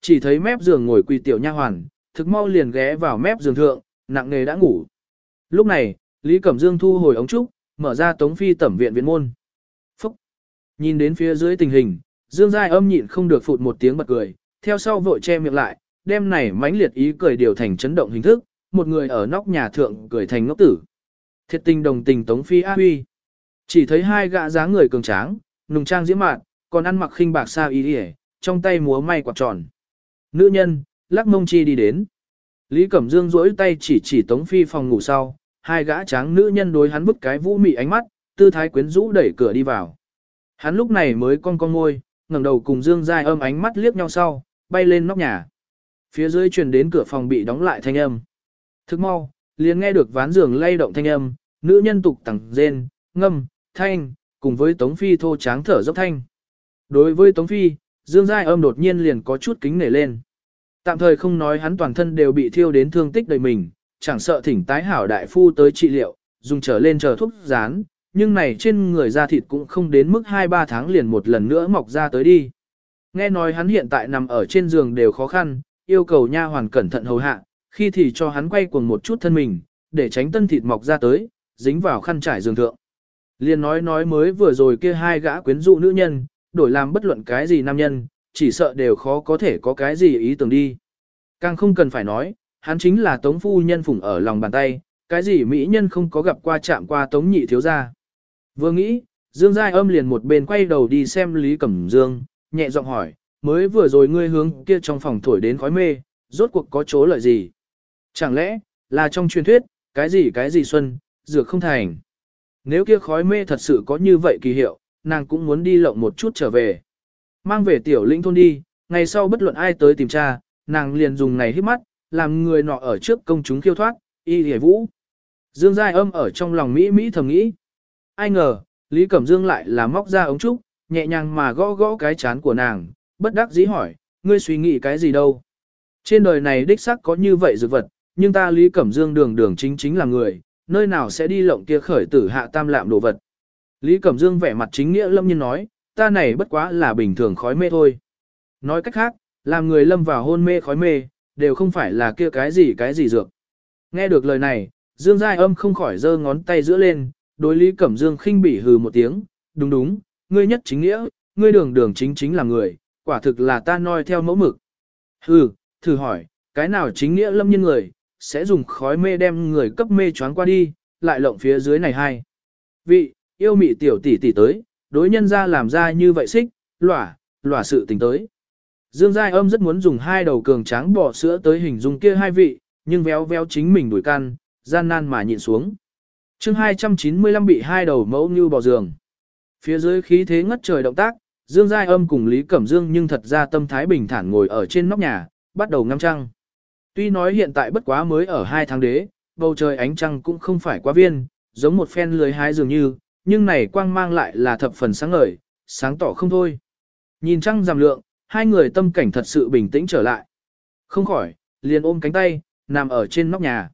Chỉ thấy mép giường ngồi quỳ tiểu nha hoàn, thực mau liền ghé vào mép giường thượng, nặng nề đã ngủ. Lúc này, Lý Cẩm Dương thu hồi ống trúc, mở ra tống phi tẩm viện viện môn. Phúc! Nhìn đến phía dưới tình hình, Dương Giai âm nhịn không được phụt một tiếng bật cười, theo sau vội che miệng lại, đem này mãnh liệt ý cười điều thành chấn động hình thức, một người ở nóc nhà thượng cười thành ngốc tử. Thiệt tình đồng tình Tống Phi A Huy. Chỉ thấy hai gã dáng người cường tráng, nùng trang diễm mạn, còn ăn mặc khinh bạc sa y đi trong tay múa may quạt tròn. Nữ nhân, lắc mông chi đi đến. Lý Cẩm Dương duỗi tay chỉ chỉ Tống Phi phòng ngủ sau, hai gã tráng nữ nhân đối hắn bức cái vũ mị ánh mắt, tư thái quyến rũ đẩy cửa đi vào. Hắn lúc này mới cong cong môi, ngẩng đầu cùng Dương Giai âm ánh mắt liếc nhau sau, bay lên nóc nhà. Phía dưới truyền đến cửa phòng bị đóng lại thanh âm. Thức mau, liền nghe được ván giường lay động thanh âm, nữ nhân tục tẳng rên, ngâm, thanh, cùng với Tống Phi thô tráng thở dốc thanh. Đối với Tống Phi, Dương Giai âm đột nhiên liền có chút kính nể lên. Tạm thời không nói hắn toàn thân đều bị thiêu đến thương tích đầy mình, chẳng sợ thỉnh tái hảo đại phu tới trị liệu, dùng trở lên chờ thuốc rán, nhưng này trên người da thịt cũng không đến mức 2-3 tháng liền một lần nữa mọc ra tới đi. Nghe nói hắn hiện tại nằm ở trên giường đều khó khăn, yêu cầu nha hoàn cẩn thận hầu hạ, khi thì cho hắn quay cuồng một chút thân mình, để tránh tân thịt mọc ra tới, dính vào khăn trải giường thượng. Liên nói nói mới vừa rồi kia hai gã quyến dụ nữ nhân, đổi làm bất luận cái gì nam nhân, chỉ sợ đều khó có thể có cái gì ý tưởng đi. Càng không cần phải nói, hắn chính là tống phu nhân phụng ở lòng bàn tay, cái gì mỹ nhân không có gặp qua chạm qua tống nhị thiếu gia. Vừa nghĩ, Dương Giai âm liền một bên quay đầu đi xem Lý Cẩm Dương, nhẹ giọng hỏi, mới vừa rồi ngươi hướng kia trong phòng thổi đến khói mê, rốt cuộc có chỗ lợi gì? Chẳng lẽ, là trong truyền thuyết, cái gì cái gì xuân, dược không thành. Nếu kia khói mê thật sự có như vậy kỳ hiệu, nàng cũng muốn đi lộng một chút trở về. Mang về tiểu lĩnh thôn đi, ngày sau bất luận ai tới tìm cha nàng liền dùng này hít mắt, làm người nọ ở trước công chúng khiêu thoát, y hề vũ. Dương Giai âm ở trong lòng Mỹ Mỹ thầm nghĩ. Ai ngờ, Lý Cẩm Dương lại là móc ra ống trúc, nhẹ nhàng mà gõ gõ cái chán của nàng, bất đắc dĩ hỏi, ngươi suy nghĩ cái gì đâu. Trên đời này đích xác có như vậy dược vật, nhưng ta Lý Cẩm Dương đường đường chính chính là người, nơi nào sẽ đi lộng kia khởi tử hạ tam lạm đồ vật. Lý Cẩm Dương vẻ mặt chính nghĩa lâm nhiên nói, ta này bất quá là bình thường khói mê thôi. Nói cách khác, làm người lâm vào hôn mê khói mê, đều không phải là kia cái gì cái gì dược. Nghe được lời này, Dương Giai âm không khỏi giơ ngón tay giữa lên, đối Lý Cẩm Dương khinh bỉ hừ một tiếng, đúng đúng, ngươi nhất chính nghĩa, ngươi đường đường chính chính là người, quả thực là ta noi theo mẫu mực. Hừ, thử hỏi, cái nào chính nghĩa lâm nhân người, sẽ dùng khói mê đem người cấp mê choáng qua đi, lại lộng phía dưới này hay? Vị, yêu mị tiểu tỷ tỷ tới, đối nhân ra làm ra như vậy xích, lỏa, lỏa sự tình tới. Dương Giai âm rất muốn dùng hai đầu cường tráng bỏ sữa tới hình dung kia hai vị, nhưng véo véo chính mình đuổi can, gian nan mà nhịn xuống. chương 295 bị hai đầu mẫu như bò giường. Phía dưới khí thế ngất trời động tác, Dương Giai âm cùng Lý Cẩm Dương nhưng thật ra tâm thái bình thản ngồi ở trên nóc nhà, bắt đầu ngắm trăng. Tuy nói hiện tại bất quá mới ở hai tháng đế, bầu trời ánh trăng cũng không phải quá viên, giống một phen lười hái dường như, nhưng này quang mang lại là thập phần sáng ngời, sáng tỏ không thôi. Nhìn trăng giảm lượng, hai người tâm cảnh thật sự bình tĩnh trở lại. Không khỏi, liền ôm cánh tay, nằm ở trên nóc nhà.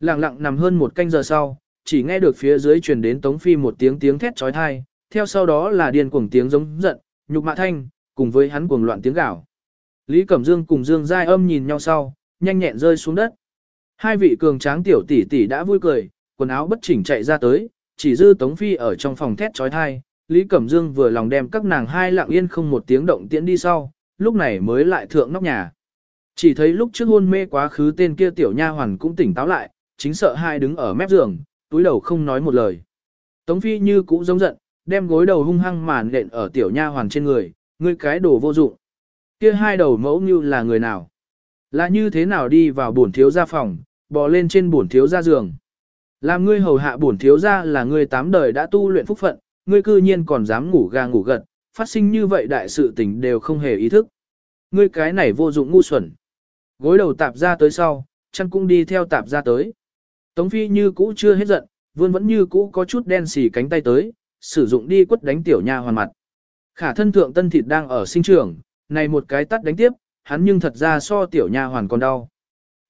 Lặng lặng nằm hơn một canh giờ sau, chỉ nghe được phía dưới truyền đến Tống Phi một tiếng tiếng thét trói thai, theo sau đó là điên cuồng tiếng giống giận, nhục mạ thanh, cùng với hắn cuồng loạn tiếng gào. Lý Cẩm Dương cùng Dương Giai âm nhìn nhau sau, nhanh nhẹn rơi xuống đất. Hai vị cường tráng tiểu tỷ tỷ đã vui cười, quần áo bất chỉnh chạy ra tới, chỉ dư Tống Phi ở trong phòng thét trói thai, Lý Cẩm Dương vừa lòng đem các nàng hai lặng yên không một tiếng động tiễn đi sau, lúc này mới lại thượng nóc nhà. Chỉ thấy lúc trước hôn mê quá khứ tên kia tiểu nha hoàn cũng tỉnh táo lại, chính sợ hai đứng ở mép giường, túi đầu không nói một lời. Tống Phi như cũ giống giận, đem gối đầu hung hăng màn nện ở tiểu nha hoàn trên người, ngươi cái đồ vô dụng. Kia hai đầu mẫu như là người nào? Là như thế nào đi vào bổn thiếu gia phòng, bò lên trên bổn thiếu gia giường? Làm ngươi hầu hạ bổn thiếu gia là ngươi tám đời đã tu luyện phúc phận, ngươi cư nhiên còn dám ngủ ga ngủ gật, phát sinh như vậy đại sự tình đều không hề ý thức. Ngươi cái này vô dụng ngu xuẩn. Gối đầu tạp ra tới sau, chân cũng đi theo tạp ra tới. Tống phi như cũ chưa hết giận, vươn vẫn như cũ có chút đen xì cánh tay tới, sử dụng đi quất đánh tiểu nha hoàn mặt. Khả thân thượng tân thịt đang ở sinh trường, này một cái tắt đánh tiếp, hắn nhưng thật ra so tiểu nha hoàn còn đau.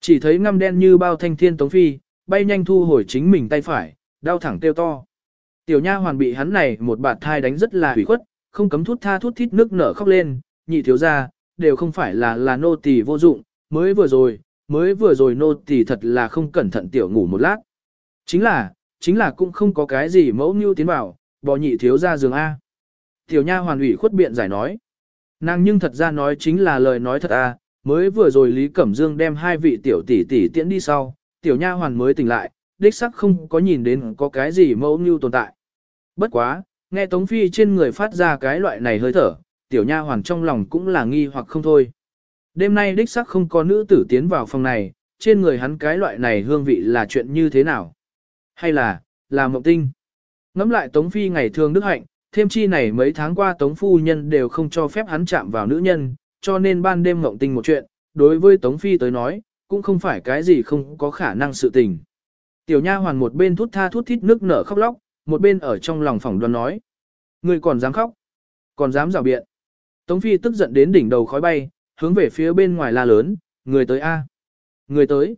Chỉ thấy ngăm đen như bao thanh thiên tống phi, bay nhanh thu hồi chính mình tay phải, đau thẳng tiêu to. Tiểu nha hoàn bị hắn này một bạt thai đánh rất là hủy khuất, không cấm thút tha thút thít nước nở khóc lên, nhị thiếu ra, đều không phải là là nô tỳ vô dụng, mới vừa rồi, mới vừa rồi nô tỳ thật là không cẩn thận tiểu ngủ một lát. Chính là, chính là cũng không có cái gì mẫu như tiến vào, bò nhị thiếu ra giường A. Tiểu nha hoàn ủy khuất biện giải nói. Nàng nhưng thật ra nói chính là lời nói thật A, mới vừa rồi Lý Cẩm Dương đem hai vị tiểu tỷ tỷ tiễn đi sau, tiểu nha hoàn mới tỉnh lại, đích sắc không có nhìn đến có cái gì mẫu như tồn tại. Bất quá, nghe Tống Phi trên người phát ra cái loại này hơi thở, tiểu nha hoàn trong lòng cũng là nghi hoặc không thôi. Đêm nay đích sắc không có nữ tử tiến vào phòng này, trên người hắn cái loại này hương vị là chuyện như thế nào? Hay là, là mộng tinh? Ngắm lại Tống Phi ngày thường đức hạnh, thêm chi này mấy tháng qua Tống Phu Nhân đều không cho phép hắn chạm vào nữ nhân, cho nên ban đêm mộng tinh một chuyện, đối với Tống Phi tới nói, cũng không phải cái gì không có khả năng sự tình. Tiểu nha hoàn một bên thút tha thút thít nước nở khóc lóc, một bên ở trong lòng phòng đoán nói. Người còn dám khóc, còn dám rào biện. Tống Phi tức giận đến đỉnh đầu khói bay, hướng về phía bên ngoài la lớn, người tới A. Người tới.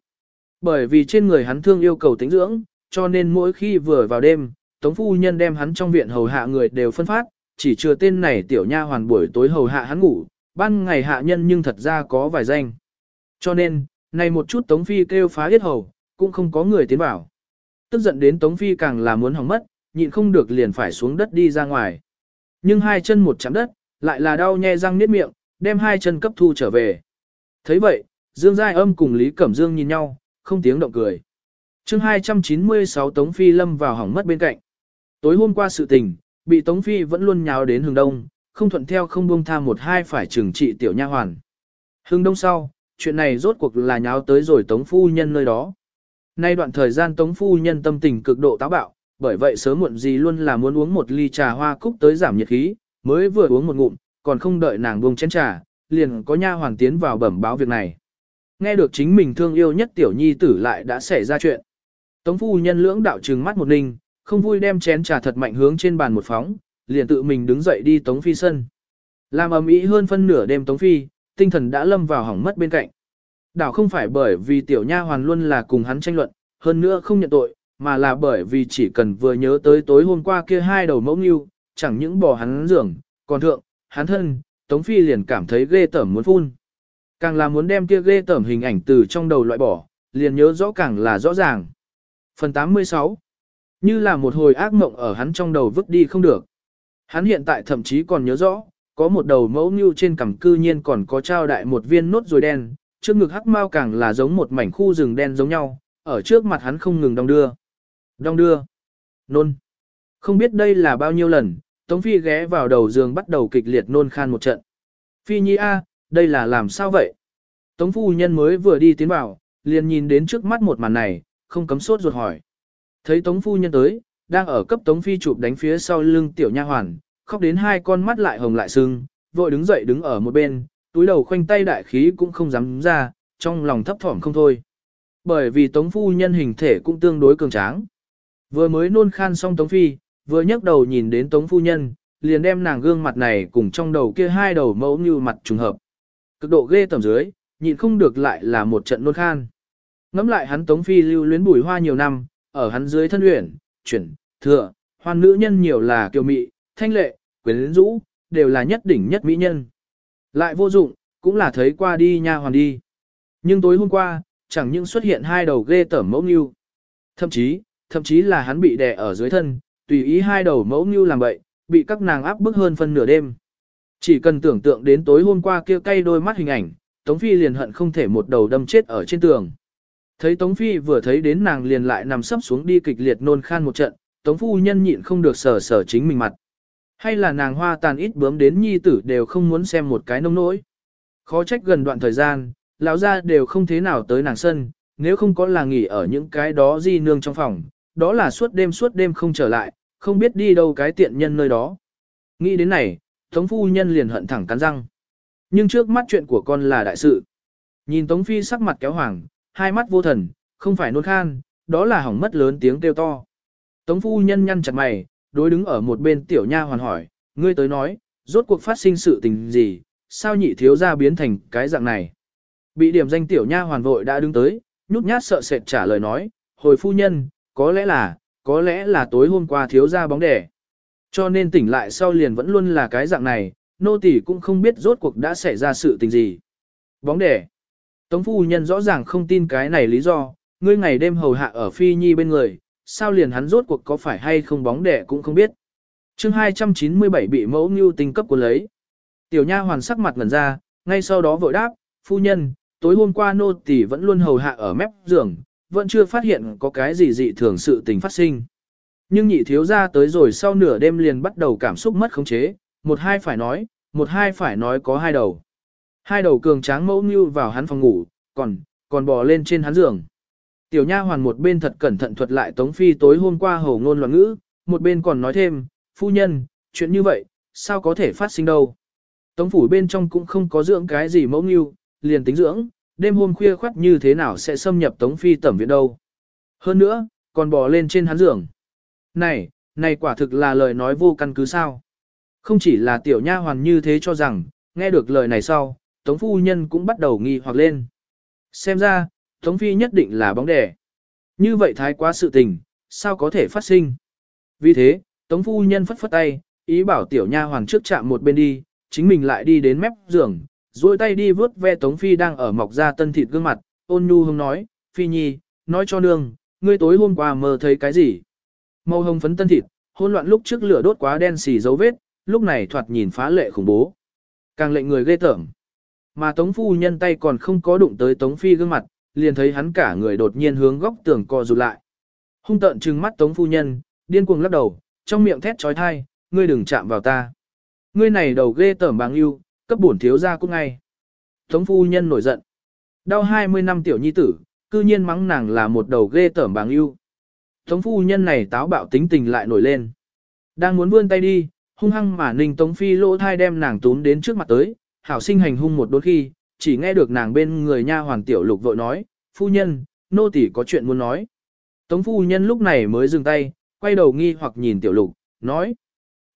Bởi vì trên người hắn thương yêu cầu tính dưỡng, cho nên mỗi khi vừa vào đêm, Tống Phu Nhân đem hắn trong viện hầu hạ người đều phân phát, chỉ chưa tên này tiểu nha hoàn buổi tối hầu hạ hắn ngủ, ban ngày hạ nhân nhưng thật ra có vài danh. Cho nên, này một chút Tống Phi kêu phá hết hầu, cũng không có người tiến vào. Tức giận đến Tống Phi càng là muốn hỏng mất, nhịn không được liền phải xuống đất đi ra ngoài. Nhưng hai chân một chạm đất, lại là đau nhe răng niết miệng, đem hai chân cấp thu trở về. thấy vậy, Dương Giai âm cùng Lý Cẩm Dương nhìn nhau, không tiếng động cười. chương 296 Tống Phi lâm vào hỏng mất bên cạnh. Tối hôm qua sự tình, bị Tống Phi vẫn luôn nhào đến hướng đông, không thuận theo không buông tha một hai phải trừng trị tiểu nha hoàn. Hướng đông sau, chuyện này rốt cuộc là nháo tới rồi Tống Phu Nhân nơi đó. Nay đoạn thời gian Tống Phu Nhân tâm tình cực độ táo bạo, bởi vậy sớm muộn gì luôn là muốn uống một ly trà hoa cúc tới giảm nhiệt khí, mới vừa uống một ngụm, còn không đợi nàng buông chén trà, liền có nha hoàng tiến vào bẩm báo việc này. Nghe được chính mình thương yêu nhất tiểu nhi tử lại đã xảy ra chuyện. Tống phu nhân lưỡng đạo trừng mắt một ninh, không vui đem chén trà thật mạnh hướng trên bàn một phóng, liền tự mình đứng dậy đi Tống phi sân. Làm ầm ĩ hơn phân nửa đêm Tống phi, tinh thần đã lâm vào hỏng mất bên cạnh. Đảo không phải bởi vì tiểu nha hoàn luôn là cùng hắn tranh luận, hơn nữa không nhận tội, mà là bởi vì chỉ cần vừa nhớ tới tối hôm qua kia hai đầu mẫu nghiêu, chẳng những bỏ hắn giường, còn thượng, hắn thân, Tống Phi liền cảm thấy ghê tởm muốn phun. Càng là muốn đem kia ghê tởm hình ảnh từ trong đầu loại bỏ, liền nhớ rõ càng là rõ ràng. Phần 86 Như là một hồi ác mộng ở hắn trong đầu vứt đi không được. Hắn hiện tại thậm chí còn nhớ rõ, có một đầu mẫu như trên cằm cư nhiên còn có trao đại một viên nốt rồi đen, trước ngực hắc mau càng là giống một mảnh khu rừng đen giống nhau, ở trước mặt hắn không ngừng đong đưa. Đong đưa. Nôn. Không biết đây là bao nhiêu lần, Tống Phi ghé vào đầu giường bắt đầu kịch liệt nôn khan một trận. Phi Nhi A, đây là làm sao vậy? Tống Phu Nhân mới vừa đi tiến vào, liền nhìn đến trước mắt một màn này, không cấm sốt ruột hỏi. Thấy Tống Phu Nhân tới, đang ở cấp Tống Phi chụp đánh phía sau lưng tiểu nha hoàn, khóc đến hai con mắt lại hồng lại sưng, vội đứng dậy đứng ở một bên, túi đầu khoanh tay đại khí cũng không dám ra, trong lòng thấp thỏm không thôi. Bởi vì Tống Phu Nhân hình thể cũng tương đối cường tráng. Vừa mới nôn khan xong Tống Phi, vừa nhấc đầu nhìn đến Tống Phu Nhân, liền đem nàng gương mặt này cùng trong đầu kia hai đầu mẫu như mặt trùng hợp. Cực độ ghê tầm dưới, nhịn không được lại là một trận nôn khan. Ngắm lại hắn Tống Phi lưu luyến bùi hoa nhiều năm, ở hắn dưới thân uyển, chuyển, thừa, hoan nữ nhân nhiều là kiều mị, thanh lệ, quyến rũ, đều là nhất đỉnh nhất mỹ nhân. Lại vô dụng, cũng là thấy qua đi nha hoàn đi. Nhưng tối hôm qua, chẳng những xuất hiện hai đầu ghê tởm mẫu như. Thậm chí, thậm chí là hắn bị đè ở dưới thân, tùy ý hai đầu mẫu như làm bậy, bị các nàng áp bức hơn phân nửa đêm. Chỉ cần tưởng tượng đến tối hôm qua kia cay đôi mắt hình ảnh, Tống Phi liền hận không thể một đầu đâm chết ở trên tường. Thấy Tống Phi vừa thấy đến nàng liền lại nằm sấp xuống đi kịch liệt nôn khan một trận, Tống Phu nhân nhịn không được sở sở chính mình mặt. Hay là nàng hoa tàn ít bướm đến nhi tử đều không muốn xem một cái nông nỗi. Khó trách gần đoạn thời gian, lão gia đều không thế nào tới nàng sân, nếu không có là nghỉ ở những cái đó di nương trong phòng, đó là suốt đêm suốt đêm không trở lại, không biết đi đâu cái tiện nhân nơi đó. Nghĩ đến này, Tống Phu Nhân liền hận thẳng cắn răng. Nhưng trước mắt chuyện của con là đại sự. Nhìn Tống Phi sắc mặt kéo hoàng, hai mắt vô thần, không phải nôn khan, đó là hỏng mất lớn tiếng kêu to. Tống Phu Nhân nhăn chặt mày, đối đứng ở một bên tiểu nha hoàn hỏi, ngươi tới nói, rốt cuộc phát sinh sự tình gì, sao nhị thiếu gia biến thành cái dạng này. Bị điểm danh tiểu nha hoàn vội đã đứng tới, nhút nhát sợ sệt trả lời nói, hồi phu nhân, có lẽ là, có lẽ là tối hôm qua thiếu gia bóng đẻ. Cho nên tỉnh lại sau liền vẫn luôn là cái dạng này, nô tỳ cũng không biết rốt cuộc đã xảy ra sự tình gì. Bóng đẻ. Tống phu nhân rõ ràng không tin cái này lý do, ngươi ngày đêm hầu hạ ở phi nhi bên người, sao liền hắn rốt cuộc có phải hay không bóng đẻ cũng không biết. chương 297 bị mẫu như tinh cấp của lấy. Tiểu nha hoàn sắc mặt ngần ra, ngay sau đó vội đáp, phu nhân, tối hôm qua nô tỳ vẫn luôn hầu hạ ở mép giường, vẫn chưa phát hiện có cái gì dị thường sự tình phát sinh. Nhưng nhị thiếu ra tới rồi sau nửa đêm liền bắt đầu cảm xúc mất khống chế, một hai phải nói, một hai phải nói có hai đầu. Hai đầu cường tráng mẫu như vào hắn phòng ngủ, còn, còn bò lên trên hắn giường. Tiểu nha hoàn một bên thật cẩn thận thuật lại Tống Phi tối hôm qua hầu ngôn loạn ngữ, một bên còn nói thêm, phu nhân, chuyện như vậy, sao có thể phát sinh đâu. Tống phủ bên trong cũng không có dưỡng cái gì mẫu nghiêu, liền tính dưỡng, đêm hôm khuya khoắt như thế nào sẽ xâm nhập Tống Phi tẩm viện đâu. Hơn nữa, còn bò lên trên hắn giường. Này, này quả thực là lời nói vô căn cứ sao. Không chỉ là tiểu nha hoàn như thế cho rằng, nghe được lời này sau, Tống phu nhân cũng bắt đầu nghi hoặc lên. Xem ra, Tống phi nhất định là bóng đẻ. Như vậy thái quá sự tình, sao có thể phát sinh? Vì thế, Tống phu nhân phất phất tay, ý bảo tiểu nha Hoàng trước chạm một bên đi, chính mình lại đi đến mép giường, duỗi tay đi vớt ve Tống phi đang ở mọc ra tân thịt gương mặt, ôn nhu hông nói, phi nhi, nói cho nương, ngươi tối hôm qua mơ thấy cái gì? Màu hồng phấn tân thịt, hôn loạn lúc trước lửa đốt quá đen xì dấu vết, lúc này thoạt nhìn phá lệ khủng bố. Càng lệnh người ghê tởm. Mà Tống phu nhân tay còn không có đụng tới Tống phi gương mặt, liền thấy hắn cả người đột nhiên hướng góc tường co rụt lại. Hung tợn trừng mắt Tống phu nhân, điên cuồng lắc đầu, trong miệng thét trói thai, ngươi đừng chạm vào ta. Ngươi này đầu ghê tởm bàng yêu, cấp bổn thiếu ra cũng ngay. Tống phu nhân nổi giận. Đau 20 năm tiểu nhi tử, cư nhiên mắng nàng là một đầu ghê tởm bàng yêu. Tống phu nhân này táo bạo tính tình lại nổi lên. Đang muốn vươn tay đi, hung hăng mà ninh Tống phi lỗ thai đem nàng tún đến trước mặt tới, hảo sinh hành hung một đôi khi, chỉ nghe được nàng bên người nha hoàng tiểu lục vội nói, phu nhân, nô tỳ có chuyện muốn nói. Tống phu nhân lúc này mới dừng tay, quay đầu nghi hoặc nhìn tiểu lục, nói.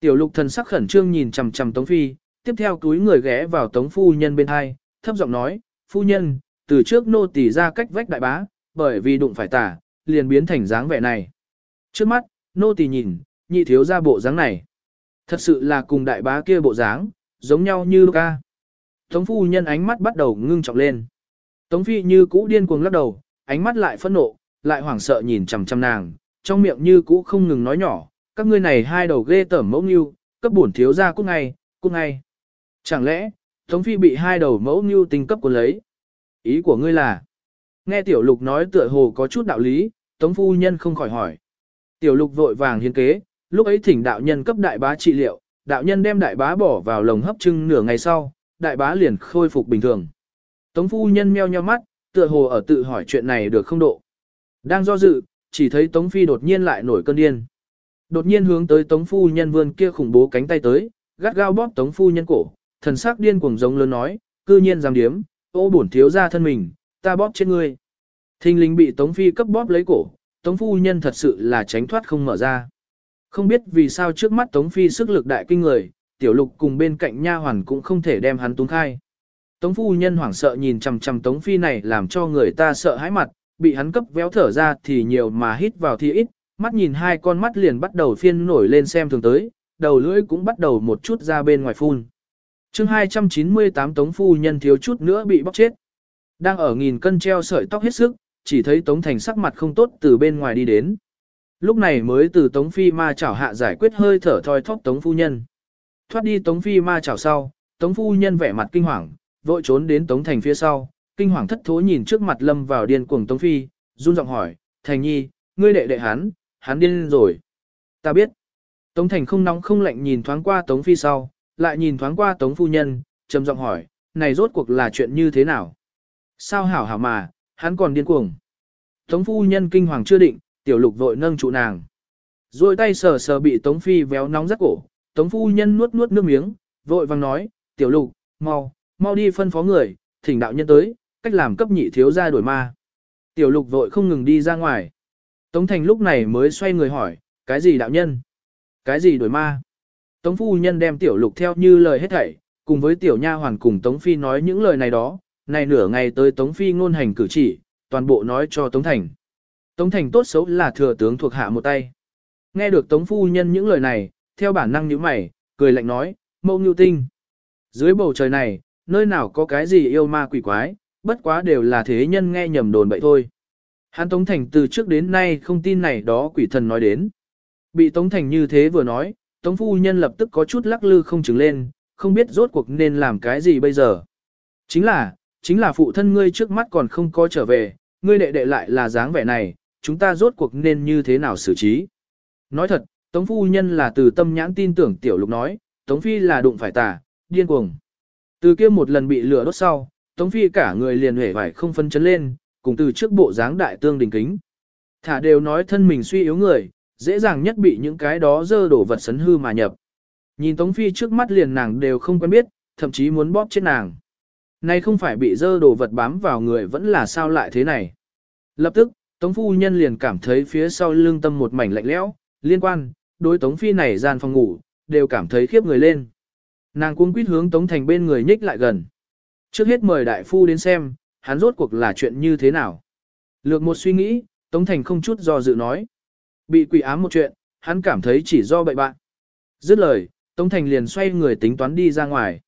Tiểu lục thần sắc khẩn trương nhìn chằm chằm Tống phi, tiếp theo túi người ghé vào Tống phu nhân bên hai, thấp giọng nói, phu nhân, từ trước nô tỳ ra cách vách đại bá, bởi vì đụng phải tả, liền biến thành dáng vẻ này. Trước mắt, nô tỳ nhìn, nhị thiếu ra bộ dáng này. Thật sự là cùng đại bá kia bộ dáng, giống nhau như ca. Tống phu nhân ánh mắt bắt đầu ngưng trọng lên. Tống phi như cũ điên cuồng lắc đầu, ánh mắt lại phẫn nộ, lại hoảng sợ nhìn chằm chằm nàng, trong miệng như cũ không ngừng nói nhỏ, các ngươi này hai đầu ghê tởm mẫu nưu, cấp bổn thiếu ra cút ngay, cút ngay. Chẳng lẽ, Tống phi bị hai đầu mẫu nưu tinh cấp của lấy? Ý của ngươi là? Nghe tiểu lục nói tựa hồ có chút đạo lý, Tống phu nhân không khỏi hỏi. Tiểu lục vội vàng hiến kế, lúc ấy thỉnh đạo nhân cấp đại bá trị liệu, đạo nhân đem đại bá bỏ vào lồng hấp trưng nửa ngày sau, đại bá liền khôi phục bình thường. Tống phu nhân meo nheo mắt, tựa hồ ở tự hỏi chuyện này được không độ. Đang do dự, chỉ thấy Tống phi đột nhiên lại nổi cơn điên. Đột nhiên hướng tới Tống phu nhân vươn kia khủng bố cánh tay tới, gắt gao bóp Tống phu nhân cổ, thần sắc điên cuồng giống lớn nói, cư nhiên dám điếm, ô bổn thiếu ra thân mình, ta bóp chết ngươi. Thinh linh bị Tống phi cấp bóp lấy cổ, Tống phu nhân thật sự là tránh thoát không mở ra. Không biết vì sao trước mắt Tống phi sức lực đại kinh người, tiểu lục cùng bên cạnh nha hoàn cũng không thể đem hắn túng khai. Tống phu nhân hoảng sợ nhìn chằm chằm Tống phi này làm cho người ta sợ hãi mặt, bị hắn cấp véo thở ra thì nhiều mà hít vào thì ít, mắt nhìn hai con mắt liền bắt đầu phiên nổi lên xem thường tới, đầu lưỡi cũng bắt đầu một chút ra bên ngoài phun. chương 298 Tống phu nhân thiếu chút nữa bị bóc chết. Đang ở nghìn cân treo sợi tóc hết sức, chỉ thấy Tống Thành sắc mặt không tốt từ bên ngoài đi đến. Lúc này mới từ Tống Phi ma chảo hạ giải quyết hơi thở thoi thóp Tống Phu Nhân. Thoát đi Tống Phi ma chảo sau, Tống Phu Nhân vẻ mặt kinh hoàng, vội trốn đến Tống Thành phía sau, kinh hoàng thất thố nhìn trước mặt lâm vào điên cuồng Tống Phi, run giọng hỏi, Thành Nhi, ngươi đệ đệ hắn, hắn điên rồi. Ta biết. Tống Thành không nóng không lạnh nhìn thoáng qua Tống Phi sau, lại nhìn thoáng qua Tống Phu Nhân, trầm giọng hỏi, này rốt cuộc là chuyện như thế nào? Sao hảo hảo mà, hắn còn điên cuồng. Tống Phu Nhân kinh hoàng chưa định, tiểu lục vội nâng trụ nàng. Rồi tay sờ sờ bị Tống Phi véo nóng rắc cổ, Tống Phu Nhân nuốt nuốt nước miếng, vội vang nói, tiểu lục, mau, mau đi phân phó người, thỉnh đạo nhân tới, cách làm cấp nhị thiếu ra đổi ma. Tiểu lục vội không ngừng đi ra ngoài. Tống Thành lúc này mới xoay người hỏi, cái gì đạo nhân? Cái gì đổi ma? Tống Phu Nhân đem tiểu lục theo như lời hết thảy, cùng với tiểu nha hoàn cùng Tống Phi nói những lời này đó, này nửa ngày tới Tống Phi ngôn hành cử chỉ, toàn bộ nói cho Tống Thành. Tống Thành tốt xấu là thừa tướng thuộc hạ một tay. Nghe được Tống Phu Nhân những lời này, theo bản năng nhíu mày, cười lạnh nói, mẫu ngưu tinh. Dưới bầu trời này, nơi nào có cái gì yêu ma quỷ quái, bất quá đều là thế nhân nghe nhầm đồn bậy thôi. Hắn Tống Thành từ trước đến nay không tin này đó quỷ thần nói đến. Bị Tống Thành như thế vừa nói, Tống Phu Nhân lập tức có chút lắc lư không chứng lên, không biết rốt cuộc nên làm cái gì bây giờ. Chính là, chính là phụ thân ngươi trước mắt còn không có trở về, ngươi đệ đệ lại là dáng vẻ này, chúng ta rốt cuộc nên như thế nào xử trí. Nói thật, Tống Phu Nhân là từ tâm nhãn tin tưởng Tiểu Lục nói, Tống Phi là đụng phải tà, điên cuồng. Từ kia một lần bị lửa đốt sau, Tống Phi cả người liền hể vải không phân chấn lên, cùng từ trước bộ dáng đại tương đình kính. Thả đều nói thân mình suy yếu người, dễ dàng nhất bị những cái đó dơ đổ vật sấn hư mà nhập. Nhìn Tống Phi trước mắt liền nàng đều không quen biết, thậm chí muốn bóp chết nàng. Này không phải bị dơ đồ vật bám vào người vẫn là sao lại thế này. Lập tức, Tống Phu Nhân liền cảm thấy phía sau lưng tâm một mảnh lạnh lẽo, liên quan, đối Tống Phi này gian phòng ngủ, đều cảm thấy khiếp người lên. Nàng cuống quýt hướng Tống Thành bên người nhích lại gần. Trước hết mời đại phu đến xem, hắn rốt cuộc là chuyện như thế nào. Lược một suy nghĩ, Tống Thành không chút do dự nói. Bị quỷ ám một chuyện, hắn cảm thấy chỉ do bậy bạn. Dứt lời, Tống Thành liền xoay người tính toán đi ra ngoài.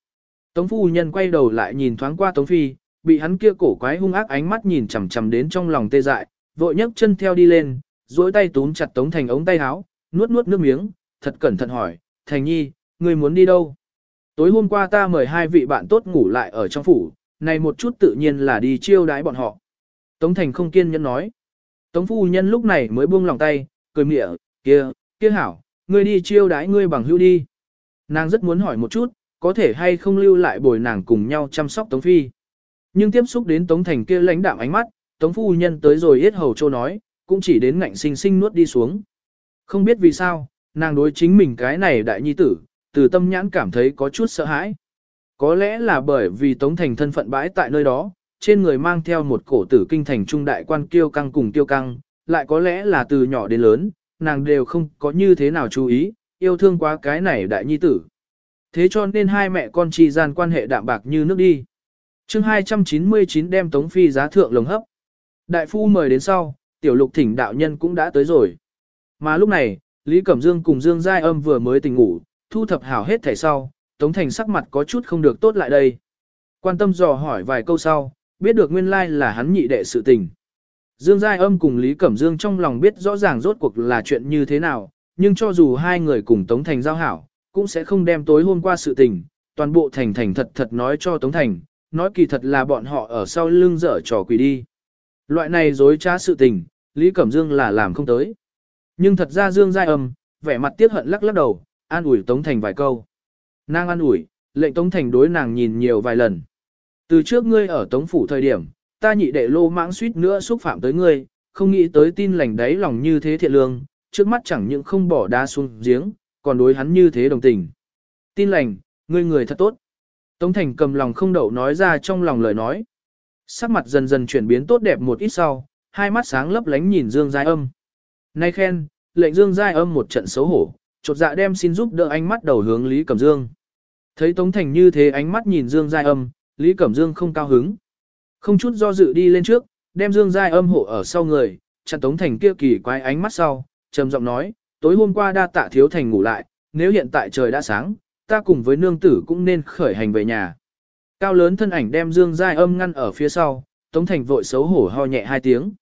Tống phu nhân quay đầu lại nhìn thoáng qua Tống Phi, bị hắn kia cổ quái hung ác ánh mắt nhìn chằm chằm đến trong lòng tê dại, vội nhấc chân theo đi lên, duỗi tay túm chặt Tống Thành ống tay áo, nuốt nuốt nước miếng, thật cẩn thận hỏi, Thành nhi, người muốn đi đâu? Tối hôm qua ta mời hai vị bạn tốt ngủ lại ở trong phủ, này một chút tự nhiên là đi chiêu đái bọn họ. Tống Thành không kiên nhẫn nói. Tống phu nhân lúc này mới buông lòng tay, cười mỉa, kia, kia hảo, ngươi đi chiêu đái ngươi bằng hữu đi. Nàng rất muốn hỏi một chút, có thể hay không lưu lại bồi nàng cùng nhau chăm sóc Tống Phi. Nhưng tiếp xúc đến Tống Thành kia lãnh đạm ánh mắt, Tống phu nhân tới rồi yết hầu châu nói, cũng chỉ đến ngạnh sinh sinh nuốt đi xuống. Không biết vì sao, nàng đối chính mình cái này đại nhi tử, từ tâm nhãn cảm thấy có chút sợ hãi. Có lẽ là bởi vì Tống Thành thân phận bãi tại nơi đó, trên người mang theo một cổ tử kinh thành trung đại quan kiêu căng cùng kiêu căng, lại có lẽ là từ nhỏ đến lớn, nàng đều không có như thế nào chú ý, yêu thương quá cái này đại nhi tử. Thế cho nên hai mẹ con chi gian quan hệ đạm bạc như nước đi. chương 299 đem Tống Phi giá thượng lồng hấp. Đại phu mời đến sau, tiểu lục thỉnh đạo nhân cũng đã tới rồi. Mà lúc này, Lý Cẩm Dương cùng Dương Giai Âm vừa mới tỉnh ngủ, thu thập hảo hết thẻ sau, Tống Thành sắc mặt có chút không được tốt lại đây. Quan tâm dò hỏi vài câu sau, biết được nguyên lai là hắn nhị đệ sự tình. Dương Giai Âm cùng Lý Cẩm Dương trong lòng biết rõ ràng rốt cuộc là chuyện như thế nào, nhưng cho dù hai người cùng Tống Thành giao hảo, cũng sẽ không đem tối hôm qua sự tình, toàn bộ Thành Thành thật thật nói cho Tống Thành, nói kỳ thật là bọn họ ở sau lưng dở trò quỷ đi. Loại này dối trá sự tình, Lý Cẩm Dương là làm không tới. Nhưng thật ra Dương Giai Âm, vẻ mặt tiếc hận lắc lắc đầu, an ủi Tống Thành vài câu. Nàng an ủi, lệnh Tống Thành đối nàng nhìn nhiều vài lần. Từ trước ngươi ở Tống Phủ thời điểm, ta nhị đệ lô mãng suýt nữa xúc phạm tới ngươi, không nghĩ tới tin lành đấy lòng như thế thiện lương, trước mắt chẳng những không bỏ đá xuống giếng, còn đối hắn như thế đồng tình. Tin lành, ngươi người thật tốt. Tống Thành cầm lòng không đậu nói ra trong lòng lời nói. Sắc mặt dần dần chuyển biến tốt đẹp một ít sau, hai mắt sáng lấp lánh nhìn Dương Giai Âm. Nay khen, lệnh Dương Giai Âm một trận xấu hổ, chột dạ đem xin giúp đỡ ánh mắt đầu hướng Lý Cẩm Dương. Thấy Tống Thành như thế ánh mắt nhìn Dương Giai Âm, Lý Cẩm Dương không cao hứng. Không chút do dự đi lên trước, đem Dương Giai Âm hộ ở sau người, chặn Tống Thành kia kỳ quái ánh mắt sau, trầm giọng nói, tối hôm qua đa tạ thiếu thành ngủ lại, nếu hiện tại trời đã sáng, ta cùng với nương tử cũng nên khởi hành về nhà. Cao lớn thân ảnh đem Dương Giai Âm ngăn ở phía sau, Tống Thành vội xấu hổ ho nhẹ hai tiếng.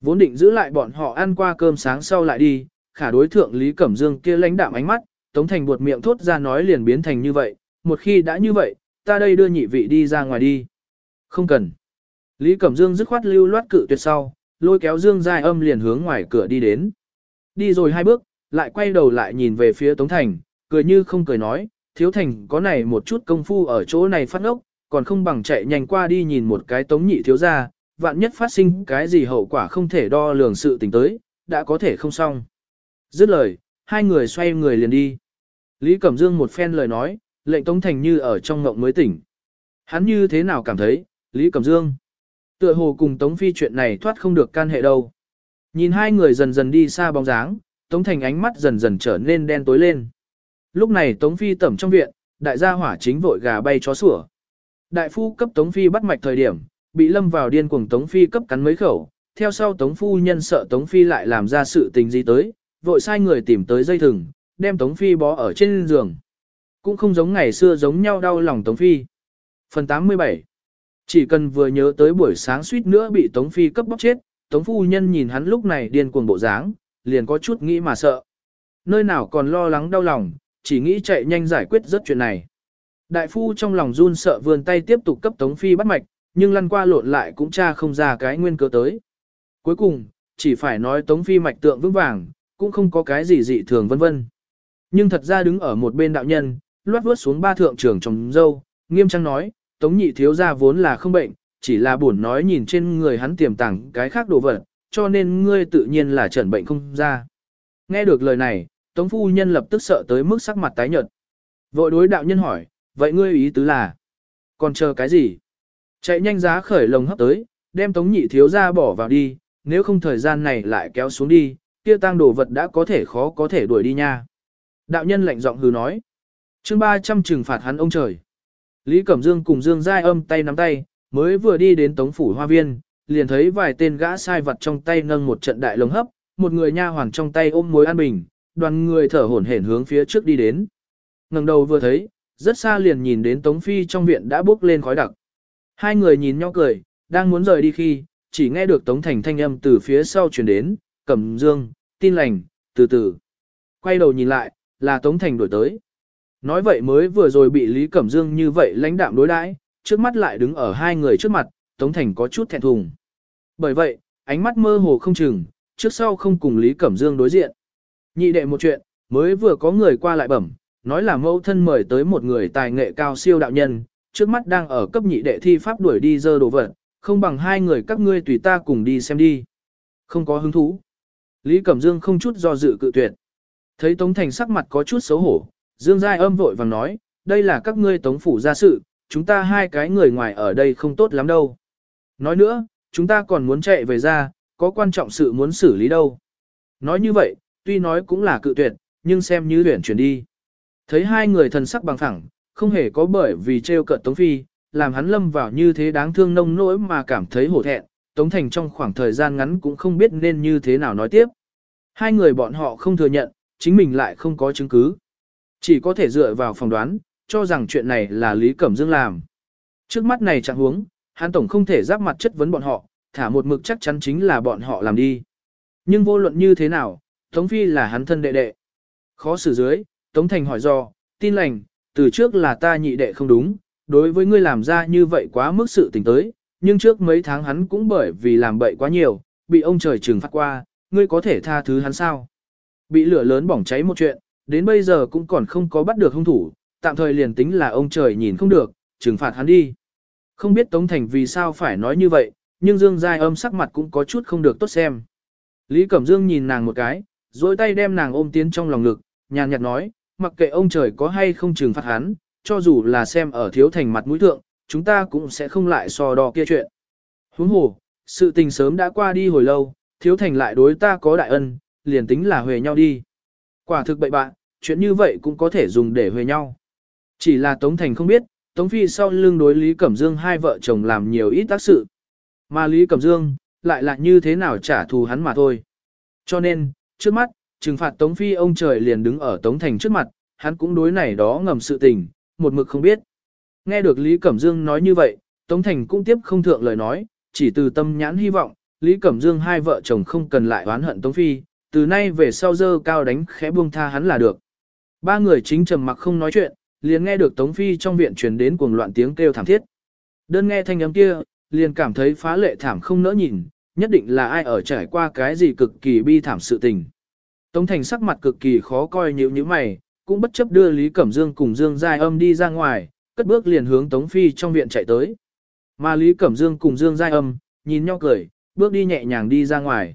Vốn định giữ lại bọn họ ăn qua cơm sáng sau lại đi, khả đối thượng Lý Cẩm Dương kia lãnh đạm ánh mắt, Tống Thành buột miệng thốt ra nói liền biến thành như vậy, một khi đã như vậy, ta đây đưa nhị vị đi ra ngoài đi. Không cần. Lý Cẩm Dương dứt khoát lưu loát cự tuyệt sau, lôi kéo Dương Giai Âm liền hướng ngoài cửa đi đến. Đi rồi hai bước, lại quay đầu lại nhìn về phía Tống Thành, cười như không cười nói, Thiếu Thành có này một chút công phu ở chỗ này phát ốc, còn không bằng chạy nhanh qua đi nhìn một cái Tống nhị thiếu ra, vạn nhất phát sinh cái gì hậu quả không thể đo lường sự tình tới, đã có thể không xong. Dứt lời, hai người xoay người liền đi. Lý Cẩm Dương một phen lời nói, lệnh Tống Thành như ở trong ngộng mới tỉnh. Hắn như thế nào cảm thấy, Lý Cẩm Dương? Tựa hồ cùng Tống Phi chuyện này thoát không được can hệ đâu. Nhìn hai người dần dần đi xa bóng dáng, Tống Thành ánh mắt dần dần trở nên đen tối lên. Lúc này Tống Phi tẩm trong viện, đại gia hỏa chính vội gà bay chó sủa. Đại phu cấp Tống Phi bắt mạch thời điểm, bị lâm vào điên cuồng Tống Phi cấp cắn mấy khẩu, theo sau Tống Phu nhân sợ Tống Phi lại làm ra sự tình gì tới, vội sai người tìm tới dây thừng, đem Tống Phi bó ở trên giường. cũng không giống ngày xưa giống nhau đau lòng Tống Phi. Phần 87 Chỉ cần vừa nhớ tới buổi sáng suýt nữa bị Tống Phi cấp bóc chết, Tống Phu Nhân nhìn hắn lúc này điên cuồng bộ dáng, liền có chút nghĩ mà sợ. Nơi nào còn lo lắng đau lòng, chỉ nghĩ chạy nhanh giải quyết rất chuyện này. Đại phu trong lòng run sợ vươn tay tiếp tục cấp Tống Phi bắt mạch, nhưng lăn qua lộn lại cũng tra không ra cái nguyên cớ tới. Cuối cùng, chỉ phải nói Tống Phi mạch tượng vững vàng, cũng không có cái gì dị thường vân vân. Nhưng thật ra đứng ở một bên đạo nhân, loát vớt xuống ba thượng trưởng trong dâu, nghiêm trang nói, Tống nhị thiếu gia vốn là không bệnh, chỉ là buồn nói nhìn trên người hắn tiềm tàng cái khác đồ vật, cho nên ngươi tự nhiên là trần bệnh không ra. Nghe được lời này, Tống phu nhân lập tức sợ tới mức sắc mặt tái nhợt. Vội đối đạo nhân hỏi, vậy ngươi ý tứ là, còn chờ cái gì? Chạy nhanh giá khởi lồng hấp tới, đem Tống nhị thiếu gia bỏ vào đi, nếu không thời gian này lại kéo xuống đi, kia tang đồ vật đã có thể khó có thể đuổi đi nha. Đạo nhân lạnh giọng hừ nói. chương 300 trừng phạt hắn ông trời. Lý Cẩm Dương cùng Dương Giai âm tay nắm tay, mới vừa đi đến tống phủ hoa viên, liền thấy vài tên gã sai vật trong tay nâng một trận đại lồng hấp, một người nha hoàng trong tay ôm mối an bình, đoàn người thở hổn hển hướng phía trước đi đến. ngẩng đầu vừa thấy, rất xa liền nhìn đến Tống Phi trong viện đã bước lên khói đặc. Hai người nhìn nhau cười, đang muốn rời đi khi, chỉ nghe được Tống Thành thanh âm từ phía sau truyền đến, Cẩm Dương, tin lành, từ từ. Quay đầu nhìn lại, là Tống Thành đuổi tới. Nói vậy mới vừa rồi bị Lý Cẩm Dương như vậy lãnh đạm đối đãi, trước mắt lại đứng ở hai người trước mặt, Tống Thành có chút thẹn thùng. Bởi vậy, ánh mắt mơ hồ không chừng, trước sau không cùng Lý Cẩm Dương đối diện. Nhị đệ một chuyện, mới vừa có người qua lại bẩm, nói là mẫu thân mời tới một người tài nghệ cao siêu đạo nhân, trước mắt đang ở cấp nhị đệ thi pháp đuổi đi dơ đồ vật, không bằng hai người các ngươi tùy ta cùng đi xem đi. Không có hứng thú. Lý Cẩm Dương không chút do dự cự tuyệt. Thấy Tống Thành sắc mặt có chút xấu hổ, Dương Giai âm vội vàng nói, đây là các ngươi Tống Phủ gia sự, chúng ta hai cái người ngoài ở đây không tốt lắm đâu. Nói nữa, chúng ta còn muốn chạy về ra, có quan trọng sự muốn xử lý đâu. Nói như vậy, tuy nói cũng là cự tuyệt, nhưng xem như luyện chuyển đi. Thấy hai người thần sắc bằng phẳng, không hề có bởi vì trêu cợt Tống Phi, làm hắn lâm vào như thế đáng thương nông nỗi mà cảm thấy hổ thẹn, Tống Thành trong khoảng thời gian ngắn cũng không biết nên như thế nào nói tiếp. Hai người bọn họ không thừa nhận, chính mình lại không có chứng cứ. Chỉ có thể dựa vào phỏng đoán, cho rằng chuyện này là Lý Cẩm Dương làm. Trước mắt này chẳng huống, hắn tổng không thể giáp mặt chất vấn bọn họ, thả một mực chắc chắn chính là bọn họ làm đi. Nhưng vô luận như thế nào, Tống Phi là hắn thân đệ đệ. Khó xử dưới, Tống Thành hỏi do, tin lành, từ trước là ta nhị đệ không đúng, đối với ngươi làm ra như vậy quá mức sự tình tới, nhưng trước mấy tháng hắn cũng bởi vì làm bậy quá nhiều, bị ông trời trừng phạt qua, ngươi có thể tha thứ hắn sao? Bị lửa lớn bỏng cháy một chuyện, đến bây giờ cũng còn không có bắt được hung thủ, tạm thời liền tính là ông trời nhìn không được, trừng phạt hắn đi. Không biết Tống Thành vì sao phải nói như vậy, nhưng Dương Giai âm sắc mặt cũng có chút không được tốt xem. Lý Cẩm Dương nhìn nàng một cái, dối tay đem nàng ôm tiến trong lòng ngực, nhàn nhạt nói, mặc kệ ông trời có hay không trừng phạt hắn, cho dù là xem ở thiếu thành mặt mũi thượng, chúng ta cũng sẽ không lại so đo kia chuyện. Huống hồ, sự tình sớm đã qua đi hồi lâu, thiếu thành lại đối ta có đại ân, liền tính là huề nhau đi. Quả thực bậy bạn, chuyện như vậy cũng có thể dùng để huề nhau. Chỉ là Tống Thành không biết, Tống Phi sau lưng đối Lý Cẩm Dương hai vợ chồng làm nhiều ít tác sự. Mà Lý Cẩm Dương, lại là như thế nào trả thù hắn mà thôi. Cho nên, trước mắt, trừng phạt Tống Phi ông trời liền đứng ở Tống Thành trước mặt, hắn cũng đối này đó ngầm sự tình, một mực không biết. Nghe được Lý Cẩm Dương nói như vậy, Tống Thành cũng tiếp không thượng lời nói, chỉ từ tâm nhãn hy vọng, Lý Cẩm Dương hai vợ chồng không cần lại oán hận Tống Phi, từ nay về sau dơ cao đánh khẽ buông tha hắn là được. Ba người chính trầm mặc không nói chuyện, liền nghe được Tống Phi trong viện truyền đến cuồng loạn tiếng kêu thảm thiết. Đơn nghe thanh âm kia, liền cảm thấy phá lệ thảm không nỡ nhìn, nhất định là ai ở trải qua cái gì cực kỳ bi thảm sự tình. Tống Thành sắc mặt cực kỳ khó coi nhíu nhíu mày, cũng bất chấp đưa Lý Cẩm Dương cùng Dương Giai Âm đi ra ngoài, cất bước liền hướng Tống Phi trong viện chạy tới. Mà Lý Cẩm Dương cùng Dương Giai Âm, nhìn nhau cười, bước đi nhẹ nhàng đi ra ngoài.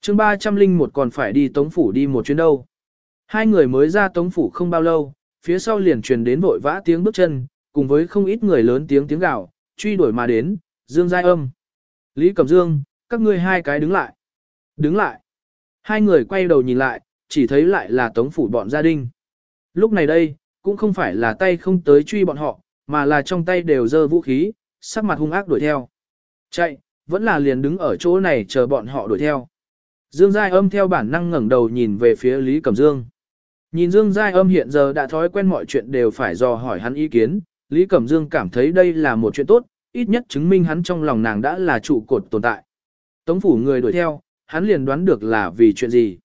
chương 301 còn phải đi Tống Phủ đi một chuyến đâu. Hai người mới ra Tống Phủ không bao lâu, phía sau liền truyền đến vội vã tiếng bước chân, cùng với không ít người lớn tiếng tiếng gào, truy đuổi mà đến, Dương Giai Âm. Lý Cẩm Dương, các ngươi hai cái đứng lại. Đứng lại. Hai người quay đầu nhìn lại, chỉ thấy lại là Tống Phủ bọn gia đình. Lúc này đây, cũng không phải là tay không tới truy bọn họ, mà là trong tay đều giơ vũ khí, sắc mặt hung ác đuổi theo. Chạy, vẫn là liền đứng ở chỗ này chờ bọn họ đuổi theo. Dương Giai âm theo bản năng ngẩng đầu nhìn về phía Lý Cẩm Dương. Nhìn Dương Giai âm hiện giờ đã thói quen mọi chuyện đều phải dò hỏi hắn ý kiến, Lý Cẩm Dương cảm thấy đây là một chuyện tốt, ít nhất chứng minh hắn trong lòng nàng đã là trụ cột tồn tại. Tống phủ người đuổi theo, hắn liền đoán được là vì chuyện gì.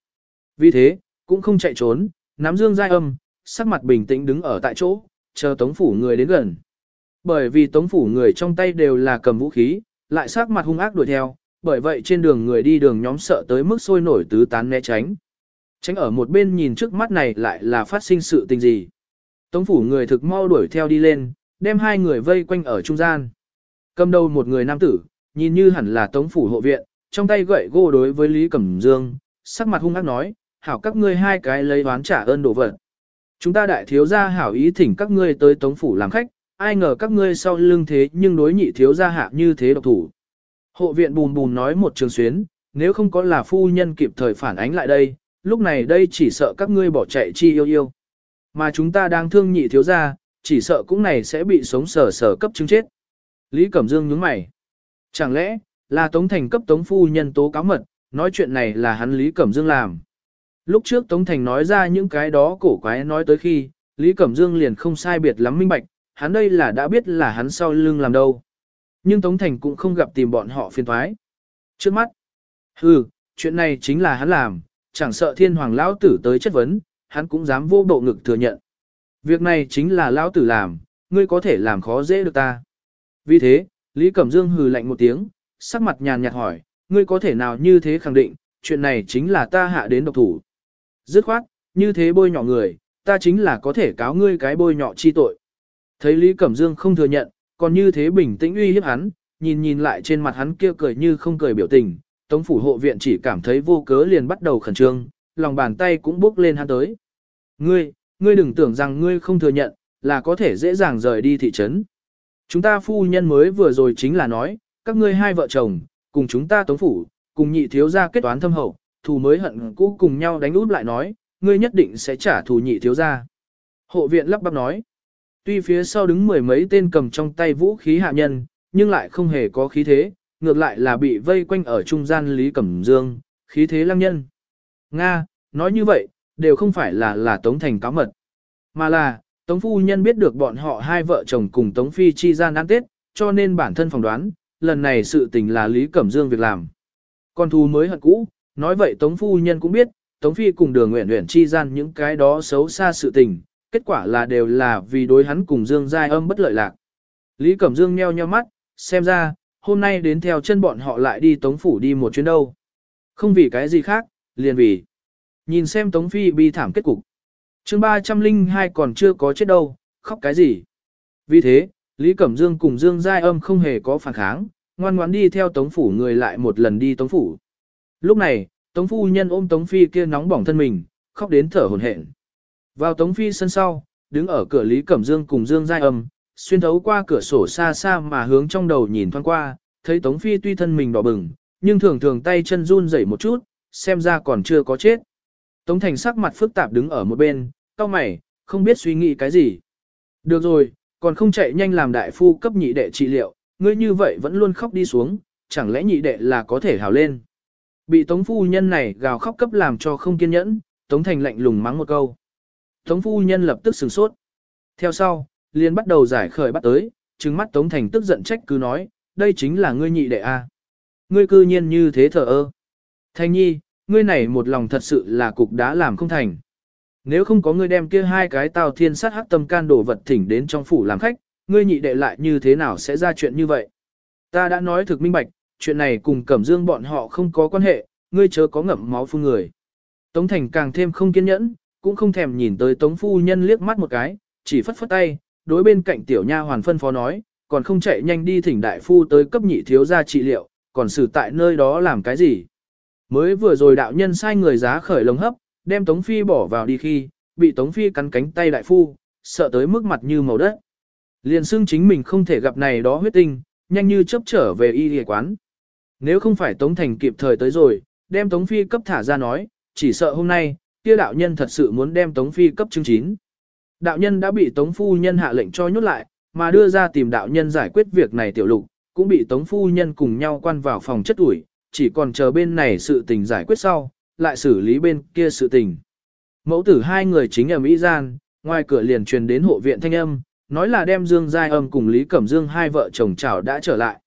Vì thế, cũng không chạy trốn, nắm Dương Giai âm, sắc mặt bình tĩnh đứng ở tại chỗ, chờ Tống phủ người đến gần. Bởi vì Tống phủ người trong tay đều là cầm vũ khí, lại sắc mặt hung ác đuổi theo, bởi vậy trên đường người đi đường nhóm sợ tới mức sôi nổi tứ tán né tránh. Tránh ở một bên nhìn trước mắt này lại là phát sinh sự tình gì. Tống phủ người thực mau đuổi theo đi lên, đem hai người vây quanh ở trung gian. Cầm đầu một người nam tử, nhìn như hẳn là tống phủ hộ viện, trong tay gậy gỗ đối với Lý Cẩm Dương, sắc mặt hung ác nói, hảo các ngươi hai cái lấy oán trả ơn đồ vật. Chúng ta đại thiếu gia hảo ý thỉnh các ngươi tới tống phủ làm khách, ai ngờ các ngươi sau lưng thế nhưng đối nhị thiếu gia hạ như thế độc thủ. Hộ viện bùn bùn nói một trường xuyến, nếu không có là phu nhân kịp thời phản ánh lại đây, lúc này đây chỉ sợ các ngươi bỏ chạy chi yêu yêu. Mà chúng ta đang thương nhị thiếu gia, chỉ sợ cũng này sẽ bị sống sờ sờ cấp chứng chết. Lý Cẩm Dương nhướng mày. Chẳng lẽ, là Tống Thành cấp Tống Phu Nhân tố cáo mật, nói chuyện này là hắn Lý Cẩm Dương làm. Lúc trước Tống Thành nói ra những cái đó cổ quái nói tới khi, Lý Cẩm Dương liền không sai biệt lắm minh bạch, hắn đây là đã biết là hắn sau lưng làm đâu. Nhưng Tống Thành cũng không gặp tìm bọn họ phiền thoái. Trước mắt, hừ, chuyện này chính là hắn làm, chẳng sợ thiên hoàng lão tử tới chất vấn, hắn cũng dám vô bộ ngực thừa nhận. Việc này chính là lão tử làm, ngươi có thể làm khó dễ được ta. Vì thế, Lý Cẩm Dương hừ lạnh một tiếng, sắc mặt nhàn nhạt hỏi, ngươi có thể nào như thế khẳng định, chuyện này chính là ta hạ đến độc thủ. Dứt khoát, như thế bôi nhọ người, ta chính là có thể cáo ngươi cái bôi nhọ chi tội. Thấy Lý Cẩm Dương không thừa nhận, còn như thế bình tĩnh uy hiếp hắn, nhìn nhìn lại trên mặt hắn kia cười như không cười biểu tình, Tống phủ hộ viện chỉ cảm thấy vô cớ liền bắt đầu khẩn trương, lòng bàn tay cũng bốc lên hắn tới. Ngươi, ngươi đừng tưởng rằng ngươi không thừa nhận, là có thể dễ dàng rời đi thị trấn. Chúng ta phu nhân mới vừa rồi chính là nói, các ngươi hai vợ chồng, cùng chúng ta tống phủ, cùng nhị thiếu gia kết toán thâm hậu, thù mới hận cũ cùng nhau đánh út lại nói, ngươi nhất định sẽ trả thù nhị thiếu gia. Hộ viện lắp bắp nói, tuy phía sau đứng mười mấy tên cầm trong tay vũ khí hạ nhân, nhưng lại không hề có khí thế, ngược lại là bị vây quanh ở trung gian Lý Cẩm Dương, khí thế lăng nhân. Nga, nói như vậy, đều không phải là là Tống Thành cáo mật, mà là, Tống Phu Nhân biết được bọn họ hai vợ chồng cùng Tống Phi chi gian ăn Tết, cho nên bản thân phỏng đoán, lần này sự tình là Lý Cẩm Dương việc làm. Con thù mới hận cũ, nói vậy Tống Phu Nhân cũng biết, Tống Phi cùng đường nguyện nguyện chi gian những cái đó xấu xa sự tình, kết quả là đều là vì đối hắn cùng Dương Giai âm bất lợi lạc. Lý Cẩm Dương nheo nheo mắt, xem ra, hôm nay đến theo chân bọn họ lại đi Tống Phủ đi một chuyến đâu. Không vì cái gì khác, liền vì. Nhìn xem Tống Phi bi thảm kết cục. chương 302 còn chưa có chết đâu, khóc cái gì. Vì thế, Lý Cẩm Dương cùng Dương Giai âm không hề có phản kháng, ngoan ngoãn đi theo Tống Phủ người lại một lần đi Tống Phủ. Lúc này, Tống Phu Nhân ôm Tống Phi kia nóng bỏng thân mình, khóc đến thở hồn hển. Vào Tống Phi sân sau, đứng ở cửa Lý Cẩm Dương cùng Dương Giai âm, xuyên thấu qua cửa sổ xa xa mà hướng trong đầu nhìn thoáng qua, thấy Tống Phi tuy thân mình đỏ bừng, nhưng thường thường tay chân run rẩy một chút, xem ra còn chưa có chết. Tống Thành sắc mặt phức tạp đứng ở một bên, cao mày, không biết suy nghĩ cái gì. Được rồi, còn không chạy nhanh làm đại phu cấp nhị đệ trị liệu, ngươi như vậy vẫn luôn khóc đi xuống, chẳng lẽ nhị đệ là có thể hào lên. Bị Tống Phu Nhân này gào khóc cấp làm cho không kiên nhẫn, Tống Thành lạnh lùng mắng một câu. Tống Phu Nhân lập tức sửng sốt. Theo sau, liền bắt đầu giải khởi bắt tới, trừng mắt Tống Thành tức giận trách cứ nói, đây chính là ngươi nhị đệ a. Ngươi cư nhiên như thế thờ ơ. Thành nhi, ngươi này một lòng thật sự là cục đã làm không thành. Nếu không có ngươi đem kia hai cái tào thiên sát hắc tâm can đổ vật thỉnh đến trong phủ làm khách, ngươi nhị đệ lại như thế nào sẽ ra chuyện như vậy? Ta đã nói thực minh bạch, chuyện này cùng Cẩm Dương bọn họ không có quan hệ, ngươi chớ có ngậm máu phun người. Tống Thành càng thêm không kiên nhẫn, cũng không thèm nhìn tới Tống Phu Nhân liếc mắt một cái, chỉ phất phất tay, đối bên cạnh tiểu nha hoàn phân phó nói, còn không chạy nhanh đi thỉnh đại phu tới cấp nhị thiếu gia trị liệu, còn xử tại nơi đó làm cái gì. Mới vừa rồi đạo nhân sai người giá khởi lồng hấp, đem Tống Phi bỏ vào đi khi, bị Tống Phi cắn cánh tay đại phu, sợ tới mức mặt như màu đất. Liền xương chính mình không thể gặp này đó huyết tinh, nhanh như chấp trở về y y quán. Nếu không phải Tống Thành kịp thời tới rồi, đem Tống Phi cấp thả ra nói, chỉ sợ hôm nay, kia đạo nhân thật sự muốn đem Tống Phi cấp chứng chín. Đạo nhân đã bị Tống Phu Nhân hạ lệnh cho nhốt lại, mà đưa ra tìm đạo nhân giải quyết việc này tiểu lục, cũng bị Tống Phu Nhân cùng nhau quan vào phòng chất ủi, chỉ còn chờ bên này sự tình giải quyết sau, lại xử lý bên kia sự tình. Mẫu tử hai người chính ở Mỹ gian, ngoài cửa liền truyền đến hộ viện thanh âm, nói là đem Dương Giai Âm cùng Lý Cẩm Dương hai vợ chồng chào đã trở lại.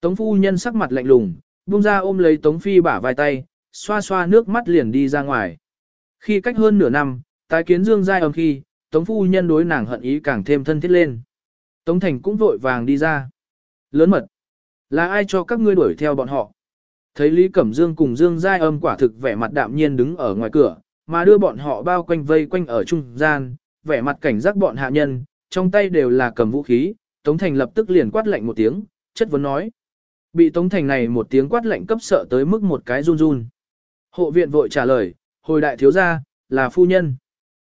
Tống phu nhân sắc mặt lạnh lùng, buông ra ôm lấy Tống Phi bả vai tay, xoa xoa nước mắt liền đi ra ngoài. Khi cách hơn nửa năm, tái kiến Dương Giai Âm khi, Tống phu nhân đối nàng hận ý càng thêm thân thiết lên. Tống Thành cũng vội vàng đi ra. Lớn mật. Là ai cho các ngươi đuổi theo bọn họ? Thấy Lý Cẩm Dương cùng Dương Giai Âm quả thực vẻ mặt đạm nhiên đứng ở ngoài cửa, mà đưa bọn họ bao quanh vây quanh ở trung gian, vẻ mặt cảnh giác bọn hạ nhân, trong tay đều là cầm vũ khí, Tống Thành lập tức liền quát lạnh một tiếng, chất vấn nói. Bị Tống Thành này một tiếng quát lạnh cấp sợ tới mức một cái run run. Hộ viện vội trả lời, hồi đại thiếu gia, là phu nhân.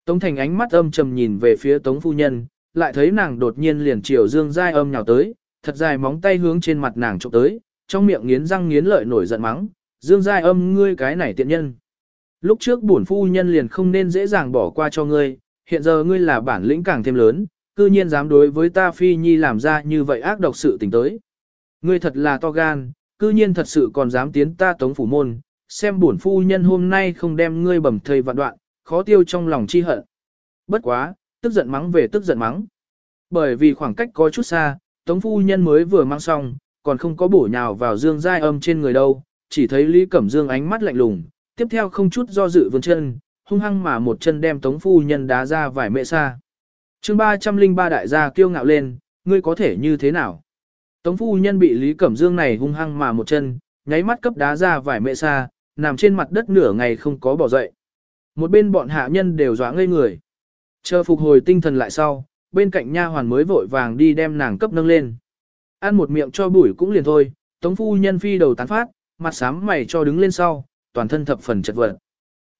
Tống Thành ánh mắt âm trầm nhìn về phía Tống phu nhân, lại thấy nàng đột nhiên liền chiều Dương Giai âm nhào tới, thật dài móng tay hướng trên mặt nàng chụp tới, trong miệng nghiến răng nghiến lợi nổi giận mắng, Dương Giai âm ngươi cái này tiện nhân. Lúc trước bổn phu nhân liền không nên dễ dàng bỏ qua cho ngươi, hiện giờ ngươi là bản lĩnh càng thêm lớn, cư nhiên dám đối với ta phi nhi làm ra như vậy ác độc sự tình tới. Ngươi thật là to gan, cư nhiên thật sự còn dám tiến ta tống phủ môn, xem bổn phu nhân hôm nay không đem ngươi bầm thây vạn đoạn, khó tiêu trong lòng chi hận. Bất quá, tức giận mắng về tức giận mắng. Bởi vì khoảng cách có chút xa, tống phu nhân mới vừa mang xong, còn không có bổ nhào vào dương giai âm trên người đâu, chỉ thấy Lý Cẩm Dương ánh mắt lạnh lùng, tiếp theo không chút do dự vươn chân, hung hăng mà một chân đem tống phu nhân đá ra vài mẹ xa. chương 303 đại gia kiêu ngạo lên, ngươi có thể như thế nào? Tống phu nhân bị Lý Cẩm Dương này hung hăng mà một chân, nháy mắt cấp đá ra vài mẹ xa, nằm trên mặt đất nửa ngày không có bỏ dậy. Một bên bọn hạ nhân đều dọa ngây người. Chờ phục hồi tinh thần lại sau, bên cạnh nha hoàn mới vội vàng đi đem nàng cấp nâng lên. Ăn một miệng cho bụi cũng liền thôi, tống phu nhân phi đầu tán phát, mặt sám mày cho đứng lên sau, toàn thân thập phần chật vật.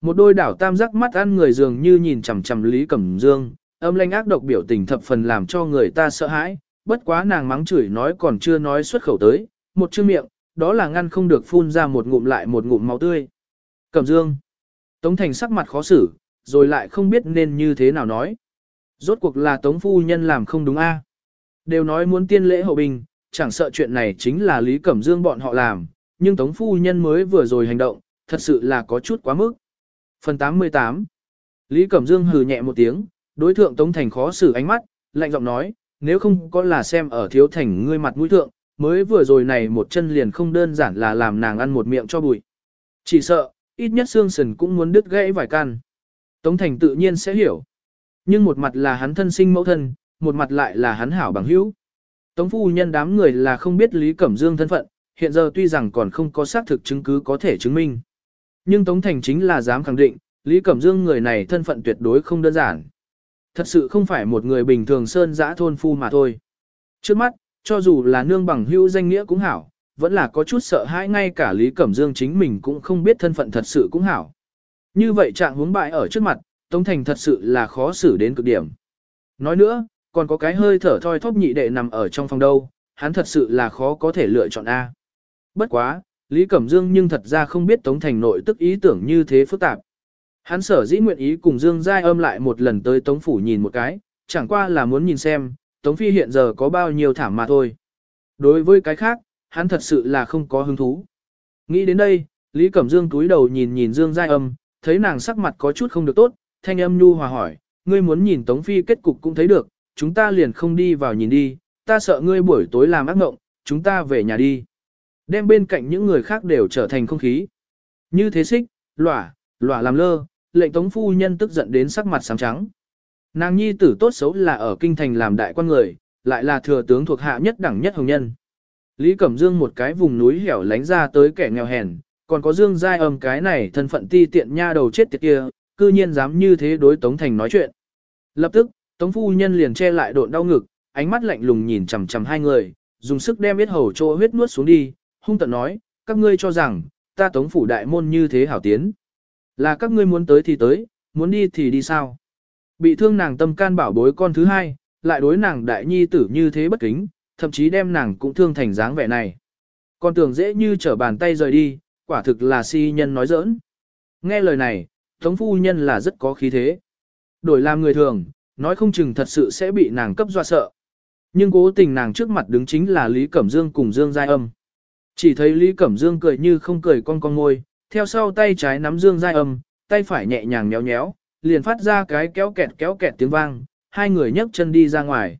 Một đôi đảo tam giác mắt ăn người dường như nhìn chằm chằm Lý Cẩm Dương, âm lanh ác độc biểu tình thập phần làm cho người ta sợ hãi, bất quá nàng mắng chửi nói còn chưa nói xuất khẩu tới, một chữ miệng, đó là ngăn không được phun ra một ngụm lại một ngụm máu tươi. Cẩm Dương. Tống Thành sắc mặt khó xử, rồi lại không biết nên như thế nào nói. Rốt cuộc là Tống Phu Nhân làm không đúng a Đều nói muốn tiên lễ hậu bình, chẳng sợ chuyện này chính là Lý Cẩm Dương bọn họ làm, nhưng Tống Phu Nhân mới vừa rồi hành động, thật sự là có chút quá mức. Phần 88 Lý Cẩm Dương hừ nhẹ một tiếng, đối thượng Tống Thành khó xử ánh mắt, lạnh giọng nói, nếu không có là xem ở thiếu thành ngươi mặt mũi thượng, mới vừa rồi này một chân liền không đơn giản là làm nàng ăn một miệng cho bụi. Chỉ sợ, ít nhất xương sườn cũng muốn đứt gãy vài căn. Tống Thành tự nhiên sẽ hiểu. Nhưng một mặt là hắn thân sinh mẫu thân, một mặt lại là hắn hảo bằng hữu. Tống phu nhân đám người là không biết Lý Cẩm Dương thân phận, hiện giờ tuy rằng còn không có xác thực chứng cứ có thể chứng minh. Nhưng Tống Thành chính là dám khẳng định, Lý Cẩm Dương người này thân phận tuyệt đối không đơn giản. Thật sự không phải một người bình thường sơn dã thôn phu mà thôi. Trước mắt, cho dù là nương bằng hữu danh nghĩa cũng hảo, vẫn là có chút sợ hãi ngay cả Lý Cẩm Dương chính mình cũng không biết thân phận thật sự cũng hảo. Như vậy trạng hướng bại ở trước mặt, Tống Thành thật sự là khó xử đến cực điểm. Nói nữa, còn có cái hơi thở thoi thóp nhị đệ nằm ở trong phòng đâu, hắn thật sự là khó có thể lựa chọn A. Bất quá, Lý Cẩm Dương nhưng thật ra không biết Tống Thành nội tức ý tưởng như thế phức tạp. Hắn sở dĩ nguyện ý cùng Dương Giai âm lại một lần tới Tống Phủ nhìn một cái, chẳng qua là muốn nhìn xem, Tống Phi hiện giờ có bao nhiêu thảm mà thôi. Đối với cái khác, hắn thật sự là không có hứng thú. Nghĩ đến đây, Lý Cẩm Dương túi đầu nhìn nhìn Dương Giai âm, thấy nàng sắc mặt có chút không được tốt, thanh âm nhu hòa hỏi, ngươi muốn nhìn Tống Phi kết cục cũng thấy được, chúng ta liền không đi vào nhìn đi, ta sợ ngươi buổi tối làm ác mộng, chúng ta về nhà đi. Đem bên cạnh những người khác đều trở thành không khí. Như thế xích, lỏa, lỏa làm lơ, lệnh tống phu nhân tức giận đến sắc mặt sáng trắng. Nàng nhi tử tốt xấu là ở kinh thành làm đại quan người, lại là thừa tướng thuộc hạ nhất đẳng nhất hồng nhân. Lý Cẩm Dương một cái vùng núi hẻo lánh ra tới kẻ nghèo hèn, còn có Dương Giai âm cái này thân phận ti tiện nha đầu chết tiệt kia, cư nhiên dám như thế đối Tống Thành nói chuyện. Lập tức, Tống phu nhân liền che lại độn đau ngực, ánh mắt lạnh lùng nhìn chằm chằm hai người, dùng sức đem biết hầu chỗ huyết nuốt xuống đi, hung tận nói, các ngươi cho rằng, ta tống phủ đại môn như thế hảo tiến. Là các ngươi muốn tới thì tới, muốn đi thì đi sao. Bị thương nàng tâm can bảo bối con thứ hai, lại đối nàng đại nhi tử như thế bất kính, thậm chí đem nàng cũng thương thành dáng vẻ này. Con tưởng dễ như trở bàn tay rời đi, quả thực là si nhân nói giỡn. Nghe lời này, tống phu nhân là rất có khí thế. Đổi làm người thường, nói không chừng thật sự sẽ bị nàng cấp dọa sợ. Nhưng cố tình nàng trước mặt đứng chính là Lý Cẩm Dương cùng Dương Giai Âm. Chỉ thấy Lý Cẩm Dương cười như không cười con con ngôi, theo sau tay trái nắm Dương Giai Âm, tay phải nhẹ nhàng nhéo nhéo, liền phát ra cái kéo kẹt kéo kẹt tiếng vang, hai người nhấc chân đi ra ngoài.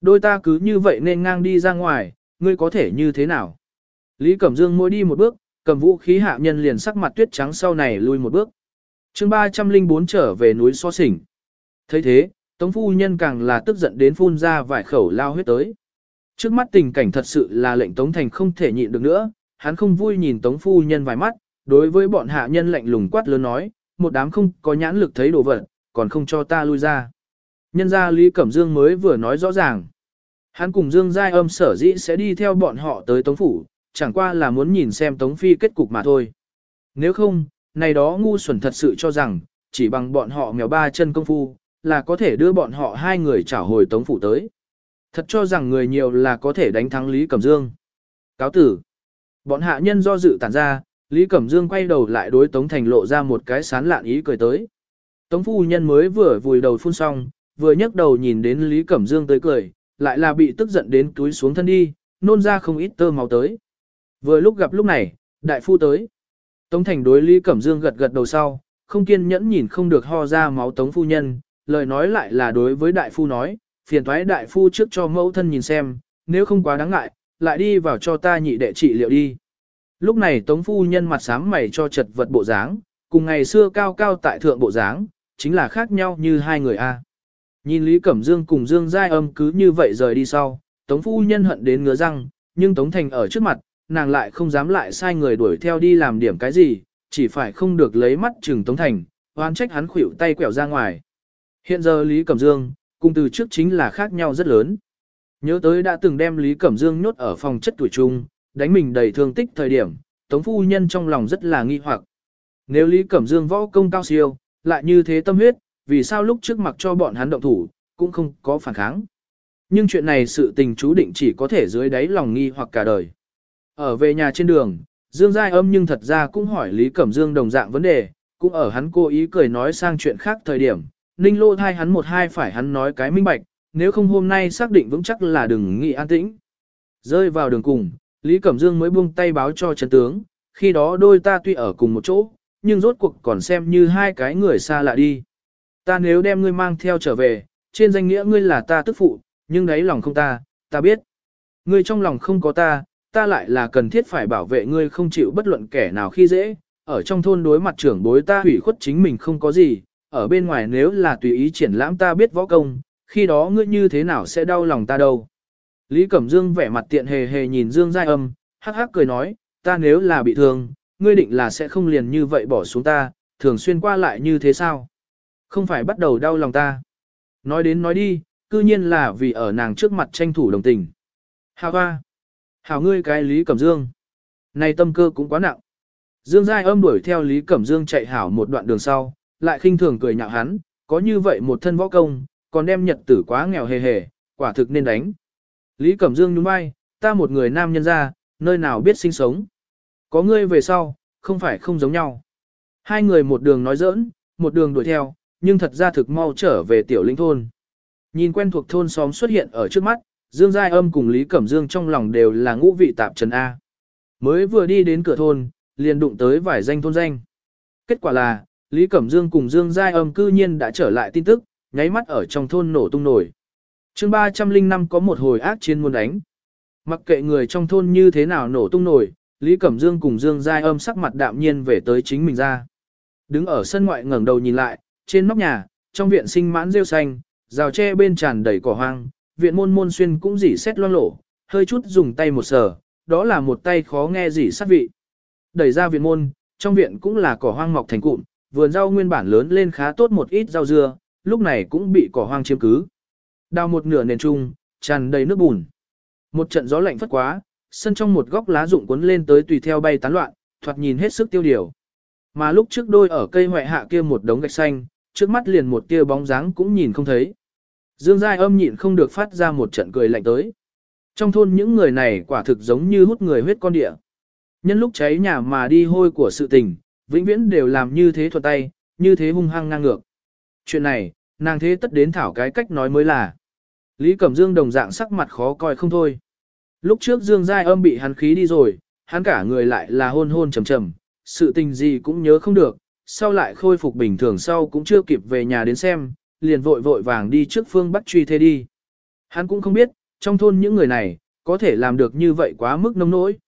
Đôi ta cứ như vậy nên ngang đi ra ngoài, ngươi có thể như thế nào? Lý Cẩm Dương mỗi đi một bước, cầm vũ khí hạ nhân liền sắc mặt tuyết trắng sau này lui một bước. chương 304 trở về núi so sỉnh. thấy thế, Tống Phu Nhân càng là tức giận đến phun ra vài khẩu lao huyết tới. Trước mắt tình cảnh thật sự là lệnh Tống Thành không thể nhịn được nữa, hắn không vui nhìn Tống Phu Nhân vài mắt, đối với bọn hạ nhân lạnh lùng quát lớn nói, một đám không có nhãn lực thấy đồ vật, còn không cho ta lui ra. Nhân ra Lý Cẩm Dương mới vừa nói rõ ràng. Hắn cùng Dương Giai âm sở dĩ sẽ đi theo bọn họ tới Tống Phủ, chẳng qua là muốn nhìn xem Tống Phi kết cục mà thôi. Nếu không, này đó ngu xuẩn thật sự cho rằng, chỉ bằng bọn họ mèo ba chân công phu, là có thể đưa bọn họ hai người trả hồi Tống Phủ tới. Thật cho rằng người nhiều là có thể đánh thắng Lý Cẩm Dương. Cáo tử. Bọn hạ nhân do dự tản ra, Lý Cẩm Dương quay đầu lại đối Tống Thành lộ ra một cái sán lạn ý cười tới. Tống phu nhân mới vừa vùi đầu phun xong, vừa nhấc đầu nhìn đến Lý Cẩm Dương tới cười, lại là bị tức giận đến túi xuống thân đi, nôn ra không ít tơ máu tới. Vừa lúc gặp lúc này, đại phu tới. Tống Thành đối Lý Cẩm Dương gật gật đầu sau, không kiên nhẫn nhìn không được ho ra máu Tống phu nhân, lời nói lại là đối với đại phu nói, phiền thoái đại phu trước cho mẫu thân nhìn xem, nếu không quá đáng ngại, lại đi vào cho ta nhị đệ trị liệu đi. Lúc này Tống phu nhân mặt sám mày cho chật vật bộ dáng, cùng ngày xưa cao cao tại thượng bộ dáng, chính là khác nhau như hai người a. Nhìn Lý Cẩm Dương cùng Dương Giai Âm cứ như vậy rời đi sau, Tống phu nhân hận đến ngứa răng, nhưng Tống Thành ở trước mặt, nàng lại không dám lại sai người đuổi theo đi làm điểm cái gì, chỉ phải không được lấy mắt chừng Tống Thành, oan trách hắn khuỷu tay quẹo ra ngoài. Hiện giờ Lý Cẩm Dương, cùng từ trước chính là khác nhau rất lớn. Nhớ tới đã từng đem Lý Cẩm Dương nhốt ở phòng chất tuổi trung, đánh mình đầy thương tích thời điểm, Tống phu nhân trong lòng rất là nghi hoặc. Nếu Lý Cẩm Dương võ công cao siêu, lại như thế tâm huyết, vì sao lúc trước mặc cho bọn hắn động thủ, cũng không có phản kháng. Nhưng chuyện này sự tình chú định chỉ có thể dưới đáy lòng nghi hoặc cả đời. Ở về nhà trên đường, Dương Giai âm nhưng thật ra cũng hỏi Lý Cẩm Dương đồng dạng vấn đề, cũng ở hắn cố ý cười nói sang chuyện khác thời điểm, Ninh Lô thai hắn một hai phải hắn nói cái minh bạch, nếu không hôm nay xác định vững chắc là đừng nghị an tĩnh. Rơi vào đường cùng, Lý Cẩm Dương mới buông tay báo cho chân tướng, khi đó đôi ta tuy ở cùng một chỗ, nhưng rốt cuộc còn xem như hai cái người xa lạ đi. Ta nếu đem ngươi mang theo trở về, trên danh nghĩa ngươi là ta tức phụ, nhưng đấy lòng không ta, ta biết. Ngươi trong lòng không có ta, ta lại là cần thiết phải bảo vệ ngươi không chịu bất luận kẻ nào khi dễ. Ở trong thôn đối mặt trưởng bối ta hủy khuất chính mình không có gì, ở bên ngoài nếu là tùy ý triển lãm ta biết võ công, khi đó ngươi như thế nào sẽ đau lòng ta đâu. Lý Cẩm Dương vẻ mặt tiện hề hề nhìn Dương Giai Âm, hắc hắc cười nói, ta nếu là bị thương, ngươi định là sẽ không liền như vậy bỏ xuống ta, thường xuyên qua lại như thế sao? Không phải bắt đầu đau lòng ta. Nói đến nói đi, cư nhiên là vì ở nàng trước mặt tranh thủ đồng tình. Hào hoa! Hào ngươi cái Lý Cẩm Dương. Này tâm cơ cũng quá nặng. Dương Giai âm đuổi theo Lý Cẩm Dương chạy hảo một đoạn đường sau, lại khinh thường cười nhạo hắn, có như vậy một thân võ công, còn đem nhật tử quá nghèo hề hề, quả thực nên đánh. Lý Cẩm Dương nhún vai, ta một người nam nhân ra, nơi nào biết sinh sống. Có ngươi về sau, không phải không giống nhau. Hai người một đường nói giỡn, một đường đuổi theo, nhưng thật ra thực mau trở về tiểu linh thôn. Nhìn quen thuộc thôn xóm xuất hiện ở trước mắt, Dương Giai Âm cùng Lý Cẩm Dương trong lòng đều là ngũ vị tạp trần A. Mới vừa đi đến cửa thôn, liền đụng tới vài danh thôn danh. Kết quả là, Lý Cẩm Dương cùng Dương Giai Âm cư nhiên đã trở lại tin tức, nháy mắt ở trong thôn nổ tung nổi. chương 305 có một hồi ác chiến muốn đánh. Mặc kệ người trong thôn như thế nào nổ tung nổi, Lý Cẩm Dương cùng Dương Giai Âm sắc mặt đạm nhiên về tới chính mình ra. Đứng ở sân ngoại ngẩng đầu nhìn lại, trên nóc nhà, trong viện sinh mãn rêu xanh, rào tre bên tràn đầy cỏ hoang, viện môn môn xuyên cũng dỉ xét loang lổ, hơi chút dùng tay một sờ, đó là một tay khó nghe dỉ sát vị. Đẩy ra viện môn, trong viện cũng là cỏ hoang mọc thành cụm, vườn rau nguyên bản lớn lên khá tốt một ít rau dưa, lúc này cũng bị cỏ hoang chiếm cứ. Đào một nửa nền trung, tràn đầy nước bùn. Một trận gió lạnh phất quá, sân trong một góc lá rụng cuốn lên tới tùy theo bay tán loạn, thoạt nhìn hết sức tiêu điều. Mà lúc trước đôi ở cây hoại hạ kia một đống gạch xanh, trước mắt liền một tia bóng dáng cũng nhìn không thấy. Dương Giai âm nhịn không được phát ra một trận cười lạnh tới. Trong thôn những người này quả thực giống như hút người huyết con địa. Nhân lúc cháy nhà mà đi hôi của sự tình, vĩnh viễn đều làm như thế thuật tay, như thế hung hăng ngang ngược. Chuyện này, nàng thế tất đến thảo cái cách nói mới là. Lý Cẩm Dương đồng dạng sắc mặt khó coi không thôi. Lúc trước Dương Giai âm bị hắn khí đi rồi, hắn cả người lại là hôn hôn trầm trầm, sự tình gì cũng nhớ không được, sau lại khôi phục bình thường sau cũng chưa kịp về nhà đến xem, liền vội vội vàng đi trước phương bắt truy thế đi. Hắn cũng không biết, trong thôn những người này, có thể làm được như vậy quá mức nông nỗi.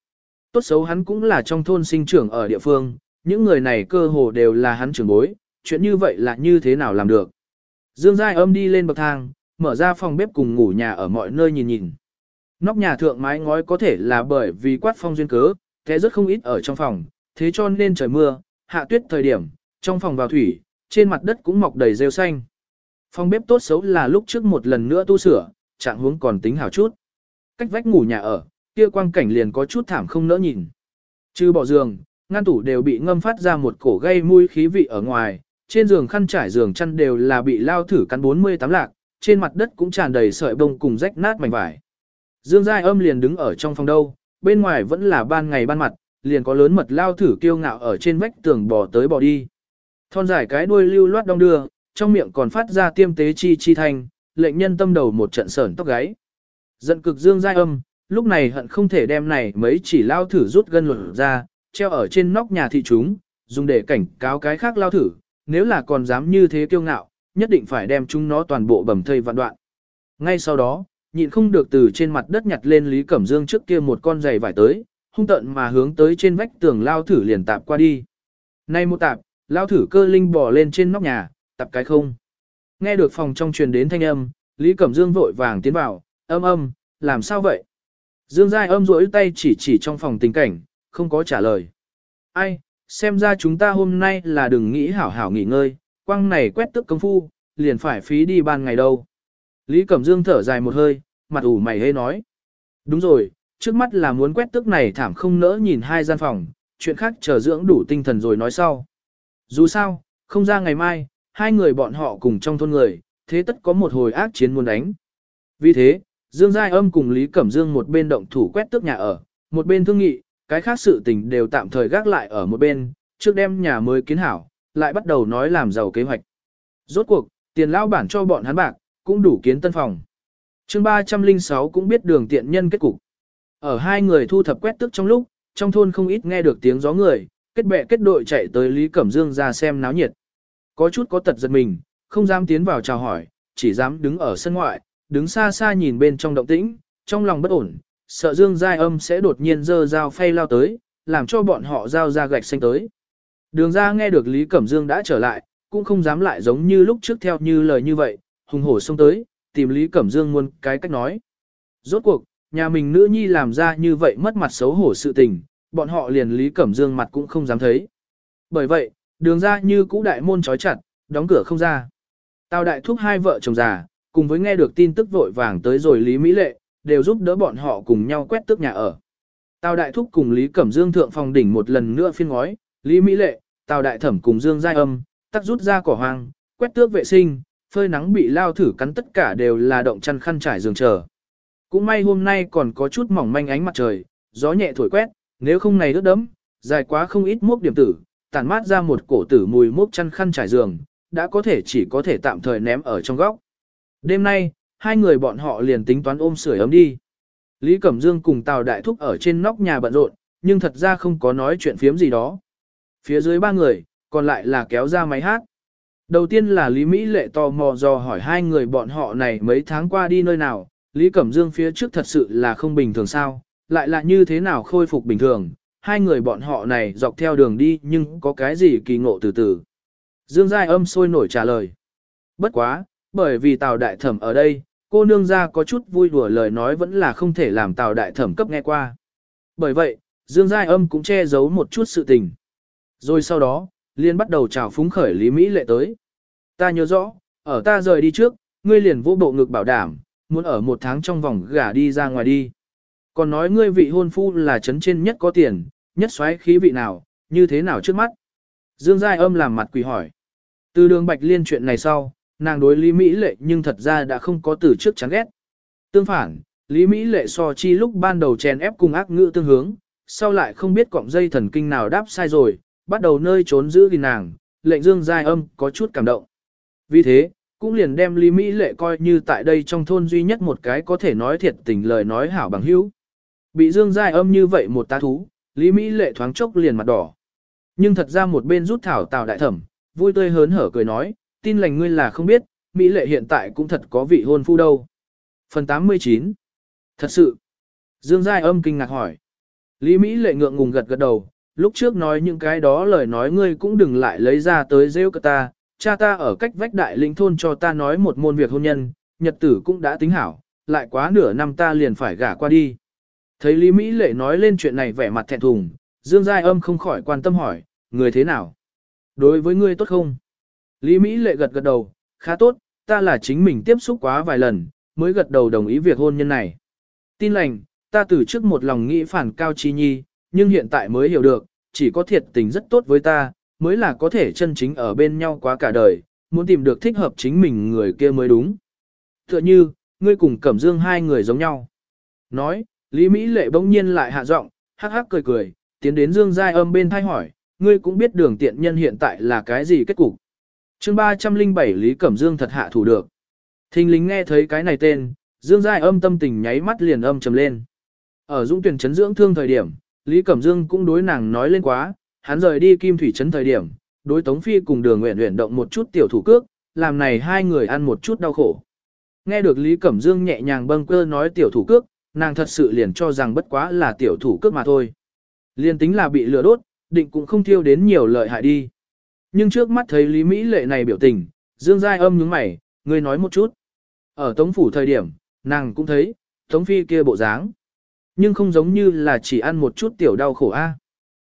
Tốt xấu hắn cũng là trong thôn sinh trưởng ở địa phương, những người này cơ hồ đều là hắn trưởng bối, chuyện như vậy là như thế nào làm được. Dương Giai âm đi lên bậc thang, mở ra phòng bếp cùng ngủ nhà ở mọi nơi nhìn nhìn. Nóc nhà thượng mái ngói có thể là bởi vì quát phong duyên cớ, thế rất không ít ở trong phòng, thế cho nên trời mưa, hạ tuyết thời điểm, trong phòng vào thủy, trên mặt đất cũng mọc đầy rêu xanh. Phòng bếp tốt xấu là lúc trước một lần nữa tu sửa, trạng huống còn tính hảo chút. Cách vách ngủ nhà ở, kia quang cảnh liền có chút thảm không nỡ nhìn. Chứ bỏ giường, ngăn tủ đều bị ngâm phát ra một cổ gây mùi khí vị ở ngoài, trên giường khăn trải giường chăn đều là bị lao thử cắn 48 lạc, trên mặt đất cũng tràn đầy sợi bông cùng rách nát mảnh vải. Dương Giai âm liền đứng ở trong phòng đâu, bên ngoài vẫn là ban ngày ban mặt, liền có lớn mật lao thử kiêu ngạo ở trên vách tường bò tới bò đi. Thon dài cái đuôi lưu loát đong đưa, trong miệng còn phát ra tiêm tế chi chi thanh, lệnh nhân tâm đầu một trận sởn tóc gáy. Giận cực Dương Giai âm, lúc này hận không thể đem này mấy chỉ lao thử rút gân luận ra, treo ở trên nóc nhà thị chúng, dùng để cảnh cáo cái khác lao thử, nếu là còn dám như thế kiêu ngạo, nhất định phải đem chúng nó toàn bộ bầm thây vạn đoạn. Ngay sau đó, nhịn không được từ trên mặt đất nhặt lên Lý Cẩm Dương trước kia một con giày vải tới, hung tận mà hướng tới trên vách tường lao thử liền tạp qua đi. Nay một tạp, lao thử cơ linh bò lên trên nóc nhà, tạp cái không. Nghe được phòng trong truyền đến thanh âm, Lý Cẩm Dương vội vàng tiến vào, âm âm, làm sao vậy? Dương Giai âm rỗi tay chỉ chỉ trong phòng tình cảnh, không có trả lời. Ai, xem ra chúng ta hôm nay là đừng nghĩ hảo hảo nghỉ ngơi, quăng này quét tức công phu, liền phải phí đi ban ngày đâu. Lý Cẩm Dương thở dài một hơi, mặt ủ mày hê nói. Đúng rồi, trước mắt là muốn quét tức này thảm không nỡ nhìn hai gian phòng, chuyện khác chờ dưỡng đủ tinh thần rồi nói sau. Dù sao, không ra ngày mai, hai người bọn họ cùng trong thôn người, thế tất có một hồi ác chiến muốn đánh. Vì thế, Dương Giai Âm cùng Lý Cẩm Dương một bên động thủ quét tước nhà ở, một bên thương nghị, cái khác sự tình đều tạm thời gác lại ở một bên, trước đem nhà mới kiến hảo, lại bắt đầu nói làm giàu kế hoạch. Rốt cuộc, tiền lao bản cho bọn hắn bạc, cũng đủ kiến tân phòng. chương 306 cũng biết đường tiện nhân kết cục. Ở hai người thu thập quét tức trong lúc, trong thôn không ít nghe được tiếng gió người, kết bè kết đội chạy tới Lý Cẩm Dương ra xem náo nhiệt. Có chút có tật giật mình, không dám tiến vào chào hỏi, chỉ dám đứng ở sân ngoại, đứng xa xa nhìn bên trong động tĩnh, trong lòng bất ổn, sợ Dương Giai Âm sẽ đột nhiên dơ dao phay lao tới, làm cho bọn họ giao ra gạch xanh tới. Đường ra nghe được Lý Cẩm Dương đã trở lại, cũng không dám lại giống như lúc trước theo như lời như vậy, hùng hổ xông tới, tìm Lý Cẩm Dương muôn cái cách nói. Rốt cuộc, nhà mình nữ nhi làm ra như vậy mất mặt xấu hổ sự tình, bọn họ liền Lý Cẩm Dương mặt cũng không dám thấy. Bởi vậy, đường ra như cũ đại môn trói chặt, đóng cửa không ra. Tào đại thúc hai vợ chồng già, cùng với nghe được tin tức vội vàng tới rồi Lý Mỹ Lệ, đều giúp đỡ bọn họ cùng nhau quét tước nhà ở. Tào đại thúc cùng Lý Cẩm Dương thượng phòng đỉnh một lần nữa phiên ngói, Lý Mỹ Lệ, Tào đại thẩm cùng Dương Giai Âm, tắt rút ra cỏ hoang, quét tước vệ sinh, phơi nắng bị lao thử cắn tất cả đều là động chăn khăn trải giường chờ. Cũng may hôm nay còn có chút mỏng manh ánh mặt trời, gió nhẹ thổi quét, nếu không này ướt đẫm, dài quá không ít mốc điểm tử, tản mát ra một cổ tử mùi mốc chăn khăn trải giường, đã có thể chỉ có thể tạm thời ném ở trong góc. Đêm nay, hai người bọn họ liền tính toán ôm sưởi ấm đi. Lý Cẩm Dương cùng Tào Đại Thúc ở trên nóc nhà bận rộn, nhưng thật ra không có nói chuyện phiếm gì đó. Phía dưới ba người, còn lại là kéo ra máy hát. Đầu tiên là Lý Mỹ lệ tò mò dò hỏi hai người bọn họ này mấy tháng qua đi nơi nào, Lý Cẩm Dương phía trước thật sự là không bình thường sao, lại là như thế nào khôi phục bình thường, hai người bọn họ này dọc theo đường đi nhưng có cái gì kỳ ngộ từ từ. Dương Giai âm sôi nổi trả lời. Bất quá, bởi vì Tào Đại Thẩm ở đây, cô nương ra có chút vui đùa lời nói vẫn là không thể làm Tào Đại Thẩm cấp nghe qua. Bởi vậy, Dương Giai âm cũng che giấu một chút sự tình. Rồi sau đó, liên bắt đầu chào phúng khởi Lý Mỹ lệ tới. Ta nhớ rõ, ở ta rời đi trước, ngươi liền vô bộ ngực bảo đảm, muốn ở một tháng trong vòng gả đi ra ngoài đi. Còn nói ngươi vị hôn phu là chấn trên nhất có tiền, nhất xoáy khí vị nào, như thế nào trước mắt. Dương Giai âm làm mặt quỷ hỏi. Từ đường Bạch Liên chuyện này sau, nàng đối Lý Mỹ Lệ nhưng thật ra đã không có từ trước chán ghét. Tương phản, Lý Mỹ Lệ so chi lúc ban đầu chèn ép cùng ác ngữ tương hướng, sau lại không biết cọng dây thần kinh nào đáp sai rồi, bắt đầu nơi trốn giữ gìn nàng, lệnh Dương Giai âm có chút cảm động. Vì thế, cũng liền đem Lý Mỹ Lệ coi như tại đây trong thôn duy nhất một cái có thể nói thiệt tình lời nói hảo bằng hữu. Bị Dương Giai âm như vậy một tá thú, Lý Mỹ Lệ thoáng chốc liền mặt đỏ. Nhưng thật ra một bên rút thảo tào đại thẩm, vui tươi hớn hở cười nói, tin lành ngươi là không biết, Mỹ lệ hiện tại cũng thật có vị hôn phu đâu. Phần 89 Thật sự Dương Giai âm kinh ngạc hỏi. Lý Mỹ lệ ngượng ngùng gật gật đầu, lúc trước nói những cái đó lời nói ngươi cũng đừng lại lấy ra tới rêu cơ ta, cha ta ở cách vách đại lĩnh thôn cho ta nói một môn việc hôn nhân, nhật tử cũng đã tính hảo, lại quá nửa năm ta liền phải gả qua đi. Thấy Lý Mỹ lệ nói lên chuyện này vẻ mặt thẹn thùng, Dương Giai âm không khỏi quan tâm hỏi, người thế nào? Đối với ngươi tốt không? Lý Mỹ lệ gật gật đầu, khá tốt, ta là chính mình tiếp xúc quá vài lần, mới gật đầu đồng ý việc hôn nhân này. Tin lành, ta từ trước một lòng nghĩ phản cao chi nhi, nhưng hiện tại mới hiểu được, chỉ có thiệt tình rất tốt với ta, mới là có thể chân chính ở bên nhau quá cả đời, muốn tìm được thích hợp chính mình người kia mới đúng. Tựa như, ngươi cùng Cẩm Dương hai người giống nhau. Nói, Lý Mỹ Lệ bỗng nhiên lại hạ giọng, hắc hắc cười cười, tiến đến Dương Giai âm bên thay hỏi, ngươi cũng biết đường tiện nhân hiện tại là cái gì kết cục chương 307 Lý Cẩm Dương thật hạ thủ được. Thình lính nghe thấy cái này tên, Dương Giai âm tâm tình nháy mắt liền âm trầm lên. Ở Dũng tuyển chấn dưỡng thương thời điểm, Lý Cẩm Dương cũng đối nàng nói lên quá, hắn rời đi Kim Thủy Trấn thời điểm, đối Tống Phi cùng đường nguyện nguyện động một chút tiểu thủ cước, làm này hai người ăn một chút đau khổ. Nghe được Lý Cẩm Dương nhẹ nhàng bâng cơ nói tiểu thủ cước, nàng thật sự liền cho rằng bất quá là tiểu thủ cước mà thôi. Liên tính là bị lửa đốt, định cũng không thiêu đến nhiều lợi hại đi. Nhưng trước mắt thấy Lý Mỹ lệ này biểu tình, Dương Giai âm nhướng mày, ngươi nói một chút. Ở Tống Phủ thời điểm, nàng cũng thấy, Tống Phi kia bộ dáng. Nhưng không giống như là chỉ ăn một chút tiểu đau khổ a.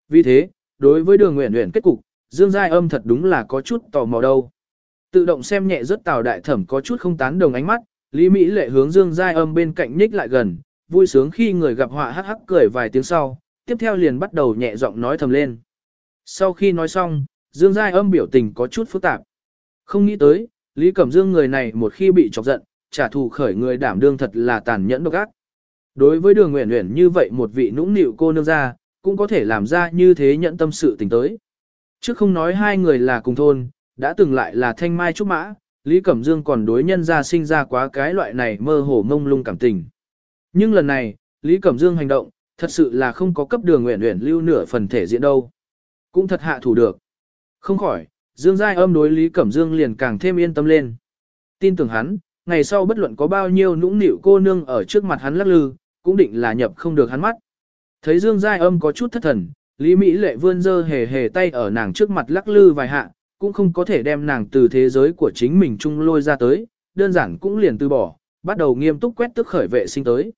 Vì thế, đối với đường nguyện nguyện kết cục, Dương Giai âm thật đúng là có chút tò mò đâu. Tự động xem nhẹ rất tào đại thẩm có chút không tán đồng ánh mắt, Lý Mỹ lệ hướng Dương Giai âm bên cạnh nhích lại gần, vui sướng khi người gặp họa hắc hắc cười vài tiếng sau, tiếp theo liền bắt đầu nhẹ giọng nói thầm lên. Sau khi nói xong, Dương Giai âm biểu tình có chút phức tạp. Không nghĩ tới, Lý Cẩm Dương người này một khi bị chọc giận, trả thù khởi người đảm đương thật là tàn nhẫn độc ác. Đối với đường nguyện nguyện như vậy một vị nũng nịu cô nương ra, cũng có thể làm ra như thế nhận tâm sự tình tới. Chứ không nói hai người là cùng thôn, đã từng lại là thanh mai trúc mã, Lý Cẩm Dương còn đối nhân ra sinh ra quá cái loại này mơ hồ mông lung cảm tình. Nhưng lần này, Lý Cẩm Dương hành động, thật sự là không có cấp đường nguyện nguyện lưu nửa phần thể diện đâu. Cũng thật hạ thủ được. Không khỏi, Dương Giai âm đối Lý Cẩm Dương liền càng thêm yên tâm lên. Tin tưởng hắn, ngày sau bất luận có bao nhiêu nũng nịu cô nương ở trước mặt hắn lắc lư, cũng định là nhập không được hắn mắt. Thấy Dương Giai âm có chút thất thần, Lý Mỹ lệ vươn dơ hề hề tay ở nàng trước mặt lắc lư vài hạ, cũng không có thể đem nàng từ thế giới của chính mình chung lôi ra tới, đơn giản cũng liền từ bỏ, bắt đầu nghiêm túc quét tức khởi vệ sinh tới.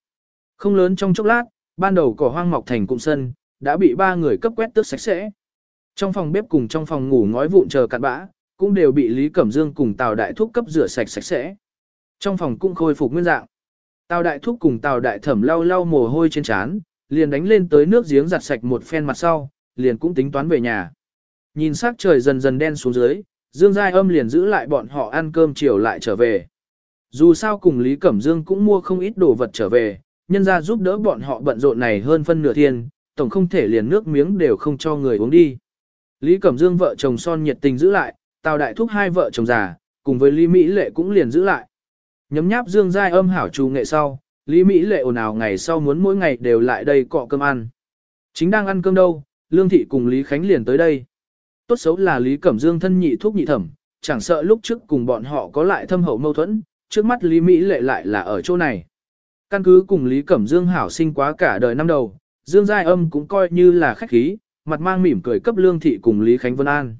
Không lớn trong chốc lát, ban đầu cỏ hoang mọc thành cụm sân, đã bị ba người cấp quét tước sạch sẽ. Trong phòng bếp cùng trong phòng ngủ ngói vụn chờ cặn bã, cũng đều bị Lý Cẩm Dương cùng Tào Đại Thúc cấp rửa sạch sạch sẽ. Trong phòng cũng khôi phục nguyên dạng. Tào Đại Thúc cùng Tào Đại Thẩm lau lau mồ hôi trên trán, liền đánh lên tới nước giếng giặt sạch một phen mặt sau, liền cũng tính toán về nhà. Nhìn sắc trời dần dần đen xuống dưới, Dương Giai Âm liền giữ lại bọn họ ăn cơm chiều lại trở về. Dù sao cùng Lý Cẩm Dương cũng mua không ít đồ vật trở về, nhân ra giúp đỡ bọn họ bận rộn này hơn phân nửa thiên, tổng không thể liền nước miếng đều không cho người uống đi. Lý Cẩm Dương vợ chồng son nhiệt tình giữ lại, Tào Đại Thúc hai vợ chồng già, cùng với Lý Mỹ Lệ cũng liền giữ lại. Nhấm nháp Dương Giai âm hảo trù nghệ sau, Lý Mỹ Lệ ồn ào ngày sau muốn mỗi ngày đều lại đây cọ cơm ăn. Chính đang ăn cơm đâu, Lương Thị cùng Lý Khánh liền tới đây. Tốt xấu là Lý Cẩm Dương thân nhị thuốc nhị thẩm, chẳng sợ lúc trước cùng bọn họ có lại thâm hậu mâu thuẫn, trước mắt Lý Mỹ Lệ lại là ở chỗ này. Căn cứ cùng Lý Cẩm Dương hảo sinh quá cả đời năm đầu, Dương Giai Âm cũng coi như là khách khí, mặt mang mỉm cười cấp Lương Thị cùng Lý Khánh Vân An.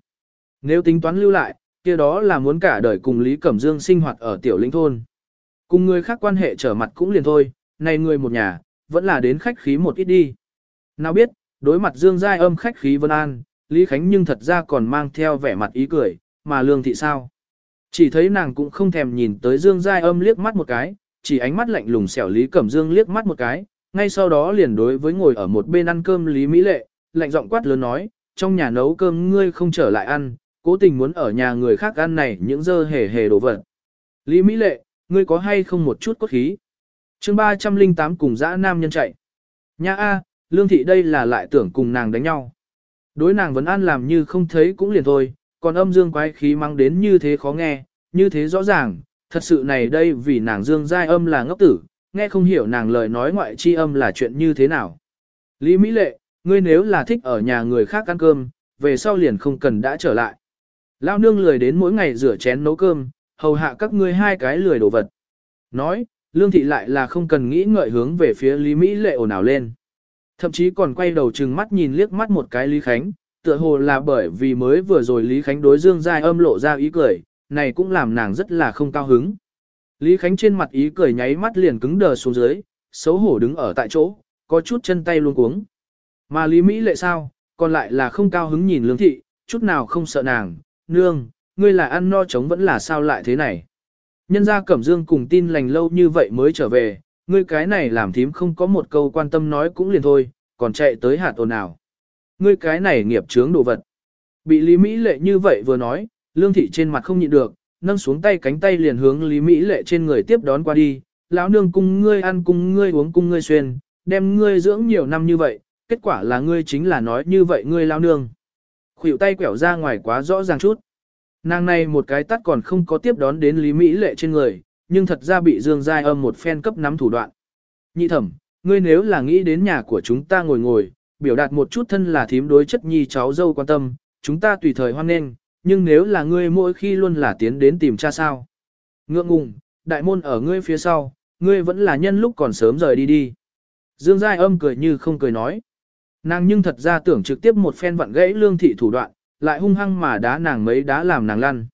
Nếu tính toán lưu lại, kia đó là muốn cả đời cùng Lý Cẩm Dương sinh hoạt ở tiểu lĩnh thôn. Cùng người khác quan hệ trở mặt cũng liền thôi, này người một nhà, vẫn là đến khách khí một ít đi. Nào biết, đối mặt Dương Giai Âm khách khí Vân An, Lý Khánh nhưng thật ra còn mang theo vẻ mặt ý cười, mà Lương Thị sao? Chỉ thấy nàng cũng không thèm nhìn tới Dương Giai Âm liếc mắt một cái, chỉ ánh mắt lạnh lùng xẻo Lý Cẩm Dương liếc mắt một cái, ngay sau đó liền đối với ngồi ở một bên ăn cơm Lý Mỹ Lệ, lạnh giọng quát lớn nói, trong nhà nấu cơm ngươi không trở lại ăn, cố tình muốn ở nhà người khác ăn này những dơ hề hề đồ vật. Lý Mỹ Lệ, ngươi có hay không một chút cốt khí? chương 308 cùng dã nam nhân chạy. Nha A, Lương Thị đây là lại tưởng cùng nàng đánh nhau. Đối nàng vẫn ăn làm như không thấy cũng liền thôi, còn âm dương quái khí mang đến như thế khó nghe, như thế rõ ràng, thật sự này đây vì nàng dương giai âm là ngốc tử, nghe không hiểu nàng lời nói ngoại chi âm là chuyện như thế nào. Lý Mỹ Lệ, ngươi nếu là thích ở nhà người khác ăn cơm, về sau liền không cần đã trở lại. Lao nương lười đến mỗi ngày rửa chén nấu cơm, hầu hạ các ngươi hai cái lười đồ vật. Nói, lương thị lại là không cần nghĩ ngợi hướng về phía Lý Mỹ lệ ồn ào lên. Thậm chí còn quay đầu trừng mắt nhìn liếc mắt một cái Lý Khánh, tựa hồ là bởi vì mới vừa rồi Lý Khánh đối Dương Giai âm lộ ra ý cười, này cũng làm nàng rất là không cao hứng. Lý Khánh trên mặt ý cười nháy mắt liền cứng đờ xuống dưới, xấu hổ đứng ở tại chỗ, có chút chân tay luôn cuống. Mà Lý Mỹ lệ sao, còn lại là không cao hứng nhìn lương thị, chút nào không sợ nàng, nương, ngươi là ăn no chống vẫn là sao lại thế này. Nhân gia Cẩm Dương cùng tin lành lâu như vậy mới trở về, ngươi cái này làm thím không có một câu quan tâm nói cũng liền thôi, còn chạy tới hạt ồn nào. Ngươi cái này nghiệp chướng đồ vật. Bị Lý Mỹ lệ như vậy vừa nói, lương thị trên mặt không nhịn được, nâng xuống tay cánh tay liền hướng Lý Mỹ lệ trên người tiếp đón qua đi, lão nương cung ngươi ăn cung ngươi uống cung ngươi xuyên, đem ngươi dưỡng nhiều năm như vậy, kết quả là ngươi chính là nói như vậy ngươi lao nương. Khuỷu tay quẹo ra ngoài quá rõ ràng chút. Nàng này một cái tắt còn không có tiếp đón đến Lý Mỹ lệ trên người, nhưng thật ra bị Dương Giai âm một phen cấp nắm thủ đoạn. Nhị thẩm, ngươi nếu là nghĩ đến nhà của chúng ta ngồi ngồi, biểu đạt một chút thân là thím đối chất nhi cháu dâu quan tâm, chúng ta tùy thời hoan nghênh, nhưng nếu là ngươi mỗi khi luôn là tiến đến tìm cha sao. Ngượng ngùng, đại môn ở ngươi phía sau, ngươi vẫn là nhân lúc còn sớm rời đi đi. Dương Giai âm cười như không cười nói. Nàng nhưng thật ra tưởng trực tiếp một phen vặn gãy lương thị thủ đoạn, lại hung hăng mà đá nàng mấy đá làm nàng lăn.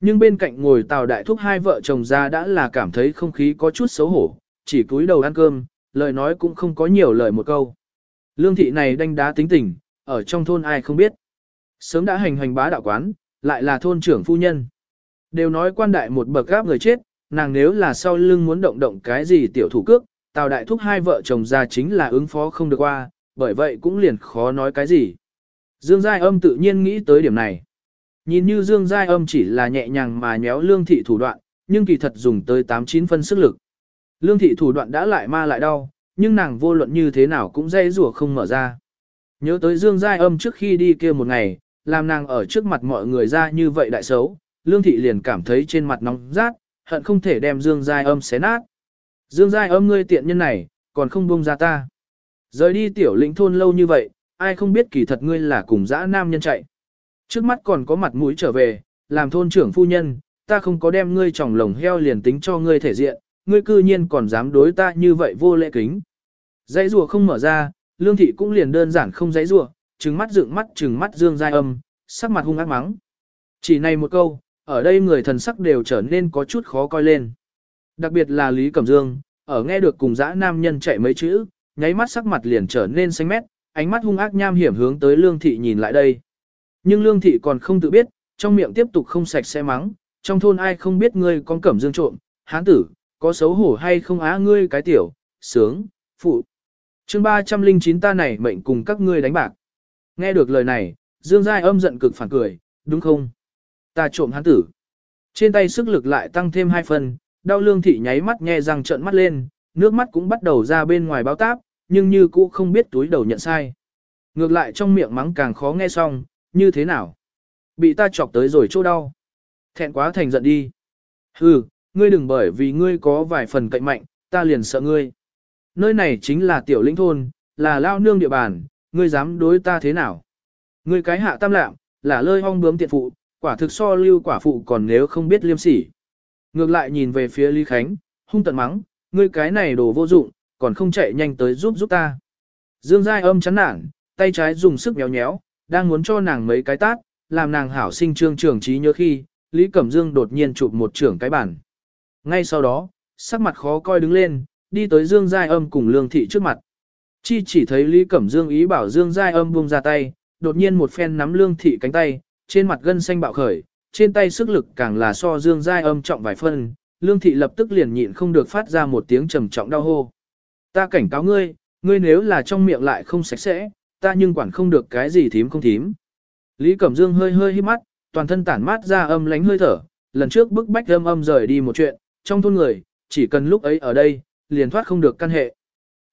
Nhưng bên cạnh ngồi tàu đại thúc hai vợ chồng ra đã là cảm thấy không khí có chút xấu hổ, chỉ cúi đầu ăn cơm, lời nói cũng không có nhiều lời một câu. Lương thị này đánh đá tính tình, ở trong thôn ai không biết. Sớm đã hành hành bá đạo quán, lại là thôn trưởng phu nhân. Đều nói quan đại một bậc gáp người chết, nàng nếu là sau lưng muốn động động cái gì tiểu thủ cước, tào đại thúc hai vợ chồng ra chính là ứng phó không được qua, bởi vậy cũng liền khó nói cái gì. Dương Giai âm tự nhiên nghĩ tới điểm này. Nhìn như Dương Giai âm chỉ là nhẹ nhàng mà nhéo lương thị thủ đoạn, nhưng kỳ thật dùng tới 8-9 phân sức lực. Lương thị thủ đoạn đã lại ma lại đau, nhưng nàng vô luận như thế nào cũng dây rủa không mở ra. Nhớ tới Dương Giai âm trước khi đi kia một ngày, làm nàng ở trước mặt mọi người ra như vậy đại xấu, Lương thị liền cảm thấy trên mặt nóng rát, hận không thể đem Dương Giai âm xé nát. Dương Giai âm ngươi tiện nhân này, còn không buông ra ta. Rời đi tiểu lĩnh thôn lâu như vậy, ai không biết kỳ thật ngươi là cùng dã nam nhân chạy. Trước mắt còn có mặt mũi trở về, làm thôn trưởng phu nhân, ta không có đem ngươi tròng lồng heo liền tính cho ngươi thể diện, ngươi cư nhiên còn dám đối ta như vậy vô lễ kính. Dãy rùa không mở ra, lương thị cũng liền đơn giản không dãy rùa, trừng mắt dựng mắt trừng mắt dương dai âm, sắc mặt hung ác mắng. Chỉ này một câu, ở đây người thần sắc đều trở nên có chút khó coi lên. Đặc biệt là Lý Cẩm Dương, ở nghe được cùng dã nam nhân chạy mấy chữ, nháy mắt sắc mặt liền trở nên xanh mét, ánh mắt hung ác nham hiểm hướng tới lương thị nhìn lại đây. Nhưng lương thị còn không tự biết, trong miệng tiếp tục không sạch sẽ mắng, trong thôn ai không biết ngươi con cẩm dương trộm, hán tử, có xấu hổ hay không á ngươi cái tiểu, sướng, phụ. chương 309 ta này mệnh cùng các ngươi đánh bạc. Nghe được lời này, Dương Giai âm giận cực phản cười, đúng không? Ta trộm hán tử. Trên tay sức lực lại tăng thêm hai phần, đau lương thị nháy mắt nghe răng trợn mắt lên, nước mắt cũng bắt đầu ra bên ngoài báo táp, nhưng như cũ không biết túi đầu nhận sai. Ngược lại trong miệng mắng càng khó nghe xong, như thế nào? Bị ta chọc tới rồi chỗ đau. Thẹn quá thành giận đi. Hừ, ngươi đừng bởi vì ngươi có vài phần cạnh mạnh, ta liền sợ ngươi. Nơi này chính là tiểu lĩnh thôn, là lao nương địa bàn, ngươi dám đối ta thế nào? Ngươi cái hạ tam lạm, là lơi hong bướm tiện phụ, quả thực so lưu quả phụ còn nếu không biết liêm sỉ. Ngược lại nhìn về phía Lý Khánh, hung tận mắng, ngươi cái này đồ vô dụng, còn không chạy nhanh tới giúp giúp ta. Dương Giai âm chán nản, tay trái dùng sức nhéo nhéo, đang muốn cho nàng mấy cái tát, làm nàng hảo sinh trương trường trí nhớ khi, Lý Cẩm Dương đột nhiên chụp một trưởng cái bản. Ngay sau đó, sắc mặt khó coi đứng lên, đi tới Dương Giai âm cùng Lương Thị trước mặt. Chi chỉ thấy Lý Cẩm Dương ý bảo Dương Giai âm buông ra tay, đột nhiên một phen nắm Lương Thị cánh tay, trên mặt gân xanh bạo khởi, trên tay sức lực càng là so Dương Giai âm trọng vài phân, Lương Thị lập tức liền nhịn không được phát ra một tiếng trầm trọng đau hô. Ta cảnh cáo ngươi, ngươi nếu là trong miệng lại không sạch sẽ, ta nhưng quản không được cái gì thím không thím. Lý Cẩm Dương hơi hơi hít mắt, toàn thân tản mát ra âm lánh hơi thở, lần trước bức bách âm âm rời đi một chuyện, trong thôn người, chỉ cần lúc ấy ở đây, liền thoát không được căn hệ.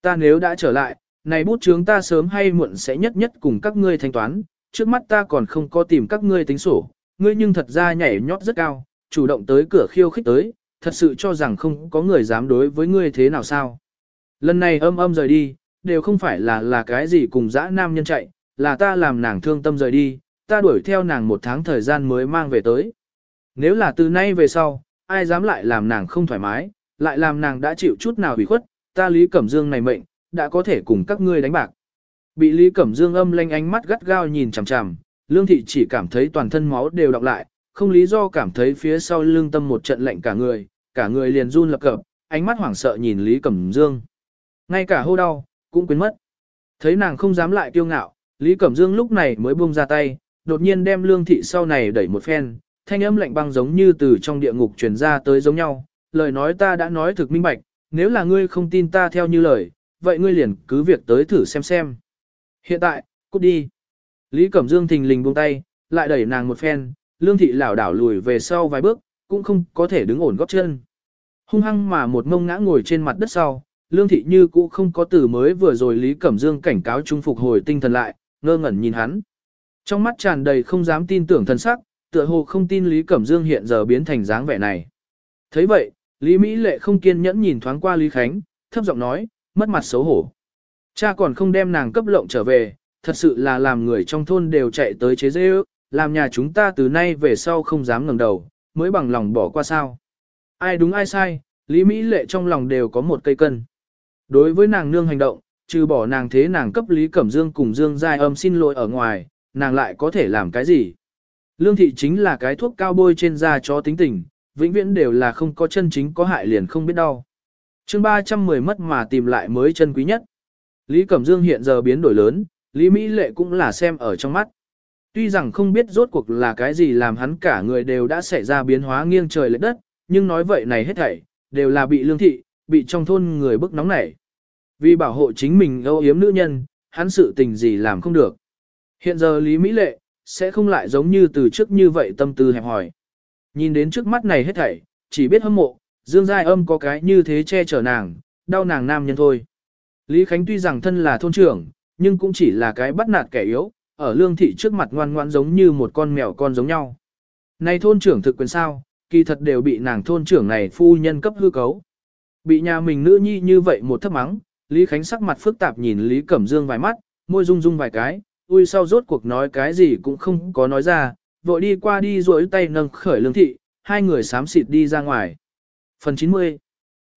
Ta nếu đã trở lại, này bút chướng ta sớm hay muộn sẽ nhất nhất cùng các ngươi thanh toán, trước mắt ta còn không có tìm các ngươi tính sổ, ngươi nhưng thật ra nhảy nhót rất cao, chủ động tới cửa khiêu khích tới, thật sự cho rằng không có người dám đối với ngươi thế nào sao. Lần này âm âm rời đi, đều không phải là là cái gì cùng dã nam nhân chạy, là ta làm nàng thương tâm rời đi, ta đuổi theo nàng một tháng thời gian mới mang về tới. Nếu là từ nay về sau, ai dám lại làm nàng không thoải mái, lại làm nàng đã chịu chút nào bị khuất, ta Lý Cẩm Dương này mệnh, đã có thể cùng các ngươi đánh bạc. Bị Lý Cẩm Dương âm lanh ánh mắt gắt gao nhìn chằm chằm, Lương Thị chỉ cảm thấy toàn thân máu đều đọc lại, không lý do cảm thấy phía sau lưng tâm một trận lạnh cả người, cả người liền run lập cập, ánh mắt hoảng sợ nhìn Lý Cẩm Dương. Ngay cả hô đau, cũng quên mất. Thấy nàng không dám lại kiêu ngạo, Lý Cẩm Dương lúc này mới buông ra tay, đột nhiên đem Lương Thị sau này đẩy một phen, thanh âm lạnh băng giống như từ trong địa ngục truyền ra tới giống nhau, lời nói ta đã nói thực minh bạch, nếu là ngươi không tin ta theo như lời, vậy ngươi liền cứ việc tới thử xem xem. Hiện tại, cút đi. Lý Cẩm Dương thình lình buông tay, lại đẩy nàng một phen, lương thị lảo đảo lùi về sau vài bước, cũng không có thể đứng ổn góp chân. Hung hăng mà một mông ngã ngồi trên mặt đất sau, lương thị như cũ không có từ mới vừa rồi Lý Cẩm Dương cảnh cáo trung phục hồi tinh thần lại, ngơ ngẩn nhìn hắn. Trong mắt tràn đầy không dám tin tưởng thần sắc, tựa hồ không tin Lý Cẩm Dương hiện giờ biến thành dáng vẻ này. thấy vậy, Lý Mỹ Lệ không kiên nhẫn nhìn thoáng qua Lý Khánh, thấp giọng nói, mất mặt xấu hổ. Cha còn không đem nàng cấp lộng trở về, thật sự là làm người trong thôn đều chạy tới chế dễ ước, làm nhà chúng ta từ nay về sau không dám ngẩng đầu, mới bằng lòng bỏ qua sao. Ai đúng ai sai, Lý Mỹ Lệ trong lòng đều có một cây cân. Đối với nàng nương hành động, trừ bỏ nàng thế nàng cấp Lý Cẩm Dương cùng Dương Giai âm xin lỗi ở ngoài, nàng lại có thể làm cái gì? Lương thị chính là cái thuốc cao bôi trên da cho tính tình, vĩnh viễn đều là không có chân chính có hại liền không biết đau. chương 310 mất mà tìm lại mới chân quý nhất. Lý Cẩm Dương hiện giờ biến đổi lớn, Lý Mỹ Lệ cũng là xem ở trong mắt. Tuy rằng không biết rốt cuộc là cái gì làm hắn cả người đều đã xảy ra biến hóa nghiêng trời lệch đất, nhưng nói vậy này hết thảy, đều là bị lương thị, bị trong thôn người bức nóng nảy. Vì bảo hộ chính mình âu yếm nữ nhân, hắn sự tình gì làm không được. Hiện giờ Lý Mỹ Lệ, sẽ không lại giống như từ trước như vậy tâm tư hẹp hỏi. Nhìn đến trước mắt này hết thảy, chỉ biết hâm mộ, Dương Giai âm có cái như thế che chở nàng, đau nàng nam nhân thôi. Lý Khánh tuy rằng thân là thôn trưởng, nhưng cũng chỉ là cái bắt nạt kẻ yếu, ở lương thị trước mặt ngoan ngoãn giống như một con mèo con giống nhau. Này thôn trưởng thực quyền sao, kỳ thật đều bị nàng thôn trưởng này phu nhân cấp hư cấu. Bị nhà mình nữ nhi như vậy một thấp mắng, Lý Khánh sắc mặt phức tạp nhìn Lý Cẩm Dương vài mắt, môi rung rung vài cái, ui sau rốt cuộc nói cái gì cũng không có nói ra, vội đi qua đi rỗi tay nâng khởi lương thị, hai người xám xịt đi ra ngoài. Phần 90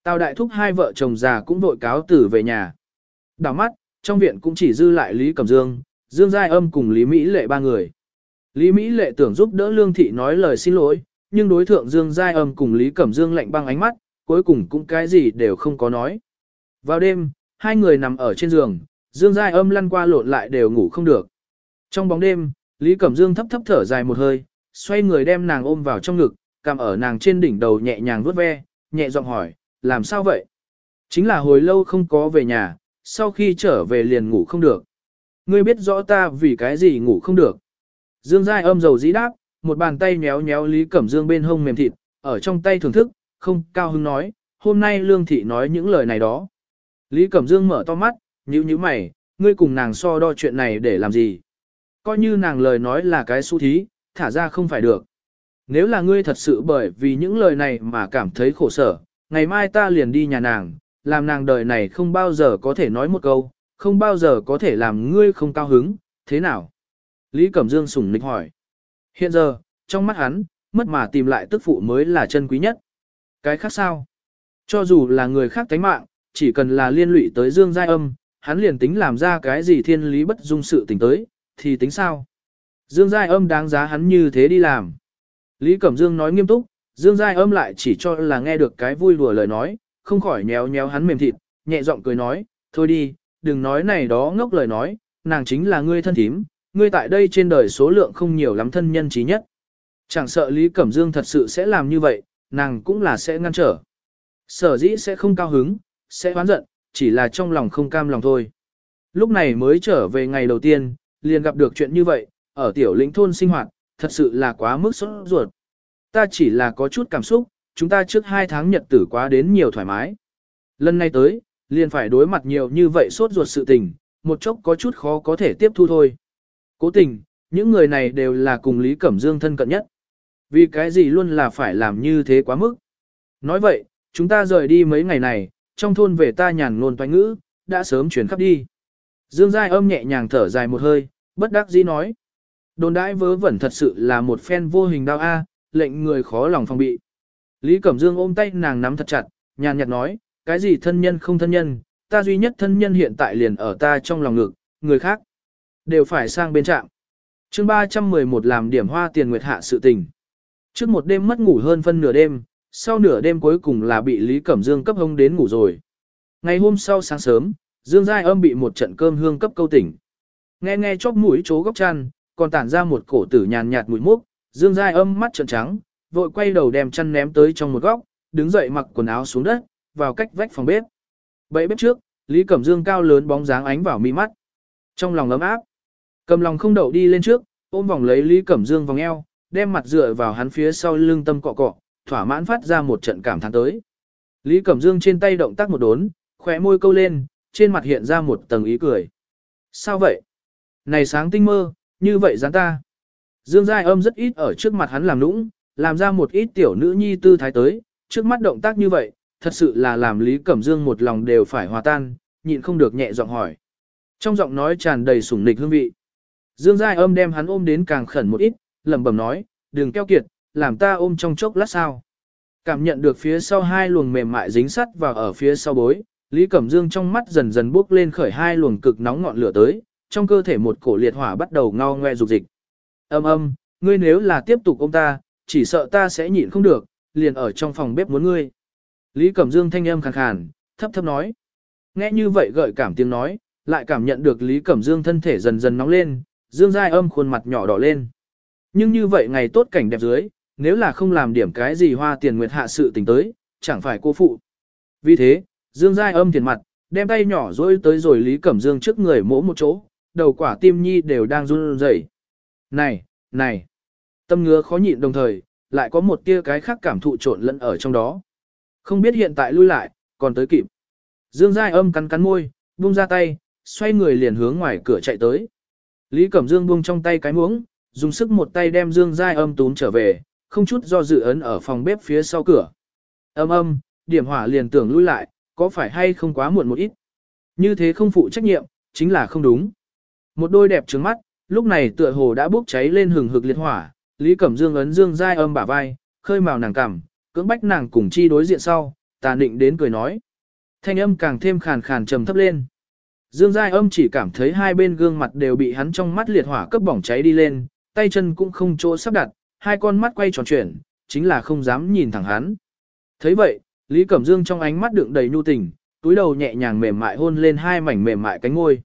Tào đại thúc hai vợ chồng già cũng vội cáo tử về nhà. Đảo mắt, trong viện cũng chỉ dư lại Lý Cẩm Dương, Dương Giai Âm cùng Lý Mỹ Lệ ba người. Lý Mỹ Lệ tưởng giúp đỡ Lương Thị nói lời xin lỗi, nhưng đối thượng Dương Giai Âm cùng Lý Cẩm Dương lạnh băng ánh mắt, cuối cùng cũng cái gì đều không có nói. Vào đêm, hai người nằm ở trên giường, Dương Giai Âm lăn qua lộn lại đều ngủ không được. Trong bóng đêm, Lý Cẩm Dương thấp thấp thở dài một hơi, xoay người đem nàng ôm vào trong ngực, cầm ở nàng trên đỉnh đầu nhẹ nhàng vuốt ve, nhẹ giọng hỏi, làm sao vậy? Chính là hồi lâu không có về nhà, sau khi trở về liền ngủ không được. Ngươi biết rõ ta vì cái gì ngủ không được. Dương Giai âm dầu dĩ đáp, một bàn tay nhéo nhéo Lý Cẩm Dương bên hông mềm thịt, ở trong tay thưởng thức, không cao hứng nói, hôm nay Lương Thị nói những lời này đó. Lý Cẩm Dương mở to mắt, nhíu nhíu mày, ngươi cùng nàng so đo chuyện này để làm gì? Coi như nàng lời nói là cái xu thí, thả ra không phải được. Nếu là ngươi thật sự bởi vì những lời này mà cảm thấy khổ sở, ngày mai ta liền đi nhà nàng, làm nàng đời này không bao giờ có thể nói một câu, không bao giờ có thể làm ngươi không cao hứng, thế nào? Lý Cẩm Dương sủng nịch hỏi. Hiện giờ, trong mắt hắn, mất mà tìm lại tức phụ mới là chân quý nhất. Cái khác sao? Cho dù là người khác tánh mạng, chỉ cần là liên lụy tới Dương Giai Âm, hắn liền tính làm ra cái gì thiên lý bất dung sự tình tới, thì tính sao? Dương Giai Âm đáng giá hắn như thế đi làm. Lý Cẩm Dương nói nghiêm túc, Dương Giai Âm lại chỉ cho là nghe được cái vui đùa lời nói, không khỏi nhéo nhéo hắn mềm thịt, nhẹ giọng cười nói, thôi đi, đừng nói này đó ngốc lời nói, nàng chính là ngươi thân thím, ngươi tại đây trên đời số lượng không nhiều lắm thân nhân trí nhất. Chẳng sợ Lý Cẩm Dương thật sự sẽ làm như vậy, nàng cũng là sẽ ngăn trở. Sở dĩ sẽ không cao hứng, sẽ hoán giận, chỉ là trong lòng không cam lòng thôi. Lúc này mới trở về ngày đầu tiên, liền gặp được chuyện như vậy, ở tiểu lĩnh thôn sinh hoạt, thật sự là quá mức sốt ruột. Ta chỉ là có chút cảm xúc, chúng ta trước hai tháng nhật tử quá đến nhiều thoải mái. Lần này tới, liền phải đối mặt nhiều như vậy sốt ruột sự tình, một chốc có chút khó có thể tiếp thu thôi. Cố tình, những người này đều là cùng Lý Cẩm Dương thân cận nhất. Vì cái gì luôn là phải làm như thế quá mức. Nói vậy, chúng ta rời đi mấy ngày này, trong thôn về ta nhàn ngôn toanh ngữ, đã sớm chuyển khắp đi. Dương Giai âm nhẹ nhàng thở dài một hơi, bất đắc dĩ nói. Đồn đãi vớ vẩn thật sự là một phen vô hình đau A, lệnh người khó lòng phòng bị. Lý Cẩm Dương ôm tay nàng nắm thật chặt, nhàn nhạt nói, cái gì thân nhân không thân nhân, ta duy nhất thân nhân hiện tại liền ở ta trong lòng ngực, người khác đều phải sang bên trạm. chương 311 làm điểm hoa tiền nguyệt hạ sự tình. Trước một đêm mất ngủ hơn phân nửa đêm, sau nửa đêm cuối cùng là bị Lý Cẩm Dương cấp hông đến ngủ rồi. Ngày hôm sau sáng sớm, Dương Giai âm bị một trận cơm hương cấp câu tỉnh. Nghe nghe chóp mũi chố góc chăn, còn tản ra một cổ tử nhàn nhạt mùi mốc, Dương Giai âm mắt trợn trắng, vội quay đầu đem chăn ném tới trong một góc, đứng dậy mặc quần áo xuống đất, vào cách vách phòng bếp. Bậy bếp trước, Lý Cẩm Dương cao lớn bóng dáng ánh vào mi mắt. Trong lòng ấm áp, cầm lòng không đậu đi lên trước, ôm vòng lấy Lý Cẩm Dương vòng eo, đem mặt dựa vào hắn phía sau lưng tâm cọ cọ, thỏa mãn phát ra một trận cảm thán tới. Lý Cẩm Dương trên tay động tác một đốn, khóe môi câu lên, trên mặt hiện ra một tầng ý cười. Sao vậy? Này sáng tinh mơ, như vậy dáng ta. Dương Giai âm rất ít ở trước mặt hắn làm nũng, làm ra một ít tiểu nữ nhi tư thái tới, trước mắt động tác như vậy, thật sự là làm Lý Cẩm Dương một lòng đều phải hòa tan, nhịn không được nhẹ giọng hỏi. Trong giọng nói tràn đầy sủng nịch hương vị. Dương Giai âm đem hắn ôm đến càng khẩn một ít, lẩm bẩm nói, đừng keo kiệt, làm ta ôm trong chốc lát sao. Cảm nhận được phía sau hai luồng mềm mại dính sắt và ở phía sau bối, Lý Cẩm Dương trong mắt dần dần bốc lên khởi hai luồng cực nóng ngọn lửa tới, trong cơ thể một cổ liệt hỏa bắt đầu ngao ngoe dục dịch. Âm âm, ngươi nếu là tiếp tục ôm ta, chỉ sợ ta sẽ nhịn không được, liền ở trong phòng bếp muốn ngươi. Lý Cẩm Dương thanh âm khàn khàn, thấp thấp nói. Nghe như vậy gợi cảm tiếng nói, lại cảm nhận được Lý Cẩm Dương thân thể dần dần nóng lên, Dương Giai âm khuôn mặt nhỏ đỏ lên. Nhưng như vậy ngày tốt cảnh đẹp dưới, nếu là không làm điểm cái gì hoa tiền nguyệt hạ sự tình tới, chẳng phải cô phụ. Vì thế, Dương Giai âm tiền mặt, đem tay nhỏ dối tới rồi Lý Cẩm Dương trước người mỗ một chỗ, đầu quả tim nhi đều đang run rẩy. Này, này, tâm ngứa khó nhịn đồng thời, lại có một tia cái khác cảm thụ trộn lẫn ở trong đó. Không biết hiện tại lui lại, còn tới kịp. Dương Giai âm cắn cắn môi, buông ra tay, xoay người liền hướng ngoài cửa chạy tới. Lý Cẩm Dương buông trong tay cái muỗng, dùng sức một tay đem Dương Giai âm túm trở về, không chút do dự ấn ở phòng bếp phía sau cửa. Âm âm, điểm hỏa liền tưởng lui lại, có phải hay không quá muộn một ít. Như thế không phụ trách nhiệm, chính là không đúng. Một đôi đẹp trứng mắt, lúc này tựa hồ đã bốc cháy lên hừng hực liệt hỏa, Lý Cẩm Dương ấn Dương Giai âm bả vai, khơi màu nàng cằm, cưỡng bách nàng cùng chi đối diện sau, tà định đến cười nói. Thanh âm càng thêm khàn khàn trầm thấp lên. Dương Giai âm chỉ cảm thấy hai bên gương mặt đều bị hắn trong mắt liệt hỏa cấp bỏng cháy đi lên, tay chân cũng không chỗ sắp đặt, hai con mắt quay tròn chuyển, chính là không dám nhìn thẳng hắn. thấy vậy, Lý Cẩm Dương trong ánh mắt đựng đầy nhu tình, túi đầu nhẹ nhàng mềm mại hôn lên hai mảnh mềm mại cánh ngôi.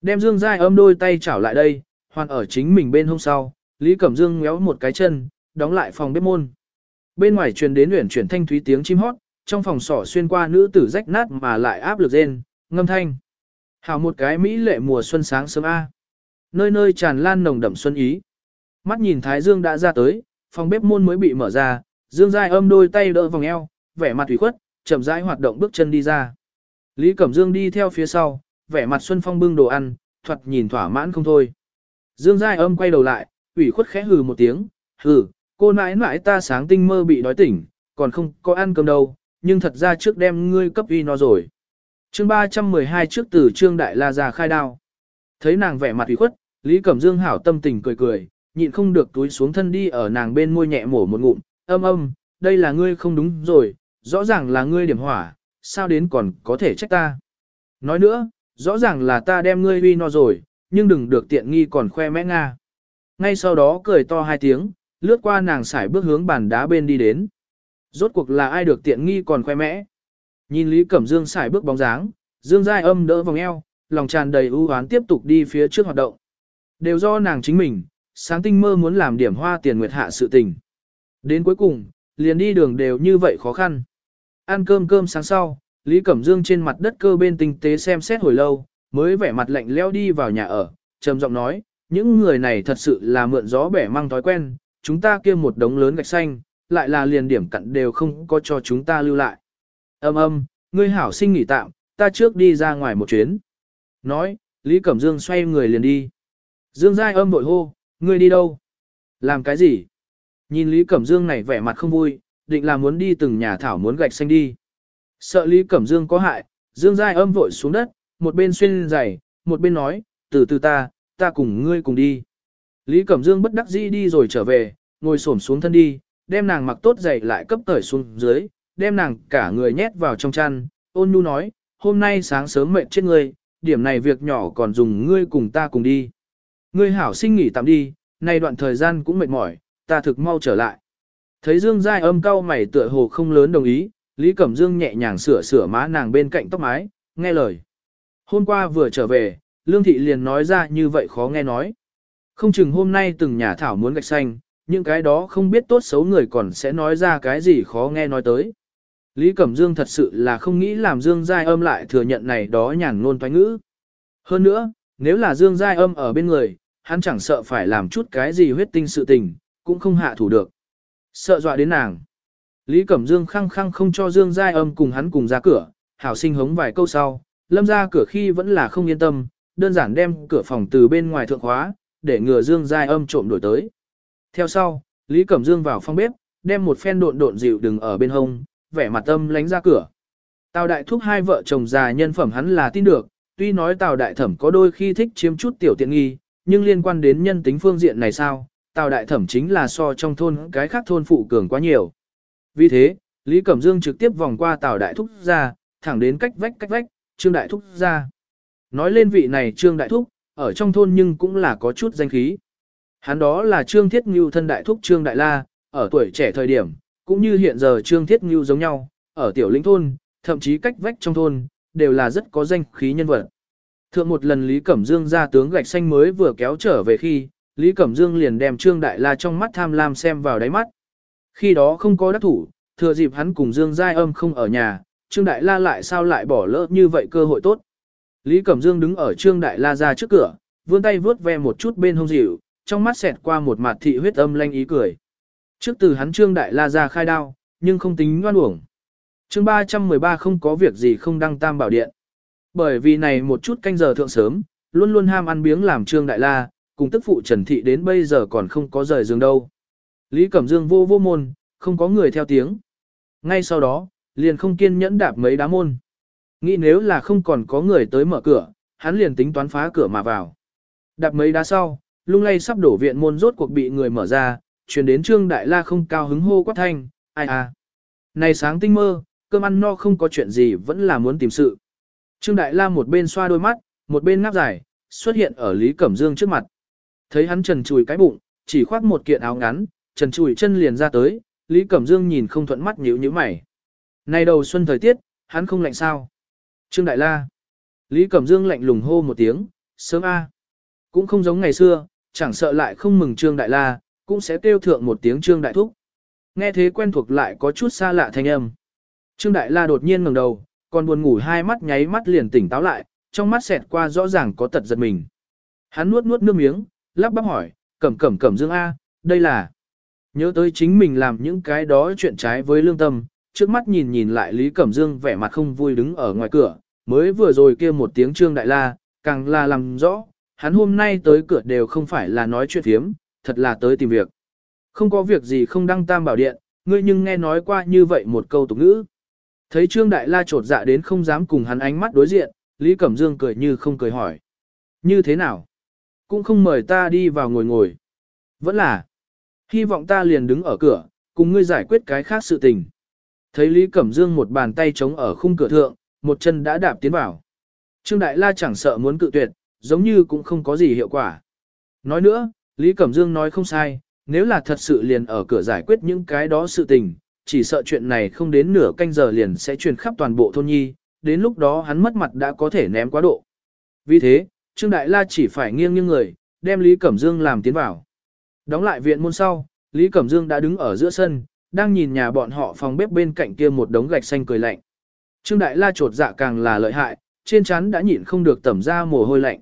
Đem Dương Giai ôm đôi tay chảo lại đây, hoàn ở chính mình bên hôm sau, Lý Cẩm Dương ngéo một cái chân, đóng lại phòng bếp môn. Bên ngoài truyền đến luyện chuyển thanh thúy tiếng chim hót, trong phòng sỏ xuyên qua nữ tử rách nát mà lại áp lực rên, ngâm thanh. Hào một cái mỹ lệ mùa xuân sáng sớm A. Nơi nơi tràn lan nồng đậm xuân ý. Mắt nhìn Thái Dương đã ra tới, phòng bếp môn mới bị mở ra, Dương Giai âm đôi tay đỡ vòng eo, vẻ mặt thủy khuất, chậm rãi hoạt động bước chân đi ra. Lý Cẩm Dương đi theo phía sau, vẻ mặt Xuân Phong bưng đồ ăn, thoạt nhìn thỏa mãn không thôi. Dương Giai âm quay đầu lại, ủy khuất khẽ hừ một tiếng, hừ, cô nãi nãi ta sáng tinh mơ bị đói tỉnh, còn không có ăn cơm đâu, nhưng thật ra trước đem ngươi cấp uy nó rồi. chương 312 trước từ Trương Đại La ra khai đao. Thấy nàng vẻ mặt ủy khuất, Lý Cẩm Dương hảo tâm tình cười cười, nhịn không được túi xuống thân đi ở nàng bên môi nhẹ mổ một ngụm, âm âm, đây là ngươi không đúng rồi, rõ ràng là ngươi điểm hỏa, sao đến còn có thể trách ta. Nói nữa, rõ ràng là ta đem ngươi uy no rồi, nhưng đừng được tiện nghi còn khoe mẽ nga. Ngay sau đó cười to hai tiếng, lướt qua nàng xài bước hướng bàn đá bên đi đến. Rốt cuộc là ai được tiện nghi còn khoe mẽ. Nhìn Lý Cẩm Dương xài bước bóng dáng, Dương Giai âm đỡ vòng eo, lòng tràn đầy ưu hoán tiếp tục đi phía trước hoạt động. Đều do nàng chính mình, sáng tinh mơ muốn làm điểm hoa tiền nguyệt hạ sự tình. Đến cuối cùng, liền đi đường đều như vậy khó khăn. Ăn cơm cơm sáng sau, Lý Cẩm Dương trên mặt đất cơ bên tinh tế xem xét hồi lâu, mới vẻ mặt lạnh leo đi vào nhà ở, trầm giọng nói, những người này thật sự là mượn gió bẻ mang thói quen, chúng ta kia một đống lớn gạch xanh, lại là liền điểm cặn đều không có cho chúng ta lưu lại. Âm âm, ngươi hảo sinh nghỉ tạm, ta trước đi ra ngoài một chuyến. Nói, Lý Cẩm Dương xoay người liền đi. Dương Giai âm bội hô, ngươi đi đâu? Làm cái gì? Nhìn Lý Cẩm Dương này vẻ mặt không vui, định là muốn đi từng nhà thảo muốn gạch xanh đi. Sợ Lý Cẩm Dương có hại, Dương Giai âm vội xuống đất, một bên xuyên giày, một bên nói, từ từ ta, ta cùng ngươi cùng đi. Lý Cẩm Dương bất đắc dĩ đi rồi trở về, ngồi xổm xuống thân đi, đem nàng mặc tốt giày lại cấp tởi xuống dưới, đem nàng cả người nhét vào trong chăn, ôn nhu nói, hôm nay sáng sớm mệt chết ngươi, điểm này việc nhỏ còn dùng ngươi cùng ta cùng đi. Ngươi hảo sinh nghỉ tạm đi, nay đoạn thời gian cũng mệt mỏi, ta thực mau trở lại. Thấy Dương Giai âm cau mày tựa hồ không lớn đồng ý, Lý Cẩm Dương nhẹ nhàng sửa sửa má nàng bên cạnh tóc mái, nghe lời. Hôm qua vừa trở về, Lương Thị liền nói ra như vậy khó nghe nói. Không chừng hôm nay từng nhà thảo muốn gạch xanh, những cái đó không biết tốt xấu người còn sẽ nói ra cái gì khó nghe nói tới. Lý Cẩm Dương thật sự là không nghĩ làm Dương Giai âm lại thừa nhận này đó nhàn ngôn toái ngữ. Hơn nữa, nếu là Dương Giai âm ở bên người, hắn chẳng sợ phải làm chút cái gì huyết tinh sự tình, cũng không hạ thủ được. Sợ dọa đến nàng. Lý Cẩm Dương khăng khăng không cho Dương Giai âm cùng hắn cùng ra cửa, hảo sinh hống vài câu sau, lâm ra cửa khi vẫn là không yên tâm, đơn giản đem cửa phòng từ bên ngoài thượng khóa, để ngừa Dương Giai âm trộm đổi tới. Theo sau, Lý Cẩm Dương vào phòng bếp, đem một phen độn độn dịu đừng ở bên hông, vẻ mặt tâm lánh ra cửa. Tào đại thúc hai vợ chồng già nhân phẩm hắn là tin được, tuy nói Tào đại thẩm có đôi khi thích chiếm chút tiểu tiện nghi, nhưng liên quan đến nhân tính phương diện này sao, Tào đại thẩm chính là so trong thôn cái khác thôn phụ cường quá nhiều. Vì thế, Lý Cẩm Dương trực tiếp vòng qua Tào đại thúc ra, thẳng đến cách vách cách vách, Trương đại thúc ra. Nói lên vị này Trương đại thúc, ở trong thôn nhưng cũng là có chút danh khí. Hắn đó là Trương Thiết Ngưu thân đại thúc Trương Đại La, ở tuổi trẻ thời điểm, cũng như hiện giờ Trương Thiết Ngưu giống nhau, ở tiểu lĩnh thôn, thậm chí cách vách trong thôn, đều là rất có danh khí nhân vật. Thượng một lần Lý Cẩm Dương ra tướng gạch xanh mới vừa kéo trở về khi, Lý Cẩm Dương liền đem Trương Đại La trong mắt tham lam xem vào đáy mắt. Khi đó không có đắc thủ, thừa dịp hắn cùng Dương Giai âm không ở nhà, Trương Đại La lại sao lại bỏ lỡ như vậy cơ hội tốt. Lý Cẩm Dương đứng ở Trương Đại La ra trước cửa, vươn tay vướt ve một chút bên hông dịu, trong mắt xẹt qua một mặt thị huyết âm lanh ý cười. Trước từ hắn Trương Đại La ra khai đao, nhưng không tính ngoan uổng. Chương 313 không có việc gì không đăng tam bảo điện. Bởi vì này một chút canh giờ thượng sớm, luôn luôn ham ăn biếng làm Trương Đại La, cùng tức phụ Trần Thị đến bây giờ còn không có rời giường đâu. Lý Cẩm Dương vô vô môn, không có người theo tiếng. Ngay sau đó, liền không kiên nhẫn đạp mấy đá môn. Nghĩ nếu là không còn có người tới mở cửa, hắn liền tính toán phá cửa mà vào. Đạp mấy đá sau, lung lay sắp đổ viện môn rốt cuộc bị người mở ra, chuyển đến Trương Đại La không cao hứng hô quát thanh, ai à. Này sáng tinh mơ, cơm ăn no không có chuyện gì vẫn là muốn tìm sự. Trương Đại La một bên xoa đôi mắt, một bên ngáp dài, xuất hiện ở Lý Cẩm Dương trước mặt. Thấy hắn trần chùi cái bụng, chỉ khoác một kiện áo ngắn, trần chùi chân liền ra tới, Lý Cẩm Dương nhìn không thuận mắt nhíu nhíu mày. Này đầu xuân thời tiết, hắn không lạnh sao? Trương Đại La. Lý Cẩm Dương lạnh lùng hô một tiếng, sớm a. Cũng không giống ngày xưa, chẳng sợ lại không mừng Trương Đại La, cũng sẽ kêu thượng một tiếng Trương Đại Thúc. Nghe thế quen thuộc lại có chút xa lạ thanh âm. Trương Đại La đột nhiên ngẩng đầu, còn buồn ngủ hai mắt nháy mắt liền tỉnh táo lại, trong mắt xẹt qua rõ ràng có tật giật mình. Hắn nuốt nuốt nước miếng, lắp bắp hỏi, cẩm cẩm cẩm dương A, đây là... Nhớ tới chính mình làm những cái đó chuyện trái với lương tâm, trước mắt nhìn nhìn lại Lý Cẩm Dương vẻ mặt không vui đứng ở ngoài cửa, mới vừa rồi kia một tiếng Trương Đại La, càng là làm rõ, hắn hôm nay tới cửa đều không phải là nói chuyện thiếm, thật là tới tìm việc. Không có việc gì không đăng tam bảo điện, ngươi nhưng nghe nói qua như vậy một câu tục ngữ. Thấy Trương Đại La trột dạ đến không dám cùng hắn ánh mắt đối diện, Lý Cẩm Dương cười như không cười hỏi. Như thế nào? Cũng không mời ta đi vào ngồi ngồi. Vẫn là. Hy vọng ta liền đứng ở cửa, cùng ngươi giải quyết cái khác sự tình. Thấy Lý Cẩm Dương một bàn tay chống ở khung cửa thượng, một chân đã đạp tiến vào. Trương Đại La chẳng sợ muốn cự tuyệt, giống như cũng không có gì hiệu quả. Nói nữa, Lý Cẩm Dương nói không sai, nếu là thật sự liền ở cửa giải quyết những cái đó sự tình, chỉ sợ chuyện này không đến nửa canh giờ liền sẽ truyền khắp toàn bộ thôn nhi, đến lúc đó hắn mất mặt đã có thể ném quá độ. Vì thế, Trương Đại La chỉ phải nghiêng nghiêng người, đem Lý Cẩm Dương làm tiến vào. Đóng lại viện môn sau, Lý Cẩm Dương đã đứng ở giữa sân, đang nhìn nhà bọn họ phòng bếp bên cạnh kia một đống gạch xanh cười lạnh. Trương Đại La trột dạ càng là lợi hại, trên chắn đã nhịn không được tẩm ra mồ hôi lạnh.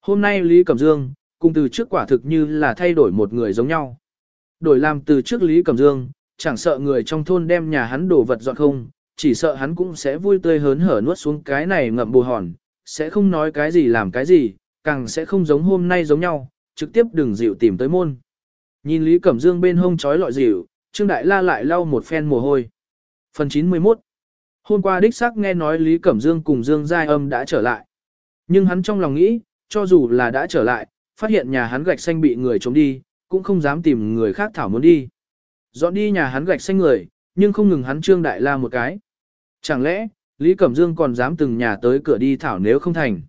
Hôm nay Lý Cẩm Dương, cùng từ trước quả thực như là thay đổi một người giống nhau. Đổi làm từ trước Lý Cẩm Dương, chẳng sợ người trong thôn đem nhà hắn đổ vật dọn không, chỉ sợ hắn cũng sẽ vui tươi hớn hở nuốt xuống cái này ngậm bù hòn, sẽ không nói cái gì làm cái gì, càng sẽ không giống hôm nay giống nhau, trực tiếp đừng dịu tìm tới môn. Nhìn Lý Cẩm Dương bên hông trói lọi dịu, Trương Đại La lại lau một phen mồ hôi. Phần 91 Hôm qua đích xác nghe nói Lý Cẩm Dương cùng Dương Giai Âm đã trở lại. Nhưng hắn trong lòng nghĩ, cho dù là đã trở lại, phát hiện nhà hắn gạch xanh bị người trống đi, cũng không dám tìm người khác thảo muốn đi. Dọn đi nhà hắn gạch xanh người, nhưng không ngừng hắn Trương Đại La một cái. Chẳng lẽ, Lý Cẩm Dương còn dám từng nhà tới cửa đi thảo nếu không thành.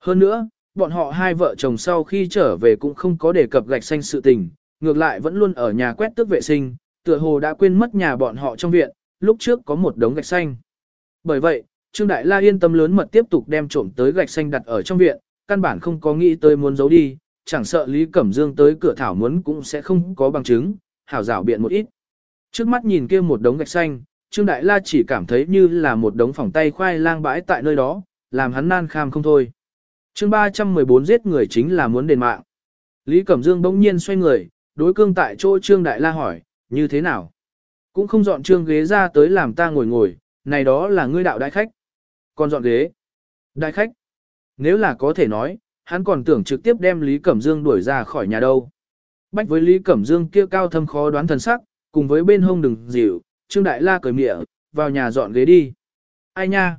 Hơn nữa, bọn họ hai vợ chồng sau khi trở về cũng không có đề cập gạch xanh sự tình, ngược lại vẫn luôn ở nhà quét tước vệ sinh, tựa hồ đã quên mất nhà bọn họ trong viện, lúc trước có một đống gạch xanh. Bởi vậy, Trương Đại La yên tâm lớn mật tiếp tục đem trộm tới gạch xanh đặt ở trong viện, căn bản không có nghĩ tới muốn giấu đi, chẳng sợ Lý Cẩm Dương tới cửa thảo muốn cũng sẽ không có bằng chứng, hảo rảo biện một ít. Trước mắt nhìn kia một đống gạch xanh, Trương Đại La chỉ cảm thấy như là một đống phòng tay khoai lang bãi tại nơi đó, làm hắn nan kham không thôi. Chương 314 giết người chính là muốn đền mạng. Lý Cẩm Dương bỗng nhiên xoay người, đối cương tại chỗ Trương Đại La hỏi, như thế nào? Cũng không dọn trương ghế ra tới làm ta ngồi ngồi, này đó là ngươi đạo đại khách. Còn dọn ghế. Đại khách. Nếu là có thể nói, hắn còn tưởng trực tiếp đem Lý Cẩm Dương đuổi ra khỏi nhà đâu. Bách với Lý Cẩm Dương kia cao thâm khó đoán thần sắc, cùng với bên hông đừng dịu, Trương Đại La cười mịa, vào nhà dọn ghế đi. Ai nha?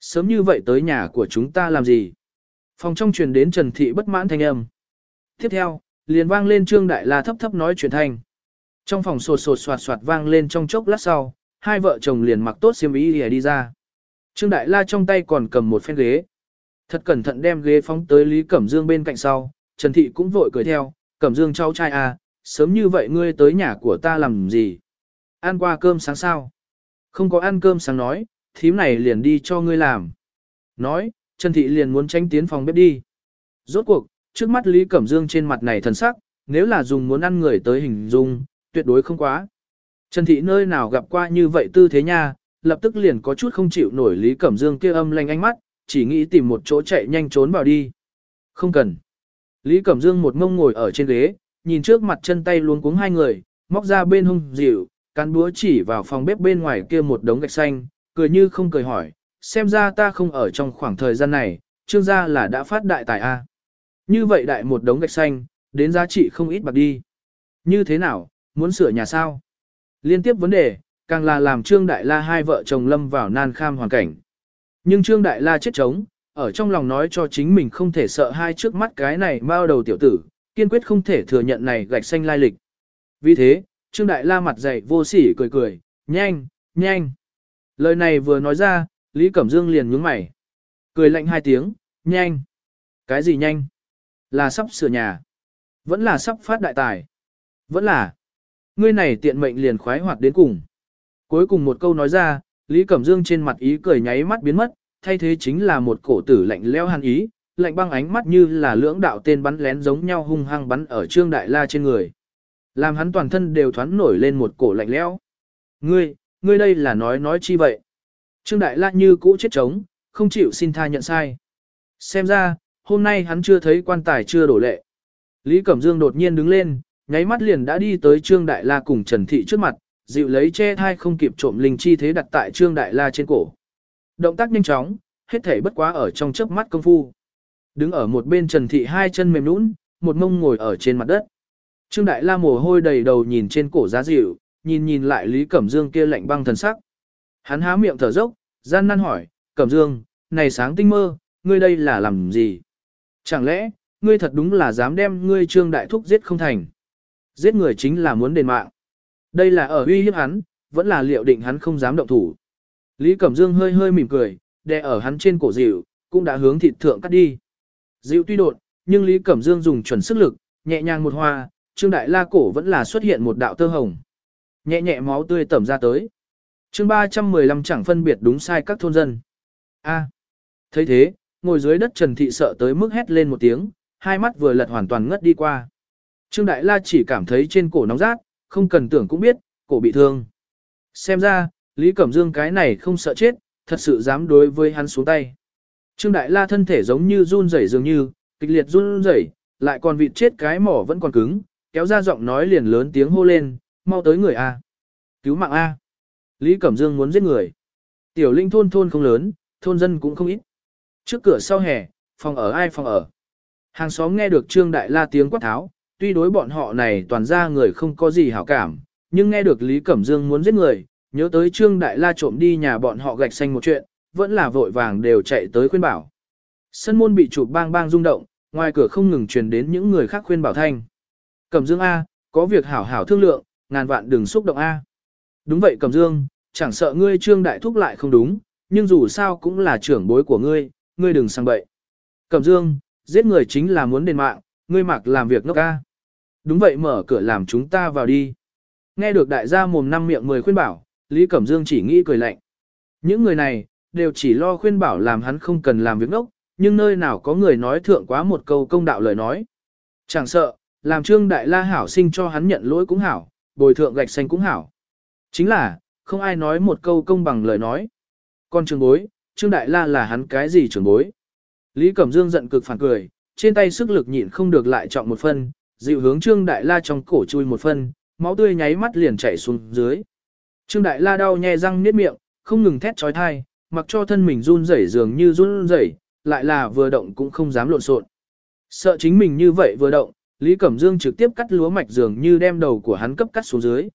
Sớm như vậy tới nhà của chúng ta làm gì? Phòng trong truyền đến Trần Thị bất mãn thanh âm. Tiếp theo, liền vang lên Trương Đại La thấp thấp nói chuyện thanh. Trong phòng sột sột soạt soạt vang lên trong chốc lát sau, hai vợ chồng liền mặc tốt xiêm y đi ra. Trương Đại La trong tay còn cầm một phen ghế. Thật cẩn thận đem ghế phóng tới Lý Cẩm Dương bên cạnh sau, Trần Thị cũng vội cười theo, Cẩm Dương cháu trai à, sớm như vậy ngươi tới nhà của ta làm gì? Ăn qua cơm sáng sao? Không có ăn cơm sáng nói, thím này liền đi cho ngươi làm. Nói, Trần Thị liền muốn tránh tiến phòng bếp đi. Rốt cuộc, trước mắt Lý Cẩm Dương trên mặt này thần sắc, nếu là dùng muốn ăn người tới hình dung, tuyệt đối không quá. Trần Thị nơi nào gặp qua như vậy tư thế nha, lập tức liền có chút không chịu nổi Lý Cẩm Dương kia âm lanh ánh mắt, chỉ nghĩ tìm một chỗ chạy nhanh trốn vào đi. Không cần. Lý Cẩm Dương một mông ngồi ở trên ghế, nhìn trước mặt chân tay luống cuống hai người, móc ra bên hông dịu, cán búa chỉ vào phòng bếp bên ngoài kia một đống gạch xanh, cười như không cười hỏi, xem ra ta không ở trong khoảng thời gian này, trương gia là đã phát đại tài A. Như vậy đại một đống gạch xanh, đến giá trị không ít bạc đi. Như thế nào, muốn sửa nhà sao? Liên tiếp vấn đề, càng là làm Trương Đại La hai vợ chồng lâm vào nan kham hoàn cảnh. Nhưng Trương Đại La chết chống, ở trong lòng nói cho chính mình không thể sợ hai trước mắt cái này bao đầu tiểu tử, kiên quyết không thể thừa nhận này gạch xanh lai lịch. Vì thế, Trương Đại La mặt dày vô sỉ cười cười, nhanh, nhanh. Lời này vừa nói ra, Lý Cẩm Dương liền nhướng mày. Cười lạnh hai tiếng, nhanh. Cái gì nhanh? Là sắp sửa nhà. Vẫn là sắp phát đại tài. Vẫn là. Ngươi này tiện mệnh liền khoái hoạt đến cùng. Cuối cùng một câu nói ra, Lý Cẩm Dương trên mặt ý cười nháy mắt biến mất, thay thế chính là một cổ tử lạnh leo hàn ý, lạnh băng ánh mắt như là lưỡng đạo tên bắn lén giống nhau hung hăng bắn ở Trương Đại La trên người. Làm hắn toàn thân đều thoáng nổi lên một cổ lạnh lẽo. Ngươi, ngươi đây là nói nói chi vậy? Trương Đại La như cũ chết trống, không chịu xin tha nhận sai. Xem ra, hôm nay hắn chưa thấy quan tài chưa đổ lệ. Lý Cẩm Dương đột nhiên đứng lên, nháy mắt liền đã đi tới Trương Đại La cùng Trần Thị trước mặt, dịu lấy che thai không kịp trộm linh chi thế đặt tại Trương Đại La trên cổ. Động tác nhanh chóng, hết thể bất quá ở trong chớp mắt công phu. Đứng ở một bên Trần Thị hai chân mềm nũng, một mông ngồi ở trên mặt đất. Trương Đại La mồ hôi đầy đầu nhìn trên cổ giá dịu, nhìn nhìn lại Lý Cẩm Dương kia lạnh băng thần sắc. Hắn há miệng thở dốc, gian nan hỏi, Cẩm Dương, này sáng tinh mơ, ngươi đây là làm gì? Chẳng lẽ, ngươi thật đúng là dám đem ngươi Trương Đại Thúc giết không thành? Giết người chính là muốn đền mạng. Đây là ở uy hiếp hắn, vẫn là liệu định hắn không dám động thủ. Lý Cẩm Dương hơi hơi mỉm cười, đè ở hắn trên cổ dịu, cũng đã hướng thịt thượng cắt đi. Dịu tuy đột, nhưng Lý Cẩm Dương dùng chuẩn sức lực, nhẹ nhàng một hoa, Trương Đại La cổ vẫn là xuất hiện một đạo tơ hồng. Nhẹ nhẹ máu tươi tẩm ra tới. Chương 315 chẳng phân biệt đúng sai các thôn dân. A. thấy thế, ngồi dưới đất Trần Thị sợ tới mức hét lên một tiếng, hai mắt vừa lật hoàn toàn ngất đi qua. Trương Đại La chỉ cảm thấy trên cổ nóng rát, không cần tưởng cũng biết, cổ bị thương. Xem ra, Lý Cẩm Dương cái này không sợ chết, thật sự dám đối với hắn xuống tay. Trương Đại La thân thể giống như run rẩy dường như, kịch liệt run rẩy, lại còn vịt chết cái mỏ vẫn còn cứng, kéo ra giọng nói liền lớn tiếng hô lên, mau tới người A. Cứu mạng A. Lý Cẩm Dương muốn giết người. Tiểu linh thôn thôn không lớn, thôn dân cũng không ít. Trước cửa sau hè, phòng ở ai phòng ở. Hàng xóm nghe được Trương Đại La tiếng quát tháo, tuy đối bọn họ này toàn ra người không có gì hảo cảm, nhưng nghe được Lý Cẩm Dương muốn giết người, nhớ tới Trương Đại La trộm đi nhà bọn họ gạch xanh một chuyện, vẫn là vội vàng đều chạy tới khuyên bảo. Sân môn bị chụp bang bang rung động, ngoài cửa không ngừng truyền đến những người khác khuyên bảo thanh. Cẩm Dương A, có việc hảo hảo thương lượng, ngàn vạn đừng xúc động A. Đúng vậy Cẩm Dương, chẳng sợ ngươi trương đại thúc lại không đúng, nhưng dù sao cũng là trưởng bối của ngươi, ngươi đừng sang bậy. Cẩm Dương, giết người chính là muốn đền mạng, ngươi mặc làm việc ngốc A. Đúng vậy mở cửa làm chúng ta vào đi. Nghe được đại gia mồm năm miệng mười khuyên bảo, Lý Cẩm Dương chỉ nghĩ cười lạnh. Những người này, đều chỉ lo khuyên bảo làm hắn không cần làm việc ngốc, nhưng nơi nào có người nói thượng quá một câu công đạo lời nói. Chẳng sợ, làm trương đại la hảo sinh cho hắn nhận lỗi cũng hảo, bồi thượng gạch xanh cũng hảo. Chính là, không ai nói một câu công bằng lời nói. Con trường bối, trương đại la là hắn cái gì trường bối. Lý Cẩm Dương giận cực phản cười, trên tay sức lực nhịn không được lại trọng một phân, dịu hướng trương đại la trong cổ chui một phân, máu tươi nháy mắt liền chảy xuống dưới. Trương đại la đau nhè răng niết miệng, không ngừng thét trói thai, mặc cho thân mình run rẩy dường như run rẩy, lại là vừa động cũng không dám lộn xộn. Sợ chính mình như vậy vừa động, Lý Cẩm Dương trực tiếp cắt lúa mạch dường như đem đầu của hắn cấp cắt xuống dưới.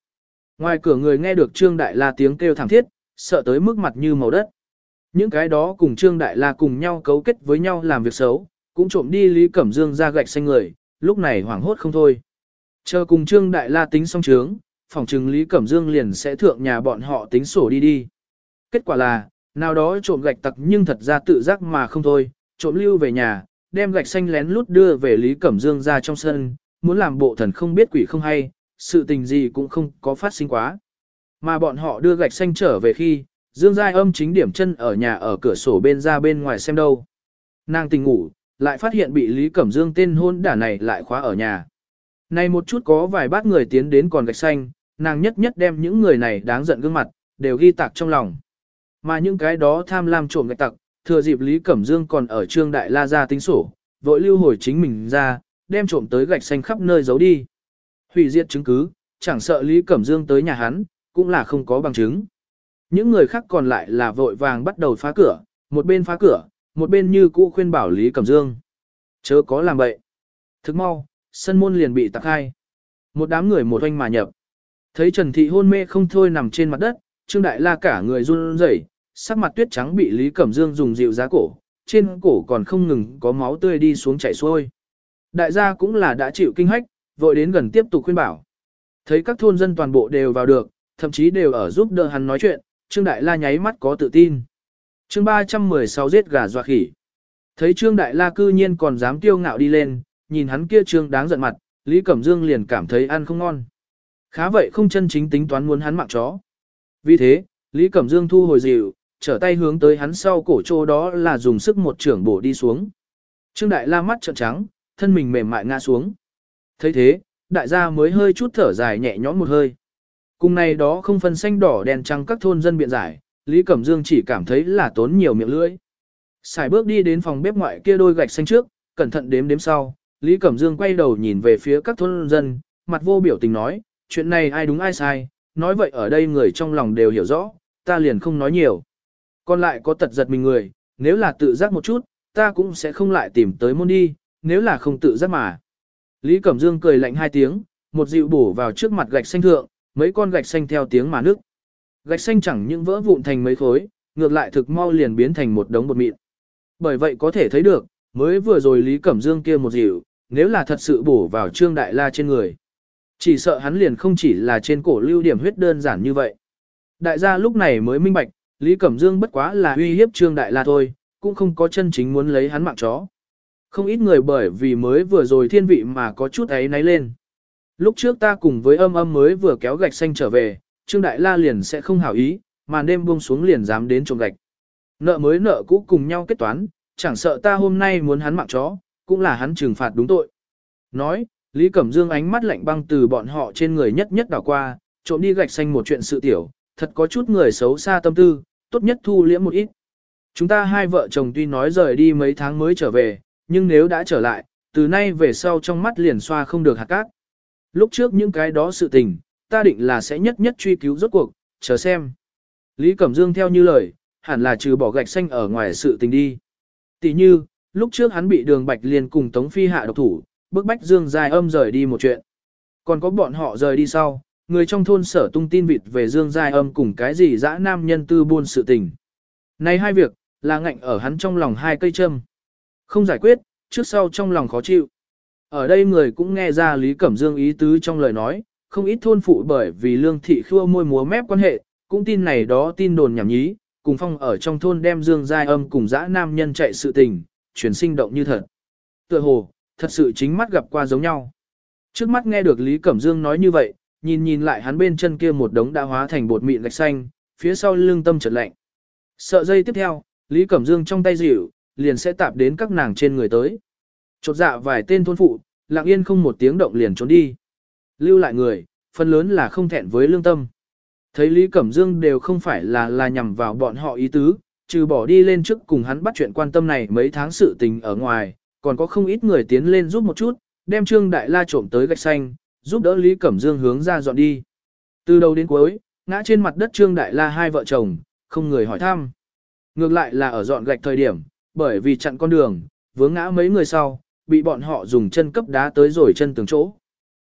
Ngoài cửa người nghe được Trương Đại La tiếng kêu thảm thiết, sợ tới mức mặt như màu đất. Những cái đó cùng Trương Đại La cùng nhau cấu kết với nhau làm việc xấu, cũng trộm đi Lý Cẩm Dương ra gạch xanh người, lúc này hoảng hốt không thôi. Chờ cùng Trương Đại La tính xong trướng, phòng trừng Lý Cẩm Dương liền sẽ thượng nhà bọn họ tính sổ đi đi. Kết quả là, nào đó trộm gạch tặc nhưng thật ra tự giác mà không thôi, trộm lưu về nhà, đem gạch xanh lén lút đưa về Lý Cẩm Dương ra trong sân, muốn làm bộ thần không biết quỷ không hay, sự tình gì cũng không có phát sinh quá. Mà bọn họ đưa gạch xanh trở về khi, Dương Giai âm chính điểm chân ở nhà ở cửa sổ bên ra bên ngoài xem đâu. Nàng tình ngủ, lại phát hiện bị Lý Cẩm Dương tên hôn đả này lại khóa ở nhà. Này một chút có vài bát người tiến đến còn gạch xanh, nàng nhất nhất đem những người này đáng giận gương mặt, đều ghi tạc trong lòng. Mà những cái đó tham lam trộm gạch tặc, thừa dịp Lý Cẩm Dương còn ở Trương Đại La ra tính sổ, vội lưu hồi chính mình ra, đem trộm tới gạch xanh khắp nơi giấu đi. Hủy diệt chứng cứ, chẳng sợ Lý Cẩm Dương tới nhà hắn, cũng là không có bằng chứng. Những người khác còn lại là vội vàng bắt đầu phá cửa, một bên phá cửa, một bên như cũ khuyên bảo Lý Cẩm Dương. Chớ có làm bậy. Thức mau, sân môn liền bị tạc hai. Một đám người một oanh mà nhập. Thấy Trần Thị hôn mê không thôi nằm trên mặt đất, Trương Đại La cả người run rẩy, sắc mặt tuyết trắng bị Lý Cẩm Dương dùng dịu giá cổ, trên cổ còn không ngừng có máu tươi đi xuống chảy xuôi. Đại gia cũng là đã chịu kinh hách, vội đến gần tiếp tục khuyên bảo. Thấy các thôn dân toàn bộ đều vào được, thậm chí đều ở giúp đỡ hắn nói chuyện, Trương Đại La nháy mắt có tự tin. Chương 316 giết gà dọa khỉ. Thấy Trương Đại La cư nhiên còn dám tiêu ngạo đi lên, nhìn hắn kia Trương đáng giận mặt, Lý Cẩm Dương liền cảm thấy ăn không ngon. Khá vậy không chân chính tính toán muốn hắn mạng chó. Vì thế, Lý Cẩm Dương thu hồi dịu, trở tay hướng tới hắn sau cổ trô đó là dùng sức một trưởng bổ đi xuống. Trương Đại La mắt trợn trắng, thân mình mềm mại ngã xuống. thấy thế, đại gia mới hơi chút thở dài nhẹ nhõm một hơi. Cùng này đó không phân xanh đỏ đèn trắng các thôn dân biện giải, Lý Cẩm Dương chỉ cảm thấy là tốn nhiều miệng lưỡi. Xài bước đi đến phòng bếp ngoại kia đôi gạch xanh trước, cẩn thận đếm đếm sau, Lý Cẩm Dương quay đầu nhìn về phía các thôn dân, mặt vô biểu tình nói, chuyện này ai đúng ai sai, nói vậy ở đây người trong lòng đều hiểu rõ, ta liền không nói nhiều. Còn lại có tật giật mình người, nếu là tự giác một chút, ta cũng sẽ không lại tìm tới môn đi, nếu là không tự giác mà. Lý Cẩm Dương cười lạnh hai tiếng, một dịu bổ vào trước mặt gạch xanh thượng, mấy con gạch xanh theo tiếng mà nước. Gạch xanh chẳng những vỡ vụn thành mấy khối, ngược lại thực mau liền biến thành một đống bột mịn. Bởi vậy có thể thấy được, mới vừa rồi Lý Cẩm Dương kia một dịu, nếu là thật sự bổ vào Trương Đại La trên người. Chỉ sợ hắn liền không chỉ là trên cổ lưu điểm huyết đơn giản như vậy. Đại gia lúc này mới minh bạch, Lý Cẩm Dương bất quá là uy hiếp Trương Đại La thôi, cũng không có chân chính muốn lấy hắn mạng chó. Không ít người bởi vì mới vừa rồi thiên vị mà có chút ấy náy lên. Lúc trước ta cùng với âm âm mới vừa kéo gạch xanh trở về, Trương Đại La liền sẽ không hảo ý, mà đêm buông xuống liền dám đến trộm gạch. Nợ mới nợ cũ cùng nhau kết toán, chẳng sợ ta hôm nay muốn hắn mạng chó, cũng là hắn trừng phạt đúng tội. Nói, Lý Cẩm Dương ánh mắt lạnh băng từ bọn họ trên người nhất nhất đảo qua, trộm đi gạch xanh một chuyện sự tiểu, thật có chút người xấu xa tâm tư, tốt nhất thu liễm một ít. Chúng ta hai vợ chồng tuy nói rời đi mấy tháng mới trở về, nhưng nếu đã trở lại, từ nay về sau trong mắt liền xoa không được hạt cát. Lúc trước những cái đó sự tình, ta định là sẽ nhất nhất truy cứu rốt cuộc, chờ xem. Lý Cẩm Dương theo như lời, hẳn là trừ bỏ gạch xanh ở ngoài sự tình đi. Tỷ như, lúc trước hắn bị đường Bạch Liên cùng Tống Phi hạ độc thủ, bức bách Dương Giai âm rời đi một chuyện. Còn có bọn họ rời đi sau, người trong thôn sở tung tin vịt về Dương Giai âm cùng cái gì dã nam nhân tư buôn sự tình. Này hai việc, là ngạnh ở hắn trong lòng hai cây châm. Không giải quyết, trước sau trong lòng khó chịu. Ở đây người cũng nghe ra Lý Cẩm Dương ý tứ trong lời nói, không ít thôn phụ bởi vì lương thị khua môi múa mép quan hệ, cũng tin này đó tin đồn nhảm nhí, cùng phong ở trong thôn đem Dương Giai âm cùng dã nam nhân chạy sự tình, chuyển sinh động như thật. Tựa hồ, thật sự chính mắt gặp qua giống nhau. Trước mắt nghe được Lý Cẩm Dương nói như vậy, nhìn nhìn lại hắn bên chân kia một đống đã hóa thành bột mịn gạch xanh, phía sau lưng tâm chợt lạnh. Sợ dây tiếp theo, Lý Cẩm Dương trong tay dịu, liền sẽ tạp đến các nàng trên người tới. Chột dạ vài tên thôn phụ, lặng yên không một tiếng động liền trốn đi. Lưu lại người, phần lớn là không thẹn với lương tâm. Thấy Lý Cẩm Dương đều không phải là là nhằm vào bọn họ ý tứ, trừ bỏ đi lên trước cùng hắn bắt chuyện quan tâm này mấy tháng sự tình ở ngoài, còn có không ít người tiến lên giúp một chút, đem Trương Đại La trộm tới gạch xanh, giúp đỡ Lý Cẩm Dương hướng ra dọn đi. Từ đầu đến cuối, ngã trên mặt đất Trương Đại La hai vợ chồng, không người hỏi thăm. Ngược lại là ở dọn gạch thời điểm, bởi vì chặn con đường, vướng ngã mấy người sau, bị bọn họ dùng chân cấp đá tới rồi chân tường chỗ.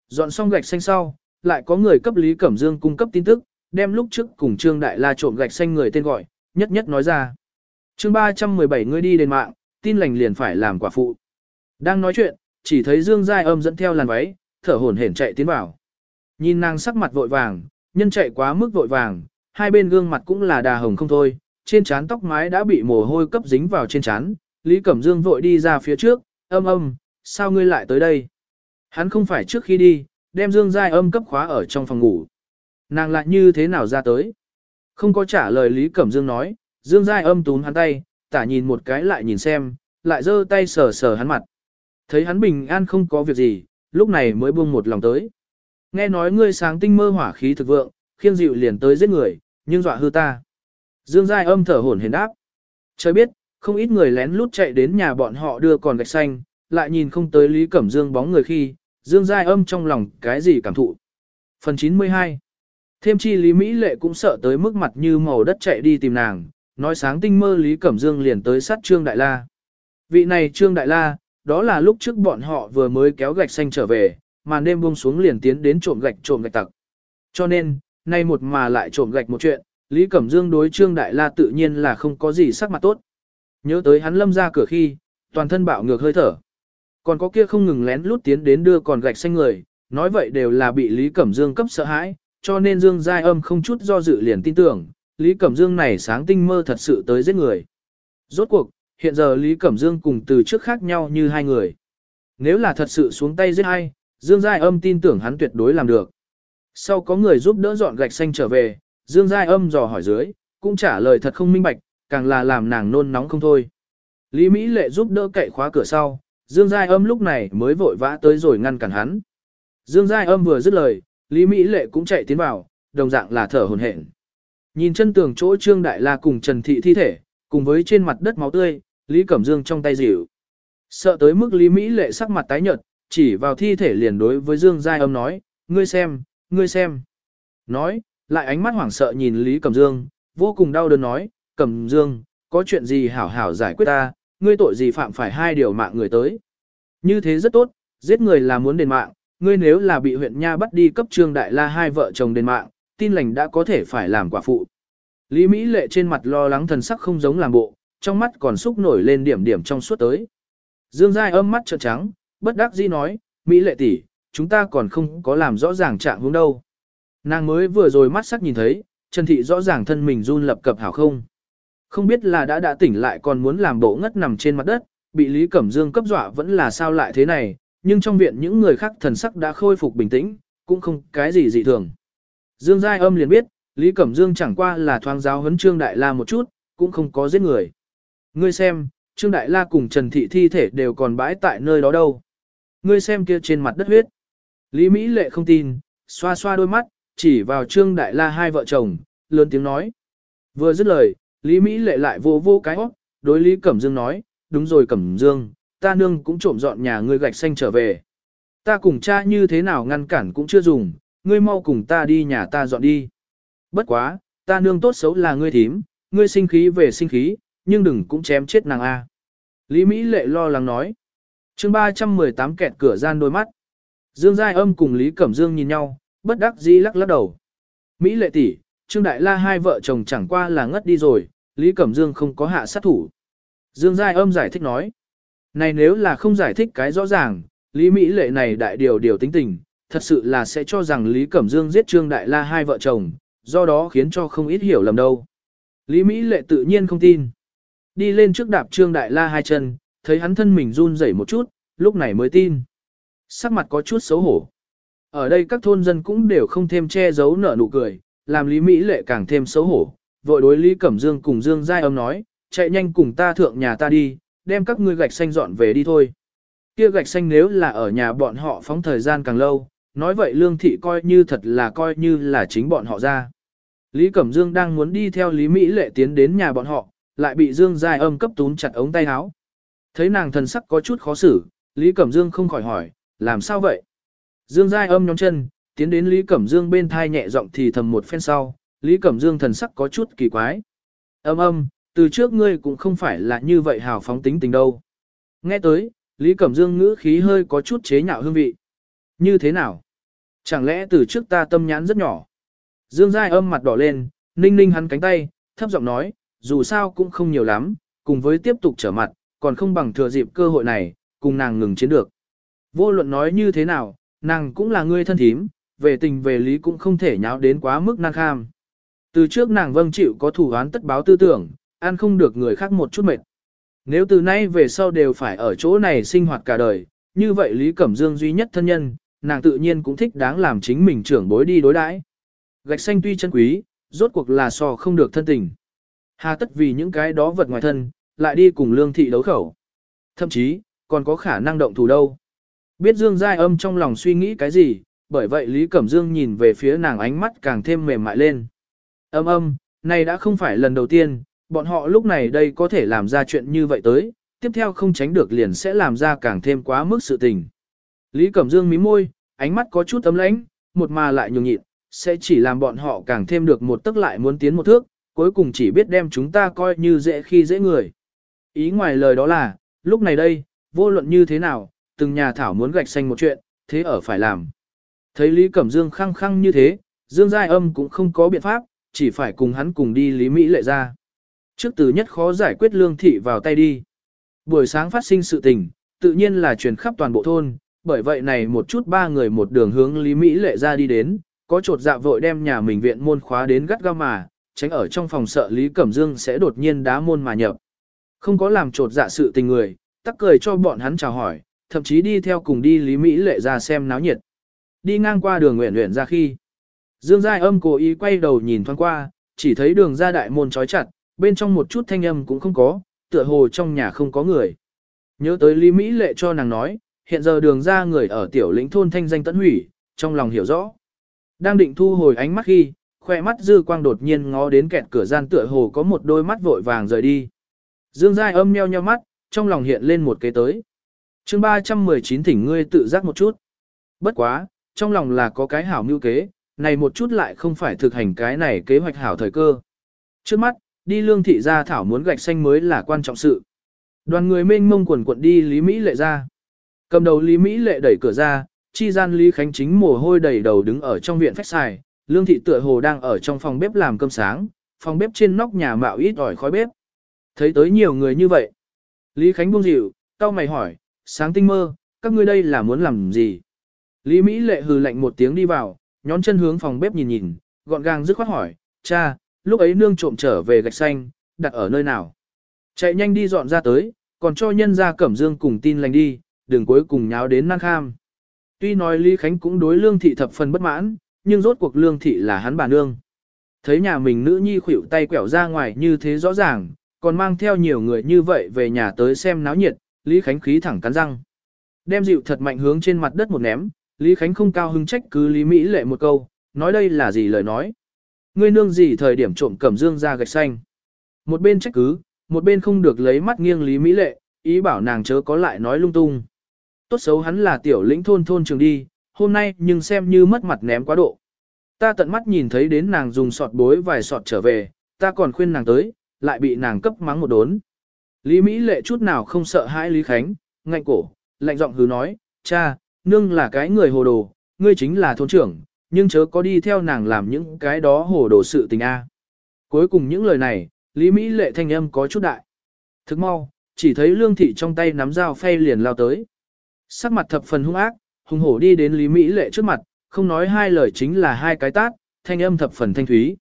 Dọn xong gạch xanh sau, lại có người cấp Lý Cẩm Dương cung cấp tin tức, đem lúc trước cùng Trương Đại La trộm gạch xanh người tên gọi, nhất nhất nói ra. chương 317 người đi đến mạng, tin lành liền phải làm quả phụ. Đang nói chuyện, chỉ thấy Dương Giai âm dẫn theo làn váy, thở hổn hển chạy tiến vào. Nhìn nàng sắc mặt vội vàng, nhân chạy quá mức vội vàng, hai bên gương mặt cũng là đà hồng không thôi, trên trán tóc mái đã bị mồ hôi cấp dính vào trên trán. Lý Cẩm Dương vội đi ra phía trước, âm âm, sao ngươi lại tới đây? Hắn không phải trước khi đi, đem Dương Giai âm cấp khóa ở trong phòng ngủ. Nàng lại như thế nào ra tới? Không có trả lời Lý Cẩm Dương nói, Dương Giai âm túm hắn tay, tả nhìn một cái lại nhìn xem, lại giơ tay sờ sờ hắn mặt. Thấy hắn bình an không có việc gì, lúc này mới buông một lòng tới. Nghe nói ngươi sáng tinh mơ hỏa khí thực vượng, khiêng dịu liền tới giết người, nhưng dọa hư ta. Dương Giai âm thở hổn hển đáp. Trời biết, không ít người lén lút chạy đến nhà bọn họ đưa còn gạch xanh, lại nhìn không tới Lý Cẩm Dương bóng người khi, Dương Giai âm trong lòng cái gì cảm thụ. Phần 92 Thêm chi Lý Mỹ Lệ cũng sợ tới mức mặt như màu đất chạy đi tìm nàng, nói sáng tinh mơ Lý Cẩm Dương liền tới sát Trương Đại La. Vị này Trương Đại La, đó là lúc trước bọn họ vừa mới kéo gạch xanh trở về, mà đêm buông xuống liền tiến đến trộm gạch trộm gạch tặc. Cho nên, nay một mà lại trộm gạch một chuyện, Lý Cẩm Dương đối Trương Đại La tự nhiên là không có gì sắc mặt tốt. Nhớ tới hắn lâm ra cửa khi, toàn thân bạo ngược hơi thở. Còn có kia không ngừng lén lút tiến đến đưa còn gạch xanh người, nói vậy đều là bị Lý Cẩm Dương cấp sợ hãi, cho nên Dương Giai âm không chút do dự liền tin tưởng, Lý Cẩm Dương này sáng tinh mơ thật sự tới giết người. Rốt cuộc, hiện giờ Lý Cẩm Dương cùng từ trước khác nhau như hai người. Nếu là thật sự xuống tay giết hai, Dương Giai âm tin tưởng hắn tuyệt đối làm được. Sau có người giúp đỡ dọn gạch xanh trở về, Dương Giai âm dò hỏi dưới, cũng trả lời thật không minh bạch, càng là làm nàng nôn nóng không thôi. Lý Mỹ lệ giúp đỡ cậy khóa cửa sau, Dương Giai âm lúc này mới vội vã tới rồi ngăn cản hắn. Dương Giai âm vừa dứt lời, Lý Mỹ lệ cũng chạy tiến vào, đồng dạng là thở hồn hển. Nhìn chân tường chỗ Trương Đại La cùng Trần Thị thi thể, cùng với trên mặt đất máu tươi, Lý Cẩm Dương trong tay dịu. Sợ tới mức Lý Mỹ lệ sắc mặt tái nhợt, chỉ vào thi thể liền đối với Dương Giai âm nói, ngươi xem, ngươi xem. Nói, lại ánh mắt hoảng sợ nhìn Lý Cẩm Dương, vô cùng đau đớn nói, Cẩm Dương, có chuyện gì hảo hảo giải quyết ta, ngươi tội gì phạm phải hai điều mạng người tới. Như thế rất tốt, giết người là muốn đền mạng, ngươi nếu là bị huyện Nha bắt đi cấp trương đại la hai vợ chồng đền mạng, tin lành đã có thể phải làm quả phụ. Lý Mỹ lệ trên mặt lo lắng thần sắc không giống làm bộ, trong mắt còn xúc nổi lên điểm điểm trong suốt tới. Dương Giai âm mắt trợn trắng, bất đắc dĩ nói, Mỹ lệ tỷ, chúng ta còn không có làm rõ ràng trạng hướng đâu. Nàng mới vừa rồi mắt sắc nhìn thấy, Trần Thị rõ ràng thân mình run lập cập hảo không. Không biết là đã đã tỉnh lại còn muốn làm bộ ngất nằm trên mặt đất, bị Lý Cẩm Dương cấp dọa vẫn là sao lại thế này, nhưng trong viện những người khác thần sắc đã khôi phục bình tĩnh, cũng không cái gì dị thường. Dương Giai âm liền biết, Lý Cẩm Dương chẳng qua là thoáng giáo huấn Trương Đại La một chút, cũng không có giết người. Ngươi xem, Trương Đại La cùng Trần Thị thi thể đều còn bãi tại nơi đó đâu. Ngươi xem kia trên mặt đất huyết. Lý Mỹ Lệ không tin, xoa xoa đôi mắt, chỉ vào Trương Đại La hai vợ chồng, lớn tiếng nói. Vừa dứt lời, Lý Mỹ Lệ lại vô vô cái óc, đối Lý Cẩm Dương nói, đúng rồi Cẩm Dương, ta nương cũng trộm dọn nhà ngươi gạch xanh trở về. Ta cùng cha như thế nào ngăn cản cũng chưa dùng, ngươi mau cùng ta đi nhà ta dọn đi. Bất quá, ta nương tốt xấu là ngươi thím, ngươi sinh khí về sinh khí, nhưng đừng cũng chém chết nàng A. Lý Mỹ lệ lo lắng nói. chương 318 kẹt cửa gian đôi mắt. Dương Giai âm cùng Lý Cẩm Dương nhìn nhau, bất đắc dĩ lắc lắc đầu. Mỹ lệ tỷ, Trương Đại La hai vợ chồng chẳng qua là ngất đi rồi, Lý Cẩm Dương không có hạ sát thủ. Dương Giai âm giải thích nói. Này nếu là không giải thích cái rõ ràng, Lý Mỹ lệ này đại điều điều tính tình, thật sự là sẽ cho rằng Lý Cẩm Dương giết Trương Đại La hai vợ chồng, do đó khiến cho không ít hiểu lầm đâu. Lý Mỹ lệ tự nhiên không tin. Đi lên trước đạp Trương Đại La hai chân, thấy hắn thân mình run rẩy một chút, lúc này mới tin. Sắc mặt có chút xấu hổ. Ở đây các thôn dân cũng đều không thêm che giấu nở nụ cười, làm Lý Mỹ lệ càng thêm xấu hổ. Vội đối Lý Cẩm Dương cùng Dương Giai âm nói, chạy nhanh cùng ta thượng nhà ta đi, đem các ngươi gạch xanh dọn về đi thôi. Kia gạch xanh nếu là ở nhà bọn họ phóng thời gian càng lâu, nói vậy lương thị coi như thật là coi như là chính bọn họ ra. Lý Cẩm Dương đang muốn đi theo Lý Mỹ lệ tiến đến nhà bọn họ, lại bị Dương Giai âm cấp tún chặt ống tay áo. Thấy nàng thần sắc có chút khó xử, Lý Cẩm Dương không khỏi hỏi, làm sao vậy? Dương Giai âm nhóm chân, tiến đến Lý Cẩm Dương bên thai nhẹ giọng thì thầm một phen sau, Lý Cẩm Dương thần sắc có chút kỳ quái. Âm âm, từ trước ngươi cũng không phải là như vậy hào phóng tính tình đâu. Nghe tới, Lý Cẩm Dương ngữ khí hơi có chút chế nhạo hương vị. Như thế nào? Chẳng lẽ từ trước ta tâm nhãn rất nhỏ? Dương Giai âm mặt đỏ lên, ninh ninh hắn cánh tay, thấp giọng nói, dù sao cũng không nhiều lắm, cùng với tiếp tục trở mặt, còn không bằng thừa dịp cơ hội này, cùng nàng ngừng chiến được. Vô luận nói như thế nào, nàng cũng là người thân thím, về tình về lý cũng không thể nháo đến quá mức năng kham. Từ trước nàng vâng chịu có thủ án tất báo tư tưởng, ăn không được người khác một chút mệt. Nếu từ nay về sau đều phải ở chỗ này sinh hoạt cả đời, như vậy Lý Cẩm Dương duy nhất thân nhân, nàng tự nhiên cũng thích đáng làm chính mình trưởng bối đi đối đãi. Gạch xanh tuy chân quý, rốt cuộc là so không được thân tình. Hà tất vì những cái đó vật ngoài thân, lại đi cùng lương thị đấu khẩu. Thậm chí, còn có khả năng động thủ đâu. Biết Dương Giai âm trong lòng suy nghĩ cái gì, bởi vậy Lý Cẩm Dương nhìn về phía nàng ánh mắt càng thêm mềm mại lên. Âm âm, này đã không phải lần đầu tiên, bọn họ lúc này đây có thể làm ra chuyện như vậy tới, tiếp theo không tránh được liền sẽ làm ra càng thêm quá mức sự tình. Lý Cẩm Dương mí môi, ánh mắt có chút ấm lãnh, một mà lại nhường nhịn, sẽ chỉ làm bọn họ càng thêm được một tức lại muốn tiến một thước, cuối cùng chỉ biết đem chúng ta coi như dễ khi dễ người. Ý ngoài lời đó là, lúc này đây, vô luận như thế nào, từng nhà thảo muốn gạch xanh một chuyện, thế ở phải làm. Thấy Lý Cẩm Dương khăng khăng như thế, Dương Giai Âm cũng không có biện pháp, chỉ phải cùng hắn cùng đi Lý Mỹ lệ ra. Trước từ nhất khó giải quyết lương thị vào tay đi. Buổi sáng phát sinh sự tình, tự nhiên là truyền khắp toàn bộ thôn, bởi vậy này một chút ba người một đường hướng Lý Mỹ lệ ra đi đến, có trột dạ vội đem nhà mình viện môn khóa đến gắt gao mà, tránh ở trong phòng sợ Lý Cẩm Dương sẽ đột nhiên đá môn mà nhập. Không có làm trột dạ sự tình người, tắc cười cho bọn hắn chào hỏi, thậm chí đi theo cùng đi Lý Mỹ lệ ra xem náo nhiệt. Đi ngang qua đường nguyện nguyện ra khi. Dương Giai âm cố ý quay đầu nhìn thoáng qua, chỉ thấy đường ra đại môn trói chặt, bên trong một chút thanh âm cũng không có, tựa hồ trong nhà không có người. Nhớ tới Lý Mỹ lệ cho nàng nói, hiện giờ đường ra người ở tiểu lĩnh thôn thanh danh tận hủy, trong lòng hiểu rõ. Đang định thu hồi ánh mắt khi, khoe mắt dư quang đột nhiên ngó đến kẹt cửa gian tựa hồ có một đôi mắt vội vàng rời đi. Dương Giai âm nheo nheo mắt, trong lòng hiện lên một kế tới. chương 319 thỉnh ngươi tự giác một chút. Bất quá, trong lòng là có cái hảo mưu kế, này một chút lại không phải thực hành cái này kế hoạch hảo thời cơ. Trước mắt, đi lương thị gia thảo muốn gạch xanh mới là quan trọng sự. Đoàn người mênh mông quần quận đi Lý Mỹ lệ ra. Cầm đầu Lý Mỹ lệ đẩy cửa ra, chi gian Lý Khánh chính mồ hôi đầy đầu đứng ở trong viện phách xài, lương thị tựa hồ đang ở trong phòng bếp làm cơm sáng, phòng bếp trên nóc nhà mạo ít ỏi khói bếp. Thấy tới nhiều người như vậy. Lý Khánh buông dịu, tao mày hỏi, sáng tinh mơ, các ngươi đây là muốn làm gì? Lý Mỹ lệ hừ lạnh một tiếng đi vào, nhón chân hướng phòng bếp nhìn nhìn, gọn gàng dứt khoát hỏi, cha, lúc ấy nương trộm trở về gạch xanh, đặt ở nơi nào? Chạy nhanh đi dọn ra tới, còn cho nhân ra cẩm dương cùng tin lành đi, đừng cuối cùng nháo đến năng kham. Tuy nói Lý Khánh cũng đối lương thị thập phần bất mãn, nhưng rốt cuộc lương thị là hắn bà nương. Thấy nhà mình nữ nhi khuỷu tay quẹo ra ngoài như thế rõ ràng, còn mang theo nhiều người như vậy về nhà tới xem náo nhiệt, Lý Khánh khí thẳng cắn răng. Đem dịu thật mạnh hướng trên mặt đất một ném, Lý Khánh không cao hứng trách cứ Lý Mỹ lệ một câu, nói đây là gì lời nói. Ngươi nương gì thời điểm trộm cẩm dương ra gạch xanh. Một bên trách cứ, một bên không được lấy mắt nghiêng Lý Mỹ lệ, ý bảo nàng chớ có lại nói lung tung. Tốt xấu hắn là tiểu lĩnh thôn thôn trường đi, hôm nay nhưng xem như mất mặt ném quá độ. Ta tận mắt nhìn thấy đến nàng dùng sọt bối vài sọt trở về, ta còn khuyên nàng tới, lại bị nàng cấp mắng một đốn. Lý Mỹ lệ chút nào không sợ hãi Lý Khánh, ngạnh cổ, lạnh giọng hứ nói, cha, nương là cái người hồ đồ, ngươi chính là thôn trưởng, nhưng chớ có đi theo nàng làm những cái đó hồ đồ sự tình a. Cuối cùng những lời này, Lý Mỹ lệ thanh âm có chút đại. Thức mau, chỉ thấy lương thị trong tay nắm dao phay liền lao tới. Sắc mặt thập phần hung ác, hùng hổ đi đến Lý Mỹ lệ trước mặt, không nói hai lời chính là hai cái tát, thanh âm thập phần thanh thúy.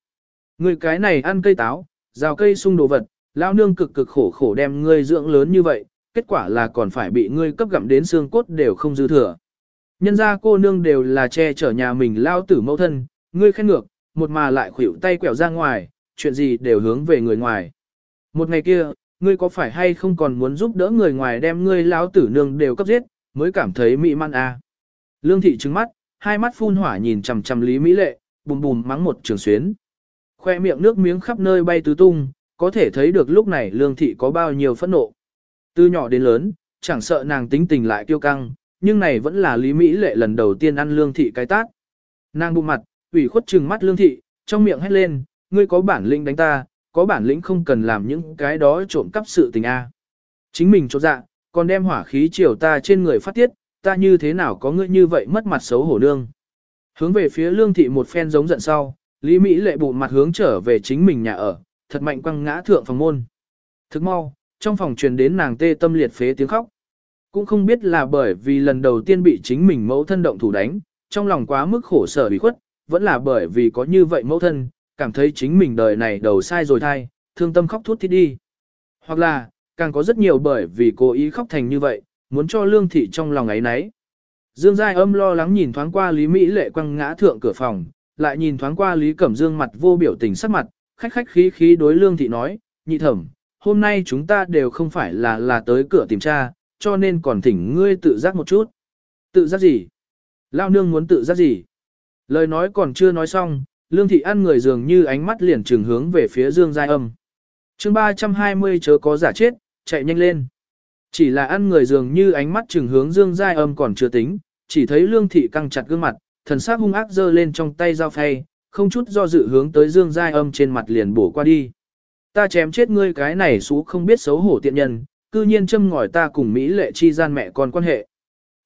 Người cái này ăn cây táo, rào cây sung đồ vật, lao nương cực cực khổ khổ đem ngươi dưỡng lớn như vậy, kết quả là còn phải bị ngươi cấp gặm đến xương cốt đều không dư thừa. Nhân ra cô nương đều là che chở nhà mình lao tử mẫu thân, ngươi khen ngược, một mà lại khuỷu tay quẹo ra ngoài, chuyện gì đều hướng về người ngoài. Một ngày kia, ngươi có phải hay không còn muốn giúp đỡ người ngoài đem ngươi lao tử nương đều cấp giết, mới cảm thấy mỹ man à. Lương thị trừng mắt, hai mắt phun hỏa nhìn chằm chằm Lý Mỹ Lệ, bùm bùm mắng một trường xuyến. Khoe miệng nước miếng khắp nơi bay tứ tung, có thể thấy được lúc này lương thị có bao nhiêu phẫn nộ. Từ nhỏ đến lớn, chẳng sợ nàng tính tình lại kiêu căng, nhưng này vẫn là Lý Mỹ Lệ lần đầu tiên ăn lương thị cái tát. Nàng bụng mặt, ủy khuất trừng mắt lương thị, trong miệng hét lên, ngươi có bản lĩnh đánh ta, có bản lĩnh không cần làm những cái đó trộm cắp sự tình a. Chính mình cho dạ, còn đem hỏa khí chiều ta trên người phát tiết, ta như thế nào có ngươi như vậy mất mặt xấu hổ nương. Hướng về phía lương thị một phen giống giận sau, Lý Mỹ lệ bụng mặt hướng trở về chính mình nhà ở, thật mạnh quăng ngã thượng phòng môn. Thức mau, trong phòng truyền đến nàng tê tâm liệt phế tiếng khóc. Cũng không biết là bởi vì lần đầu tiên bị chính mình mẫu thân động thủ đánh, trong lòng quá mức khổ sở bị khuất, vẫn là bởi vì có như vậy mẫu thân, cảm thấy chính mình đời này đầu sai rồi thay, thương tâm khóc thút thít đi. Hoặc là, càng có rất nhiều bởi vì cố ý khóc thành như vậy, muốn cho lương thị trong lòng ấy nấy. Dương Giai âm lo lắng nhìn thoáng qua Lý Mỹ lệ quăng ngã thượng cửa phòng, lại nhìn thoáng qua Lý Cẩm Dương mặt vô biểu tình sắc mặt, khách khách khí khí đối lương thị nói, nhị thẩm, hôm nay chúng ta đều không phải là là tới cửa tìm tra, cho nên còn thỉnh ngươi tự giác một chút. Tự giác gì? Lao nương muốn tự giác gì? Lời nói còn chưa nói xong, lương thị ăn người dường như ánh mắt liền trường hướng về phía Dương Giai âm. chương 320 chớ có giả chết, chạy nhanh lên. Chỉ là ăn người dường như ánh mắt trừng hướng Dương Giai âm còn chưa tính, chỉ thấy lương thị căng chặt gương mặt, thần sắc hung ác giơ lên trong tay dao phay, không chút do dự hướng tới Dương Giai âm trên mặt liền bổ qua đi. Ta chém chết ngươi cái này xú không biết xấu hổ tiện nhân, cư nhiên châm ngòi ta cùng Mỹ lệ chi gian mẹ con quan hệ.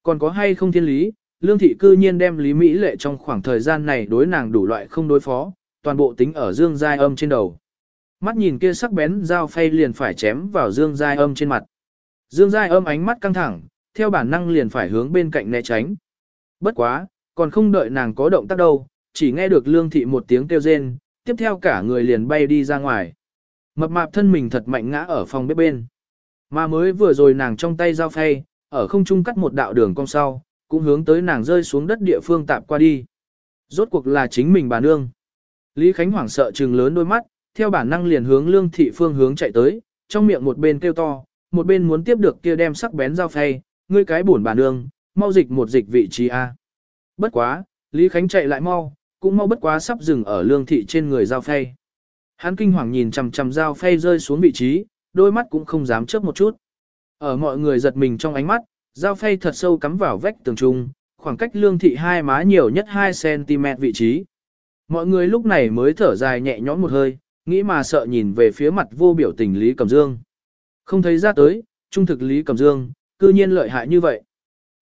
Còn có hay không thiên lý, lương thị cư nhiên đem lý Mỹ lệ trong khoảng thời gian này đối nàng đủ loại không đối phó, toàn bộ tính ở Dương Giai âm trên đầu. Mắt nhìn kia sắc bén dao phay liền phải chém vào Dương Giai âm trên mặt. Dương Giai âm ánh mắt căng thẳng, theo bản năng liền phải hướng bên cạnh né tránh. Bất quá, còn không đợi nàng có động tác đâu, chỉ nghe được lương thị một tiếng kêu rên, tiếp theo cả người liền bay đi ra ngoài. Mập mạp thân mình thật mạnh ngã ở phòng bếp bên. Mà mới vừa rồi nàng trong tay dao phay, ở không trung cắt một đạo đường cong sau, cũng hướng tới nàng rơi xuống đất địa phương tạp qua đi. Rốt cuộc là chính mình bà nương. Lý Khánh hoảng sợ trừng lớn đôi mắt, theo bản năng liền hướng lương thị phương hướng chạy tới, trong miệng một bên kêu to, một bên muốn tiếp được kia đem sắc bén dao phay, ngươi cái bổn bà nương, mau dịch một dịch vị trí A. Bất quá, Lý Khánh chạy lại mau, cũng mau bất quá sắp dừng ở lương thị trên người dao phay. Hắn kinh hoàng nhìn chằm chằm dao phay rơi xuống vị trí, đôi mắt cũng không dám chớp một chút. Ở mọi người giật mình trong ánh mắt, dao phay thật sâu cắm vào vách tường trung, khoảng cách lương thị hai má nhiều nhất 2cm vị trí. Mọi người lúc này mới thở dài nhẹ nhõm một hơi, nghĩ mà sợ nhìn về phía mặt vô biểu tình Lý Cẩm Dương. Không thấy ra tới, trung thực Lý Cẩm Dương, cư nhiên lợi hại như vậy.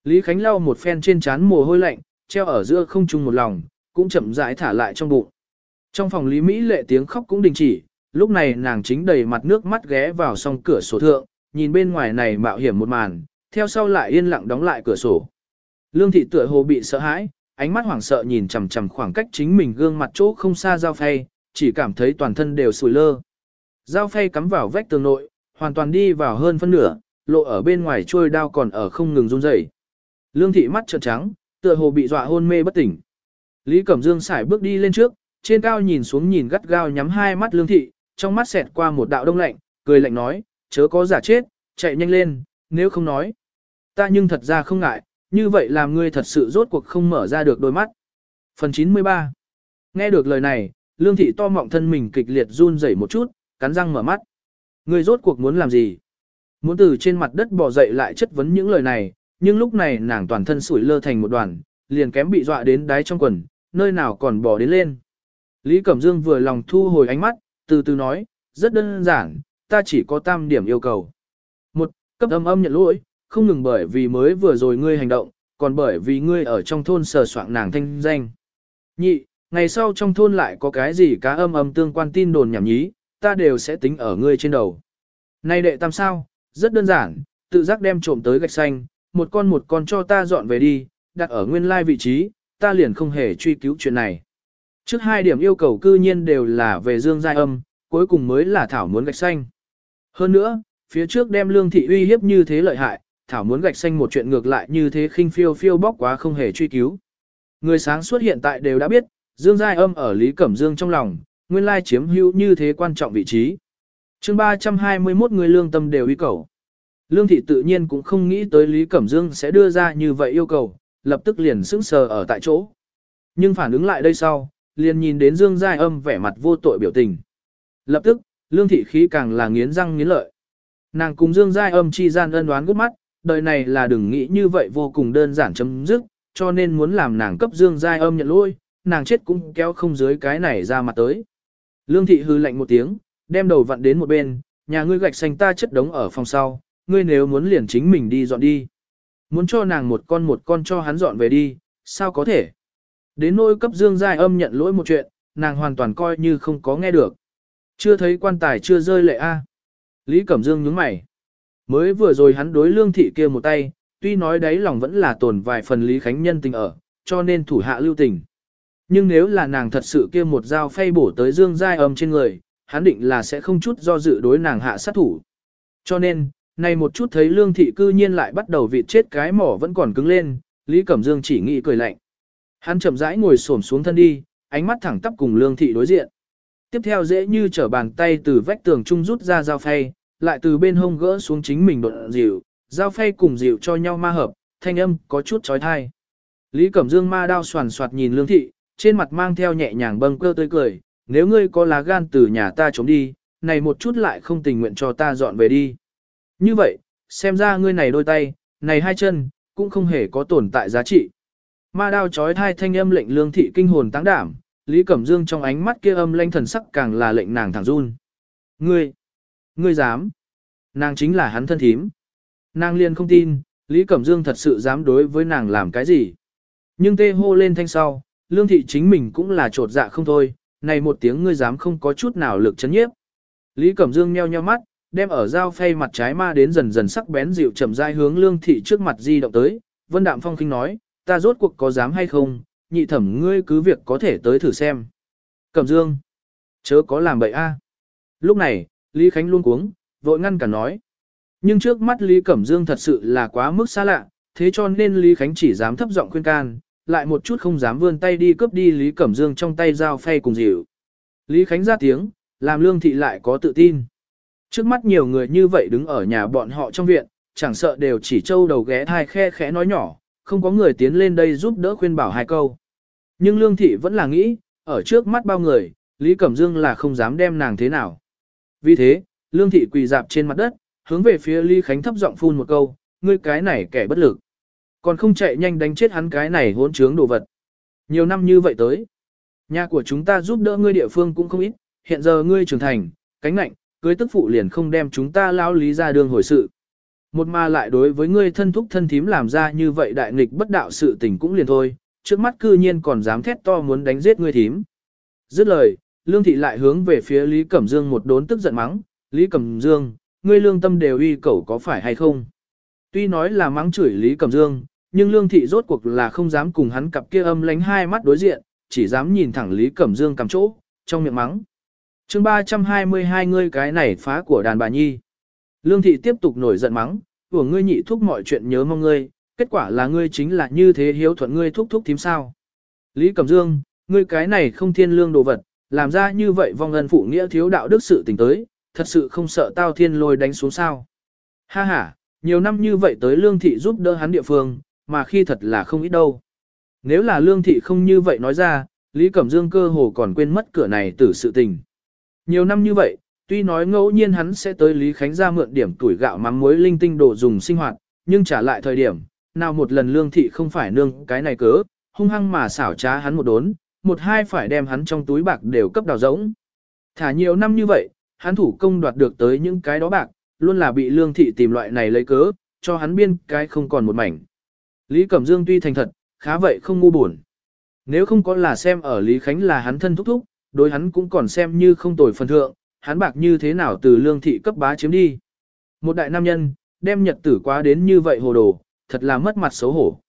Lý Khánh lau một phen trên trán mồ hôi lạnh, treo ở giữa không trung một lòng, cũng chậm rãi thả lại trong bụng. Trong phòng Lý Mỹ lệ tiếng khóc cũng đình chỉ, lúc này nàng chính đầy mặt nước mắt ghé vào song cửa sổ thượng, nhìn bên ngoài này mạo hiểm một màn, theo sau lại yên lặng đóng lại cửa sổ. Lương thị tựa hồ bị sợ hãi, ánh mắt hoảng sợ nhìn chằm chằm khoảng cách chính mình gương mặt chỗ không xa giao phay, chỉ cảm thấy toàn thân đều sùi lơ. Dao phay cắm vào vách tường nội, hoàn toàn đi vào hơn phân nửa, lộ ở bên ngoài trôi đao còn ở không ngừng run rẩy. Lương thị mắt trợn trắng, tựa hồ bị dọa hôn mê bất tỉnh. Lý Cẩm Dương xài bước đi lên trước, trên cao nhìn xuống nhìn gắt gao nhắm hai mắt lương thị, trong mắt xẹt qua một đạo đông lạnh, cười lạnh nói, chớ có giả chết, chạy nhanh lên, nếu không nói. Ta nhưng thật ra không ngại, như vậy làm ngươi thật sự rốt cuộc không mở ra được đôi mắt. Phần 93 Nghe được lời này, lương thị to mọng thân mình kịch liệt run rẩy một chút, cắn răng mở mắt. Ngươi rốt cuộc muốn làm gì? Muốn từ trên mặt đất bò dậy lại chất vấn những lời này, nhưng lúc này nàng toàn thân sủi lơ thành một đoàn, liền kém bị dọa đến đáy trong quần, nơi nào còn bò đến lên. Lý Cẩm Dương vừa lòng thu hồi ánh mắt, từ từ nói, rất đơn giản, ta chỉ có tam điểm yêu cầu. Một, cấp âm âm nhận lỗi, không ngừng bởi vì mới vừa rồi ngươi hành động, còn bởi vì ngươi ở trong thôn sờ soạn nàng thanh danh. Nhị, ngày sau trong thôn lại có cái gì cá âm âm tương quan tin đồn nhảm nhí, ta đều sẽ tính ở ngươi trên đầu. Nay đệ tam sao, rất đơn giản, tự giác đem trộm tới gạch xanh, một con một con cho ta dọn về đi, đặt ở nguyên lai vị trí, ta liền không hề truy cứu chuyện này. Trước hai điểm yêu cầu cư nhiên đều là về dương giai âm, cuối cùng mới là Thảo muốn gạch xanh. Hơn nữa, phía trước đem lương thị uy hiếp như thế lợi hại, Thảo muốn gạch xanh một chuyện ngược lại như thế khinh phiêu phiêu bóc quá không hề truy cứu. Người sáng suốt hiện tại đều đã biết, Dương Giai Âm ở Lý Cẩm Dương trong lòng, nguyên lai chiếm hữu như thế quan trọng vị trí. chương 321 người lương tâm đều yêu cầu. Lương thị tự nhiên cũng không nghĩ tới Lý Cẩm Dương sẽ đưa ra như vậy yêu cầu, lập tức liền sững sờ ở tại chỗ. Nhưng phản ứng lại đây sau, liền nhìn đến Dương Giai Âm vẻ mặt vô tội biểu tình. Lập tức, lương thị khí càng là nghiến răng nghiến lợi. Nàng cùng Dương Giai Âm chi gian ân đoán gút mắt, đời này là đừng nghĩ như vậy vô cùng đơn giản chấm dứt, cho nên muốn làm nàng cấp Dương Giai Âm nhận lỗi, nàng chết cũng kéo không dưới cái này ra mặt tới. Lương thị hư lạnh một tiếng, đem đầu vặn đến một bên, nhà ngươi gạch xanh ta chất đống ở phòng sau, ngươi nếu muốn liền chính mình đi dọn đi. Muốn cho nàng một con một con cho hắn dọn về đi, sao có thể? Đến nỗi cấp dương giai âm nhận lỗi một chuyện, nàng hoàn toàn coi như không có nghe được. Chưa thấy quan tài chưa rơi lệ a. Lý Cẩm Dương nhướng mày. Mới vừa rồi hắn đối lương thị kia một tay, tuy nói đấy lòng vẫn là tồn vài phần Lý Khánh nhân tình ở, cho nên thủ hạ lưu tình. Nhưng nếu là nàng thật sự kia một dao phay bổ tới dương giai âm trên người, hắn định là sẽ không chút do dự đối nàng hạ sát thủ. Cho nên, này một chút thấy lương thị cư nhiên lại bắt đầu vịt chết cái mỏ vẫn còn cứng lên, Lý Cẩm Dương chỉ nghĩ cười lạnh. Hắn chậm rãi ngồi xổm xuống thân đi, ánh mắt thẳng tắp cùng lương thị đối diện. Tiếp theo dễ như trở bàn tay từ vách tường trung rút ra dao phay, lại từ bên hông gỡ xuống chính mình đột dịu, dao phay cùng dịu cho nhau ma hợp, thanh âm có chút trói thai. Lý Cẩm Dương ma đao soàn soạt nhìn lương thị, trên mặt mang theo nhẹ nhàng bâng cơ tươi cười, nếu ngươi có lá gan từ nhà ta trốn đi, này một chút lại không tình nguyện cho ta dọn về đi. Như vậy, xem ra ngươi này đôi tay, này hai chân, cũng không hề có tồn tại giá trị. Ma đao chói thai thanh âm lệnh lương thị kinh hồn táng đảm, Lý Cẩm Dương trong ánh mắt kia âm lanh thần sắc càng là lệnh nàng thẳng run. Ngươi, ngươi dám, nàng chính là hắn thân thím. Nàng liền không tin, Lý Cẩm Dương thật sự dám đối với nàng làm cái gì. Nhưng tê hô lên thanh sau, lương thị chính mình cũng là trột dạ không thôi, này một tiếng ngươi dám không có chút nào lực chấn nhiếp. Lý Cẩm Dương nheo nheo mắt, đem ở dao phay mặt trái ma đến dần dần sắc bén dịu chậm rãi hướng lương thị trước mặt di động tới, Vân Đạm Phong kinh nói, ta rốt cuộc có dám hay không, nhị thẩm ngươi cứ việc có thể tới thử xem. Cẩm Dương, chớ có làm bậy a. Lúc này, Lý Khánh luôn cuống, vội ngăn cả nói. Nhưng trước mắt Lý Cẩm Dương thật sự là quá mức xa lạ, thế cho nên Lý Khánh chỉ dám thấp giọng khuyên can, lại một chút không dám vươn tay đi cướp đi Lý Cẩm Dương trong tay dao phay cùng dịu. Lý Khánh ra tiếng, làm lương thị lại có tự tin. Trước mắt nhiều người như vậy đứng ở nhà bọn họ trong viện, chẳng sợ đều chỉ trâu đầu ghé thai khe khẽ nói nhỏ, không có người tiến lên đây giúp đỡ khuyên bảo hai câu. Nhưng lương thị vẫn là nghĩ, ở trước mắt bao người, Lý Cẩm Dương là không dám đem nàng thế nào. Vì thế, lương thị quỳ dạp trên mặt đất, hướng về phía Lý Khánh thấp giọng phun một câu, ngươi cái này kẻ bất lực. Còn không chạy nhanh đánh chết hắn cái này hỗn trướng đồ vật. Nhiều năm như vậy tới. Nhà của chúng ta giúp đỡ ngươi địa phương cũng không ít, hiện giờ ngươi trưởng thành, cánh nạnh, cưới tức phụ liền không đem chúng ta lao lý ra đường hồi sự. Một mà lại đối với ngươi thân thúc thân thím làm ra như vậy đại nghịch bất đạo sự tình cũng liền thôi, trước mắt cư nhiên còn dám thét to muốn đánh giết ngươi thím. Dứt lời, Lương Thị lại hướng về phía Lý Cẩm Dương một đốn tức giận mắng, Lý Cẩm Dương, ngươi lương tâm đều uy cầu có phải hay không? Tuy nói là mắng chửi Lý Cẩm Dương, nhưng Lương Thị rốt cuộc là không dám cùng hắn cặp kia âm lánh hai mắt đối diện, chỉ dám nhìn thẳng Lý Cẩm Dương cầm chỗ, trong miệng mắng. chương 322 ngươi cái này phá của đàn bà nhi. Lương Thị tiếp tục nổi giận mắng, của ngươi nhị thúc mọi chuyện nhớ mong ngươi, kết quả là ngươi chính là như thế hiếu thuận ngươi thúc thúc thím sao. Lý Cẩm Dương, ngươi cái này không thiên lương đồ vật, làm ra như vậy vong ân phụ nghĩa thiếu đạo đức sự tình tới, thật sự không sợ tao thiên lôi đánh xuống sao. Ha ha, nhiều năm như vậy tới lương thị giúp đỡ hắn địa phương, mà khi thật là không ít đâu. Nếu là lương thị không như vậy nói ra, Lý Cẩm Dương cơ hồ còn quên mất cửa này từ sự tình. Nhiều năm như vậy, tuy nói ngẫu nhiên hắn sẽ tới Lý Khánh ra mượn điểm tuổi gạo mắm muối linh tinh đồ dùng sinh hoạt, nhưng trả lại thời điểm, nào một lần lương thị không phải nương cái này cớ, hung hăng mà xảo trá hắn một đốn, một hai phải đem hắn trong túi bạc đều cấp đào rỗng. Thả nhiều năm như vậy, hắn thủ công đoạt được tới những cái đó bạc, luôn là bị lương thị tìm loại này lấy cớ, cho hắn biên cái không còn một mảnh. Lý Cẩm Dương tuy thành thật, khá vậy không ngu buồn. Nếu không có là xem ở Lý Khánh là hắn thân thúc thúc, đối hắn cũng còn xem như không tồi phần thượng, hắn bạc như thế nào từ lương thị cấp bá chiếm đi. một đại nam nhân, đem nhật tử quá đến như vậy hồ đồ, thật là mất mặt xấu hổ.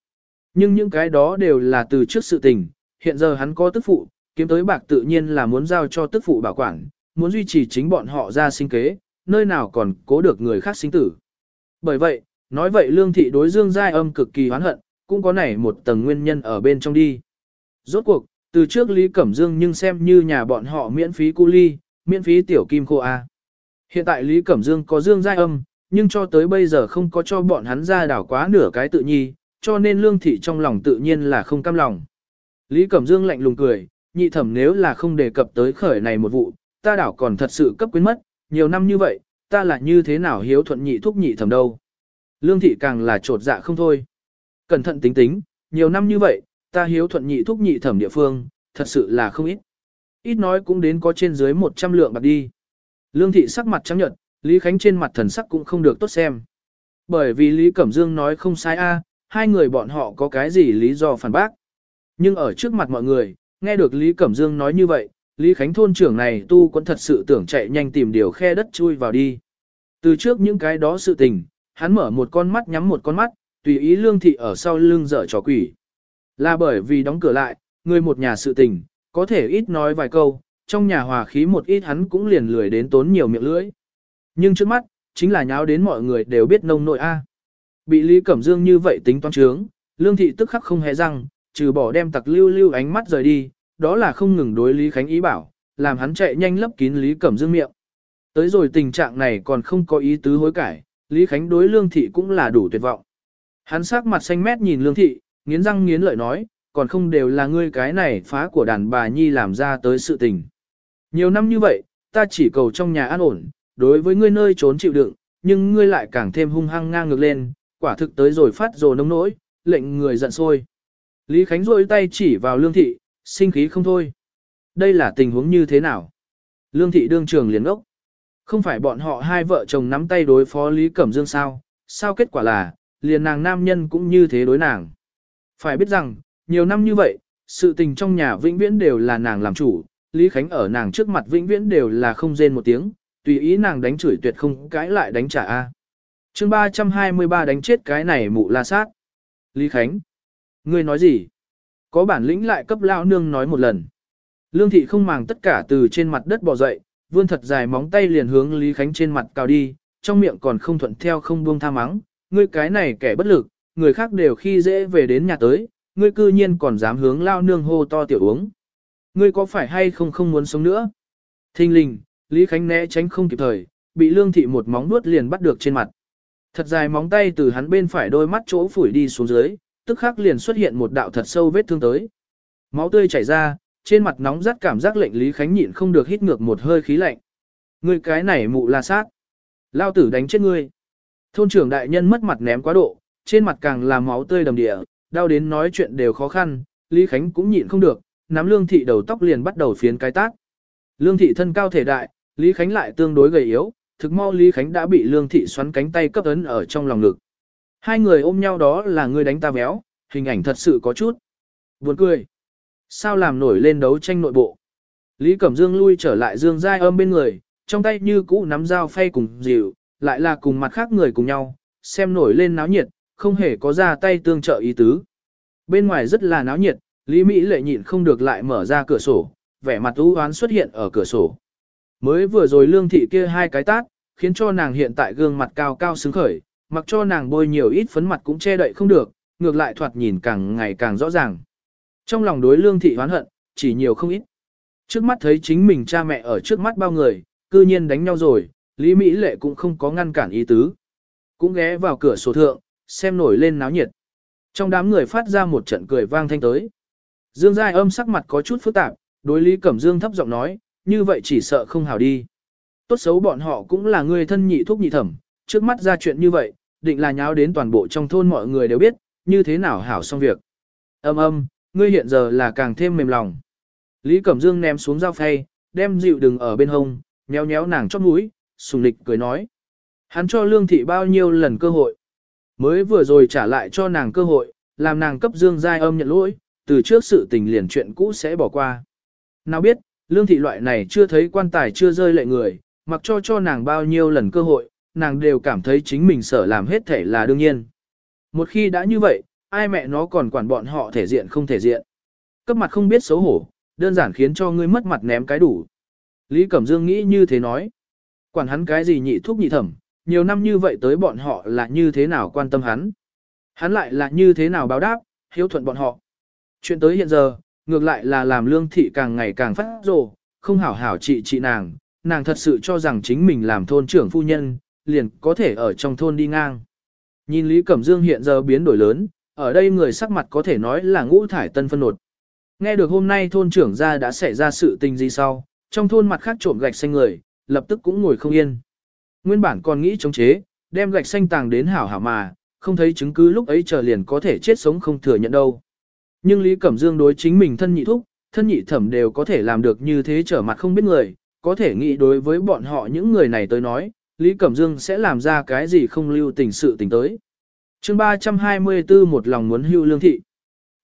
Nhưng những cái đó đều là từ trước sự tình, hiện giờ hắn có tức phụ, kiếm tới bạc tự nhiên là muốn giao cho tức phụ bảo quản, muốn duy trì chính bọn họ ra sinh kế, nơi nào còn cố được người khác sinh tử. Bởi vậy, nói vậy lương thị đối dương giai âm cực kỳ hoán hận, cũng có nảy một tầng nguyên nhân ở bên trong đi. Rốt cuộc, từ trước Lý Cẩm Dương nhưng xem như nhà bọn họ miễn phí cu ly, miễn phí tiểu kim khô A. Hiện tại Lý Cẩm Dương có dương giai âm, nhưng cho tới bây giờ không có cho bọn hắn ra đảo quá nửa cái tự nhi, cho nên lương thị trong lòng tự nhiên là không cam lòng. Lý Cẩm Dương lạnh lùng cười, nhị thẩm nếu là không đề cập tới khởi này một vụ, ta đảo còn thật sự cấp quyến mất, nhiều năm như vậy, ta là như thế nào hiếu thuận nhị thúc nhị thẩm đâu. Lương thị càng là trột dạ không thôi. Cẩn thận tính tính, nhiều năm như vậy, ta hiếu thuận nhị thúc nhị thẩm địa phương, thật sự là không ít. Ít nói cũng đến có trên dưới 100 lượng bạc đi. Lương thị sắc mặt trắng nhợt, Lý Khánh trên mặt thần sắc cũng không được tốt xem. Bởi vì Lý Cẩm Dương nói không sai a, hai người bọn họ có cái gì lý do phản bác. Nhưng ở trước mặt mọi người, nghe được Lý Cẩm Dương nói như vậy, Lý Khánh thôn trưởng này tu cũng thật sự tưởng chạy nhanh tìm điều khe đất chui vào đi. Từ trước những cái đó sự tình, hắn mở một con mắt nhắm một con mắt, tùy ý lương thị ở sau lưng dở trò quỷ. Là bởi vì đóng cửa lại, người một nhà sự tình, có thể ít nói vài câu, trong nhà hòa khí một ít hắn cũng liền lười đến tốn nhiều miệng lưỡi. Nhưng trước mắt, chính là nháo đến mọi người đều biết nông nội A. Bị Lý Cẩm Dương như vậy tính toán trướng, lương thị tức khắc không hề răng, trừ bỏ đem tặc lưu lưu ánh mắt rời đi, đó là không ngừng đối Lý Khánh ý bảo, làm hắn chạy nhanh lấp kín Lý Cẩm Dương miệng. Tới rồi tình trạng này còn không có ý tứ hối cải, Lý Khánh đối lương thị cũng là đủ tuyệt vọng. Hắn sắc mặt xanh mét nhìn lương thị, nghiến răng nghiến lợi nói, còn không đều là ngươi cái này phá của đàn bà nhi làm ra tới sự tình. Nhiều năm như vậy, ta chỉ cầu trong nhà an ổn, đối với ngươi nơi trốn chịu đựng, nhưng ngươi lại càng thêm hung hăng ngang ngược lên, quả thực tới rồi phát rồ nông nỗi, lệnh người giận sôi. Lý Khánh rôi tay chỉ vào lương thị, sinh khí không thôi. Đây là tình huống như thế nào? Lương thị đương trường liền ốc. Không phải bọn họ hai vợ chồng nắm tay đối phó Lý Cẩm Dương sao? Sao kết quả là, liền nàng nam nhân cũng như thế đối nàng. Phải biết rằng, nhiều năm như vậy, sự tình trong nhà vĩnh viễn đều là nàng làm chủ, Lý Khánh ở nàng trước mặt vĩnh viễn đều là không rên một tiếng, tùy ý nàng đánh chửi tuyệt không cãi lại đánh trả A. chương 323 đánh chết cái này mụ la sát. Lý Khánh. Ngươi nói gì? Có bản lĩnh lại cấp lao nương nói một lần. Lương thị không màng tất cả từ trên mặt đất bò dậy, vươn thật dài móng tay liền hướng Lý Khánh trên mặt cào đi, trong miệng còn không thuận theo không buông tha mắng. Ngươi cái này kẻ bất lực, người khác đều khi dễ về đến nhà tới, ngươi cư nhiên còn dám hướng lao nương hô to tiểu uống. Ngươi có phải hay không không muốn sống nữa? Thinh linh, Lý Khánh né tránh không kịp thời, bị lương thị một móng nuốt liền bắt được trên mặt. Thật dài móng tay từ hắn bên phải đôi mắt chỗ phủi đi xuống dưới, tức khắc liền xuất hiện một đạo thật sâu vết thương tới. Máu tươi chảy ra, trên mặt nóng rát cảm giác lệnh Lý Khánh nhịn không được hít ngược một hơi khí lạnh. Ngươi cái này mụ la sát. Lao tử đánh chết ngươi. Thôn trưởng đại nhân mất mặt ném quá độ, trên mặt càng là máu tươi đầm địa, đau đến nói chuyện đều khó khăn, Lý Khánh cũng nhịn không được, nắm lương thị đầu tóc liền bắt đầu phiến cái tác. Lương thị thân cao thể đại, Lý Khánh lại tương đối gầy yếu, thực mau Lý Khánh đã bị lương thị xoắn cánh tay cấp ấn ở trong lòng ngực. Hai người ôm nhau đó là người đánh ta béo, hình ảnh thật sự có chút. Buồn cười. Sao làm nổi lên đấu tranh nội bộ. Lý Cẩm Dương lui trở lại Dương Giai âm bên người, trong tay như cũ nắm dao phay cùng dịu, lại là cùng mặt khác người cùng nhau, xem nổi lên náo nhiệt, không hề có ra tay tương trợ ý tứ. Bên ngoài rất là náo nhiệt, Lý Mỹ lệ nhịn không được lại mở ra cửa sổ, vẻ mặt u oán xuất hiện ở cửa sổ. Mới vừa rồi lương thị kia hai cái tát, khiến cho nàng hiện tại gương mặt cao cao xứng khởi, mặc cho nàng bôi nhiều ít phấn mặt cũng che đậy không được, ngược lại thoạt nhìn càng ngày càng rõ ràng. Trong lòng đối lương thị hoán hận, chỉ nhiều không ít. Trước mắt thấy chính mình cha mẹ ở trước mắt bao người, cư nhiên đánh nhau rồi, Lý Mỹ Lệ cũng không có ngăn cản ý tứ. Cũng ghé vào cửa sổ thượng, xem nổi lên náo nhiệt. Trong đám người phát ra một trận cười vang thanh tới. Dương Giai âm sắc mặt có chút phức tạp, đối Lý Cẩm Dương thấp giọng nói, như vậy chỉ sợ không hảo đi. Tốt xấu bọn họ cũng là người thân nhị thuốc nhị thẩm, trước mắt ra chuyện như vậy, định là nháo đến toàn bộ trong thôn mọi người đều biết, như thế nào hảo xong việc. Âm âm, ngươi hiện giờ là càng thêm mềm lòng. Lý Cẩm Dương ném xuống dao phay, đem dịu đừng ở bên hông, nhéo nhéo nàng chót mũi, sùng lịch cười nói. Hắn cho lương thị bao nhiêu lần cơ hội. Mới vừa rồi trả lại cho nàng cơ hội, làm nàng cấp Dương Giai âm nhận lỗi, từ trước sự tình liền chuyện cũ sẽ bỏ qua. Nào biết, lương thị loại này chưa thấy quan tài chưa rơi lệ người, mặc cho cho nàng bao nhiêu lần cơ hội, nàng đều cảm thấy chính mình sở làm hết thể là đương nhiên. Một khi đã như vậy, ai mẹ nó còn quản bọn họ thể diện không thể diện. Cấp mặt không biết xấu hổ, đơn giản khiến cho ngươi mất mặt ném cái đủ. Lý Cẩm Dương nghĩ như thế nói. Quản hắn cái gì nhị thuốc nhị thẩm, nhiều năm như vậy tới bọn họ là như thế nào quan tâm hắn. Hắn lại là như thế nào báo đáp, hiếu thuận bọn họ. Chuyện tới hiện giờ, ngược lại là làm lương thị càng ngày càng phát rồ, không hảo hảo trị trị nàng, nàng thật sự cho rằng chính mình làm thôn trưởng phu nhân, liền có thể ở trong thôn đi ngang. Nhìn Lý Cẩm Dương hiện giờ biến đổi lớn, ở đây người sắc mặt có thể nói là ngũ thải tân phân nột. Nghe được hôm nay thôn trưởng ra đã xảy ra sự tình gì sau, trong thôn mặt khác trộm gạch xanh người, lập tức cũng ngồi không yên. Nguyên bản còn nghĩ chống chế, đem gạch xanh tàng đến hảo hảo mà, không thấy chứng cứ lúc ấy chờ liền có thể chết sống không thừa nhận đâu. Nhưng Lý Cẩm Dương đối chính mình thân nhị thúc, thân nhị thẩm đều có thể làm được như thế trở mặt không biết người, có thể nghĩ đối với bọn họ những người này tới nói, Lý Cẩm Dương sẽ làm ra cái gì không lưu tình sự tình tới chương 324 một lòng muốn hưu lương thị.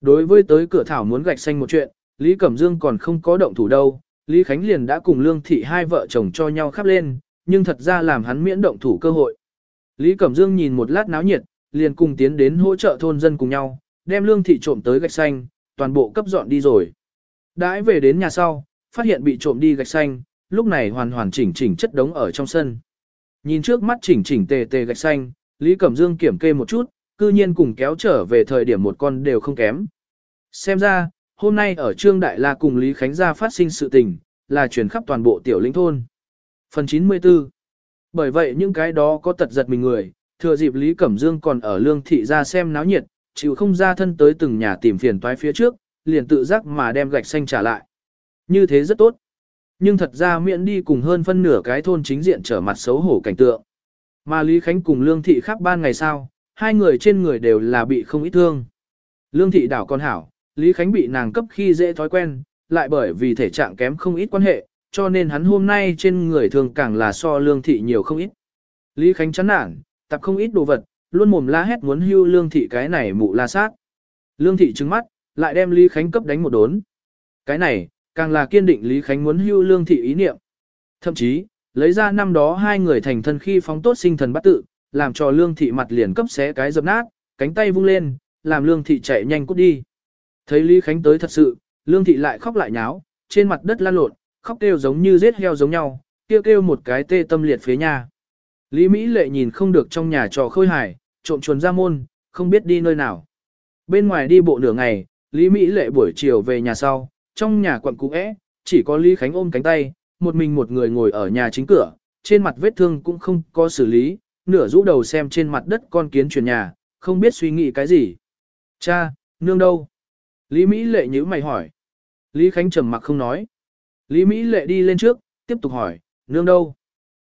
Đối với tới cửa thảo muốn gạch xanh một chuyện, Lý Cẩm Dương còn không có động thủ đâu, Lý Khánh liền đã cùng lương thị hai vợ chồng cho nhau khắp lên, nhưng thật ra làm hắn miễn động thủ cơ hội. Lý Cẩm Dương nhìn một lát náo nhiệt, liền cùng tiến đến hỗ trợ thôn dân cùng nhau, đem lương thị trộm tới gạch xanh, toàn bộ cấp dọn đi rồi. Đãi về đến nhà sau, phát hiện bị trộm đi gạch xanh, lúc này hoàn hoàn chỉnh chỉnh chất đống ở trong sân. Nhìn trước mắt chỉnh chỉnh tề tề gạch xanh, Lý Cẩm Dương kiểm kê một chút, cư nhiên cùng kéo trở về thời điểm một con đều không kém. Xem ra, hôm nay ở Trương Đại La cùng Lý Khánh Gia phát sinh sự tình, là chuyển khắp toàn bộ tiểu lĩnh thôn. Phần 94 Bởi vậy những cái đó có tật giật mình người, thừa dịp Lý Cẩm Dương còn ở lương thị ra xem náo nhiệt, chịu không ra thân tới từng nhà tìm phiền toái phía trước, liền tự giác mà đem gạch xanh trả lại. Như thế rất tốt. Nhưng thật ra miễn đi cùng hơn phân nửa cái thôn chính diện trở mặt xấu hổ cảnh tượng. Mà Lý Khánh cùng Lương Thị khác ban ngày sau, hai người trên người đều là bị không ít thương. Lương Thị đảo con hảo, Lý Khánh bị nàng cấp khi dễ thói quen, lại bởi vì thể trạng kém không ít quan hệ, cho nên hắn hôm nay trên người thường càng là so Lương Thị nhiều không ít. Lý Khánh chán nản, tập không ít đồ vật, luôn mồm la hét muốn hưu Lương Thị cái này mụ la sát. Lương Thị trừng mắt, lại đem Lý Khánh cấp đánh một đốn. Cái này, càng là kiên định Lý Khánh muốn hưu Lương Thị ý niệm. Thậm chí, lấy ra năm đó hai người thành thân khi phóng tốt sinh thần bắt tự, làm cho Lương Thị mặt liền cấp xé cái dập nát, cánh tay vung lên, làm Lương Thị chạy nhanh cút đi. Thấy Lý Khánh tới thật sự, Lương Thị lại khóc lại nháo, trên mặt đất lan lộn, khóc kêu giống như giết heo giống nhau, kêu kêu một cái tê tâm liệt phía nhà. Lý Mỹ lệ nhìn không được trong nhà trò khôi hài, trộm chuồn ra môn, không biết đi nơi nào. Bên ngoài đi bộ nửa ngày, Lý Mỹ lệ buổi chiều về nhà sau, trong nhà quận cũ é, chỉ có Lý Khánh ôm cánh tay, một mình một người ngồi ở nhà chính cửa, trên mặt vết thương cũng không có xử lý, nửa rũ đầu xem trên mặt đất con kiến chuyển nhà, không biết suy nghĩ cái gì. Cha, nương đâu? Lý Mỹ lệ nhíu mày hỏi. Lý Khánh trầm mặc không nói. Lý Mỹ lệ đi lên trước, tiếp tục hỏi, nương đâu?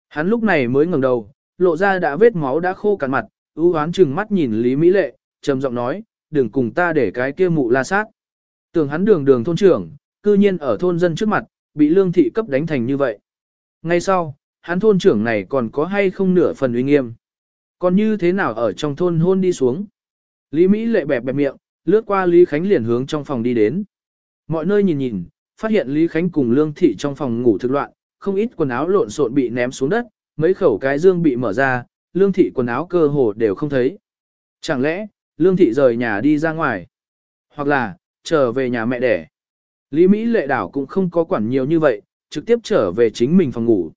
Hắn lúc này mới ngẩng đầu, lộ ra đã vết máu đã khô cạn mặt, ưu hoán chừng mắt nhìn Lý Mỹ lệ, trầm giọng nói, đừng cùng ta để cái kia mụ la sát. Tưởng hắn đường đường thôn trưởng, cư nhiên ở thôn dân trước mặt, bị lương thị cấp đánh thành như vậy. Ngay sau, hắn thôn trưởng này còn có hay không nửa phần uy nghiêm. Còn như thế nào ở trong thôn hôn đi xuống. Lý Mỹ lệ bẹp bẹp miệng, lướt qua Lý Khánh liền hướng trong phòng đi đến. Mọi nơi nhìn nhìn, phát hiện Lý Khánh cùng lương thị trong phòng ngủ thực loạn, không ít quần áo lộn xộn bị ném xuống đất, mấy khẩu cái dương bị mở ra, lương thị quần áo cơ hồ đều không thấy. Chẳng lẽ, lương thị rời nhà đi ra ngoài? Hoặc là, trở về nhà mẹ đẻ? Lý Mỹ lệ đảo cũng không có quản nhiều như vậy, trực tiếp trở về chính mình phòng ngủ.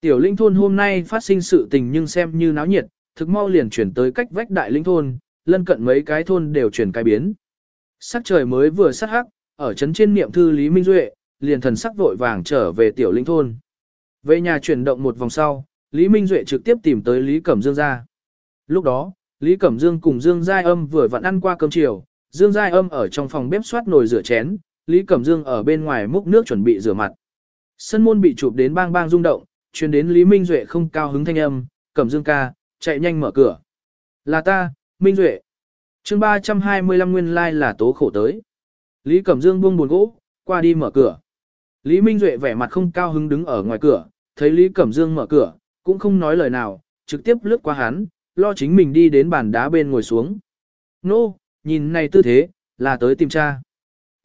Tiểu linh thôn hôm nay phát sinh sự tình nhưng xem như náo nhiệt, thực mau liền chuyển tới cách vách đại linh thôn, lân cận mấy cái thôn đều chuyển cái biến. Sắc trời mới vừa sắc hắc, ở trấn trên niệm thư Lý Minh Duệ, liền thần sắc vội vàng trở về tiểu linh thôn. Về nhà chuyển động một vòng sau, Lý Minh Duệ trực tiếp tìm tới Lý Cẩm Dương ra. Lúc đó, Lý Cẩm Dương cùng Dương Giai Âm vừa vặn ăn qua cơm chiều, Dương Giai Âm ở trong phòng bếp soát nồi rửa chén, Lý Cẩm Dương ở bên ngoài múc nước chuẩn bị rửa mặt. Sân môn bị chụp đến bang bang rung động, truyền đến Lý Minh Duệ không cao hứng thanh âm, Cẩm Dương ca, chạy nhanh mở cửa. Là ta, Minh Duệ. chương 325 nguyên lai like là tố khổ tới. Lý Cẩm Dương buông buồn gỗ, qua đi mở cửa. Lý Minh Duệ vẻ mặt không cao hứng đứng ở ngoài cửa, thấy Lý Cẩm Dương mở cửa, cũng không nói lời nào, trực tiếp lướt qua hắn, lo chính mình đi đến bàn đá bên ngồi xuống. Nô, nhìn này tư thế, là tới tìm cha.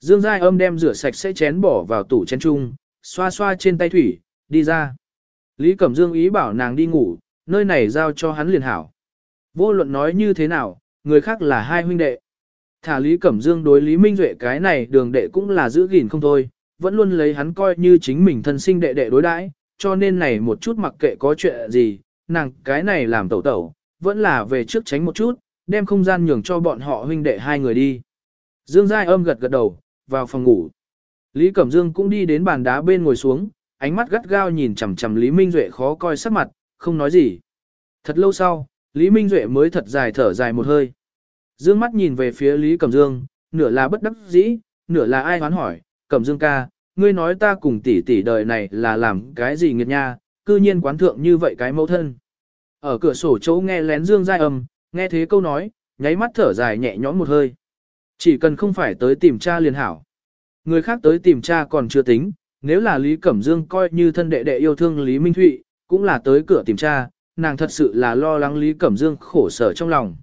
Dương Giai âm đem rửa sạch sẽ chén bỏ vào tủ chén chung, xoa xoa trên tay thủy, đi ra. Lý Cẩm Dương ý bảo nàng đi ngủ, nơi này giao cho hắn liền hảo. Vô luận nói như thế nào, người khác là hai huynh đệ. Thả Lý Cẩm Dương đối Lý Minh Duệ cái này đường đệ cũng là giữ gìn không thôi, vẫn luôn lấy hắn coi như chính mình thân sinh đệ đệ đối đãi, cho nên này một chút mặc kệ có chuyện gì, nàng cái này làm tẩu tẩu, vẫn là về trước tránh một chút, đem không gian nhường cho bọn họ huynh đệ hai người đi. Dương Giai âm gật gật đầu, vào phòng ngủ. Lý Cẩm Dương cũng đi đến bàn đá bên ngồi xuống, ánh mắt gắt gao nhìn chằm chằm Lý Minh Duệ khó coi sắc mặt, không nói gì. Thật lâu sau, Lý Minh Duệ mới thật dài thở dài một hơi. Dương mắt nhìn về phía Lý Cẩm Dương, nửa là bất đắc dĩ, nửa là ai hoán hỏi, Cẩm Dương ca, ngươi nói ta cùng tỷ tỷ đời này là làm cái gì nghiệt nha, cư nhiên quán thượng như vậy cái mẫu thân. Ở cửa sổ chỗ nghe lén Dương giai âm, nghe thế câu nói, nháy mắt thở dài nhẹ nhõm một hơi. Chỉ cần không phải tới tìm cha liền hảo. Người khác tới tìm cha còn chưa tính, nếu là Lý Cẩm Dương coi như thân đệ đệ yêu thương Lý Minh Thụy, cũng là tới cửa tìm cha, nàng thật sự là lo lắng Lý Cẩm Dương khổ sở trong lòng.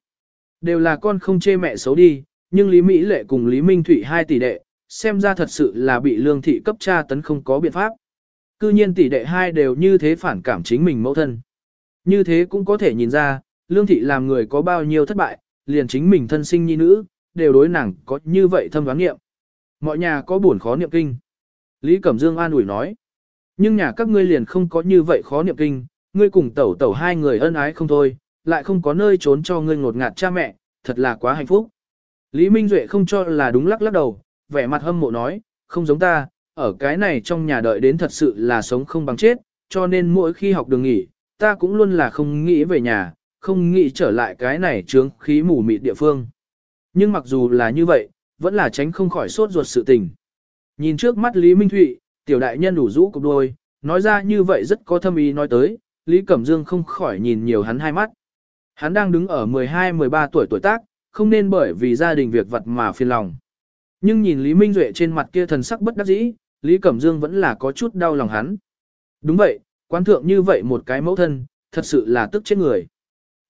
Đều là con không chê mẹ xấu đi, nhưng Lý Mỹ Lệ cùng Lý Minh Thụy hai tỷ đệ, xem ra thật sự là bị lương thị cấp cha tấn không có biện pháp. Cư nhiên tỷ đệ hai đều như thế phản cảm chính mình mẫu thân. Như thế cũng có thể nhìn ra, lương thị làm người có bao nhiêu thất bại, liền chính mình thân sinh nhi nữ, đều đối nàng có như vậy thâm đoán nghiệm. Mọi nhà có buồn khó niệm kinh. Lý Cẩm Dương an ủi nói. Nhưng nhà các ngươi liền không có như vậy khó niệm kinh, ngươi cùng tẩu tẩu hai người ân ái không thôi, lại không có nơi trốn cho ngươi ngột ngạt cha mẹ, thật là quá hạnh phúc. Lý Minh Duệ không cho là đúng lắc lắc đầu, vẻ mặt hâm mộ nói, không giống ta, ở cái này trong nhà đợi đến thật sự là sống không bằng chết, cho nên mỗi khi học đường nghỉ, ta cũng luôn là không nghĩ về nhà, không nghĩ trở lại cái này trướng khí mù mịt địa phương. Nhưng mặc dù là như vậy, vẫn là tránh không khỏi sốt ruột sự tình. Nhìn trước mắt Lý Minh Thụy, tiểu đại nhân đủ rũ cục đôi, nói ra như vậy rất có thâm ý nói tới, Lý Cẩm Dương không khỏi nhìn nhiều hắn hai mắt. Hắn đang đứng ở 12-13 tuổi tuổi tác, không nên bởi vì gia đình việc vật mà phiền lòng. Nhưng nhìn Lý Minh Duệ trên mặt kia thần sắc bất đắc dĩ, Lý Cẩm Dương vẫn là có chút đau lòng hắn. Đúng vậy, quan thượng như vậy một cái mẫu thân, thật sự là tức chết người.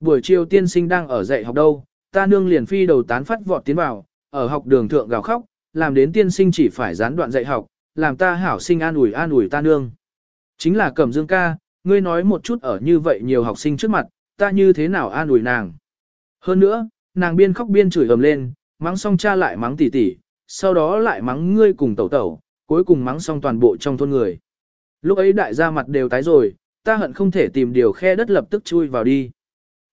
Buổi chiều tiên sinh đang ở dạy học đâu, ta nương liền phi đầu tán phát vọt tiến vào, ở học đường thượng gào khóc, làm đến tiên sinh chỉ phải gián đoạn dạy học, làm ta hảo sinh an ủi an ủi ta nương. Chính là Cẩm Dương ca, ngươi nói một chút ở như vậy nhiều học sinh trước mặt, ta như thế nào an ủi nàng. Hơn nữa, nàng biên khóc biên chửi ầm lên, mắng xong cha lại mắng tỉ tỉ, sau đó lại mắng ngươi cùng tẩu tẩu, cuối cùng mắng xong toàn bộ trong thôn người. Lúc ấy đại gia mặt đều tái rồi, ta hận không thể tìm điều khe đất lập tức chui vào đi.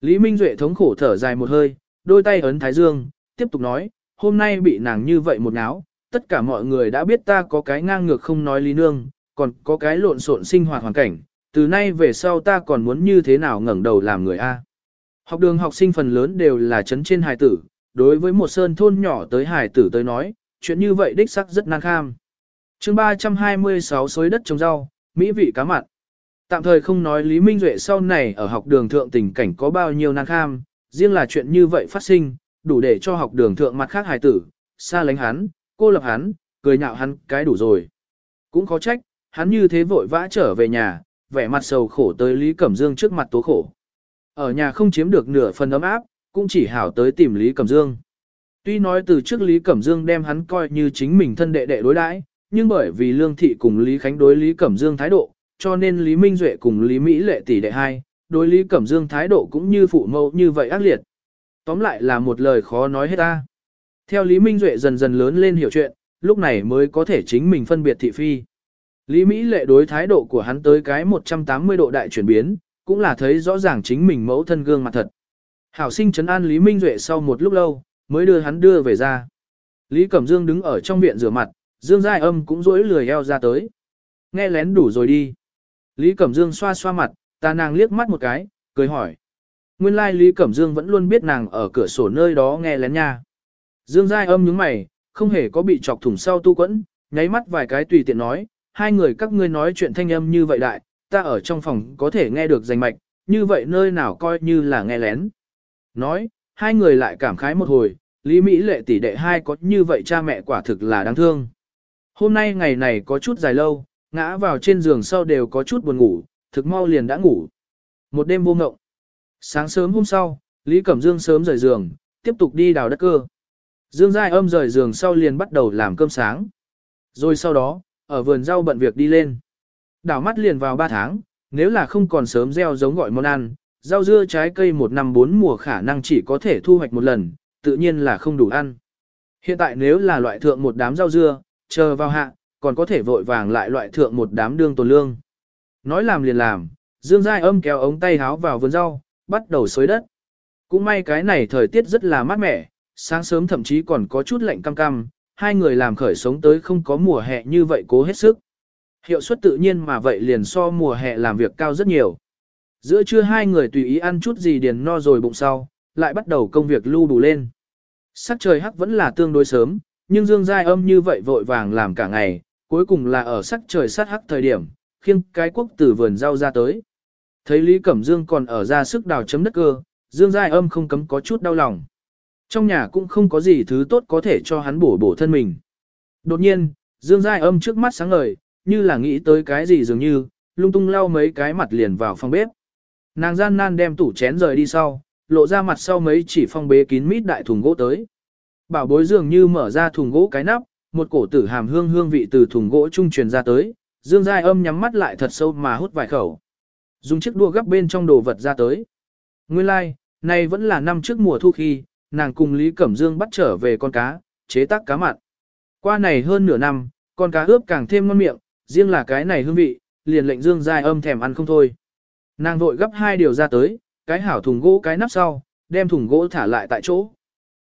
Lý Minh Duệ thống khổ thở dài một hơi, đôi tay ấn thái dương, tiếp tục nói, hôm nay bị nàng như vậy một náo, tất cả mọi người đã biết ta có cái ngang ngược không nói lý nương, còn có cái lộn xộn sinh hoạt hoàn cảnh, từ nay về sau ta còn muốn như thế nào ngẩng đầu làm người A. Học đường học sinh phần lớn đều là chấn trên hài tử, đối với một sơn thôn nhỏ tới hài tử tới nói, chuyện như vậy đích sắc rất nan kham. chương 326 xối đất trồng rau, mỹ vị cá mặn. Tạm thời không nói Lý Minh Duệ sau này ở học đường thượng tình cảnh có bao nhiêu nan kham, riêng là chuyện như vậy phát sinh, đủ để cho học đường thượng mặt khác hài tử, xa lánh hắn, cô lập hắn, cười nhạo hắn cái đủ rồi. Cũng khó trách, hắn như thế vội vã trở về nhà, vẻ mặt sầu khổ tới Lý Cẩm Dương trước mặt tố khổ. Ở nhà không chiếm được nửa phần ấm áp, cũng chỉ hảo tới tìm Lý Cẩm Dương. Tuy nói từ trước Lý Cẩm Dương đem hắn coi như chính mình thân đệ đệ đối đãi, nhưng bởi vì Lương Thị cùng Lý Khánh đối Lý Cẩm Dương thái độ, cho nên Lý Minh Duệ cùng Lý Mỹ lệ tỷ đệ hai, đối Lý Cẩm Dương thái độ cũng như phụ mẫu như vậy ác liệt. Tóm lại là một lời khó nói hết ta. Theo Lý Minh Duệ dần dần lớn lên hiểu chuyện, lúc này mới có thể chính mình phân biệt thị phi. Lý Mỹ lệ đối thái độ của hắn tới cái 180 độ đại chuyển biến, cũng là thấy rõ ràng chính mình mẫu thân gương mặt thật. Hảo sinh trấn an Lý Minh Duệ sau một lúc lâu, mới đưa hắn đưa về ra. Lý Cẩm Dương đứng ở trong viện rửa mặt, Dương Giai Âm cũng rỗi lười eo ra tới. Nghe lén đủ rồi đi. Lý Cẩm Dương xoa xoa mặt, ta nàng liếc mắt một cái, cười hỏi. Nguyên lai Lý Cẩm Dương vẫn luôn biết nàng ở cửa sổ nơi đó nghe lén nha. Dương Giai Âm nhướng mày, không hề có bị chọc thủng sau tu quẫn, nháy mắt vài cái tùy tiện nói, hai người các ngươi nói chuyện thanh âm như vậy đại, ta ở trong phòng có thể nghe được danh mạch, như vậy nơi nào coi như là nghe lén. Nói, hai người lại cảm khái một hồi, Lý Mỹ lệ tỷ đệ hai có như vậy cha mẹ quả thực là đáng thương. Hôm nay ngày này có chút dài lâu, ngã vào trên giường sau đều có chút buồn ngủ, thực mau liền đã ngủ. Một đêm vô ngộng. Sáng sớm hôm sau, Lý Cẩm Dương sớm rời giường, tiếp tục đi đào đất cơ. Dương Giai âm rời giường sau liền bắt đầu làm cơm sáng. Rồi sau đó, ở vườn rau bận việc đi lên. Đảo mắt liền vào 3 tháng, nếu là không còn sớm gieo giống gọi món ăn, Rau dưa trái cây một năm bốn mùa khả năng chỉ có thể thu hoạch một lần, tự nhiên là không đủ ăn. Hiện tại nếu là loại thượng một đám rau dưa, chờ vào hạ, còn có thể vội vàng lại loại thượng một đám đương tồn lương. Nói làm liền làm, Dương Giai âm kéo ống tay háo vào vườn rau, bắt đầu xới đất. Cũng may cái này thời tiết rất là mát mẻ, sáng sớm thậm chí còn có chút lạnh cam cam, hai người làm khởi sống tới không có mùa hè như vậy cố hết sức. Hiệu suất tự nhiên mà vậy liền so mùa hè làm việc cao rất nhiều. Giữa trưa hai người tùy ý ăn chút gì điền no rồi bụng sau, lại bắt đầu công việc lưu đủ lên. Sắc trời hắc vẫn là tương đối sớm, nhưng Dương Giai âm như vậy vội vàng làm cả ngày, cuối cùng là ở sắc trời sát hắc thời điểm, khiêng cái quốc từ vườn rau ra tới. Thấy Lý Cẩm Dương còn ở ra sức đào chấm đất cơ, Dương Giai âm không cấm có chút đau lòng. Trong nhà cũng không có gì thứ tốt có thể cho hắn bổ bổ thân mình. Đột nhiên, Dương Giai âm trước mắt sáng ngời, như là nghĩ tới cái gì dường như, lung tung lau mấy cái mặt liền vào phòng bếp. Nàng gian nan đem tủ chén rời đi sau, lộ ra mặt sau mấy chỉ phong bế kín mít đại thùng gỗ tới. Bảo bối dường như mở ra thùng gỗ cái nắp, một cổ tử hàm hương hương vị từ thùng gỗ trung truyền ra tới, Dương Giai âm nhắm mắt lại thật sâu mà hút vài khẩu. Dùng chiếc đua gấp bên trong đồ vật ra tới. Nguyên lai, like, này vẫn là năm trước mùa thu khi, nàng cùng Lý Cẩm Dương bắt trở về con cá, chế tác cá mặn. Qua này hơn nửa năm, con cá ướp càng thêm ngon miệng, riêng là cái này hương vị, liền lệnh Dương Giai âm thèm ăn không thôi. Nàng vội gấp hai điều ra tới, cái hảo thùng gỗ cái nắp sau, đem thùng gỗ thả lại tại chỗ.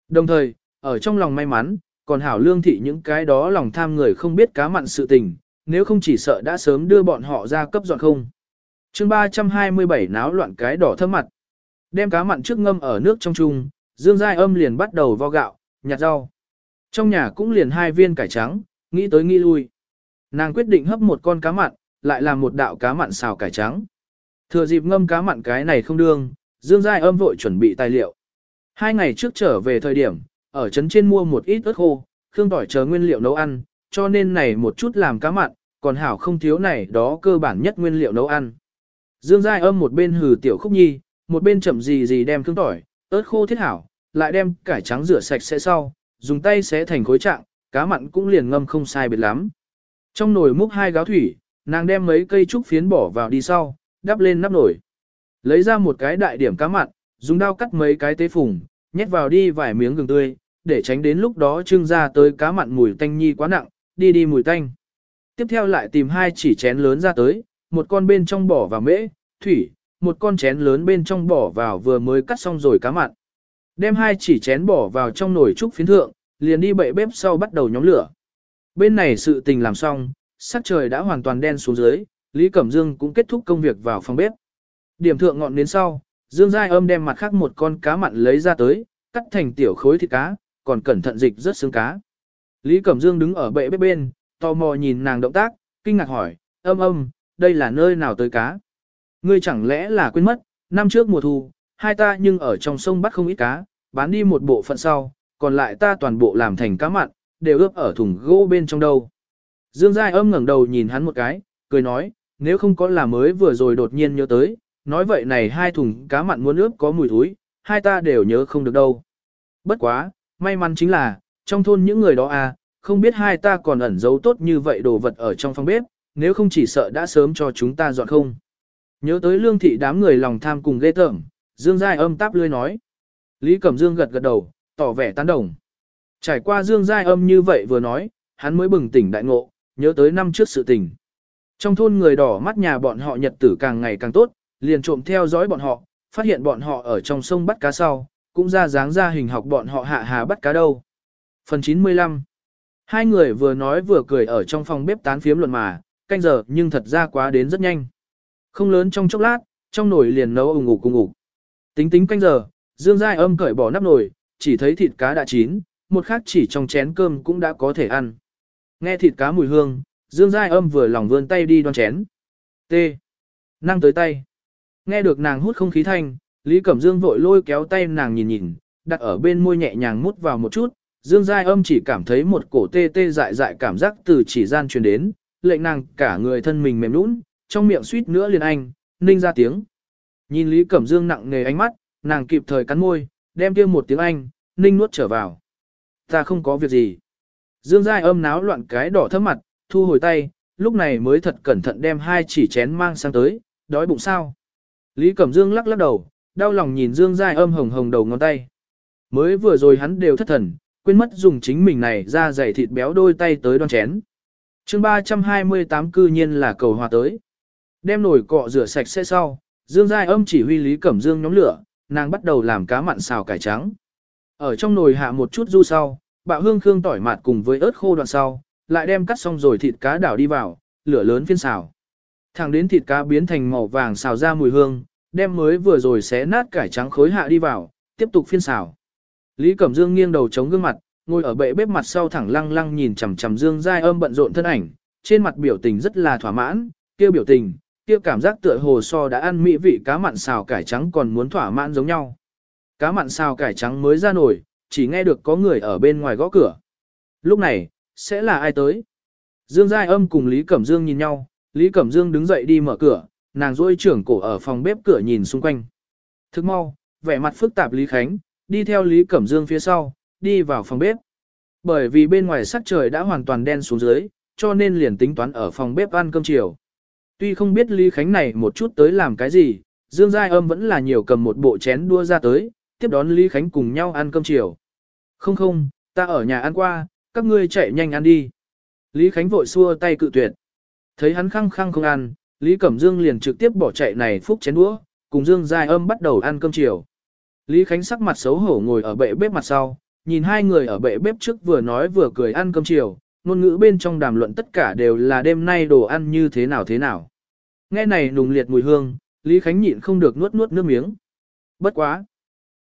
Đồng thời, ở trong lòng may mắn, còn hảo lương thị những cái đó lòng tham người không biết cá mặn sự tình, nếu không chỉ sợ đã sớm đưa bọn họ ra cấp dọn không. chương 327 náo loạn cái đỏ thơm mặt. Đem cá mặn trước ngâm ở nước trong chung, Dương Giai âm liền bắt đầu vo gạo, nhặt rau. Trong nhà cũng liền hai viên cải trắng, nghĩ tới nghĩ lui. Nàng quyết định hấp một con cá mặn, lại làm một đạo cá mặn xào cải trắng. Thừa dịp ngâm cá mặn cái này không đương, Dương Giai âm vội chuẩn bị tài liệu. Hai ngày trước trở về thời điểm, ở trấn trên mua một ít ớt khô, khương tỏi chờ nguyên liệu nấu ăn, cho nên này một chút làm cá mặn, còn hảo không thiếu này đó cơ bản nhất nguyên liệu nấu ăn. Dương Giai âm một bên hừ tiểu khúc nhi, một bên chậm gì gì đem thương tỏi, ớt khô thiết hảo, lại đem cải trắng rửa sạch sẽ sau, dùng tay xé thành khối trạng, cá mặn cũng liền ngâm không sai biệt lắm. Trong nồi múc hai gáo thủy, nàng đem mấy cây trúc phiến bỏ vào đi sau, đắp lên nắp nồi. Lấy ra một cái đại điểm cá mặn, dùng dao cắt mấy cái tế phùng, nhét vào đi vài miếng gừng tươi, để tránh đến lúc đó trưng ra tới cá mặn mùi tanh nhi quá nặng, đi đi mùi tanh. Tiếp theo lại tìm hai chỉ chén lớn ra tới, một con bên trong bỏ vào mễ, thủy, một con chén lớn bên trong bỏ vào vừa mới cắt xong rồi cá mặn. Đem hai chỉ chén bỏ vào trong nồi trúc phiến thượng, liền đi bậy bếp sau bắt đầu nhóm lửa. Bên này sự tình làm xong, sắc trời đã hoàn toàn đen xuống dưới, Lý Cẩm Dương cũng kết thúc công việc vào phòng bếp. Điểm thượng ngọn đến sau, Dương Giai âm đem mặt khác một con cá mặn lấy ra tới, cắt thành tiểu khối thịt cá, còn cẩn thận dịch rất xương cá. Lý Cẩm Dương đứng ở bệ bếp bên, tò mò nhìn nàng động tác, kinh ngạc hỏi, âm âm, đây là nơi nào tới cá? Ngươi chẳng lẽ là quên mất, năm trước mùa thu, hai ta nhưng ở trong sông bắt không ít cá, bán đi một bộ phận sau, còn lại ta toàn bộ làm thành cá mặn, đều ướp ở thùng gỗ bên trong đâu. Dương Giai âm ngẩng đầu nhìn hắn một cái, cười nói, nếu không có là mới vừa rồi đột nhiên nhớ tới, nói vậy này hai thùng cá mặn muốn ướp có mùi thúi, hai ta đều nhớ không được đâu. Bất quá, may mắn chính là, trong thôn những người đó à, không biết hai ta còn ẩn giấu tốt như vậy đồ vật ở trong phòng bếp, nếu không chỉ sợ đã sớm cho chúng ta dọn không. Nhớ tới lương thị đám người lòng tham cùng ghê tởm, Dương Giai âm táp lươi nói. Lý Cẩm Dương gật gật đầu, tỏ vẻ tán đồng. Trải qua Dương Giai âm như vậy vừa nói, hắn mới bừng tỉnh đại ngộ, nhớ tới năm trước sự tình. Trong thôn người đỏ mắt nhà bọn họ nhật tử càng ngày càng tốt, liền trộm theo dõi bọn họ, phát hiện bọn họ ở trong sông bắt cá sau, cũng ra dáng ra hình học bọn họ hạ hà bắt cá đâu. Phần 95 Hai người vừa nói vừa cười ở trong phòng bếp tán phiếm luận mà, canh giờ nhưng thật ra quá đến rất nhanh. Không lớn trong chốc lát, trong nồi liền nấu ủng ủ cùng ủ. Tính tính canh giờ, Dương Giai âm cởi bỏ nắp nồi, chỉ thấy thịt cá đã chín, một khác chỉ trong chén cơm cũng đã có thể ăn. Nghe thịt cá mùi hương, Dương Giai âm vừa lòng vươn tay đi đoan chén. T. Năng tới tay. Nghe được nàng hút không khí thanh, Lý Cẩm Dương vội lôi kéo tay nàng nhìn nhìn, đặt ở bên môi nhẹ nhàng mút vào một chút, Dương Giai âm chỉ cảm thấy một cổ tê tê dại dại cảm giác từ chỉ gian truyền đến, lệnh nàng cả người thân mình mềm nũng, trong miệng suýt nữa liền anh, ninh ra tiếng. Nhìn Lý Cẩm Dương nặng nề ánh mắt, nàng kịp thời cắn môi, đem kia một tiếng anh, ninh nuốt trở vào. Ta không có việc gì. Dương Giai âm náo loạn cái đỏ thấp mặt, thu hồi tay, lúc này mới thật cẩn thận đem hai chỉ chén mang sang tới, đói bụng sao. Lý Cẩm Dương lắc lắc đầu, đau lòng nhìn Dương Giai âm hồng hồng đầu ngón tay. Mới vừa rồi hắn đều thất thần, quên mất dùng chính mình này ra dày thịt béo đôi tay tới đoan chén. chương 328 cư nhiên là cầu hòa tới. Đem nồi cọ rửa sạch sẽ sau, Dương Giai âm chỉ huy Lý Cẩm Dương nhóm lửa, nàng bắt đầu làm cá mặn xào cải trắng. Ở trong nồi hạ một chút du sau, bạo hương khương tỏi mạt cùng với ớt khô đoạn sau, lại đem cắt xong rồi thịt cá đảo đi vào, lửa lớn phiên xào. Thẳng đến thịt cá biến thành màu vàng xào ra mùi hương, đem mới vừa rồi xé nát cải trắng khối hạ đi vào, tiếp tục phiên xào. Lý Cẩm Dương nghiêng đầu chống gương mặt, ngồi ở bệ bếp mặt sau thẳng lăng lăng nhìn chằm chằm Dương Giai Âm bận rộn thân ảnh, trên mặt biểu tình rất là thỏa mãn, kia biểu tình, kia cảm giác tựa hồ so đã ăn mỹ vị cá mặn xào cải trắng còn muốn thỏa mãn giống nhau. Cá mặn xào cải trắng mới ra nổi, chỉ nghe được có người ở bên ngoài gõ cửa. Lúc này, sẽ là ai tới? Dương Giai Âm cùng Lý Cẩm Dương nhìn nhau, Lý Cẩm Dương đứng dậy đi mở cửa, nàng duỗi trưởng cổ ở phòng bếp cửa nhìn xung quanh. Thức mau, vẻ mặt phức tạp Lý Khánh, đi theo Lý Cẩm Dương phía sau, đi vào phòng bếp. Bởi vì bên ngoài sắc trời đã hoàn toàn đen xuống dưới, cho nên liền tính toán ở phòng bếp ăn cơm chiều. Tuy không biết Lý Khánh này một chút tới làm cái gì, Dương Giai Âm vẫn là nhiều cầm một bộ chén đua ra tới, tiếp đón Lý Khánh cùng nhau ăn cơm chiều. Không không, ta ở nhà ăn qua, các ngươi chạy nhanh ăn đi. Lý Khánh vội xua tay cự tuyệt. Thấy hắn khăng khăng không ăn, Lý Cẩm Dương liền trực tiếp bỏ chạy này phúc chén đũa, cùng Dương Giai Âm bắt đầu ăn cơm chiều. Lý Khánh sắc mặt xấu hổ ngồi ở bệ bếp mặt sau, nhìn hai người ở bệ bếp trước vừa nói vừa cười ăn cơm chiều, ngôn ngữ bên trong đàm luận tất cả đều là đêm nay đồ ăn như thế nào thế nào. Nghe này nùng liệt mùi hương, Lý Khánh nhịn không được nuốt nuốt nước miếng. Bất quá.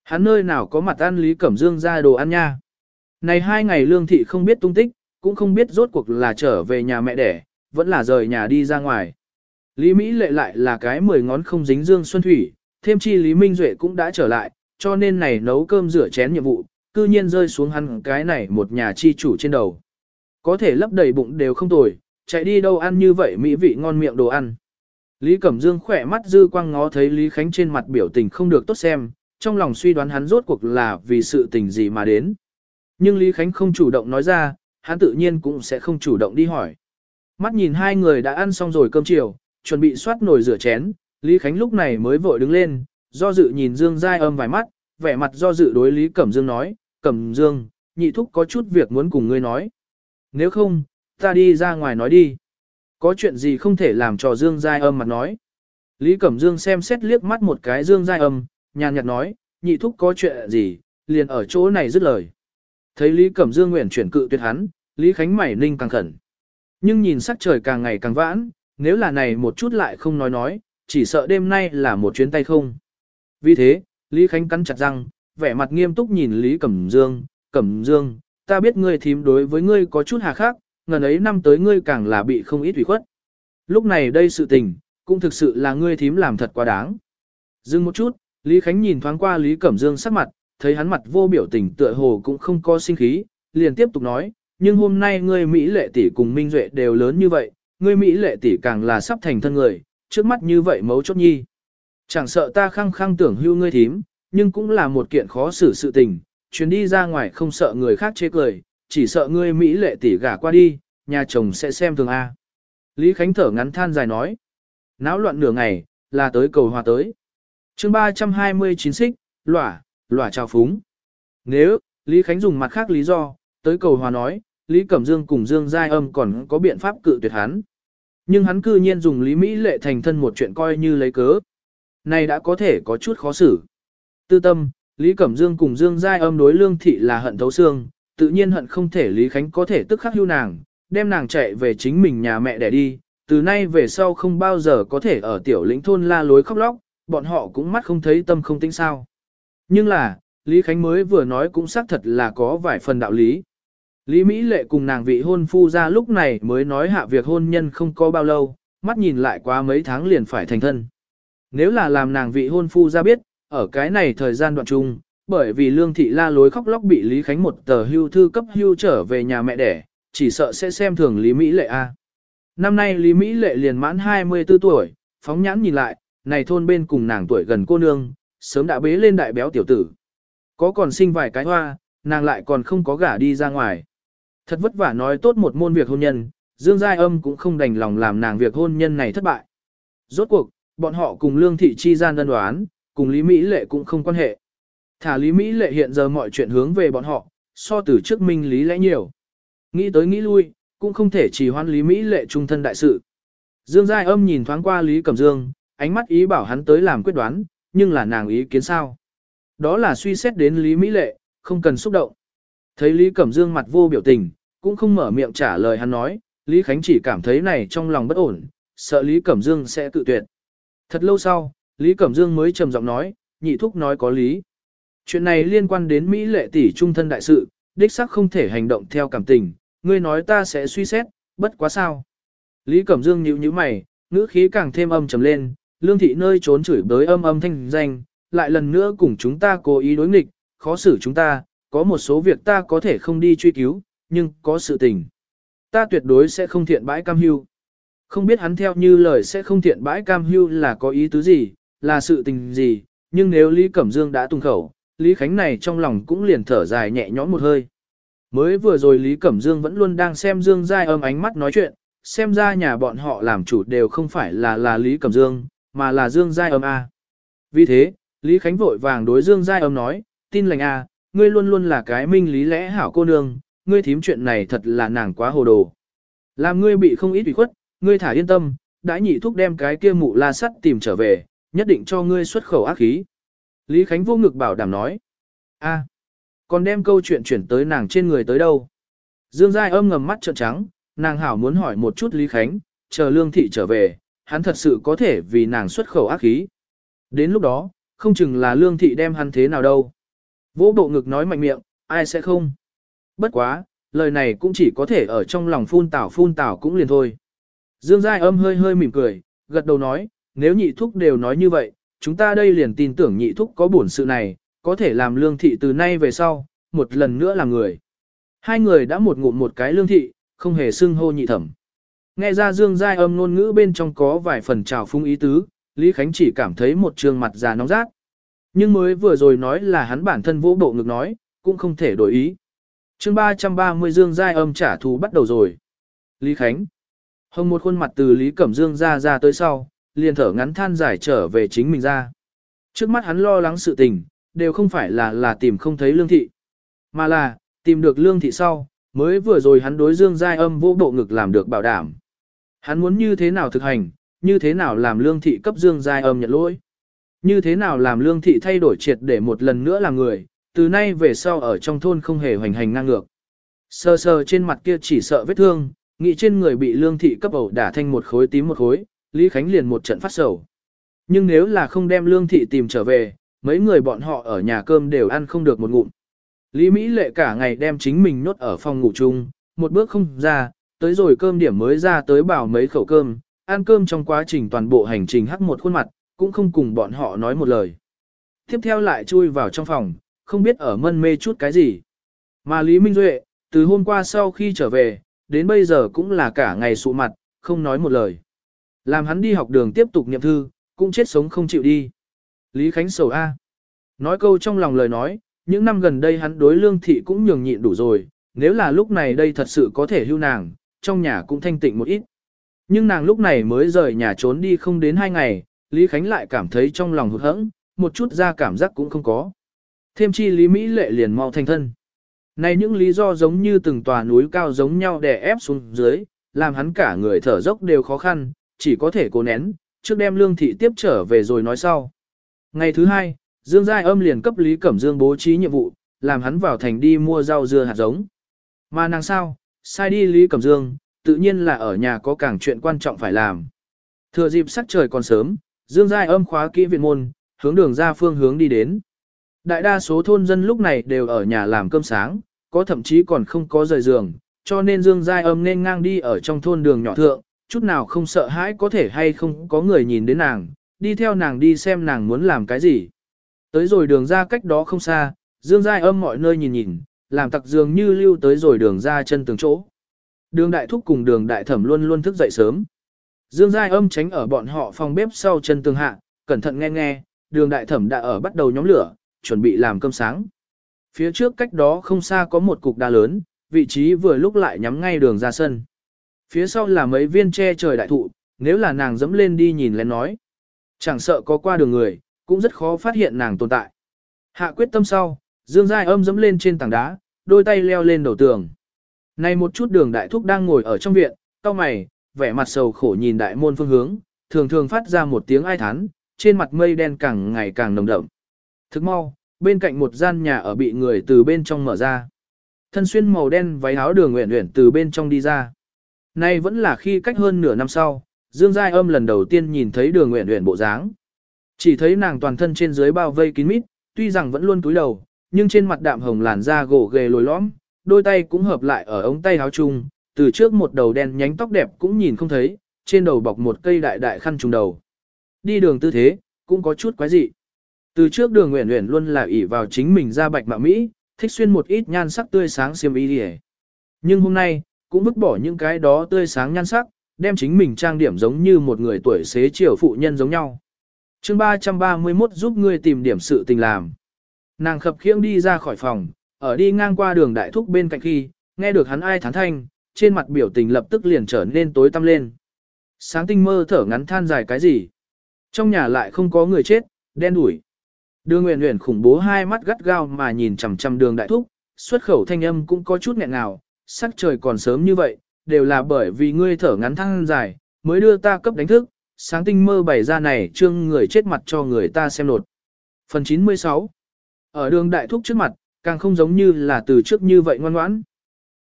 Hắn nơi nào có mặt ăn Lý Cẩm Dương ra đồ ăn nha. Này hai ngày lương thị không biết tung tích, cũng không biết rốt cuộc là trở về nhà mẹ đẻ, vẫn là rời nhà đi ra ngoài. Lý Mỹ lệ lại là cái mười ngón không dính Dương Xuân Thủy, thêm chi Lý Minh Duệ cũng đã trở lại, cho nên này nấu cơm rửa chén nhiệm vụ, cư nhiên rơi xuống hắn cái này một nhà chi chủ trên đầu. Có thể lấp đầy bụng đều không tồi, chạy đi đâu ăn như vậy mỹ vị ngon miệng đồ ăn. Lý Cẩm Dương khỏe mắt dư quang ngó thấy Lý Khánh trên mặt biểu tình không được tốt xem, trong lòng suy đoán hắn rốt cuộc là vì sự tình gì mà đến. Nhưng Lý Khánh không chủ động nói ra, hắn tự nhiên cũng sẽ không chủ động đi hỏi. Mắt nhìn hai người đã ăn xong rồi cơm chiều, chuẩn bị xoát nồi rửa chén, Lý Khánh lúc này mới vội đứng lên, do dự nhìn Dương Giai âm vài mắt, vẻ mặt do dự đối Lý Cẩm Dương nói, Cẩm Dương, nhị thúc có chút việc muốn cùng ngươi nói. Nếu không, ta đi ra ngoài nói đi. Có chuyện gì không thể làm cho Dương Giai âm mặt nói. Lý Cẩm Dương xem xét liếc mắt một cái Dương Giai âm, nhàn nhạt nói, nhị thúc có chuyện gì, liền ở chỗ này dứt lời. Thấy Lý Cẩm Dương nguyện chuyển cự tuyệt hắn, Lý Khánh mảy ninh càng khẩn. Nhưng nhìn sắc trời càng ngày càng vãn, nếu là này một chút lại không nói nói, chỉ sợ đêm nay là một chuyến tay không. Vì thế, Lý Khánh cắn chặt răng, vẻ mặt nghiêm túc nhìn Lý Cẩm Dương, Cẩm Dương, ta biết ngươi thím đối với ngươi có chút hà khác, ngần ấy năm tới ngươi càng là bị không ít ủy khuất. Lúc này đây sự tình, cũng thực sự là ngươi thím làm thật quá đáng. Dừng một chút, Lý Khánh nhìn thoáng qua Lý Cẩm Dương sắc mặt, thấy hắn mặt vô biểu tình tựa hồ cũng không có sinh khí, liền tiếp tục nói, nhưng hôm nay ngươi Mỹ lệ tỷ cùng Minh Duệ đều lớn như vậy, ngươi Mỹ lệ tỷ càng là sắp thành thân người, trước mắt như vậy mấu chốt nhi. Chẳng sợ ta khăng khăng tưởng hưu ngươi thím, nhưng cũng là một kiện khó xử sự tình, chuyến đi ra ngoài không sợ người khác chế cười, chỉ sợ ngươi Mỹ lệ tỷ gả qua đi, nhà chồng sẽ xem thường A. Lý Khánh thở ngắn than dài nói, náo loạn nửa ngày, là tới cầu hòa tới. chương 329 xích, lỏa, lỏa trào phúng. Nếu, Lý Khánh dùng mặt khác lý do, tới cầu hòa nói, Lý Cẩm Dương cùng Dương Giai Âm còn có biện pháp cự tuyệt hắn. Nhưng hắn cư nhiên dùng Lý Mỹ lệ thành thân một chuyện coi như lấy cớ. Này đã có thể có chút khó xử. Tư tâm, Lý Cẩm Dương cùng Dương Giai Âm đối lương thị là hận thấu xương, tự nhiên hận không thể Lý Khánh có thể tức khắc hưu nàng, đem nàng chạy về chính mình nhà mẹ để đi, từ nay về sau không bao giờ có thể ở tiểu lĩnh thôn la lối khóc lóc, bọn họ cũng mắt không thấy tâm không tính sao. Nhưng là, Lý Khánh mới vừa nói cũng xác thật là có vài phần đạo lý. Lý Mỹ Lệ cùng nàng vị hôn phu ra lúc này mới nói hạ việc hôn nhân không có bao lâu, mắt nhìn lại quá mấy tháng liền phải thành thân. Nếu là làm nàng vị hôn phu ra biết, ở cái này thời gian đoạn chung, bởi vì lương thị la lối khóc lóc bị Lý Khánh một tờ hưu thư cấp hưu trở về nhà mẹ đẻ, chỉ sợ sẽ xem thường Lý Mỹ Lệ A. Năm nay Lý Mỹ Lệ liền mãn 24 tuổi, phóng nhãn nhìn lại, này thôn bên cùng nàng tuổi gần cô nương, sớm đã bế lên đại béo tiểu tử. Có còn sinh vài cái hoa, nàng lại còn không có gả đi ra ngoài. Thật vất vả nói tốt một môn việc hôn nhân, Dương Giai Âm cũng không đành lòng làm nàng việc hôn nhân này thất bại. Rốt cuộc, bọn họ cùng lương thị chi gian đơn đoán, cùng Lý Mỹ Lệ cũng không quan hệ. Thả Lý Mỹ Lệ hiện giờ mọi chuyện hướng về bọn họ, so từ trước minh lý lẽ nhiều. Nghĩ tới nghĩ lui, cũng không thể chỉ hoan Lý Mỹ Lệ trung thân đại sự. Dương Giai âm nhìn thoáng qua Lý Cẩm Dương, ánh mắt ý bảo hắn tới làm quyết đoán, nhưng là nàng ý kiến sao. Đó là suy xét đến Lý Mỹ Lệ, không cần xúc động. Thấy Lý Cẩm Dương mặt vô biểu tình, cũng không mở miệng trả lời hắn nói, Lý Khánh chỉ cảm thấy này trong lòng bất ổn, sợ Lý Cẩm Dương sẽ tự tuyệt. Thật lâu sau, Lý Cẩm Dương mới trầm giọng nói, nhị thúc nói có lý. Chuyện này liên quan đến Mỹ lệ tỷ trung thân đại sự, đích xác không thể hành động theo cảm tình, ngươi nói ta sẽ suy xét, bất quá sao. Lý Cẩm Dương nhíu nhíu mày, ngữ khí càng thêm âm trầm lên, lương thị nơi trốn chửi bới âm âm thanh danh, lại lần nữa cùng chúng ta cố ý đối nghịch, khó xử chúng ta, có một số việc ta có thể không đi truy cứu, nhưng có sự tình. Ta tuyệt đối sẽ không thiện bãi cam hưu. Không biết hắn theo như lời sẽ không thiện bãi cam hưu là có ý tứ gì, là sự tình gì, nhưng nếu Lý Cẩm Dương đã tung khẩu, Lý Khánh này trong lòng cũng liền thở dài nhẹ nhõm một hơi. Mới vừa rồi Lý Cẩm Dương vẫn luôn đang xem Dương Giai âm ánh mắt nói chuyện, xem ra nhà bọn họ làm chủ đều không phải là là Lý Cẩm Dương, mà là Dương Giai âm A. Vì thế, Lý Khánh vội vàng đối Dương Giai âm nói, tin lành A, ngươi luôn luôn là cái minh lý lẽ hảo cô nương, ngươi thím chuyện này thật là nàng quá hồ đồ. Làm ngươi bị không ít ủy khuất, ngươi thả yên tâm, đã nhị thúc đem cái kia mụ la sắt tìm trở về, nhất định cho ngươi xuất khẩu ác khí. Lý Khánh vô ngực bảo đảm nói. a, còn đem câu chuyện chuyển tới nàng trên người tới đâu? Dương Giai âm ngầm mắt trợn trắng, nàng hảo muốn hỏi một chút Lý Khánh, chờ lương thị trở về, hắn thật sự có thể vì nàng xuất khẩu ác khí. Đến lúc đó, không chừng là lương thị đem hắn thế nào đâu. Vỗ bộ ngực nói mạnh miệng, ai sẽ không? Bất quá, lời này cũng chỉ có thể ở trong lòng phun tảo phun tảo cũng liền thôi. Dương Giai âm hơi hơi mỉm cười, gật đầu nói, nếu nhị thúc đều nói như vậy, chúng ta đây liền tin tưởng nhị thúc có bổn sự này, có thể làm lương thị từ nay về sau, một lần nữa là người. Hai người đã một ngụm một cái lương thị, không hề xưng hô nhị thẩm. Nghe ra Dương Giai âm ngôn ngữ bên trong có vài phần trào phung ý tứ, Lý Khánh chỉ cảm thấy một trường mặt già nóng rát. Nhưng mới vừa rồi nói là hắn bản thân vỗ bộ ngực nói, cũng không thể đổi ý. chương 330 Dương Giai âm trả thù bắt đầu rồi. Lý Khánh. Hồng một khuôn mặt từ Lý Cẩm Dương ra ra tới sau, liền thở ngắn than giải trở về chính mình ra. Trước mắt hắn lo lắng sự tình, đều không phải là là tìm không thấy lương thị, mà là, tìm được lương thị sau, mới vừa rồi hắn đối Dương Giai âm vô bộ ngực làm được bảo đảm. Hắn muốn như thế nào thực hành, như thế nào làm lương thị cấp Dương Giai âm nhận lỗi. Như thế nào làm lương thị thay đổi triệt để một lần nữa làm người, từ nay về sau ở trong thôn không hề hoành hành ngang ngược. Sờ sờ trên mặt kia chỉ sợ vết thương, nghĩ trên người bị lương thị cấp ẩu đả thanh một khối tím một khối, Lý Khánh liền một trận phát sầu. Nhưng nếu là không đem lương thị tìm trở về, mấy người bọn họ ở nhà cơm đều ăn không được một ngụm. Lý Mỹ lệ cả ngày đem chính mình nhốt ở phòng ngủ chung, một bước không ra, tới rồi cơm điểm mới ra tới bảo mấy khẩu cơm, ăn cơm trong quá trình toàn bộ hành trình hắc một khuôn mặt, cũng không cùng bọn họ nói một lời. Tiếp theo lại chui vào trong phòng, không biết ở mân mê chút cái gì. Mà Lý Minh Duệ, từ hôm qua sau khi trở về, đến bây giờ cũng là cả ngày sụ mặt, không nói một lời. Làm hắn đi học đường tiếp tục niệm thư, cũng chết sống không chịu đi. Lý Khánh sầu A. Nói câu trong lòng lời nói, những năm gần đây hắn đối lương thị cũng nhường nhịn đủ rồi, nếu là lúc này đây thật sự có thể hưu nàng, trong nhà cũng thanh tịnh một ít. Nhưng nàng lúc này mới rời nhà trốn đi không đến hai ngày, Lý Khánh lại cảm thấy trong lòng hụt hẫng, một chút ra cảm giác cũng không có. Thêm chi Lý Mỹ lệ liền mau thành thân. Này những lý do giống như từng tòa núi cao giống nhau đè ép xuống dưới, làm hắn cả người thở dốc đều khó khăn, chỉ có thể cố nén, trước đem lương thị tiếp trở về rồi nói sau. Ngày thứ hai, Dương Giai âm liền cấp Lý Cẩm Dương bố trí nhiệm vụ, làm hắn vào thành đi mua rau dưa hạt giống. Mà nàng sao, sai đi Lý Cẩm Dương, tự nhiên là ở nhà có càng chuyện quan trọng phải làm. Thừa dịp sắc trời còn sớm, Dương Giai âm khóa kỹ viện môn, hướng đường ra phương hướng đi đến. Đại đa số thôn dân lúc này đều ở nhà làm cơm sáng, có thậm chí còn không có rời giường, cho nên Dương Giai âm nên ngang đi ở trong thôn đường nhỏ thượng, chút nào không sợ hãi có thể hay không có người nhìn đến nàng, đi theo nàng đi xem nàng muốn làm cái gì. Tới rồi đường ra cách đó không xa, Dương Giai âm mọi nơi nhìn nhìn, làm tặc dường như lưu tới rồi đường ra chân từng chỗ. Đường đại thúc cùng đường đại thẩm luôn luôn thức dậy sớm. Dương Giai âm tránh ở bọn họ phòng bếp sau chân tường hạ, cẩn thận nghe nghe, đường đại thẩm đã ở bắt đầu nhóm lửa, chuẩn bị làm cơm sáng. Phía trước cách đó không xa có một cục đá lớn, vị trí vừa lúc lại nhắm ngay đường ra sân. Phía sau là mấy viên tre trời đại thụ, nếu là nàng dẫm lên đi nhìn lén nói. Chẳng sợ có qua đường người, cũng rất khó phát hiện nàng tồn tại. Hạ quyết tâm sau, Dương Giai âm dẫm lên trên tảng đá, đôi tay leo lên đầu tường. Này một chút đường đại thúc đang ngồi ở trong viện, cao mày, vẻ mặt sầu khổ nhìn đại môn phương hướng, thường thường phát ra một tiếng ai thán, trên mặt mây đen càng ngày càng nồng đậm. Thức mau, bên cạnh một gian nhà ở bị người từ bên trong mở ra. Thân xuyên màu đen váy áo đường nguyện nguyện từ bên trong đi ra. Nay vẫn là khi cách hơn nửa năm sau, Dương Giai âm lần đầu tiên nhìn thấy đường nguyện nguyện bộ dáng. Chỉ thấy nàng toàn thân trên dưới bao vây kín mít, tuy rằng vẫn luôn túi đầu, nhưng trên mặt đạm hồng làn da gỗ ghề lồi lõm, đôi tay cũng hợp lại ở ống tay áo chung, từ trước một đầu đen nhánh tóc đẹp cũng nhìn không thấy, trên đầu bọc một cây đại đại khăn trùng đầu. Đi đường tư thế, cũng có chút quái dị. Từ trước đường nguyện nguyện luôn là ỷ vào chính mình ra bạch mạ Mỹ, thích xuyên một ít nhan sắc tươi sáng xiêm y đi Nhưng hôm nay, cũng vứt bỏ những cái đó tươi sáng nhan sắc, đem chính mình trang điểm giống như một người tuổi xế chiều phụ nhân giống nhau. chương 331 giúp ngươi tìm điểm sự tình làm. Nàng khập khiễng đi ra khỏi phòng, ở đi ngang qua đường đại thúc bên cạnh khi, nghe được hắn ai thán thanh, trên mặt biểu tình lập tức liền trở nên tối tăm lên. Sáng tinh mơ thở ngắn than dài cái gì? Trong nhà lại không có người chết, đen đủi. Đường Uyển Uyển khủng bố hai mắt gắt gao mà nhìn chằm chằm đường đại thúc, xuất khẩu thanh âm cũng có chút nghẹn ngào, sắc trời còn sớm như vậy, đều là bởi vì ngươi thở ngắn thăng dài, mới đưa ta cấp đánh thức, sáng tinh mơ bày ra này trương người chết mặt cho người ta xem nột. Phần 96 Ở đường đại thúc trước mặt, càng không giống như là từ trước như vậy ngoan ngoãn.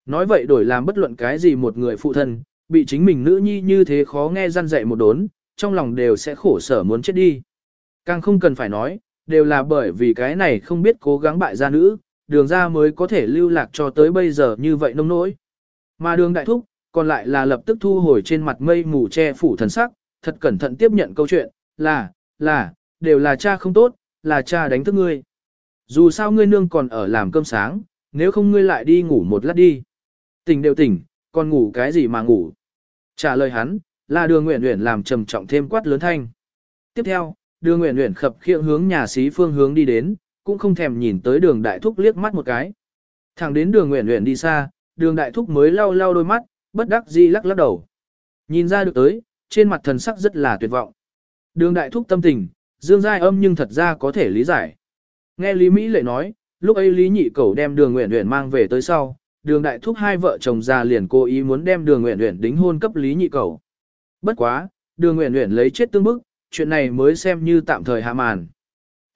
Nói vậy đổi làm bất luận cái gì một người phụ thân, bị chính mình nữ nhi như thế khó nghe răn dạy một đốn, trong lòng đều sẽ khổ sở muốn chết đi. Càng không cần phải nói, đều là bởi vì cái này không biết cố gắng bại gia nữ, đường ra mới có thể lưu lạc cho tới bây giờ như vậy nông nỗi. Mà đường đại thúc, còn lại là lập tức thu hồi trên mặt mây mù che phủ thần sắc, thật cẩn thận tiếp nhận câu chuyện, là, là, đều là cha không tốt, là cha đánh thức ngươi. Dù sao ngươi nương còn ở làm cơm sáng, nếu không ngươi lại đi ngủ một lát đi. Tỉnh đều tỉnh, còn ngủ cái gì mà ngủ. Trả lời hắn, là đường nguyện nguyện làm trầm trọng thêm quát lớn thanh. Tiếp theo, đường nguyện nguyện khập khiễng hướng nhà xí phương hướng đi đến, cũng không thèm nhìn tới đường đại thúc liếc mắt một cái. Thẳng đến đường nguyện nguyện đi xa, đường đại thúc mới lau lau đôi mắt, bất đắc dĩ lắc lắc đầu. Nhìn ra được tới, trên mặt thần sắc rất là tuyệt vọng. Đường đại thúc tâm tình, dương giai âm nhưng thật ra có thể lý giải. Nghe Lý Mỹ lệ nói, lúc ấy Lý nhị cầu đem đường nguyện nguyện mang về tới sau, đường đại thúc hai vợ chồng già liền cố ý muốn đem đường nguyện nguyện đính hôn cấp Lý nhị cầu. Bất quá, đường nguyện nguyện lấy chết tương bức, chuyện này mới xem như tạm thời hạ màn.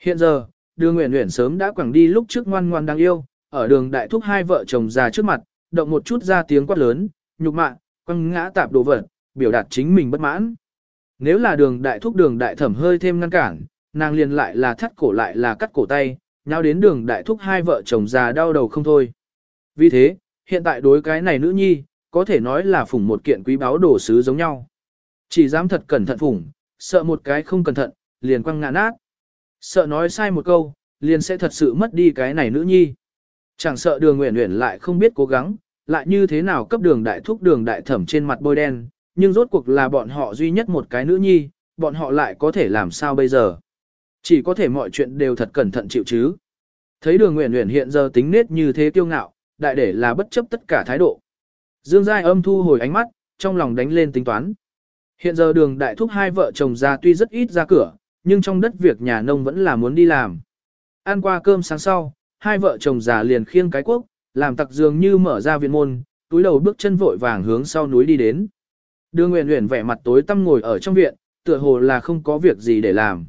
Hiện giờ, đường nguyện nguyện sớm đã quẳng đi lúc trước ngoan ngoan đáng yêu, ở đường đại thúc hai vợ chồng già trước mặt, động một chút ra tiếng quát lớn, nhục mạ, quăng ngã tạp đồ vật, biểu đạt chính mình bất mãn. Nếu là đường đại thúc đường đại thẩm hơi thêm ngăn cản, nàng liền lại là thắt cổ lại là cắt cổ tay, nhau đến đường đại thúc hai vợ chồng già đau đầu không thôi. Vì thế, hiện tại đối cái này nữ nhi, có thể nói là phủng một kiện quý báu đồ sứ giống nhau. Chỉ dám thật cẩn thận phủng, sợ một cái không cẩn thận, liền quăng ngã nát. Sợ nói sai một câu, liền sẽ thật sự mất đi cái này nữ nhi. Chẳng sợ đường nguyện nguyện lại không biết cố gắng, lại như thế nào cấp đường đại thúc đường đại thẩm trên mặt bôi đen, nhưng rốt cuộc là bọn họ duy nhất một cái nữ nhi, bọn họ lại có thể làm sao bây giờ. Chỉ có thể mọi chuyện đều thật cẩn thận chịu chứ. Thấy đường nguyện nguyện hiện giờ tính nết như thế kiêu ngạo, đại để là bất chấp tất cả thái độ. Dương Giai âm thu hồi ánh mắt, trong lòng đánh lên tính toán. Hiện giờ đường đại thúc hai vợ chồng ra tuy rất ít ra cửa, nhưng trong đất việc nhà nông vẫn là muốn đi làm. Ăn qua cơm sáng sau, hai vợ chồng già liền khiêng cái quốc, làm tặc dường như mở ra viện môn, túi đầu bước chân vội vàng hướng sau núi đi đến. Đường uyển uyển vẻ mặt tối tăm ngồi ở trong viện, tựa hồ là không có việc gì để làm.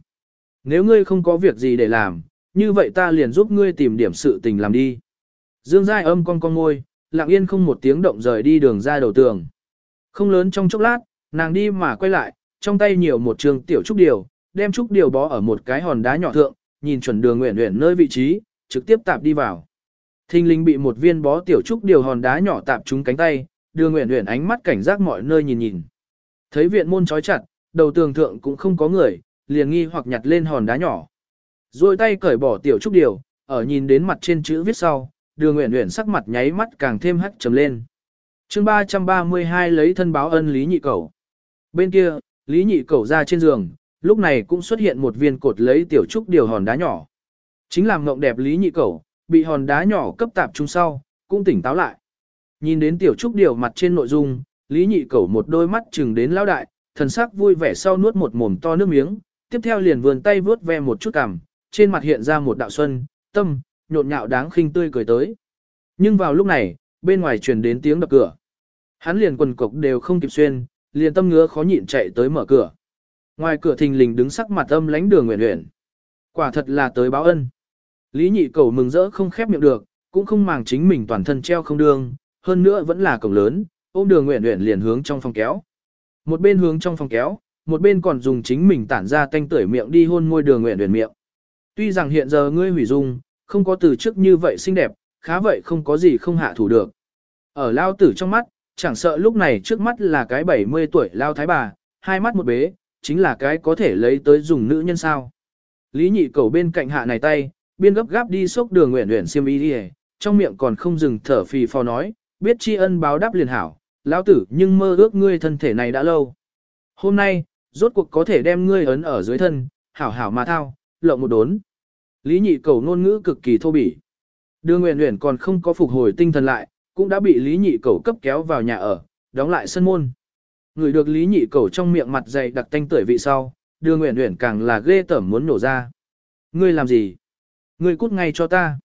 Nếu ngươi không có việc gì để làm, như vậy ta liền giúp ngươi tìm điểm sự tình làm đi. Dương Giai âm con con ngôi, lặng yên không một tiếng động rời đi đường ra đầu tường. Không lớn trong chốc lát, nàng đi mà quay lại, trong tay nhiều một trường tiểu trúc điều, đem trúc điều bó ở một cái hòn đá nhỏ thượng, nhìn chuẩn đường nguyện nguyện nơi vị trí, trực tiếp tạp đi vào. Thinh linh bị một viên bó tiểu trúc điều hòn đá nhỏ tạp trúng cánh tay, đường nguyện nguyện ánh mắt cảnh giác mọi nơi nhìn nhìn. Thấy viện môn trói chặt, đầu tường thượng cũng không có người, liền nghi hoặc nhặt lên hòn đá nhỏ. Rồi tay cởi bỏ tiểu trúc điều, ở nhìn đến mặt trên chữ viết sau, đường nguyện nguyện sắc mặt nháy mắt càng thêm hắt trầm lên. chương 332 lấy thân báo ân Lý Nhị cầu Bên kia, Lý Nhị Cẩu ra trên giường, lúc này cũng xuất hiện một viên cột lấy tiểu trúc điều hòn đá nhỏ. Chính làm ngộng đẹp Lý Nhị Cẩu, bị hòn đá nhỏ cấp tạp chung sau, cũng tỉnh táo lại. Nhìn đến tiểu trúc điều mặt trên nội dung, Lý Nhị Cẩu một đôi mắt chừng đến lao đại, thần sắc vui vẻ sau nuốt một mồm to nước miếng, tiếp theo liền vươn tay vướt ve một chút cằm, trên mặt hiện ra một đạo xuân, tâm, nhộn nhạo đáng khinh tươi cười tới. Nhưng vào lúc này, bên ngoài truyền đến tiếng đập cửa. Hắn liền quần cục đều không kịp xuyên, liền tâm ngứa khó nhịn chạy tới mở cửa. Ngoài cửa thình lình đứng sắc mặt âm lánh đường nguyện nguyện. Quả thật là tới báo ân. Lý nhị cầu mừng rỡ không khép miệng được, cũng không màng chính mình toàn thân treo không đương, hơn nữa vẫn là cổng lớn, ôm đường nguyện nguyện liền hướng trong phòng kéo. Một bên hướng trong phòng kéo, một bên còn dùng chính mình tản ra tanh tưởi miệng đi hôn môi đường nguyện nguyện miệng. Tuy rằng hiện giờ ngươi hủy dung, không có từ trước như vậy xinh đẹp, khá vậy không có gì không hạ thủ được. Ở lao tử trong mắt, chẳng sợ lúc này trước mắt là cái 70 tuổi lao thái bà, hai mắt một bế, chính là cái có thể lấy tới dùng nữ nhân sao. Lý nhị cầu bên cạnh hạ này tay, biên gấp gáp đi xúc đường nguyện nguyện xiêm y đi trong miệng còn không dừng thở phì phò nói, biết tri ân báo đáp liền hảo, lão tử nhưng mơ ước ngươi thân thể này đã lâu. Hôm nay, rốt cuộc có thể đem ngươi ấn ở dưới thân, hảo hảo mà thao, lộng một đốn. Lý nhị cầu ngôn ngữ cực kỳ thô bỉ. Đường nguyện nguyện còn không có phục hồi tinh thần lại, cũng đã bị Lý nhị Cẩu cấp kéo vào nhà ở, đóng lại sân môn. Người được Lý nhị Cẩu trong miệng mặt dày đặc tanh tưởi vị sau, đường Nguyễn Nguyễn càng là ghê tởm muốn nổ ra. Ngươi làm gì? Ngươi cút ngay cho ta.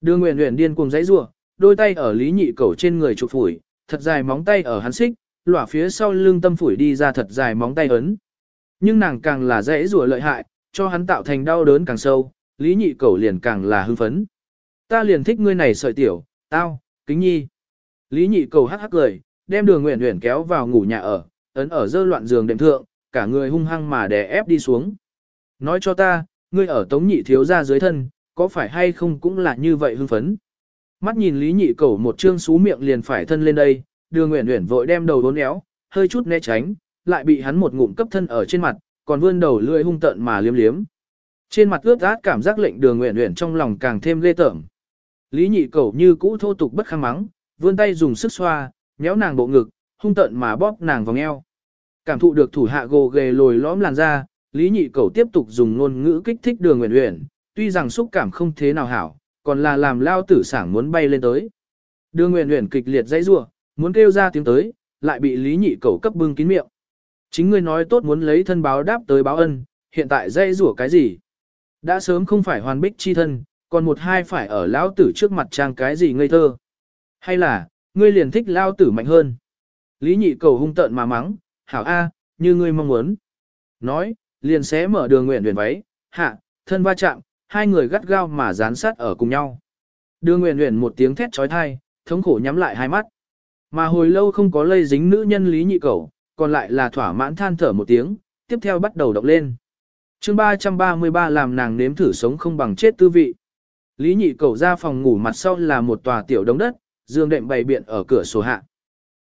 Đường Nguyễn Nguyễn điên cuồng giãy giụa, đôi tay ở Lý nhị Cẩu trên người chụp phủi, thật dài móng tay ở hắn xích, lỏa phía sau lưng tâm phủi đi ra thật dài móng tay ấn. Nhưng nàng càng là dễ rủa lợi hại, cho hắn tạo thành đau đớn càng sâu, lý nhị cẩu liền càng là hưng phấn. Ta liền thích ngươi này sợi tiểu, tao, kính nhi. Lý nhị cầu hắc hắc cười, đem đường nguyện nguyện kéo vào ngủ nhà ở, ấn ở dơ loạn giường đệm thượng, cả người hung hăng mà đè ép đi xuống. Nói cho ta, ngươi ở tống nhị thiếu ra dưới thân, có phải hay không cũng là như vậy hưng phấn. Mắt nhìn lý nhị cầu một trương xú miệng liền phải thân lên đây, đường nguyện nguyện vội đem đầu đốn éo, hơi chút né tránh, lại bị hắn một ngụm cấp thân ở trên mặt, còn vươn đầu lưỡi hung tợn mà liếm liếm. Trên mặt ướt át cảm giác lệnh đường nguyện nguyện trong lòng càng thêm ghê tởm. Lý nhị cẩu như cũ thô tục bất khăng mắng, vươn tay dùng sức xoa, nhéo nàng bộ ngực, hung tợn mà bóp nàng vòng eo. Cảm thụ được thủ hạ gồ ghề lồi lõm làn ra, Lý nhị cẩu tiếp tục dùng ngôn ngữ kích thích đường nguyện nguyện, tuy rằng xúc cảm không thế nào hảo, còn là làm lao tử sảng muốn bay lên tới. Đường nguyện nguyện kịch liệt dãy rủa muốn kêu ra tiếng tới, lại bị Lý nhị cẩu cấp bưng kín miệng. Chính ngươi nói tốt muốn lấy thân báo đáp tới báo ân, hiện tại dây rủa cái gì? Đã sớm không phải hoàn bích chi thân, còn một hai phải ở lão tử trước mặt trang cái gì ngây thơ. Hay là, ngươi liền thích lão tử mạnh hơn? Lý nhị cầu hung tợn mà mắng, hảo A, như ngươi mong muốn. Nói, liền sẽ mở đường nguyện huyền váy, hạ, thân va chạm, hai người gắt gao mà dán sát ở cùng nhau. Đường nguyện huyền một tiếng thét trói thai, thống khổ nhắm lại hai mắt. Mà hồi lâu không có lây dính nữ nhân lý nhị cầu, còn lại là thỏa mãn than thở một tiếng, tiếp theo bắt đầu động lên. chương 333 làm nàng nếm thử sống không bằng chết tư vị. Lý nhị cầu ra phòng ngủ mặt sau là một tòa tiểu đống đất, dương đệm bày biện ở cửa sổ hạ.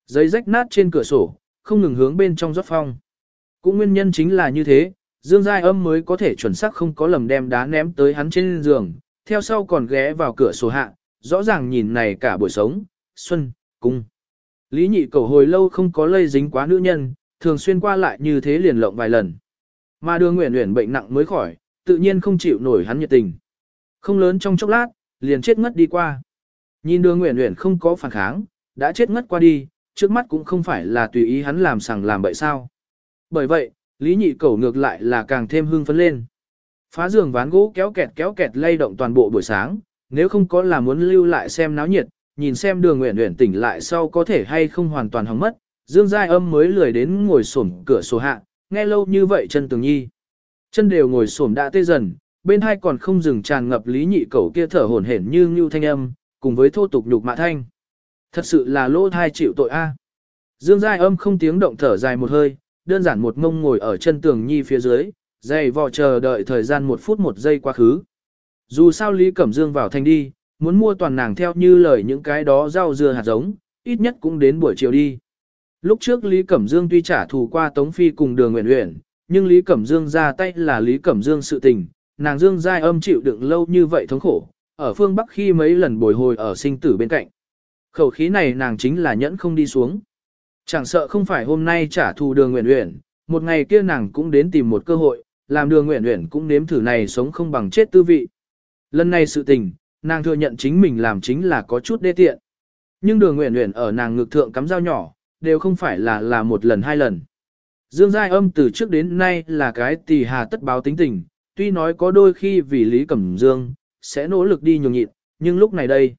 Giấy rách nát trên cửa sổ, không ngừng hướng bên trong rót phong. Cũng nguyên nhân chính là như thế, Dương Giai âm mới có thể chuẩn xác không có lầm đem đá ném tới hắn trên giường, theo sau còn ghé vào cửa sổ hạ, rõ ràng nhìn này cả buổi sống, xuân, cung. Lý nhị cầu hồi lâu không có lây dính quá nữ nhân, thường xuyên qua lại như thế liền lộng vài lần. Mà đưa nguyện nguyện bệnh nặng mới khỏi, tự nhiên không chịu nổi hắn nhiệt tình. Không lớn trong chốc lát, liền chết ngất đi qua. Nhìn đường nguyện nguyện không có phản kháng, đã chết ngất qua đi, trước mắt cũng không phải là tùy ý hắn làm sằng làm bậy sao. Bởi vậy, Lý nhị Cẩu ngược lại là càng thêm hưng phấn lên. Phá giường ván gỗ kéo kẹt kéo kẹt lay động toàn bộ buổi sáng, nếu không có là muốn lưu lại xem náo nhiệt, nhìn xem đường nguyện nguyện tỉnh lại sau có thể hay không hoàn toàn hỏng mất, Dương Giai âm mới lười đến ngồi xổm cửa sổ hạ, nghe lâu như vậy chân tường nhi. Chân đều ngồi xổm đã tê dần, bên hai còn không dừng tràn ngập lý nhị cẩu kia thở hổn hển như ngưu thanh âm, cùng với thô tục nhục mạ thanh. Thật sự là lỗ thai chịu tội a. Dương Giai âm không tiếng động thở dài một hơi, đơn giản một mông ngồi ở chân tường nhi phía dưới, dày vò chờ đợi thời gian một phút một giây quá khứ. Dù sao Lý Cẩm Dương vào thành đi, muốn mua toàn nàng theo như lời những cái đó rau dưa hạt giống, ít nhất cũng đến buổi chiều đi. Lúc trước Lý Cẩm Dương tuy trả thù qua Tống Phi cùng đường nguyện nguyện, nhưng Lý Cẩm Dương ra tay là Lý Cẩm Dương sự tình, nàng Dương giai âm chịu đựng lâu như vậy thống khổ, ở phương Bắc khi mấy lần bồi hồi ở sinh tử bên cạnh. Khẩu khí này nàng chính là nhẫn không đi xuống. Chẳng sợ không phải hôm nay trả thù đường nguyện nguyện, một ngày kia nàng cũng đến tìm một cơ hội, làm đường nguyện nguyện cũng nếm thử này sống không bằng chết tư vị. Lần này sự tình, nàng thừa nhận chính mình làm chính là có chút đê tiện. Nhưng đường nguyện nguyện ở nàng ngực thượng cắm dao nhỏ, đều không phải là là một lần hai lần. Dương Giai âm từ trước đến nay là cái tỳ hà tất báo tính tình, tuy nói có đôi khi vì Lý Cẩm Dương, sẽ nỗ lực đi nhường nhịn, nhưng lúc này đây,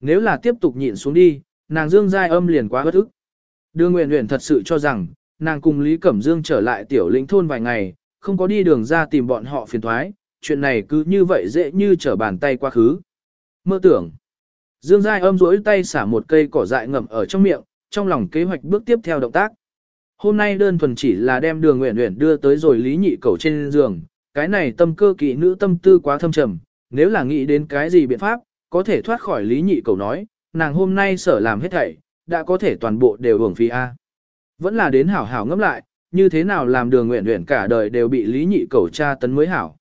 nếu là tiếp tục nhịn xuống đi, nàng Dương Giai âm liền quá bất ức. Đưa Nguyễn Nguyễn thật sự cho rằng, nàng cùng Lý Cẩm Dương trở lại tiểu lĩnh thôn vài ngày, không có đi đường ra tìm bọn họ phiền thoái, chuyện này cứ như vậy dễ như trở bàn tay quá khứ. Mơ tưởng, Dương Giai âm rỗi tay xả một cây cỏ dại ngậm ở trong miệng, trong lòng kế hoạch bước tiếp theo động tác. Hôm nay đơn thuần chỉ là đem đường Nguyễn Nguyễn đưa tới rồi lý nhị cầu trên giường, cái này tâm cơ kỵ nữ tâm tư quá thâm trầm, nếu là nghĩ đến cái gì biện pháp, có thể thoát khỏi lý nhị cầu nói, nàng hôm nay sở làm hết thảy, đã có thể toàn bộ đều hưởng phí A. Vẫn là đến hảo hảo ngẫm lại, như thế nào làm đường nguyện nguyện cả đời đều bị lý nhị cầu tra tấn mới hảo.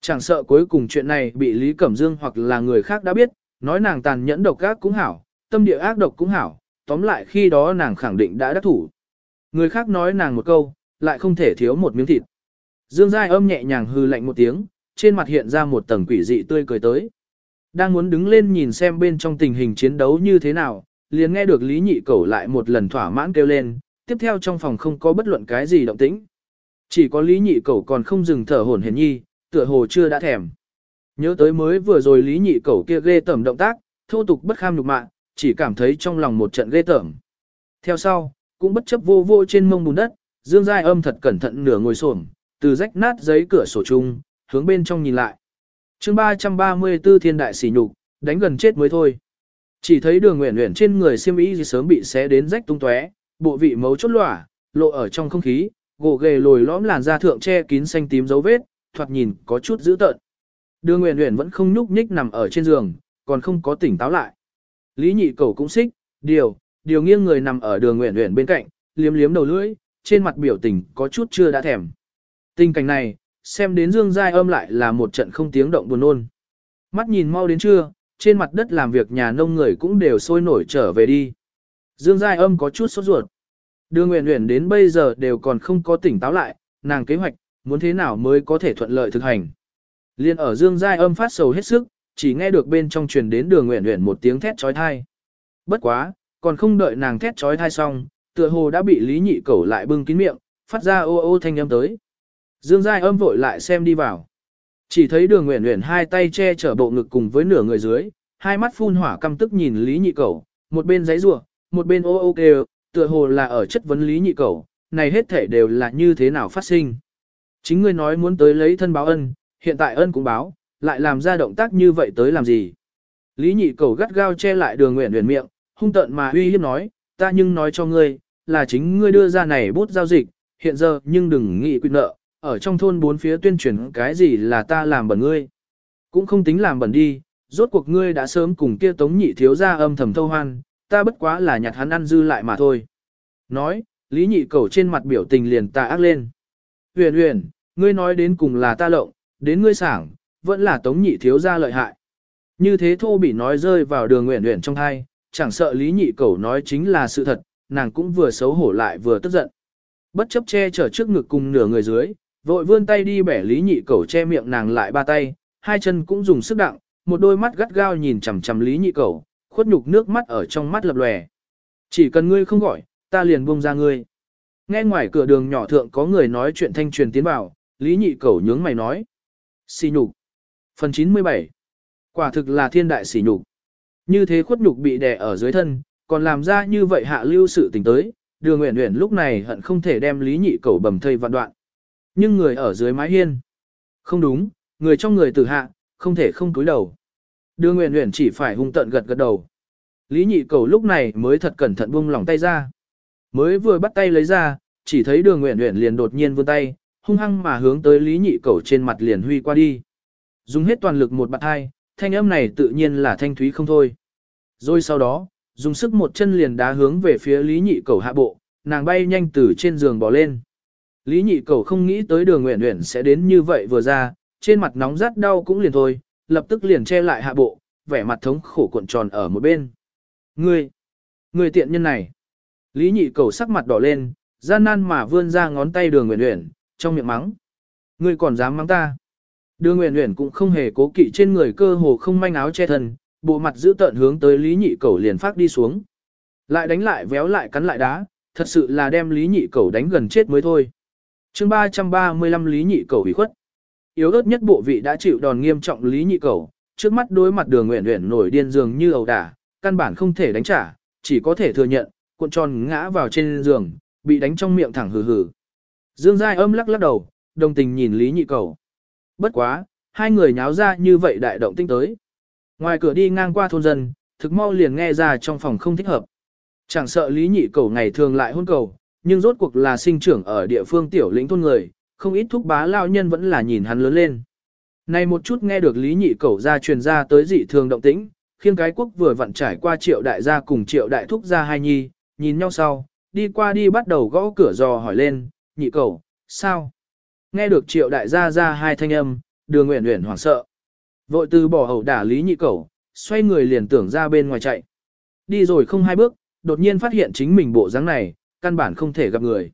Chẳng sợ cuối cùng chuyện này bị Lý Cẩm Dương hoặc là người khác đã biết, nói nàng tàn nhẫn độc ác cũng hảo, tâm địa ác độc cũng hảo, tóm lại khi đó nàng khẳng định đã đắc thủ. Người khác nói nàng một câu, lại không thể thiếu một miếng thịt. Dương Giai âm nhẹ nhàng hư lạnh một tiếng, trên mặt hiện ra một tầng quỷ dị tươi cười tới. Đang muốn đứng lên nhìn xem bên trong tình hình chiến đấu như thế nào, liền nghe được Lý Nhị Cẩu lại một lần thỏa mãn kêu lên, tiếp theo trong phòng không có bất luận cái gì động tĩnh. Chỉ có Lý Nhị Cẩu còn không dừng thở hổn hển nhi, tựa hồ chưa đã thèm. Nhớ tới mới vừa rồi Lý Nhị Cẩu kia ghê tởm động tác, thô tục bất kham nhục mạ, chỉ cảm thấy trong lòng một trận ghê tởm. Theo sau, cũng bất chấp vô vô trên mông bùn đất, Dương Giai âm thật cẩn thận nửa ngồi xổm, từ rách nát giấy cửa sổ chung, hướng bên trong nhìn lại. chương 334 thiên đại sỉ nhục, đánh gần chết mới thôi. Chỉ thấy đường nguyện nguyện trên người xiêm y gì sớm bị xé đến rách tung tóe, bộ vị mấu chốt lỏa, lộ ở trong không khí, gỗ ghề lồi lõm làn da thượng che kín xanh tím dấu vết, thoạt nhìn có chút dữ tợn. Đường nguyện nguyện vẫn không nhúc nhích nằm ở trên giường, còn không có tỉnh táo lại. Lý nhị cầu cũng xích, điều, điều nghiêng người nằm ở đường nguyện nguyện bên cạnh, liếm liếm đầu lưỡi, trên mặt biểu tình có chút chưa đã thèm. Tình cảnh này, xem đến Dương Giai âm lại là một trận không tiếng động buồn nôn. Mắt nhìn mau đến trưa, trên mặt đất làm việc nhà nông người cũng đều sôi nổi trở về đi. Dương Giai âm có chút sốt ruột. Đường Nguyễn Nguyễn đến bây giờ đều còn không có tỉnh táo lại, nàng kế hoạch, muốn thế nào mới có thể thuận lợi thực hành. Liên ở Dương Giai âm phát sầu hết sức, chỉ nghe được bên trong truyền đến đường Nguyễn Nguyễn một tiếng thét trói thai. Bất quá, còn không đợi nàng thét trói thai xong, tựa hồ đã bị Lý Nhị Cẩu lại bưng kín miệng, phát ra ô ô thanh âm tới. Dương Giai âm vội lại xem đi vào. Chỉ thấy đường nguyện nguyện hai tay che chở bộ ngực cùng với nửa người dưới, hai mắt phun hỏa căm tức nhìn Lý Nhị Cẩu, một bên giấy rủa một bên ô ô kêu, tựa hồ là ở chất vấn Lý Nhị Cẩu, này hết thể đều là như thế nào phát sinh. Chính ngươi nói muốn tới lấy thân báo ân, hiện tại ân cũng báo, lại làm ra động tác như vậy tới làm gì. Lý Nhị Cẩu gắt gao che lại đường nguyện nguyện miệng, hung tợn mà uy hiếp nói, ta nhưng nói cho ngươi, là chính ngươi đưa ra này bút giao dịch, hiện giờ nhưng đừng nghĩ quyết nợ, ở trong thôn bốn phía tuyên truyền cái gì là ta làm bẩn ngươi. Cũng không tính làm bẩn đi, rốt cuộc ngươi đã sớm cùng kia tống nhị thiếu ra âm thầm thâu hoan, ta bất quá là nhặt hắn ăn dư lại mà thôi. Nói, lý nhị cầu trên mặt biểu tình liền ta ác lên. Huyền huyền, ngươi nói đến cùng là ta lộng, đến ngươi sảng, vẫn là tống nhị thiếu ra lợi hại. Như thế thô bị nói rơi vào đường nguyện Huyền trong thai, chẳng sợ lý nhị cầu nói chính là sự thật, nàng cũng vừa xấu hổ lại vừa tức giận. Bất chấp che chở trước ngực cùng nửa người dưới, vội vươn tay đi bẻ lý nhị cẩu che miệng nàng lại ba tay, hai chân cũng dùng sức đặng, một đôi mắt gắt gao nhìn chằm chằm lý nhị cẩu, khuất nhục nước mắt ở trong mắt lập lòe. Chỉ cần ngươi không gọi, ta liền buông ra ngươi. Nghe ngoài cửa đường nhỏ thượng có người nói chuyện thanh truyền tiến vào, lý nhị cẩu nhướng mày nói. Xì nhục. Phần 97. Quả thực là thiên đại xỉ nhục. Như thế khuất nhục bị đè ở dưới thân, còn làm ra như vậy hạ lưu sự tình tới, đường nguyện nguyện lúc này hận không thể đem lý nhị cẩu bầm thây vạn đoạn. Nhưng người ở dưới mái hiên. Không đúng, người trong người tử hạ, không thể không cúi đầu. Đường Nguyễn Nguyễn chỉ phải hung tận gật gật đầu. Lý nhị cầu lúc này mới thật cẩn thận buông lỏng tay ra. Mới vừa bắt tay lấy ra, chỉ thấy đường Nguyễn Nguyễn liền đột nhiên vươn tay, hung hăng mà hướng tới lý nhị cầu trên mặt liền huy qua đi. Dùng hết toàn lực một bạn hai, thanh âm này tự nhiên là thanh thúy không thôi. Rồi sau đó, dùng sức một chân liền đá hướng về phía Lý Nhị Cầu hạ bộ, nàng bay nhanh từ trên giường bỏ lên. Lý Nhị Cầu không nghĩ tới đường nguyện nguyện sẽ đến như vậy vừa ra, trên mặt nóng rát đau cũng liền thôi, lập tức liền che lại hạ bộ, vẻ mặt thống khổ cuộn tròn ở một bên. Ngươi, ngươi tiện nhân này. Lý Nhị Cầu sắc mặt đỏ lên, gian nan mà vươn ra ngón tay đường nguyện nguyện, trong miệng mắng. Ngươi còn dám mắng ta. Đường nguyện nguyện cũng không hề cố kỵ trên người cơ hồ không manh áo che thân, bộ mặt giữ tợn hướng tới Lý Nhị Cẩu liền phát đi xuống. Lại đánh lại véo lại cắn lại đá, thật sự là đem Lý Nhị Cẩu đánh gần chết mới thôi chương 335 Lý Nhị Cầu bị khuất. Yếu ớt nhất bộ vị đã chịu đòn nghiêm trọng Lý Nhị Cầu trước mắt đối mặt đường nguyện nguyện nổi điên dường như ẩu đả, căn bản không thể đánh trả, chỉ có thể thừa nhận, cuộn tròn ngã vào trên giường, bị đánh trong miệng thẳng hừ hừ. Dương Giai âm lắc lắc đầu, đồng tình nhìn Lý Nhị Cầu Bất quá, hai người nháo ra như vậy đại động tinh tới. Ngoài cửa đi ngang qua thôn dân, thực mau liền nghe ra trong phòng không thích hợp. Chẳng sợ Lý Nhị Cầu ngày thường lại hôn cầu, nhưng rốt cuộc là sinh trưởng ở địa phương tiểu lĩnh thôn người, không ít thúc bá lao nhân vẫn là nhìn hắn lớn lên. Này một chút nghe được Lý Nhị Cầu ra truyền ra tới dị thường động tĩnh, khiêng cái quốc vừa vặn trải qua triệu đại gia cùng triệu đại thúc gia hai nhi, nhìn nhau sau, đi qua đi bắt đầu gõ cửa dò hỏi lên, nhị cầu, sao? Nghe được triệu đại gia ra hai thanh âm, đường nguyện nguyện hoảng sợ. Vội từ bỏ hậu đả Lý Nhị Cầu, xoay người liền tưởng ra bên ngoài chạy. Đi rồi không hai bước, đột nhiên phát hiện chính mình bộ dáng này, căn bản không thể gặp người.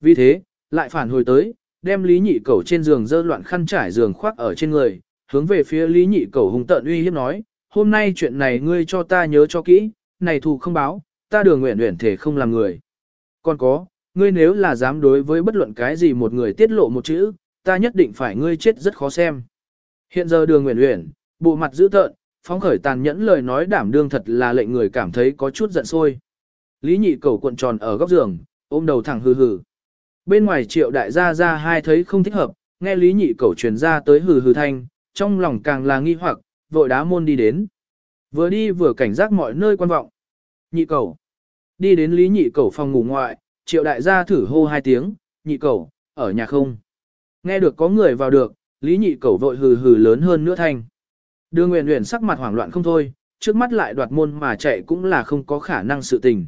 Vì thế, lại phản hồi tới, đem Lý Nhị Cẩu trên giường dơ loạn khăn trải giường khoác ở trên người, hướng về phía Lý Nhị Cẩu hung tợn uy hiếp nói, hôm nay chuyện này ngươi cho ta nhớ cho kỹ, này thù không báo, ta đường nguyện nguyện thể không làm người. Còn có, ngươi nếu là dám đối với bất luận cái gì một người tiết lộ một chữ, ta nhất định phải ngươi chết rất khó xem. Hiện giờ đường nguyện nguyện, bộ mặt dữ tợn, phóng khởi tàn nhẫn lời nói đảm đương thật là lệnh người cảm thấy có chút giận sôi. Lý nhị cầu cuộn tròn ở góc giường, ôm đầu thẳng hừ hừ. Bên ngoài triệu đại gia ra hai thấy không thích hợp, nghe lý nhị cầu truyền ra tới hừ hừ thanh, trong lòng càng là nghi hoặc, vội đá môn đi đến. Vừa đi vừa cảnh giác mọi nơi quan vọng. Nhị cầu. Đi đến lý nhị cầu phòng ngủ ngoại, triệu đại gia thử hô hai tiếng, nhị cầu, ở nhà không. Nghe được có người vào được, lý nhị cầu vội hừ hừ lớn hơn nữa thanh. Đưa nguyện nguyện sắc mặt hoảng loạn không thôi, trước mắt lại đoạt môn mà chạy cũng là không có khả năng sự tình.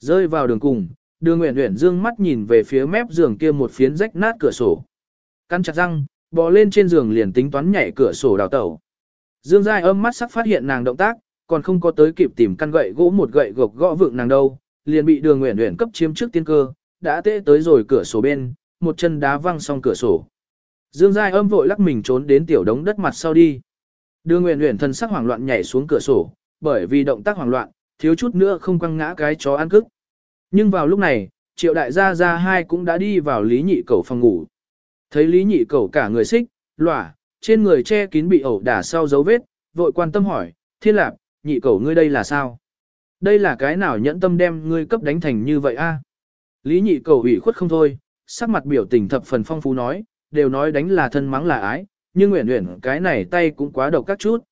Rơi vào đường cùng, Đường Nguyễn Nguyễn dương mắt nhìn về phía mép giường kia một phiến rách nát cửa sổ. Căn chặt răng, bò lên trên giường liền tính toán nhảy cửa sổ đào tẩu. Dương Giai âm mắt sắc phát hiện nàng động tác, còn không có tới kịp tìm căn gậy gỗ một gậy gộc gõ vượng nàng đâu, liền bị đường Uyển Uyển cấp chiếm trước tiên cơ, đã tê tới rồi cửa sổ bên, một chân đá văng xong cửa sổ. Dương Giai âm vội lắc mình trốn đến tiểu đống đất mặt sau đi. Đường Uyển Uyển thân sắc hoảng loạn nhảy xuống cửa sổ, bởi vì động tác hoảng loạn, thiếu chút nữa không quăng ngã cái chó ăn cức. Nhưng vào lúc này, triệu đại gia gia hai cũng đã đi vào lý nhị cầu phòng ngủ. Thấy lý nhị cầu cả người xích, lỏa, trên người che kín bị ẩu đả sau dấu vết, vội quan tâm hỏi, thiên lạp, nhị cầu ngươi đây là sao? Đây là cái nào nhẫn tâm đem ngươi cấp đánh thành như vậy a? Lý nhị cầu ủy khuất không thôi, sắc mặt biểu tình thập phần phong phú nói, đều nói đánh là thân mắng là ái, nhưng Nguyễn Nguyễn cái này tay cũng quá độc các chút.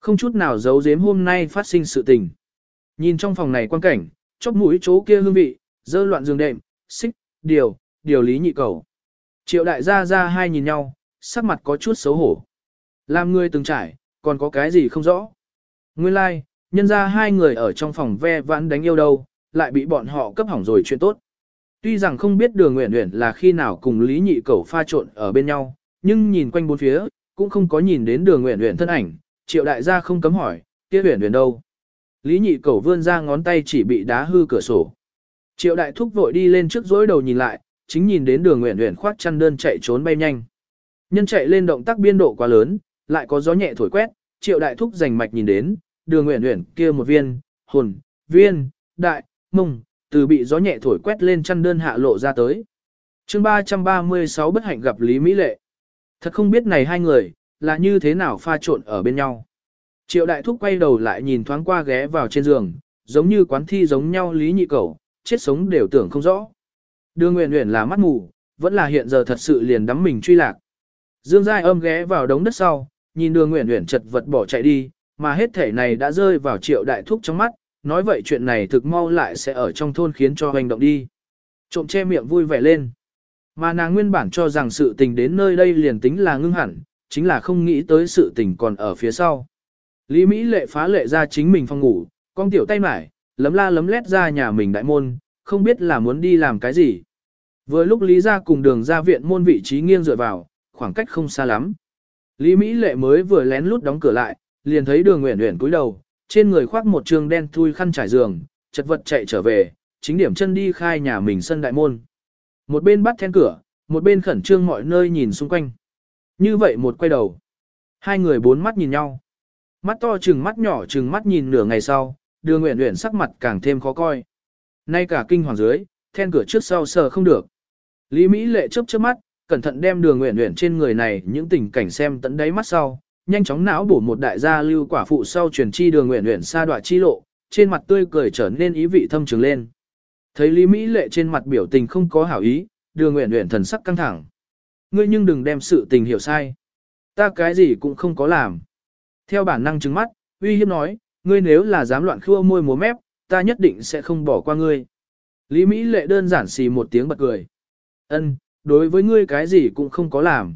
Không chút nào giấu giếm hôm nay phát sinh sự tình. Nhìn trong phòng này quan cảnh, chóp mũi chỗ kia hương vị, dơ loạn giường đệm, xích, điều, điều lý nhị cầu. Triệu đại gia ra hai nhìn nhau, sắc mặt có chút xấu hổ. Làm người từng trải, còn có cái gì không rõ. Nguyên lai, like, nhân ra hai người ở trong phòng ve vãn đánh yêu đâu, lại bị bọn họ cấp hỏng rồi chuyện tốt. Tuy rằng không biết đường nguyện nguyện là khi nào cùng Lý Nhị Cẩu pha trộn ở bên nhau, nhưng nhìn quanh bốn phía, cũng không có nhìn đến đường nguyện nguyện thân ảnh, triệu đại gia không cấm hỏi, kia nguyện nguyện đâu. Lý nhị cầu vươn ra ngón tay chỉ bị đá hư cửa sổ. Triệu đại thúc vội đi lên trước dối đầu nhìn lại, chính nhìn đến đường nguyện nguyện khoác chăn đơn chạy trốn bay nhanh. Nhân chạy lên động tác biên độ quá lớn, lại có gió nhẹ thổi quét, triệu đại thúc giành mạch nhìn đến, đường nguyện nguyện kia một viên, hồn, viên, đại, mông, từ bị gió nhẹ thổi quét lên chăn đơn hạ lộ ra tới. chương 336 bất hạnh gặp Lý Mỹ Lệ. Thật không biết này hai người, là như thế nào pha trộn ở bên nhau. Triệu đại thúc quay đầu lại nhìn thoáng qua ghé vào trên giường, giống như quán thi giống nhau lý nhị cẩu, chết sống đều tưởng không rõ. Đưa nguyện nguyện là mắt mù, vẫn là hiện giờ thật sự liền đắm mình truy lạc. Dương Giai âm ghé vào đống đất sau, nhìn đường nguyện nguyện chật vật bỏ chạy đi, mà hết thể này đã rơi vào triệu đại thúc trong mắt, nói vậy chuyện này thực mau lại sẽ ở trong thôn khiến cho hành động đi. Trộm che miệng vui vẻ lên. Mà nàng nguyên bản cho rằng sự tình đến nơi đây liền tính là ngưng hẳn, chính là không nghĩ tới sự tình còn ở phía sau. Lý Mỹ lệ phá lệ ra chính mình phòng ngủ, con tiểu tay mải, lấm la lấm lét ra nhà mình đại môn, không biết là muốn đi làm cái gì. Vừa lúc Lý ra cùng đường ra viện môn vị trí nghiêng dựa vào, khoảng cách không xa lắm. Lý Mỹ lệ mới vừa lén lút đóng cửa lại, liền thấy đường nguyện nguyện cúi đầu, trên người khoác một trường đen thui khăn trải giường, chật vật chạy trở về, chính điểm chân đi khai nhà mình sân đại môn. Một bên bắt then cửa, một bên khẩn trương mọi nơi nhìn xung quanh. Như vậy một quay đầu. Hai người bốn mắt nhìn nhau. Mắt to chừng mắt nhỏ chừng mắt nhìn nửa ngày sau, đưa nguyện nguyện sắc mặt càng thêm khó coi. Nay cả kinh hoàng dưới, then cửa trước sau sờ không được. Lý Mỹ lệ chớp chớp mắt, cẩn thận đem đường nguyện nguyện trên người này những tình cảnh xem tận đáy mắt sau, nhanh chóng não bổ một đại gia lưu quả phụ sau truyền chi đường nguyện nguyện xa đoạn chi lộ, trên mặt tươi cười trở nên ý vị thâm trường lên. Thấy Lý Mỹ lệ trên mặt biểu tình không có hảo ý, đường nguyện nguyện thần sắc căng thẳng. Ngươi nhưng đừng đem sự tình hiểu sai. Ta cái gì cũng không có làm. Theo bản năng trứng mắt, uy hiếp nói, ngươi nếu là dám loạn khua môi múa mép, ta nhất định sẽ không bỏ qua ngươi. Lý Mỹ lệ đơn giản xì một tiếng bật cười. Ân, đối với ngươi cái gì cũng không có làm.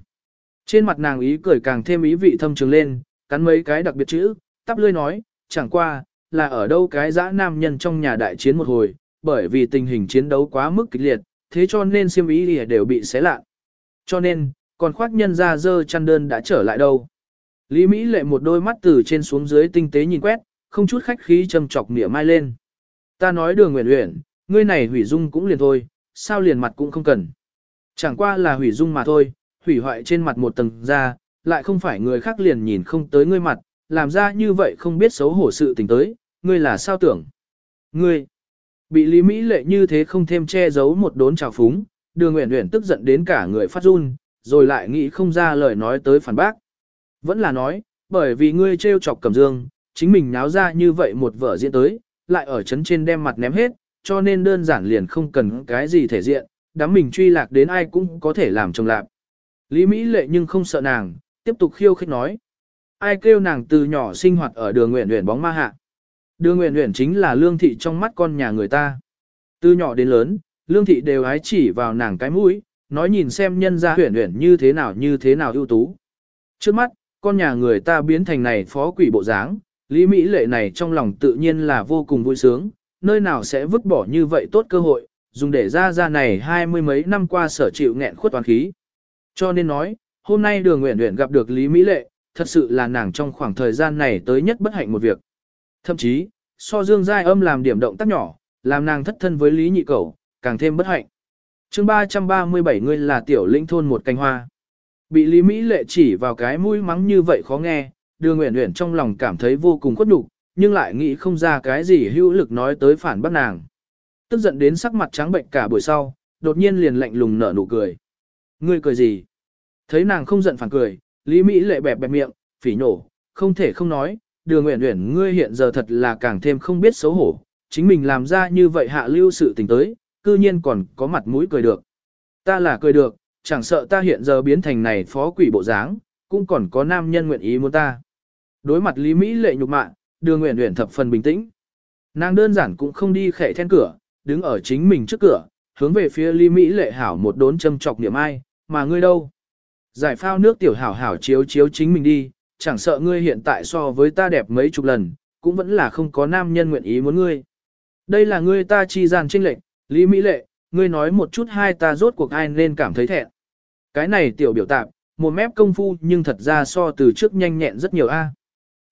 Trên mặt nàng ý cười càng thêm ý vị thâm trường lên, cắn mấy cái đặc biệt chữ, tắp lươi nói, chẳng qua, là ở đâu cái dã nam nhân trong nhà đại chiến một hồi, bởi vì tình hình chiến đấu quá mức kịch liệt, thế cho nên siêm ý đều bị xé lạ. Cho nên, còn khoác nhân ra dơ chăn đơn đã trở lại đâu. Lý Mỹ lệ một đôi mắt từ trên xuống dưới tinh tế nhìn quét, không chút khách khí châm chọc mỉa mai lên. Ta nói đường nguyện nguyện, ngươi này hủy dung cũng liền thôi, sao liền mặt cũng không cần. Chẳng qua là hủy dung mà thôi, hủy hoại trên mặt một tầng da, lại không phải người khác liền nhìn không tới ngươi mặt, làm ra như vậy không biết xấu hổ sự tình tới, ngươi là sao tưởng. Ngươi, bị Lý Mỹ lệ như thế không thêm che giấu một đốn trào phúng, đường nguyện nguyện tức giận đến cả người phát run, rồi lại nghĩ không ra lời nói tới phản bác. Vẫn là nói, bởi vì ngươi trêu chọc cẩm dương, chính mình náo ra như vậy một vở diễn tới, lại ở chấn trên đem mặt ném hết, cho nên đơn giản liền không cần cái gì thể diện, đám mình truy lạc đến ai cũng có thể làm chồng lạc. Lý Mỹ lệ nhưng không sợ nàng, tiếp tục khiêu khích nói. Ai kêu nàng từ nhỏ sinh hoạt ở đường nguyện nguyện bóng ma hạ. Đường nguyện nguyện chính là lương thị trong mắt con nhà người ta. Từ nhỏ đến lớn, lương thị đều ái chỉ vào nàng cái mũi, nói nhìn xem nhân gia huyển huyển như thế nào như thế nào ưu tú. Trước mắt, con nhà người ta biến thành này phó quỷ bộ dáng, Lý Mỹ lệ này trong lòng tự nhiên là vô cùng vui sướng, nơi nào sẽ vứt bỏ như vậy tốt cơ hội, dùng để ra ra này hai mươi mấy năm qua sở chịu nghẹn khuất toàn khí. Cho nên nói, hôm nay đường nguyện nguyện gặp được Lý Mỹ lệ, thật sự là nàng trong khoảng thời gian này tới nhất bất hạnh một việc. Thậm chí, so dương giai âm làm điểm động tác nhỏ, làm nàng thất thân với Lý Nhị Cẩu, càng thêm bất hạnh. chương 337 người là tiểu lĩnh thôn một cánh hoa. Bị Lý Mỹ lệ chỉ vào cái mũi mắng như vậy khó nghe, đưa nguyện nguyện trong lòng cảm thấy vô cùng khuất nhục, nhưng lại nghĩ không ra cái gì hữu lực nói tới phản bác nàng. Tức giận đến sắc mặt trắng bệnh cả buổi sau, đột nhiên liền lạnh lùng nở nụ cười. Ngươi cười gì? Thấy nàng không giận phản cười, Lý Mỹ lệ bẹp bẹp miệng, phỉ nổ, không thể không nói, đường nguyện nguyện ngươi hiện giờ thật là càng thêm không biết xấu hổ, chính mình làm ra như vậy hạ lưu sự tình tới, cư nhiên còn có mặt mũi cười được. Ta là cười được, chẳng sợ ta hiện giờ biến thành này phó quỷ bộ dáng, cũng còn có nam nhân nguyện ý muốn ta. Đối mặt Lý Mỹ lệ nhục mạ, đường nguyện nguyện thập phần bình tĩnh. Nàng đơn giản cũng không đi khẽ then cửa, đứng ở chính mình trước cửa, hướng về phía Lý Mỹ lệ hảo một đốn châm chọc niệm ai, mà ngươi đâu? Giải phao nước tiểu hảo hảo chiếu chiếu chính mình đi, chẳng sợ ngươi hiện tại so với ta đẹp mấy chục lần, cũng vẫn là không có nam nhân nguyện ý muốn ngươi. Đây là ngươi ta chi gian trinh lệnh, Lý Mỹ lệ, ngươi nói một chút hai ta rốt cuộc ai nên cảm thấy thẹn. Cái này tiểu biểu tạp, một mép công phu nhưng thật ra so từ trước nhanh nhẹn rất nhiều a.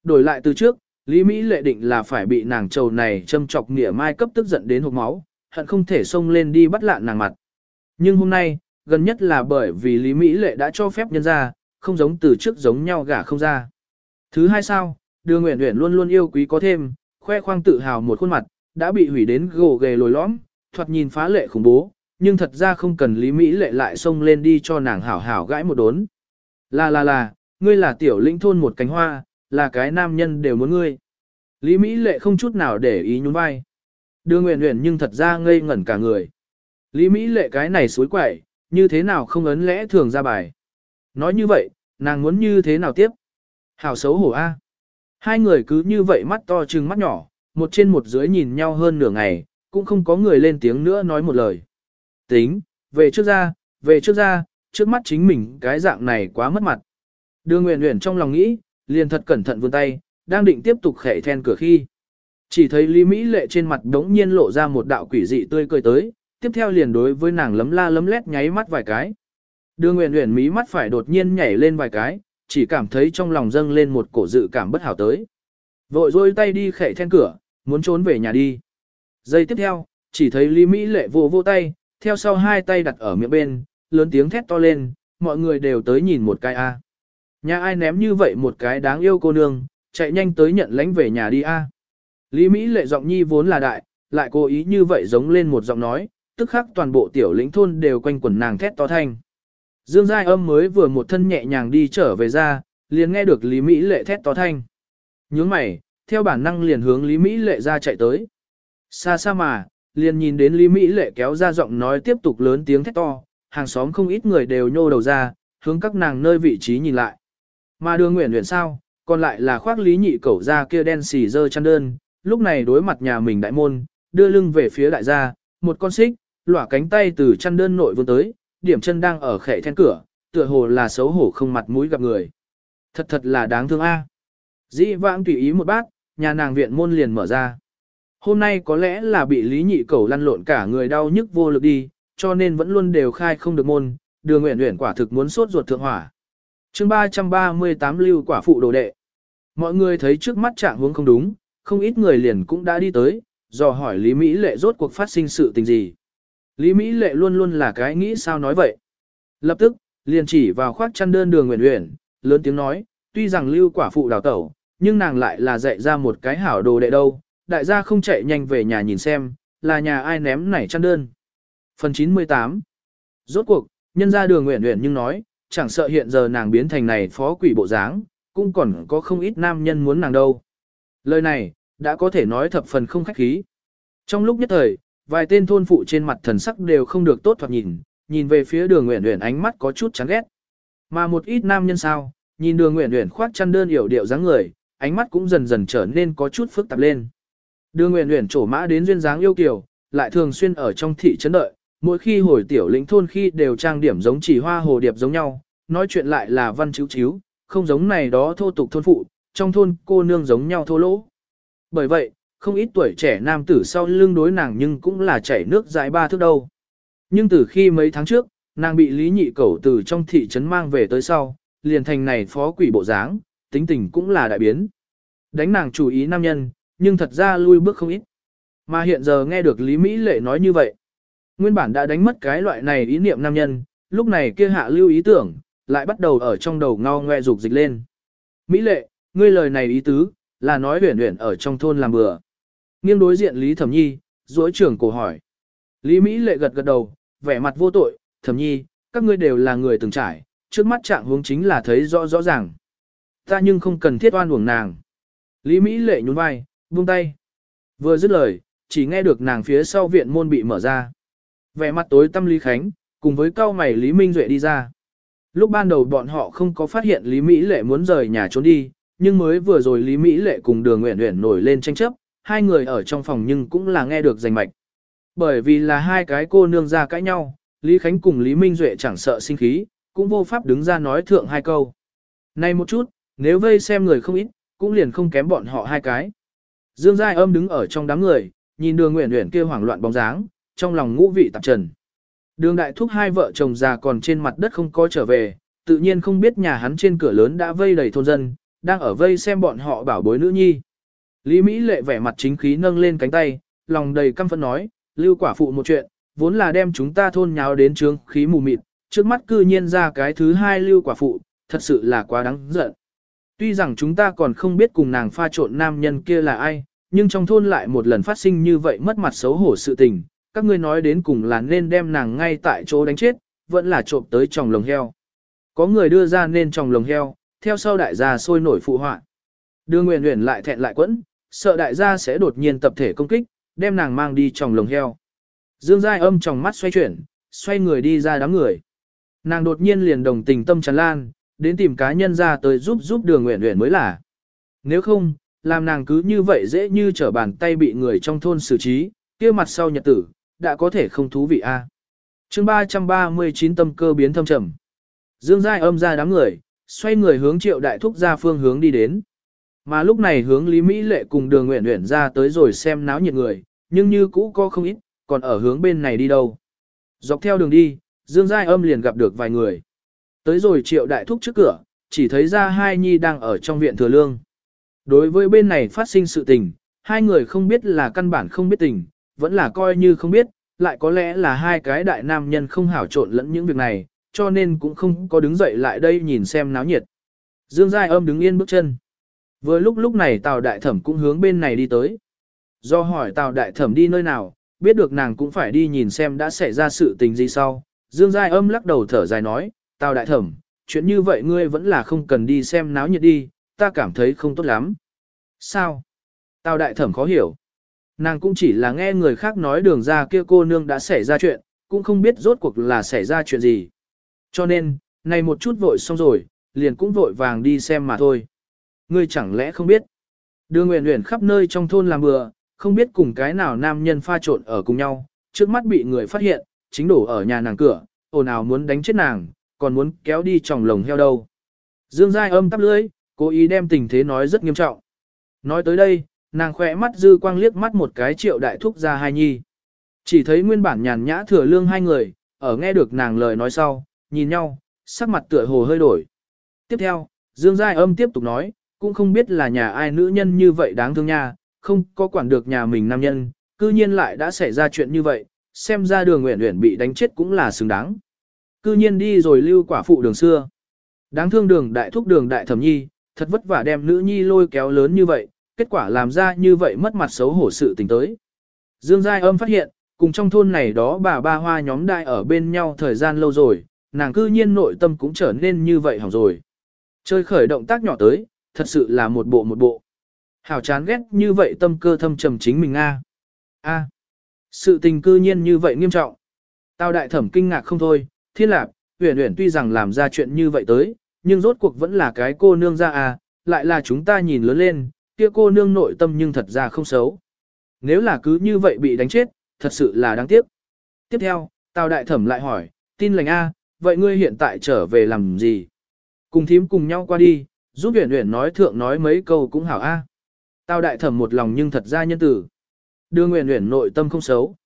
Đổi lại từ trước, Lý Mỹ lệ định là phải bị nàng trầu này châm chọc nghĩa mai cấp tức giận đến hộp máu, hận không thể xông lên đi bắt lạn nàng mặt. Nhưng hôm nay, gần nhất là bởi vì Lý Mỹ lệ đã cho phép nhân ra, không giống từ trước giống nhau gả không ra. Thứ hai sao, đưa nguyện nguyện luôn luôn yêu quý có thêm, khoe khoang tự hào một khuôn mặt, đã bị hủy đến gồ ghề lồi lõm, thoạt nhìn phá lệ khủng bố, nhưng thật ra không cần Lý Mỹ lệ lại xông lên đi cho nàng hảo hảo gãi một đốn. Là là là, ngươi là tiểu lĩnh thôn một cánh hoa, là cái nam nhân đều muốn ngươi. Lý Mỹ lệ không chút nào để ý nhún vai. Đưa nguyện nguyện nhưng thật ra ngây ngẩn cả người. Lý Mỹ lệ cái này suối quẩy, như thế nào không ấn lẽ thường ra bài. Nói như vậy, nàng muốn như thế nào tiếp? Hảo xấu hổ a. Hai người cứ như vậy mắt to trừng mắt nhỏ, một trên một dưới nhìn nhau hơn nửa ngày, cũng không có người lên tiếng nữa nói một lời. Tính, về trước ra, về trước ra, trước mắt chính mình cái dạng này quá mất mặt. Đưa Nguyễn Nguyễn trong lòng nghĩ, liền thật cẩn thận vươn tay, đang định tiếp tục khẽ then cửa khi. Chỉ thấy Lý Mỹ lệ trên mặt đống nhiên lộ ra một đạo quỷ dị tươi cười tới, tiếp theo liền đối với nàng lấm la lấm lét nháy mắt vài cái. Đưa Nguyễn Nguyễn mí mắt phải đột nhiên nhảy lên vài cái, chỉ cảm thấy trong lòng dâng lên một cổ dự cảm bất hảo tới. Vội rôi tay đi khẽ then cửa, muốn trốn về nhà đi. Giây tiếp theo, chỉ thấy Lý Mỹ lệ vô vô tay, theo sau hai tay đặt ở miệng bên, lớn tiếng thét to lên, mọi người đều tới nhìn một cái a. Nhà ai ném như vậy một cái đáng yêu cô nương, chạy nhanh tới nhận lãnh về nhà đi a. Lý Mỹ lệ giọng nhi vốn là đại, lại cố ý như vậy giống lên một giọng nói, tức khắc toàn bộ tiểu lĩnh thôn đều quanh quẩn nàng thét to thanh. Dương Giai âm mới vừa một thân nhẹ nhàng đi trở về ra, liền nghe được Lý Mỹ lệ thét to thanh. Nhướng mày, theo bản năng liền hướng Lý Mỹ lệ ra chạy tới. Xa xa mà, liền nhìn đến Lý Mỹ lệ kéo ra giọng nói tiếp tục lớn tiếng thét to, hàng xóm không ít người đều nhô đầu ra, hướng các nàng nơi vị trí nhìn lại. Mà đường nguyện nguyện sao, còn lại là khoác Lý nhị cẩu ra kia đen xì dơ chăn đơn, lúc này đối mặt nhà mình đại môn, đưa lưng về phía đại gia, một con xích, lỏa cánh tay từ chăn đơn nội vươn tới, điểm chân đang ở khẽ then cửa, tựa hồ là xấu hổ không mặt mũi gặp người. Thật thật là đáng thương a. Dĩ vãng tùy ý một bát, nhà nàng viện môn liền mở ra. Hôm nay có lẽ là bị lý nhị cầu lăn lộn cả người đau nhức vô lực đi, cho nên vẫn luôn đều khai không được môn, đường nguyện nguyện quả thực muốn sốt ruột thượng hỏa. chương 338 lưu quả phụ đồ đệ. Mọi người thấy trước mắt trạng huống không đúng, không ít người liền cũng đã đi tới, dò hỏi Lý Mỹ Lệ rốt cuộc phát sinh sự tình gì. Lý Mỹ Lệ luôn luôn là cái nghĩ sao nói vậy. Lập tức, liền chỉ vào khoác chăn đơn đường nguyện nguyện, lớn tiếng nói, tuy rằng lưu quả phụ đào tẩu, nhưng nàng lại là dạy ra một cái hảo đồ đệ đâu, đại gia không chạy nhanh về nhà nhìn xem, là nhà ai ném nảy chăn đơn. Phần 98 Rốt cuộc, nhân ra đường nguyện nguyện nhưng nói, chẳng sợ hiện giờ nàng biến thành này phó quỷ bộ dáng, cũng còn có không ít nam nhân muốn nàng đâu. Lời này, đã có thể nói thập phần không khách khí. Trong lúc nhất thời, vài tên thôn phụ trên mặt thần sắc đều không được tốt thoạt nhìn, nhìn về phía đường nguyện nguyện ánh mắt có chút chán ghét. Mà một ít nam nhân sao, nhìn đường nguyện nguyện khoác chăn đơn hiểu điệu dáng người, ánh mắt cũng dần dần trở nên có chút phức tạp lên đưa nguyện nguyện trổ mã đến duyên dáng yêu kiều, lại thường xuyên ở trong thị trấn đợi, mỗi khi hồi tiểu lĩnh thôn khi đều trang điểm giống chỉ hoa hồ điệp giống nhau, nói chuyện lại là văn chiếu chiếu, không giống này đó thô tục thôn phụ, trong thôn cô nương giống nhau thô lỗ. Bởi vậy, không ít tuổi trẻ nam tử sau lưng đối nàng nhưng cũng là chảy nước dãi ba thước đâu. Nhưng từ khi mấy tháng trước, nàng bị Lý Nhị Cẩu từ trong thị trấn mang về tới sau, liền thành này phó quỷ bộ dáng, tính tình cũng là đại biến. Đánh nàng chủ ý nam nhân, nhưng thật ra lui bước không ít. Mà hiện giờ nghe được Lý Mỹ Lệ nói như vậy, nguyên bản đã đánh mất cái loại này ý niệm nam nhân, lúc này kia hạ lưu ý tưởng, lại bắt đầu ở trong đầu ngao ngoe dục dịch lên. Mỹ Lệ, ngươi lời này ý tứ, là nói huyền huyền ở trong thôn làm bừa. Nghiêng đối diện Lý Thẩm Nhi, duỗi trưởng cổ hỏi. Lý Mỹ Lệ gật gật đầu, vẻ mặt vô tội, Thẩm Nhi, các ngươi đều là người từng trải, trước mắt trạng huống chính là thấy rõ rõ ràng. Ta nhưng không cần thiết oan uổng nàng. Lý Mỹ Lệ nhún vai, buông tay. Vừa dứt lời, chỉ nghe được nàng phía sau viện môn bị mở ra. Vẻ mặt tối tâm Lý Khánh, cùng với cao mày Lý Minh Duệ đi ra. Lúc ban đầu bọn họ không có phát hiện Lý Mỹ Lệ muốn rời nhà trốn đi, nhưng mới vừa rồi Lý Mỹ Lệ cùng đường nguyện nguyện nổi lên tranh chấp, hai người ở trong phòng nhưng cũng là nghe được rành mạch. Bởi vì là hai cái cô nương ra cãi nhau, Lý Khánh cùng Lý Minh Duệ chẳng sợ sinh khí, cũng vô pháp đứng ra nói thượng hai câu. Này một chút, nếu vây xem người không ít, cũng liền không kém bọn họ hai cái. Dương Giai âm đứng ở trong đám người, nhìn đường nguyện nguyện kia hoảng loạn bóng dáng, trong lòng ngũ vị tạp trần. Đường đại thúc hai vợ chồng già còn trên mặt đất không có trở về, tự nhiên không biết nhà hắn trên cửa lớn đã vây đầy thôn dân, đang ở vây xem bọn họ bảo bối nữ nhi. Lý Mỹ lệ vẻ mặt chính khí nâng lên cánh tay, lòng đầy căm phẫn nói, lưu quả phụ một chuyện, vốn là đem chúng ta thôn nháo đến trướng khí mù mịt, trước mắt cư nhiên ra cái thứ hai lưu quả phụ, thật sự là quá đáng giận. Tuy rằng chúng ta còn không biết cùng nàng pha trộn nam nhân kia là ai, nhưng trong thôn lại một lần phát sinh như vậy mất mặt xấu hổ sự tình, các ngươi nói đến cùng là nên đem nàng ngay tại chỗ đánh chết, vẫn là trộm tới tròng lồng heo. Có người đưa ra nên tròng lồng heo, theo sau đại gia sôi nổi phụ họa. Đưa Nguyên Uyển lại thẹn lại quẫn, sợ đại gia sẽ đột nhiên tập thể công kích, đem nàng mang đi tròng lồng heo. Dương Giai âm trong mắt xoay chuyển, xoay người đi ra đám người. Nàng đột nhiên liền đồng tình tâm tràn lan, đến tìm cá nhân ra tới giúp giúp đường nguyện nguyện mới là. Nếu không, làm nàng cứ như vậy dễ như trở bàn tay bị người trong thôn xử trí, kia mặt sau nhật tử, đã có thể không thú vị a. À. chương 339 tâm cơ biến thâm trầm. Dương Giai âm ra đám người, xoay người hướng triệu đại thúc ra phương hướng đi đến. Mà lúc này hướng Lý Mỹ Lệ cùng đường nguyện nguyện ra tới rồi xem náo nhiệt người, nhưng như cũ có không ít, còn ở hướng bên này đi đâu. Dọc theo đường đi, Dương Giai âm liền gặp được vài người. Tới rồi triệu đại thúc trước cửa, chỉ thấy ra hai nhi đang ở trong viện thừa lương. Đối với bên này phát sinh sự tình, hai người không biết là căn bản không biết tình, vẫn là coi như không biết, lại có lẽ là hai cái đại nam nhân không hảo trộn lẫn những việc này, cho nên cũng không có đứng dậy lại đây nhìn xem náo nhiệt. Dương Giai âm đứng yên bước chân. Vừa lúc lúc này Tào Đại Thẩm cũng hướng bên này đi tới. Do hỏi Tào Đại Thẩm đi nơi nào, biết được nàng cũng phải đi nhìn xem đã xảy ra sự tình gì sau. Dương Giai âm lắc đầu thở dài nói, Tào Đại Thẩm, chuyện như vậy ngươi vẫn là không cần đi xem náo nhiệt đi, ta cảm thấy không tốt lắm. Sao? Tào Đại Thẩm khó hiểu. Nàng cũng chỉ là nghe người khác nói đường ra kia cô nương đã xảy ra chuyện, cũng không biết rốt cuộc là xảy ra chuyện gì. Cho nên, này một chút vội xong rồi, liền cũng vội vàng đi xem mà thôi. Ngươi chẳng lẽ không biết? Đường Nguyễn Nguyễn khắp nơi trong thôn làm bừa, không biết cùng cái nào nam nhân pha trộn ở cùng nhau, trước mắt bị người phát hiện, chính đổ ở nhà nàng cửa, ồn ào muốn đánh chết nàng, còn muốn kéo đi chồng lồng heo đâu. Dương Giai âm tắp lưỡi, cố ý đem tình thế nói rất nghiêm trọng. Nói tới đây, nàng khỏe mắt dư quang liếc mắt một cái triệu đại thúc ra hai nhi. Chỉ thấy nguyên bản nhàn nhã thừa lương hai người, ở nghe được nàng lời nói sau, nhìn nhau, sắc mặt tựa hồ hơi đổi. Tiếp theo, Dương Giai âm tiếp tục nói, cũng không biết là nhà ai nữ nhân như vậy đáng thương nha, không có quản được nhà mình nam nhân, cư nhiên lại đã xảy ra chuyện như vậy, xem ra đường nguyện nguyện bị đánh chết cũng là xứng đáng. Cư nhiên đi rồi lưu quả phụ đường xưa. Đáng thương đường đại thúc đường đại thẩm nhi, thật vất vả đem nữ nhi lôi kéo lớn như vậy, kết quả làm ra như vậy mất mặt xấu hổ sự tình tới. Dương Giai âm phát hiện, cùng trong thôn này đó bà ba hoa nhóm đại ở bên nhau thời gian lâu rồi, nàng cư nhiên nội tâm cũng trở nên như vậy hỏng rồi. Chơi khởi động tác nhỏ tới, thật sự là một bộ một bộ. Hảo chán ghét như vậy tâm cơ thâm trầm chính mình a. A. Sự tình cư nhiên như vậy nghiêm trọng. Tao đại thẩm kinh ngạc không thôi, thiên lạc, huyền huyền tuy rằng làm ra chuyện như vậy tới, nhưng rốt cuộc vẫn là cái cô nương ra à, lại là chúng ta nhìn lớn lên, kia cô nương nội tâm nhưng thật ra không xấu. Nếu là cứ như vậy bị đánh chết, thật sự là đáng tiếc. Tiếp theo, Tào Đại Thẩm lại hỏi, tin lành A, vậy ngươi hiện tại trở về làm gì? Cùng thím cùng nhau qua đi, giúp huyền huyền nói thượng nói mấy câu cũng hảo A. Tào Đại Thẩm một lòng nhưng thật ra nhân tử. Đưa nguyện huyền nội tâm không xấu.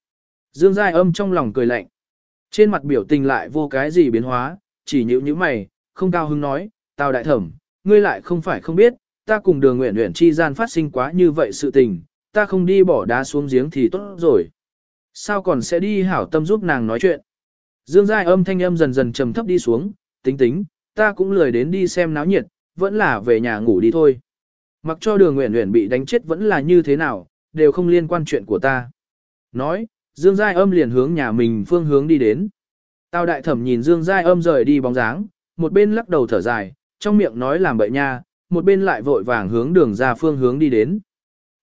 Dương Giai âm trong lòng cười lạnh. Trên mặt biểu tình lại vô cái gì biến hóa, chỉ nhữ như mày, không cao hứng nói, tao Đại Thẩm, ngươi lại không phải không biết, ta cùng đường nguyện nguyện chi gian phát sinh quá như vậy sự tình, ta không đi bỏ đá xuống giếng thì tốt rồi. Sao còn sẽ đi hảo tâm giúp nàng nói chuyện? Dương Giai âm thanh âm dần dần trầm thấp đi xuống, tính tính, ta cũng lười đến đi xem náo nhiệt, vẫn là về nhà ngủ đi thôi. Mặc cho đường nguyện nguyện bị đánh chết vẫn là như thế nào, đều không liên quan chuyện của ta. Nói, Dương Giai âm liền hướng nhà mình phương hướng đi đến. Tào đại thẩm nhìn Dương Giai âm rời đi bóng dáng, một bên lắc đầu thở dài, trong miệng nói làm bậy nha, một bên lại vội vàng hướng đường ra phương hướng đi đến.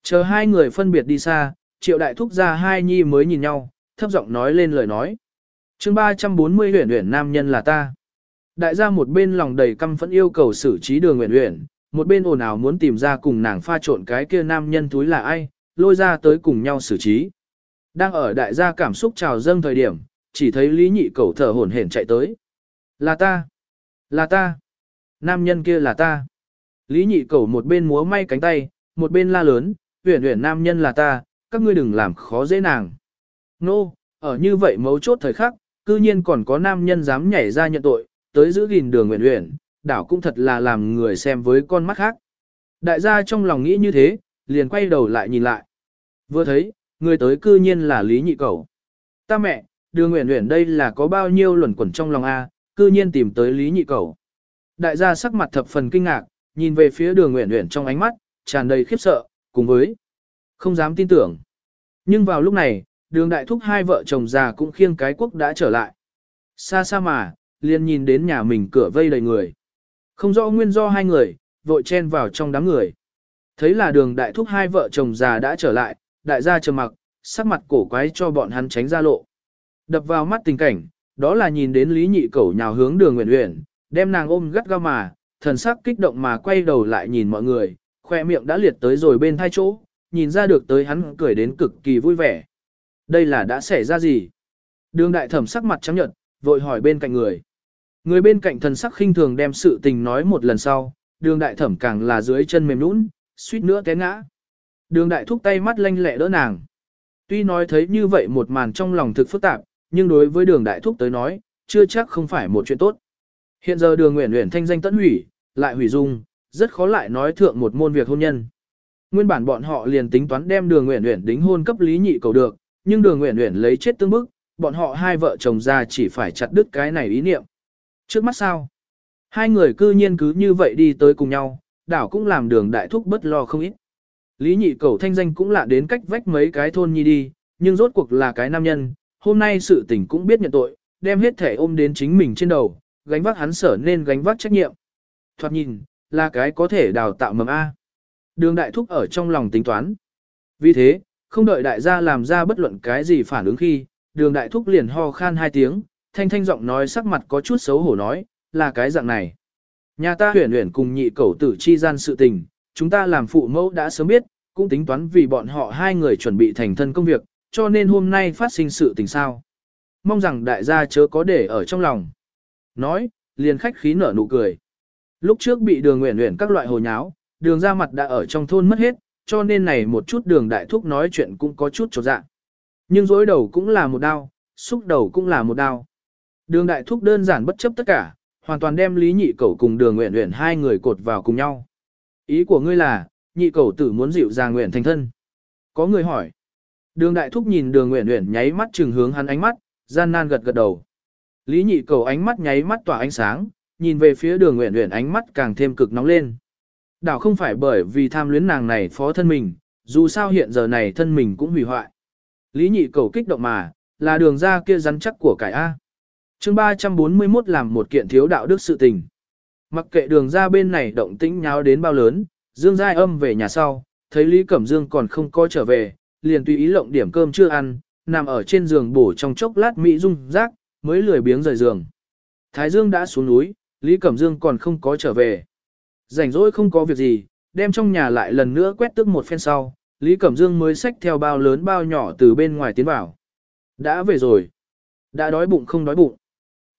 Chờ hai người phân biệt đi xa, triệu đại thúc ra hai nhi mới nhìn nhau, thấp giọng nói lên lời nói. chương 340 huyền huyền nam nhân là ta. Đại gia một bên lòng đầy căm phẫn yêu cầu xử trí đường huyền huyền, một bên ồn ào muốn tìm ra cùng nàng pha trộn cái kia nam nhân túi là ai, lôi ra tới cùng nhau xử trí. Đang ở đại gia cảm xúc trào dâng thời điểm, chỉ thấy lý nhị cẩu thở hổn hển chạy tới. Là ta! Là ta! Nam nhân kia là ta! Lý nhị cẩu một bên múa may cánh tay, một bên la lớn, huyền huyền nam nhân là ta, các ngươi đừng làm khó dễ nàng. Nô, no, ở như vậy mấu chốt thời khắc, cư nhiên còn có nam nhân dám nhảy ra nhận tội, tới giữ gìn đường huyền huyền, đảo cũng thật là làm người xem với con mắt khác. Đại gia trong lòng nghĩ như thế, liền quay đầu lại nhìn lại. Vừa thấy, người tới cư nhiên là Lý Nhị Cẩu. Ta mẹ, đường nguyện nguyện đây là có bao nhiêu luẩn quẩn trong lòng A, cư nhiên tìm tới Lý Nhị Cẩu. Đại gia sắc mặt thập phần kinh ngạc, nhìn về phía đường nguyện nguyện trong ánh mắt, tràn đầy khiếp sợ, cùng với không dám tin tưởng. Nhưng vào lúc này, đường đại thúc hai vợ chồng già cũng khiêng cái quốc đã trở lại. Xa xa mà, liền nhìn đến nhà mình cửa vây đầy người. Không rõ nguyên do hai người, vội chen vào trong đám người. Thấy là đường đại thúc hai vợ chồng già đã trở lại, đại gia trầm mặc, sắc mặt cổ quái cho bọn hắn tránh ra lộ. Đập vào mắt tình cảnh, đó là nhìn đến Lý Nhị Cẩu nhào hướng đường nguyện nguyện, đem nàng ôm gắt gao mà, thần sắc kích động mà quay đầu lại nhìn mọi người, khoe miệng đã liệt tới rồi bên thai chỗ, nhìn ra được tới hắn cười đến cực kỳ vui vẻ. Đây là đã xảy ra gì? Đường đại thẩm sắc mặt trắng nhợt, vội hỏi bên cạnh người. Người bên cạnh thần sắc khinh thường đem sự tình nói một lần sau, đường đại thẩm càng là dưới chân mềm nũng, suýt nữa té ngã. Đường đại thúc tay mắt lanh lẹ đỡ nàng. Tuy nói thấy như vậy một màn trong lòng thực phức tạp, nhưng đối với đường đại thúc tới nói, chưa chắc không phải một chuyện tốt. Hiện giờ đường nguyện nguyện thanh danh tận hủy, lại hủy dung, rất khó lại nói thượng một môn việc hôn nhân. Nguyên bản bọn họ liền tính toán đem đường nguyện nguyện đính hôn cấp lý nhị cầu được, nhưng đường nguyện nguyện lấy chết tương bức, bọn họ hai vợ chồng già chỉ phải chặt đứt cái này ý niệm. Trước mắt sao? Hai người cư nhiên cứ như vậy đi tới cùng nhau, đảo cũng làm đường đại thúc bất lo không ít. Lý nhị cầu thanh danh cũng lạ đến cách vách mấy cái thôn nhi đi, nhưng rốt cuộc là cái nam nhân, hôm nay sự tình cũng biết nhận tội, đem hết thể ôm đến chính mình trên đầu, gánh vác hắn sở nên gánh vác trách nhiệm. Thoạt nhìn, là cái có thể đào tạo mầm A. Đường đại thúc ở trong lòng tính toán. Vì thế, không đợi đại gia làm ra bất luận cái gì phản ứng khi, đường đại thúc liền ho khan hai tiếng, thanh thanh giọng nói sắc mặt có chút xấu hổ nói, là cái dạng này. Nhà ta huyền huyền cùng nhị cẩu tử chi gian sự tình, chúng ta làm phụ mẫu đã sớm biết, cũng tính toán vì bọn họ hai người chuẩn bị thành thân công việc, cho nên hôm nay phát sinh sự tình sao. Mong rằng đại gia chớ có để ở trong lòng. Nói, liền khách khí nở nụ cười. Lúc trước bị đường nguyện nguyện các loại hồ nháo, đường ra mặt đã ở trong thôn mất hết, cho nên này một chút đường đại thúc nói chuyện cũng có chút trột dạ. Nhưng dối đầu cũng là một đau, xúc đầu cũng là một đau. Đường đại thúc đơn giản bất chấp tất cả, hoàn toàn đem lý nhị cẩu cùng đường nguyện nguyện hai người cột vào cùng nhau. Ý của ngươi là, nhị cẩu tử muốn dịu dàng nguyện thành thân. Có người hỏi. Đường đại thúc nhìn đường nguyện nguyện nháy mắt trừng hướng hắn ánh mắt, gian nan gật gật đầu. Lý nhị cẩu ánh mắt nháy mắt tỏa ánh sáng, nhìn về phía đường nguyện nguyện ánh mắt càng thêm cực nóng lên. Đảo không phải bởi vì tham luyến nàng này phó thân mình, dù sao hiện giờ này thân mình cũng hủy hoại. Lý nhị cầu kích động mà, là đường ra kia rắn chắc của cải A. chương 341 làm một kiện thiếu đạo đức sự tình. Mặc kệ đường ra bên này động tĩnh nháo đến bao lớn, Dương Giai âm về nhà sau, thấy Lý Cẩm Dương còn không có trở về, liền tùy ý lộng điểm cơm chưa ăn, nằm ở trên giường bổ trong chốc lát mỹ dung rác, mới lười biếng rời giường. Thái Dương đã xuống núi, Lý Cẩm Dương còn không có trở về. Rảnh rỗi không có việc gì, đem trong nhà lại lần nữa quét tước một phen sau, Lý Cẩm Dương mới xách theo bao lớn bao nhỏ từ bên ngoài tiến vào. Đã về rồi. Đã đói bụng không đói bụng.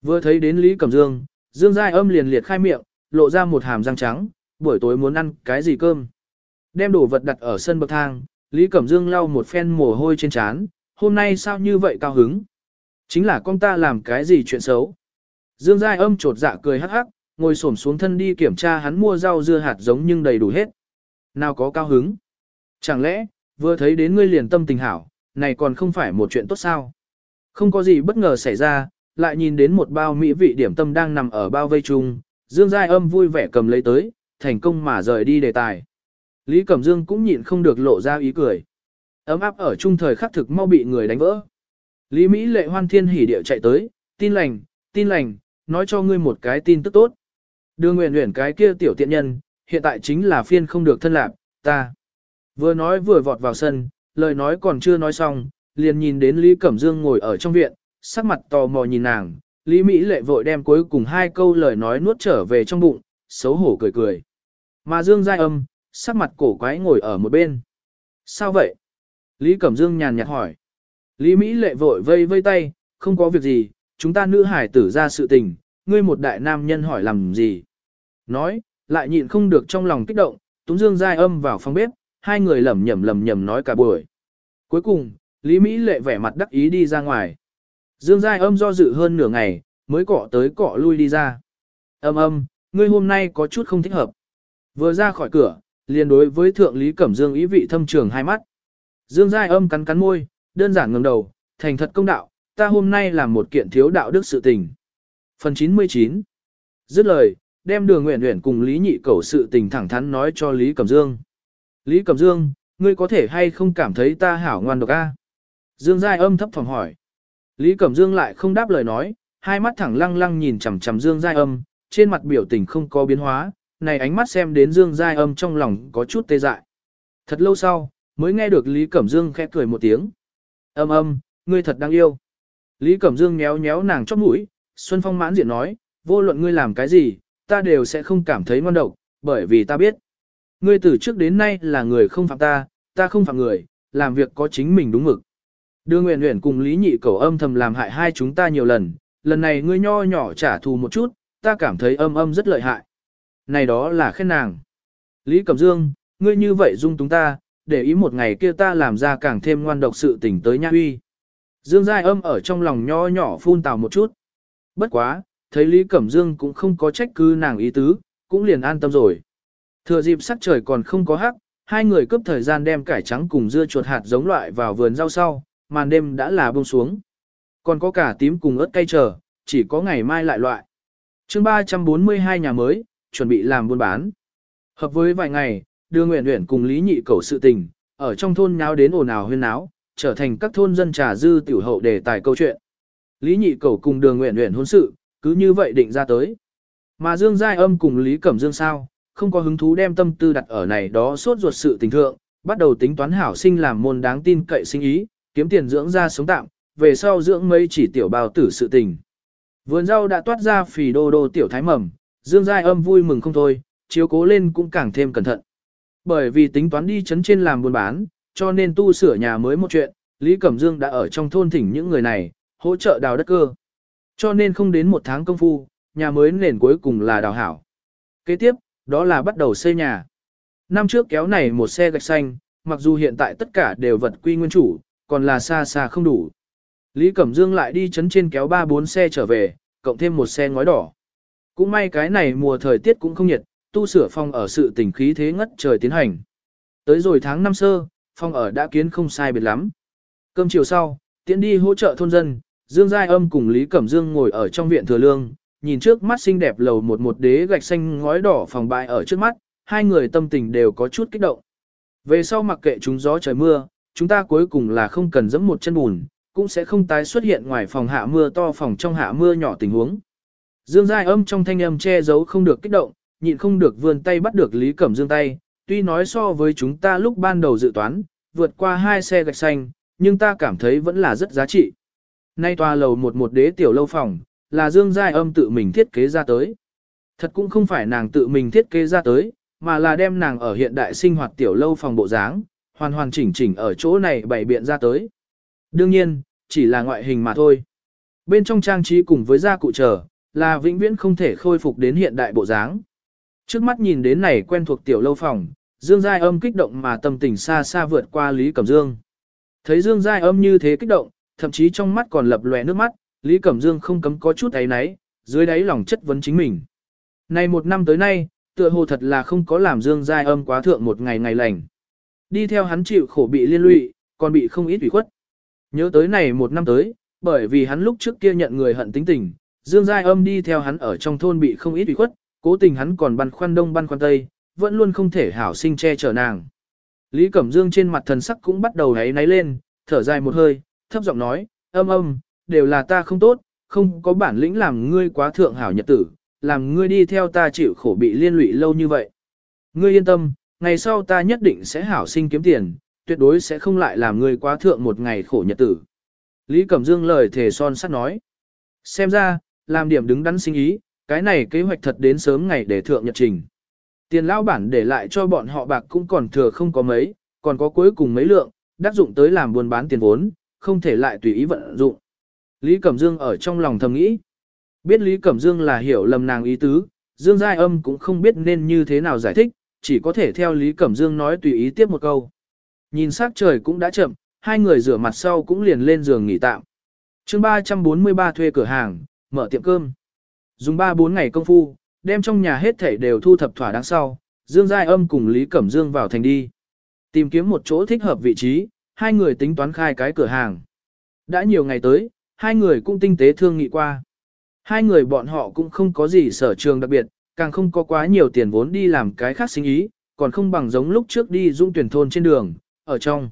Vừa thấy đến Lý Cẩm Dương, Dương Giai âm liền liệt khai miệng, lộ ra một hàm răng trắng, buổi tối muốn ăn cái gì cơm. Đem đồ vật đặt ở sân bậc thang, Lý Cẩm Dương lau một phen mồ hôi trên trán, hôm nay sao như vậy cao hứng. Chính là con ta làm cái gì chuyện xấu. Dương Giai âm trột dạ cười hắc hắc, ngồi xổm xuống thân đi kiểm tra hắn mua rau dưa hạt giống nhưng đầy đủ hết. Nào có cao hứng. Chẳng lẽ, vừa thấy đến ngươi liền tâm tình hảo, này còn không phải một chuyện tốt sao? Không có gì bất ngờ xảy ra, lại nhìn đến một bao mỹ vị điểm tâm đang nằm ở bao vây chung, Dương Giai âm vui vẻ cầm lấy tới, thành công mà rời đi đề tài. Lý Cẩm Dương cũng nhịn không được lộ ra ý cười. Ấm áp ở chung thời khắc thực mau bị người đánh vỡ. Lý Mỹ lệ hoan thiên hỉ điệu chạy tới, tin lành, tin lành, nói cho ngươi một cái tin tức tốt. Đưa nguyện nguyện cái kia tiểu tiện nhân, hiện tại chính là phiên không được thân lạc, ta. Vừa nói vừa vọt vào sân, lời nói còn chưa nói xong, liền nhìn đến Lý Cẩm Dương ngồi ở trong viện, sắc mặt tò mò nhìn nàng, Lý Mỹ lệ vội đem cuối cùng hai câu lời nói nuốt trở về trong bụng, xấu hổ cười cười. Mà Dương Giai âm, sắc mặt cổ quái ngồi ở một bên. Sao vậy? Lý Cẩm Dương nhàn nhạt hỏi. Lý Mỹ lệ vội vây vây tay, không có việc gì, chúng ta nữ hải tử ra sự tình, ngươi một đại nam nhân hỏi làm gì. Nói, lại nhịn không được trong lòng kích động, Túng Dương Giai âm vào phòng bếp, hai người lầm nhầm lầm nhầm nói cả buổi. Cuối cùng, Lý Mỹ lệ vẻ mặt đắc ý đi ra ngoài. Dương Giai âm do dự hơn nửa ngày, mới cọ tới cọ lui đi ra. Âm âm, ngươi hôm nay có chút không thích hợp. Vừa ra khỏi cửa, liền đối với thượng Lý Cẩm Dương ý vị thâm trường hai mắt. Dương Giai âm cắn cắn môi, đơn giản ngẩng đầu, thành thật công đạo, ta hôm nay làm một kiện thiếu đạo đức sự tình. Phần 99 Dứt lời, đem đường nguyện nguyện cùng Lý Nhị Cẩu sự tình thẳng thắn nói cho Lý Cẩm Dương. Lý Cẩm Dương, ngươi có thể hay không cảm thấy ta hảo ngoan độc a? Dương Giai âm thấp phòng hỏi. Lý Cẩm Dương lại không đáp lời nói, hai mắt thẳng lăng lăng nhìn chằm chằm Dương Giai âm, trên mặt biểu tình không có biến hóa, này ánh mắt xem đến Dương Giai âm trong lòng có chút tê dại. Thật lâu sau, mới nghe được Lý Cẩm Dương khẽ cười một tiếng. Âm âm, ngươi thật đáng yêu. Lý Cẩm Dương nhéo nhéo nàng chóp mũi, Xuân Phong mãn diện nói, vô luận ngươi làm cái gì, ta đều sẽ không cảm thấy ngon độc, bởi vì ta biết. Ngươi từ trước đến nay là người không phạm ta, ta không phạm người, làm việc có chính mình đúng mực. Đưa Nguyện Nguyện cùng Lý Nhị cầu âm thầm làm hại hai chúng ta nhiều lần, lần này ngươi nho nhỏ trả thù một chút, ta cảm thấy âm âm rất lợi hại. Này đó là khen nàng. Lý Cẩm Dương, ngươi như vậy dung túng ta, để ý một ngày kia ta làm ra càng thêm ngoan độc sự tình tới nha huy. Dương Giai âm ở trong lòng nho nhỏ phun tào một chút. Bất quá, thấy Lý Cẩm Dương cũng không có trách cứ nàng ý tứ, cũng liền an tâm rồi. Thừa dịp sắc trời còn không có hắc, hai người cướp thời gian đem cải trắng cùng dưa chuột hạt giống loại vào vườn rau sau, màn đêm đã là buông xuống. Còn có cả tím cùng ớt cay chờ, chỉ có ngày mai lại loại. chương 342 nhà mới, chuẩn bị làm buôn bán. Hợp với vài ngày, đưa nguyện nguyện cùng Lý Nhị cầu sự tình, ở trong thôn nháo đến ồn ào huyên náo, trở thành các thôn dân trà dư tiểu hậu đề tài câu chuyện. Lý Nhị cầu cùng đường nguyện nguyện hôn sự, cứ như vậy định ra tới. Mà Dương Giai Âm cùng Lý Cẩm Dương sao, không có hứng thú đem tâm tư đặt ở này đó suốt ruột sự tình thượng, bắt đầu tính toán hảo sinh làm môn đáng tin cậy sinh ý, kiếm tiền dưỡng ra sống tạm, về sau dưỡng mấy chỉ tiểu bào tử sự tình. Vườn rau đã toát ra phì đô đô tiểu thái mầm, Dương Giai Âm vui mừng không thôi, chiếu cố lên cũng càng thêm cẩn thận. Bởi vì tính toán đi chấn trên làm buôn bán, cho nên tu sửa nhà mới một chuyện, Lý Cẩm Dương đã ở trong thôn thỉnh những người này, hỗ trợ đào đất cơ. Cho nên không đến một tháng công phu, nhà mới nền cuối cùng là đào hảo. Kế tiếp, đó là bắt đầu xây nhà. Năm trước kéo này một xe gạch xanh, mặc dù hiện tại tất cả đều vật quy nguyên chủ, còn là xa xa không đủ. Lý Cẩm Dương lại đi chấn trên kéo 3-4 xe trở về, cộng thêm một xe ngói đỏ. Cũng may cái này mùa thời tiết cũng không nhiệt, tu sửa phòng ở sự tình khí thế ngất trời tiến hành. Tới rồi tháng năm sơ, phòng ở đã kiến không sai biệt lắm. Cơm chiều sau, tiễn đi hỗ trợ thôn dân, Dương Giai Âm cùng Lý Cẩm Dương ngồi ở trong viện thừa lương, nhìn trước mắt xinh đẹp lầu một một đế gạch xanh ngói đỏ phòng bại ở trước mắt, hai người tâm tình đều có chút kích động. Về sau mặc kệ chúng gió trời mưa, chúng ta cuối cùng là không cần dẫm một chân bùn, cũng sẽ không tái xuất hiện ngoài phòng hạ mưa to phòng trong hạ mưa nhỏ tình huống. Dương Giai âm trong thanh âm che giấu không được kích động, nhịn không được vươn tay bắt được Lý Cẩm Dương tay, tuy nói so với chúng ta lúc ban đầu dự toán, vượt qua hai xe gạch xanh, nhưng ta cảm thấy vẫn là rất giá trị. Nay tòa lầu một một đế tiểu lâu phòng, là Dương Giai âm tự mình thiết kế ra tới. Thật cũng không phải nàng tự mình thiết kế ra tới, mà là đem nàng ở hiện đại sinh hoạt tiểu lâu phòng bộ dáng, hoàn hoàn chỉnh chỉnh ở chỗ này bày biện ra tới. Đương nhiên, chỉ là ngoại hình mà thôi. Bên trong trang trí cùng với gia cụ trở, là vĩnh viễn không thể khôi phục đến hiện đại bộ dáng. Trước mắt nhìn đến này quen thuộc tiểu lâu phòng, Dương Giai âm kích động mà tâm tình xa xa vượt qua Lý Cẩm Dương. Thấy Dương Giai âm như thế kích động, thậm chí trong mắt còn lập lòe nước mắt, Lý Cẩm Dương không cấm có chút ấy náy, dưới đáy lòng chất vấn chính mình. Này một năm tới nay, tựa hồ thật là không có làm Dương Giai âm quá thượng một ngày ngày lành. Đi theo hắn chịu khổ bị liên lụy, còn bị không ít ủy khuất. Nhớ tới này một năm tới, bởi vì hắn lúc trước kia nhận người hận tính tình, Dương Giai âm đi theo hắn ở trong thôn bị không ít ủy khuất, cố tình hắn còn băn khoăn đông băn khoăn tây, vẫn luôn không thể hảo sinh che chở nàng. Lý Cẩm Dương trên mặt thần sắc cũng bắt đầu háy náy lên, thở dài một hơi, thấp giọng nói, âm âm, đều là ta không tốt, không có bản lĩnh làm ngươi quá thượng hảo nhật tử, làm ngươi đi theo ta chịu khổ bị liên lụy lâu như vậy. Ngươi yên tâm, ngày sau ta nhất định sẽ hảo sinh kiếm tiền, tuyệt đối sẽ không lại làm ngươi quá thượng một ngày khổ nhật tử. Lý Cẩm Dương lời thề son sắt nói. Xem ra, làm điểm đứng đắn sinh ý, cái này kế hoạch thật đến sớm ngày để thượng nhật trình. Tiền lão bản để lại cho bọn họ bạc cũng còn thừa không có mấy, còn có cuối cùng mấy lượng, đắc dụng tới làm buôn bán tiền vốn, không thể lại tùy ý vận dụng. Lý Cẩm Dương ở trong lòng thầm nghĩ. Biết Lý Cẩm Dương là hiểu lầm nàng ý tứ, Dương Giai Âm cũng không biết nên như thế nào giải thích, chỉ có thể theo Lý Cẩm Dương nói tùy ý tiếp một câu. Nhìn sắc trời cũng đã chậm, hai người rửa mặt sau cũng liền lên giường nghỉ tạm. chương 343 thuê cửa hàng, mở tiệm cơm. Dùng 3-4 ngày công phu, đem trong nhà hết thảy đều thu thập thỏa đáng sau, Dương Giai Âm cùng Lý Cẩm Dương vào thành đi. Tìm kiếm một chỗ thích hợp vị trí, hai người tính toán khai cái cửa hàng. Đã nhiều ngày tới, hai người cũng tinh tế thương nghị qua. Hai người bọn họ cũng không có gì sở trường đặc biệt, càng không có quá nhiều tiền vốn đi làm cái khác sinh ý, còn không bằng giống lúc trước đi dung tuyển thôn trên đường, ở trong.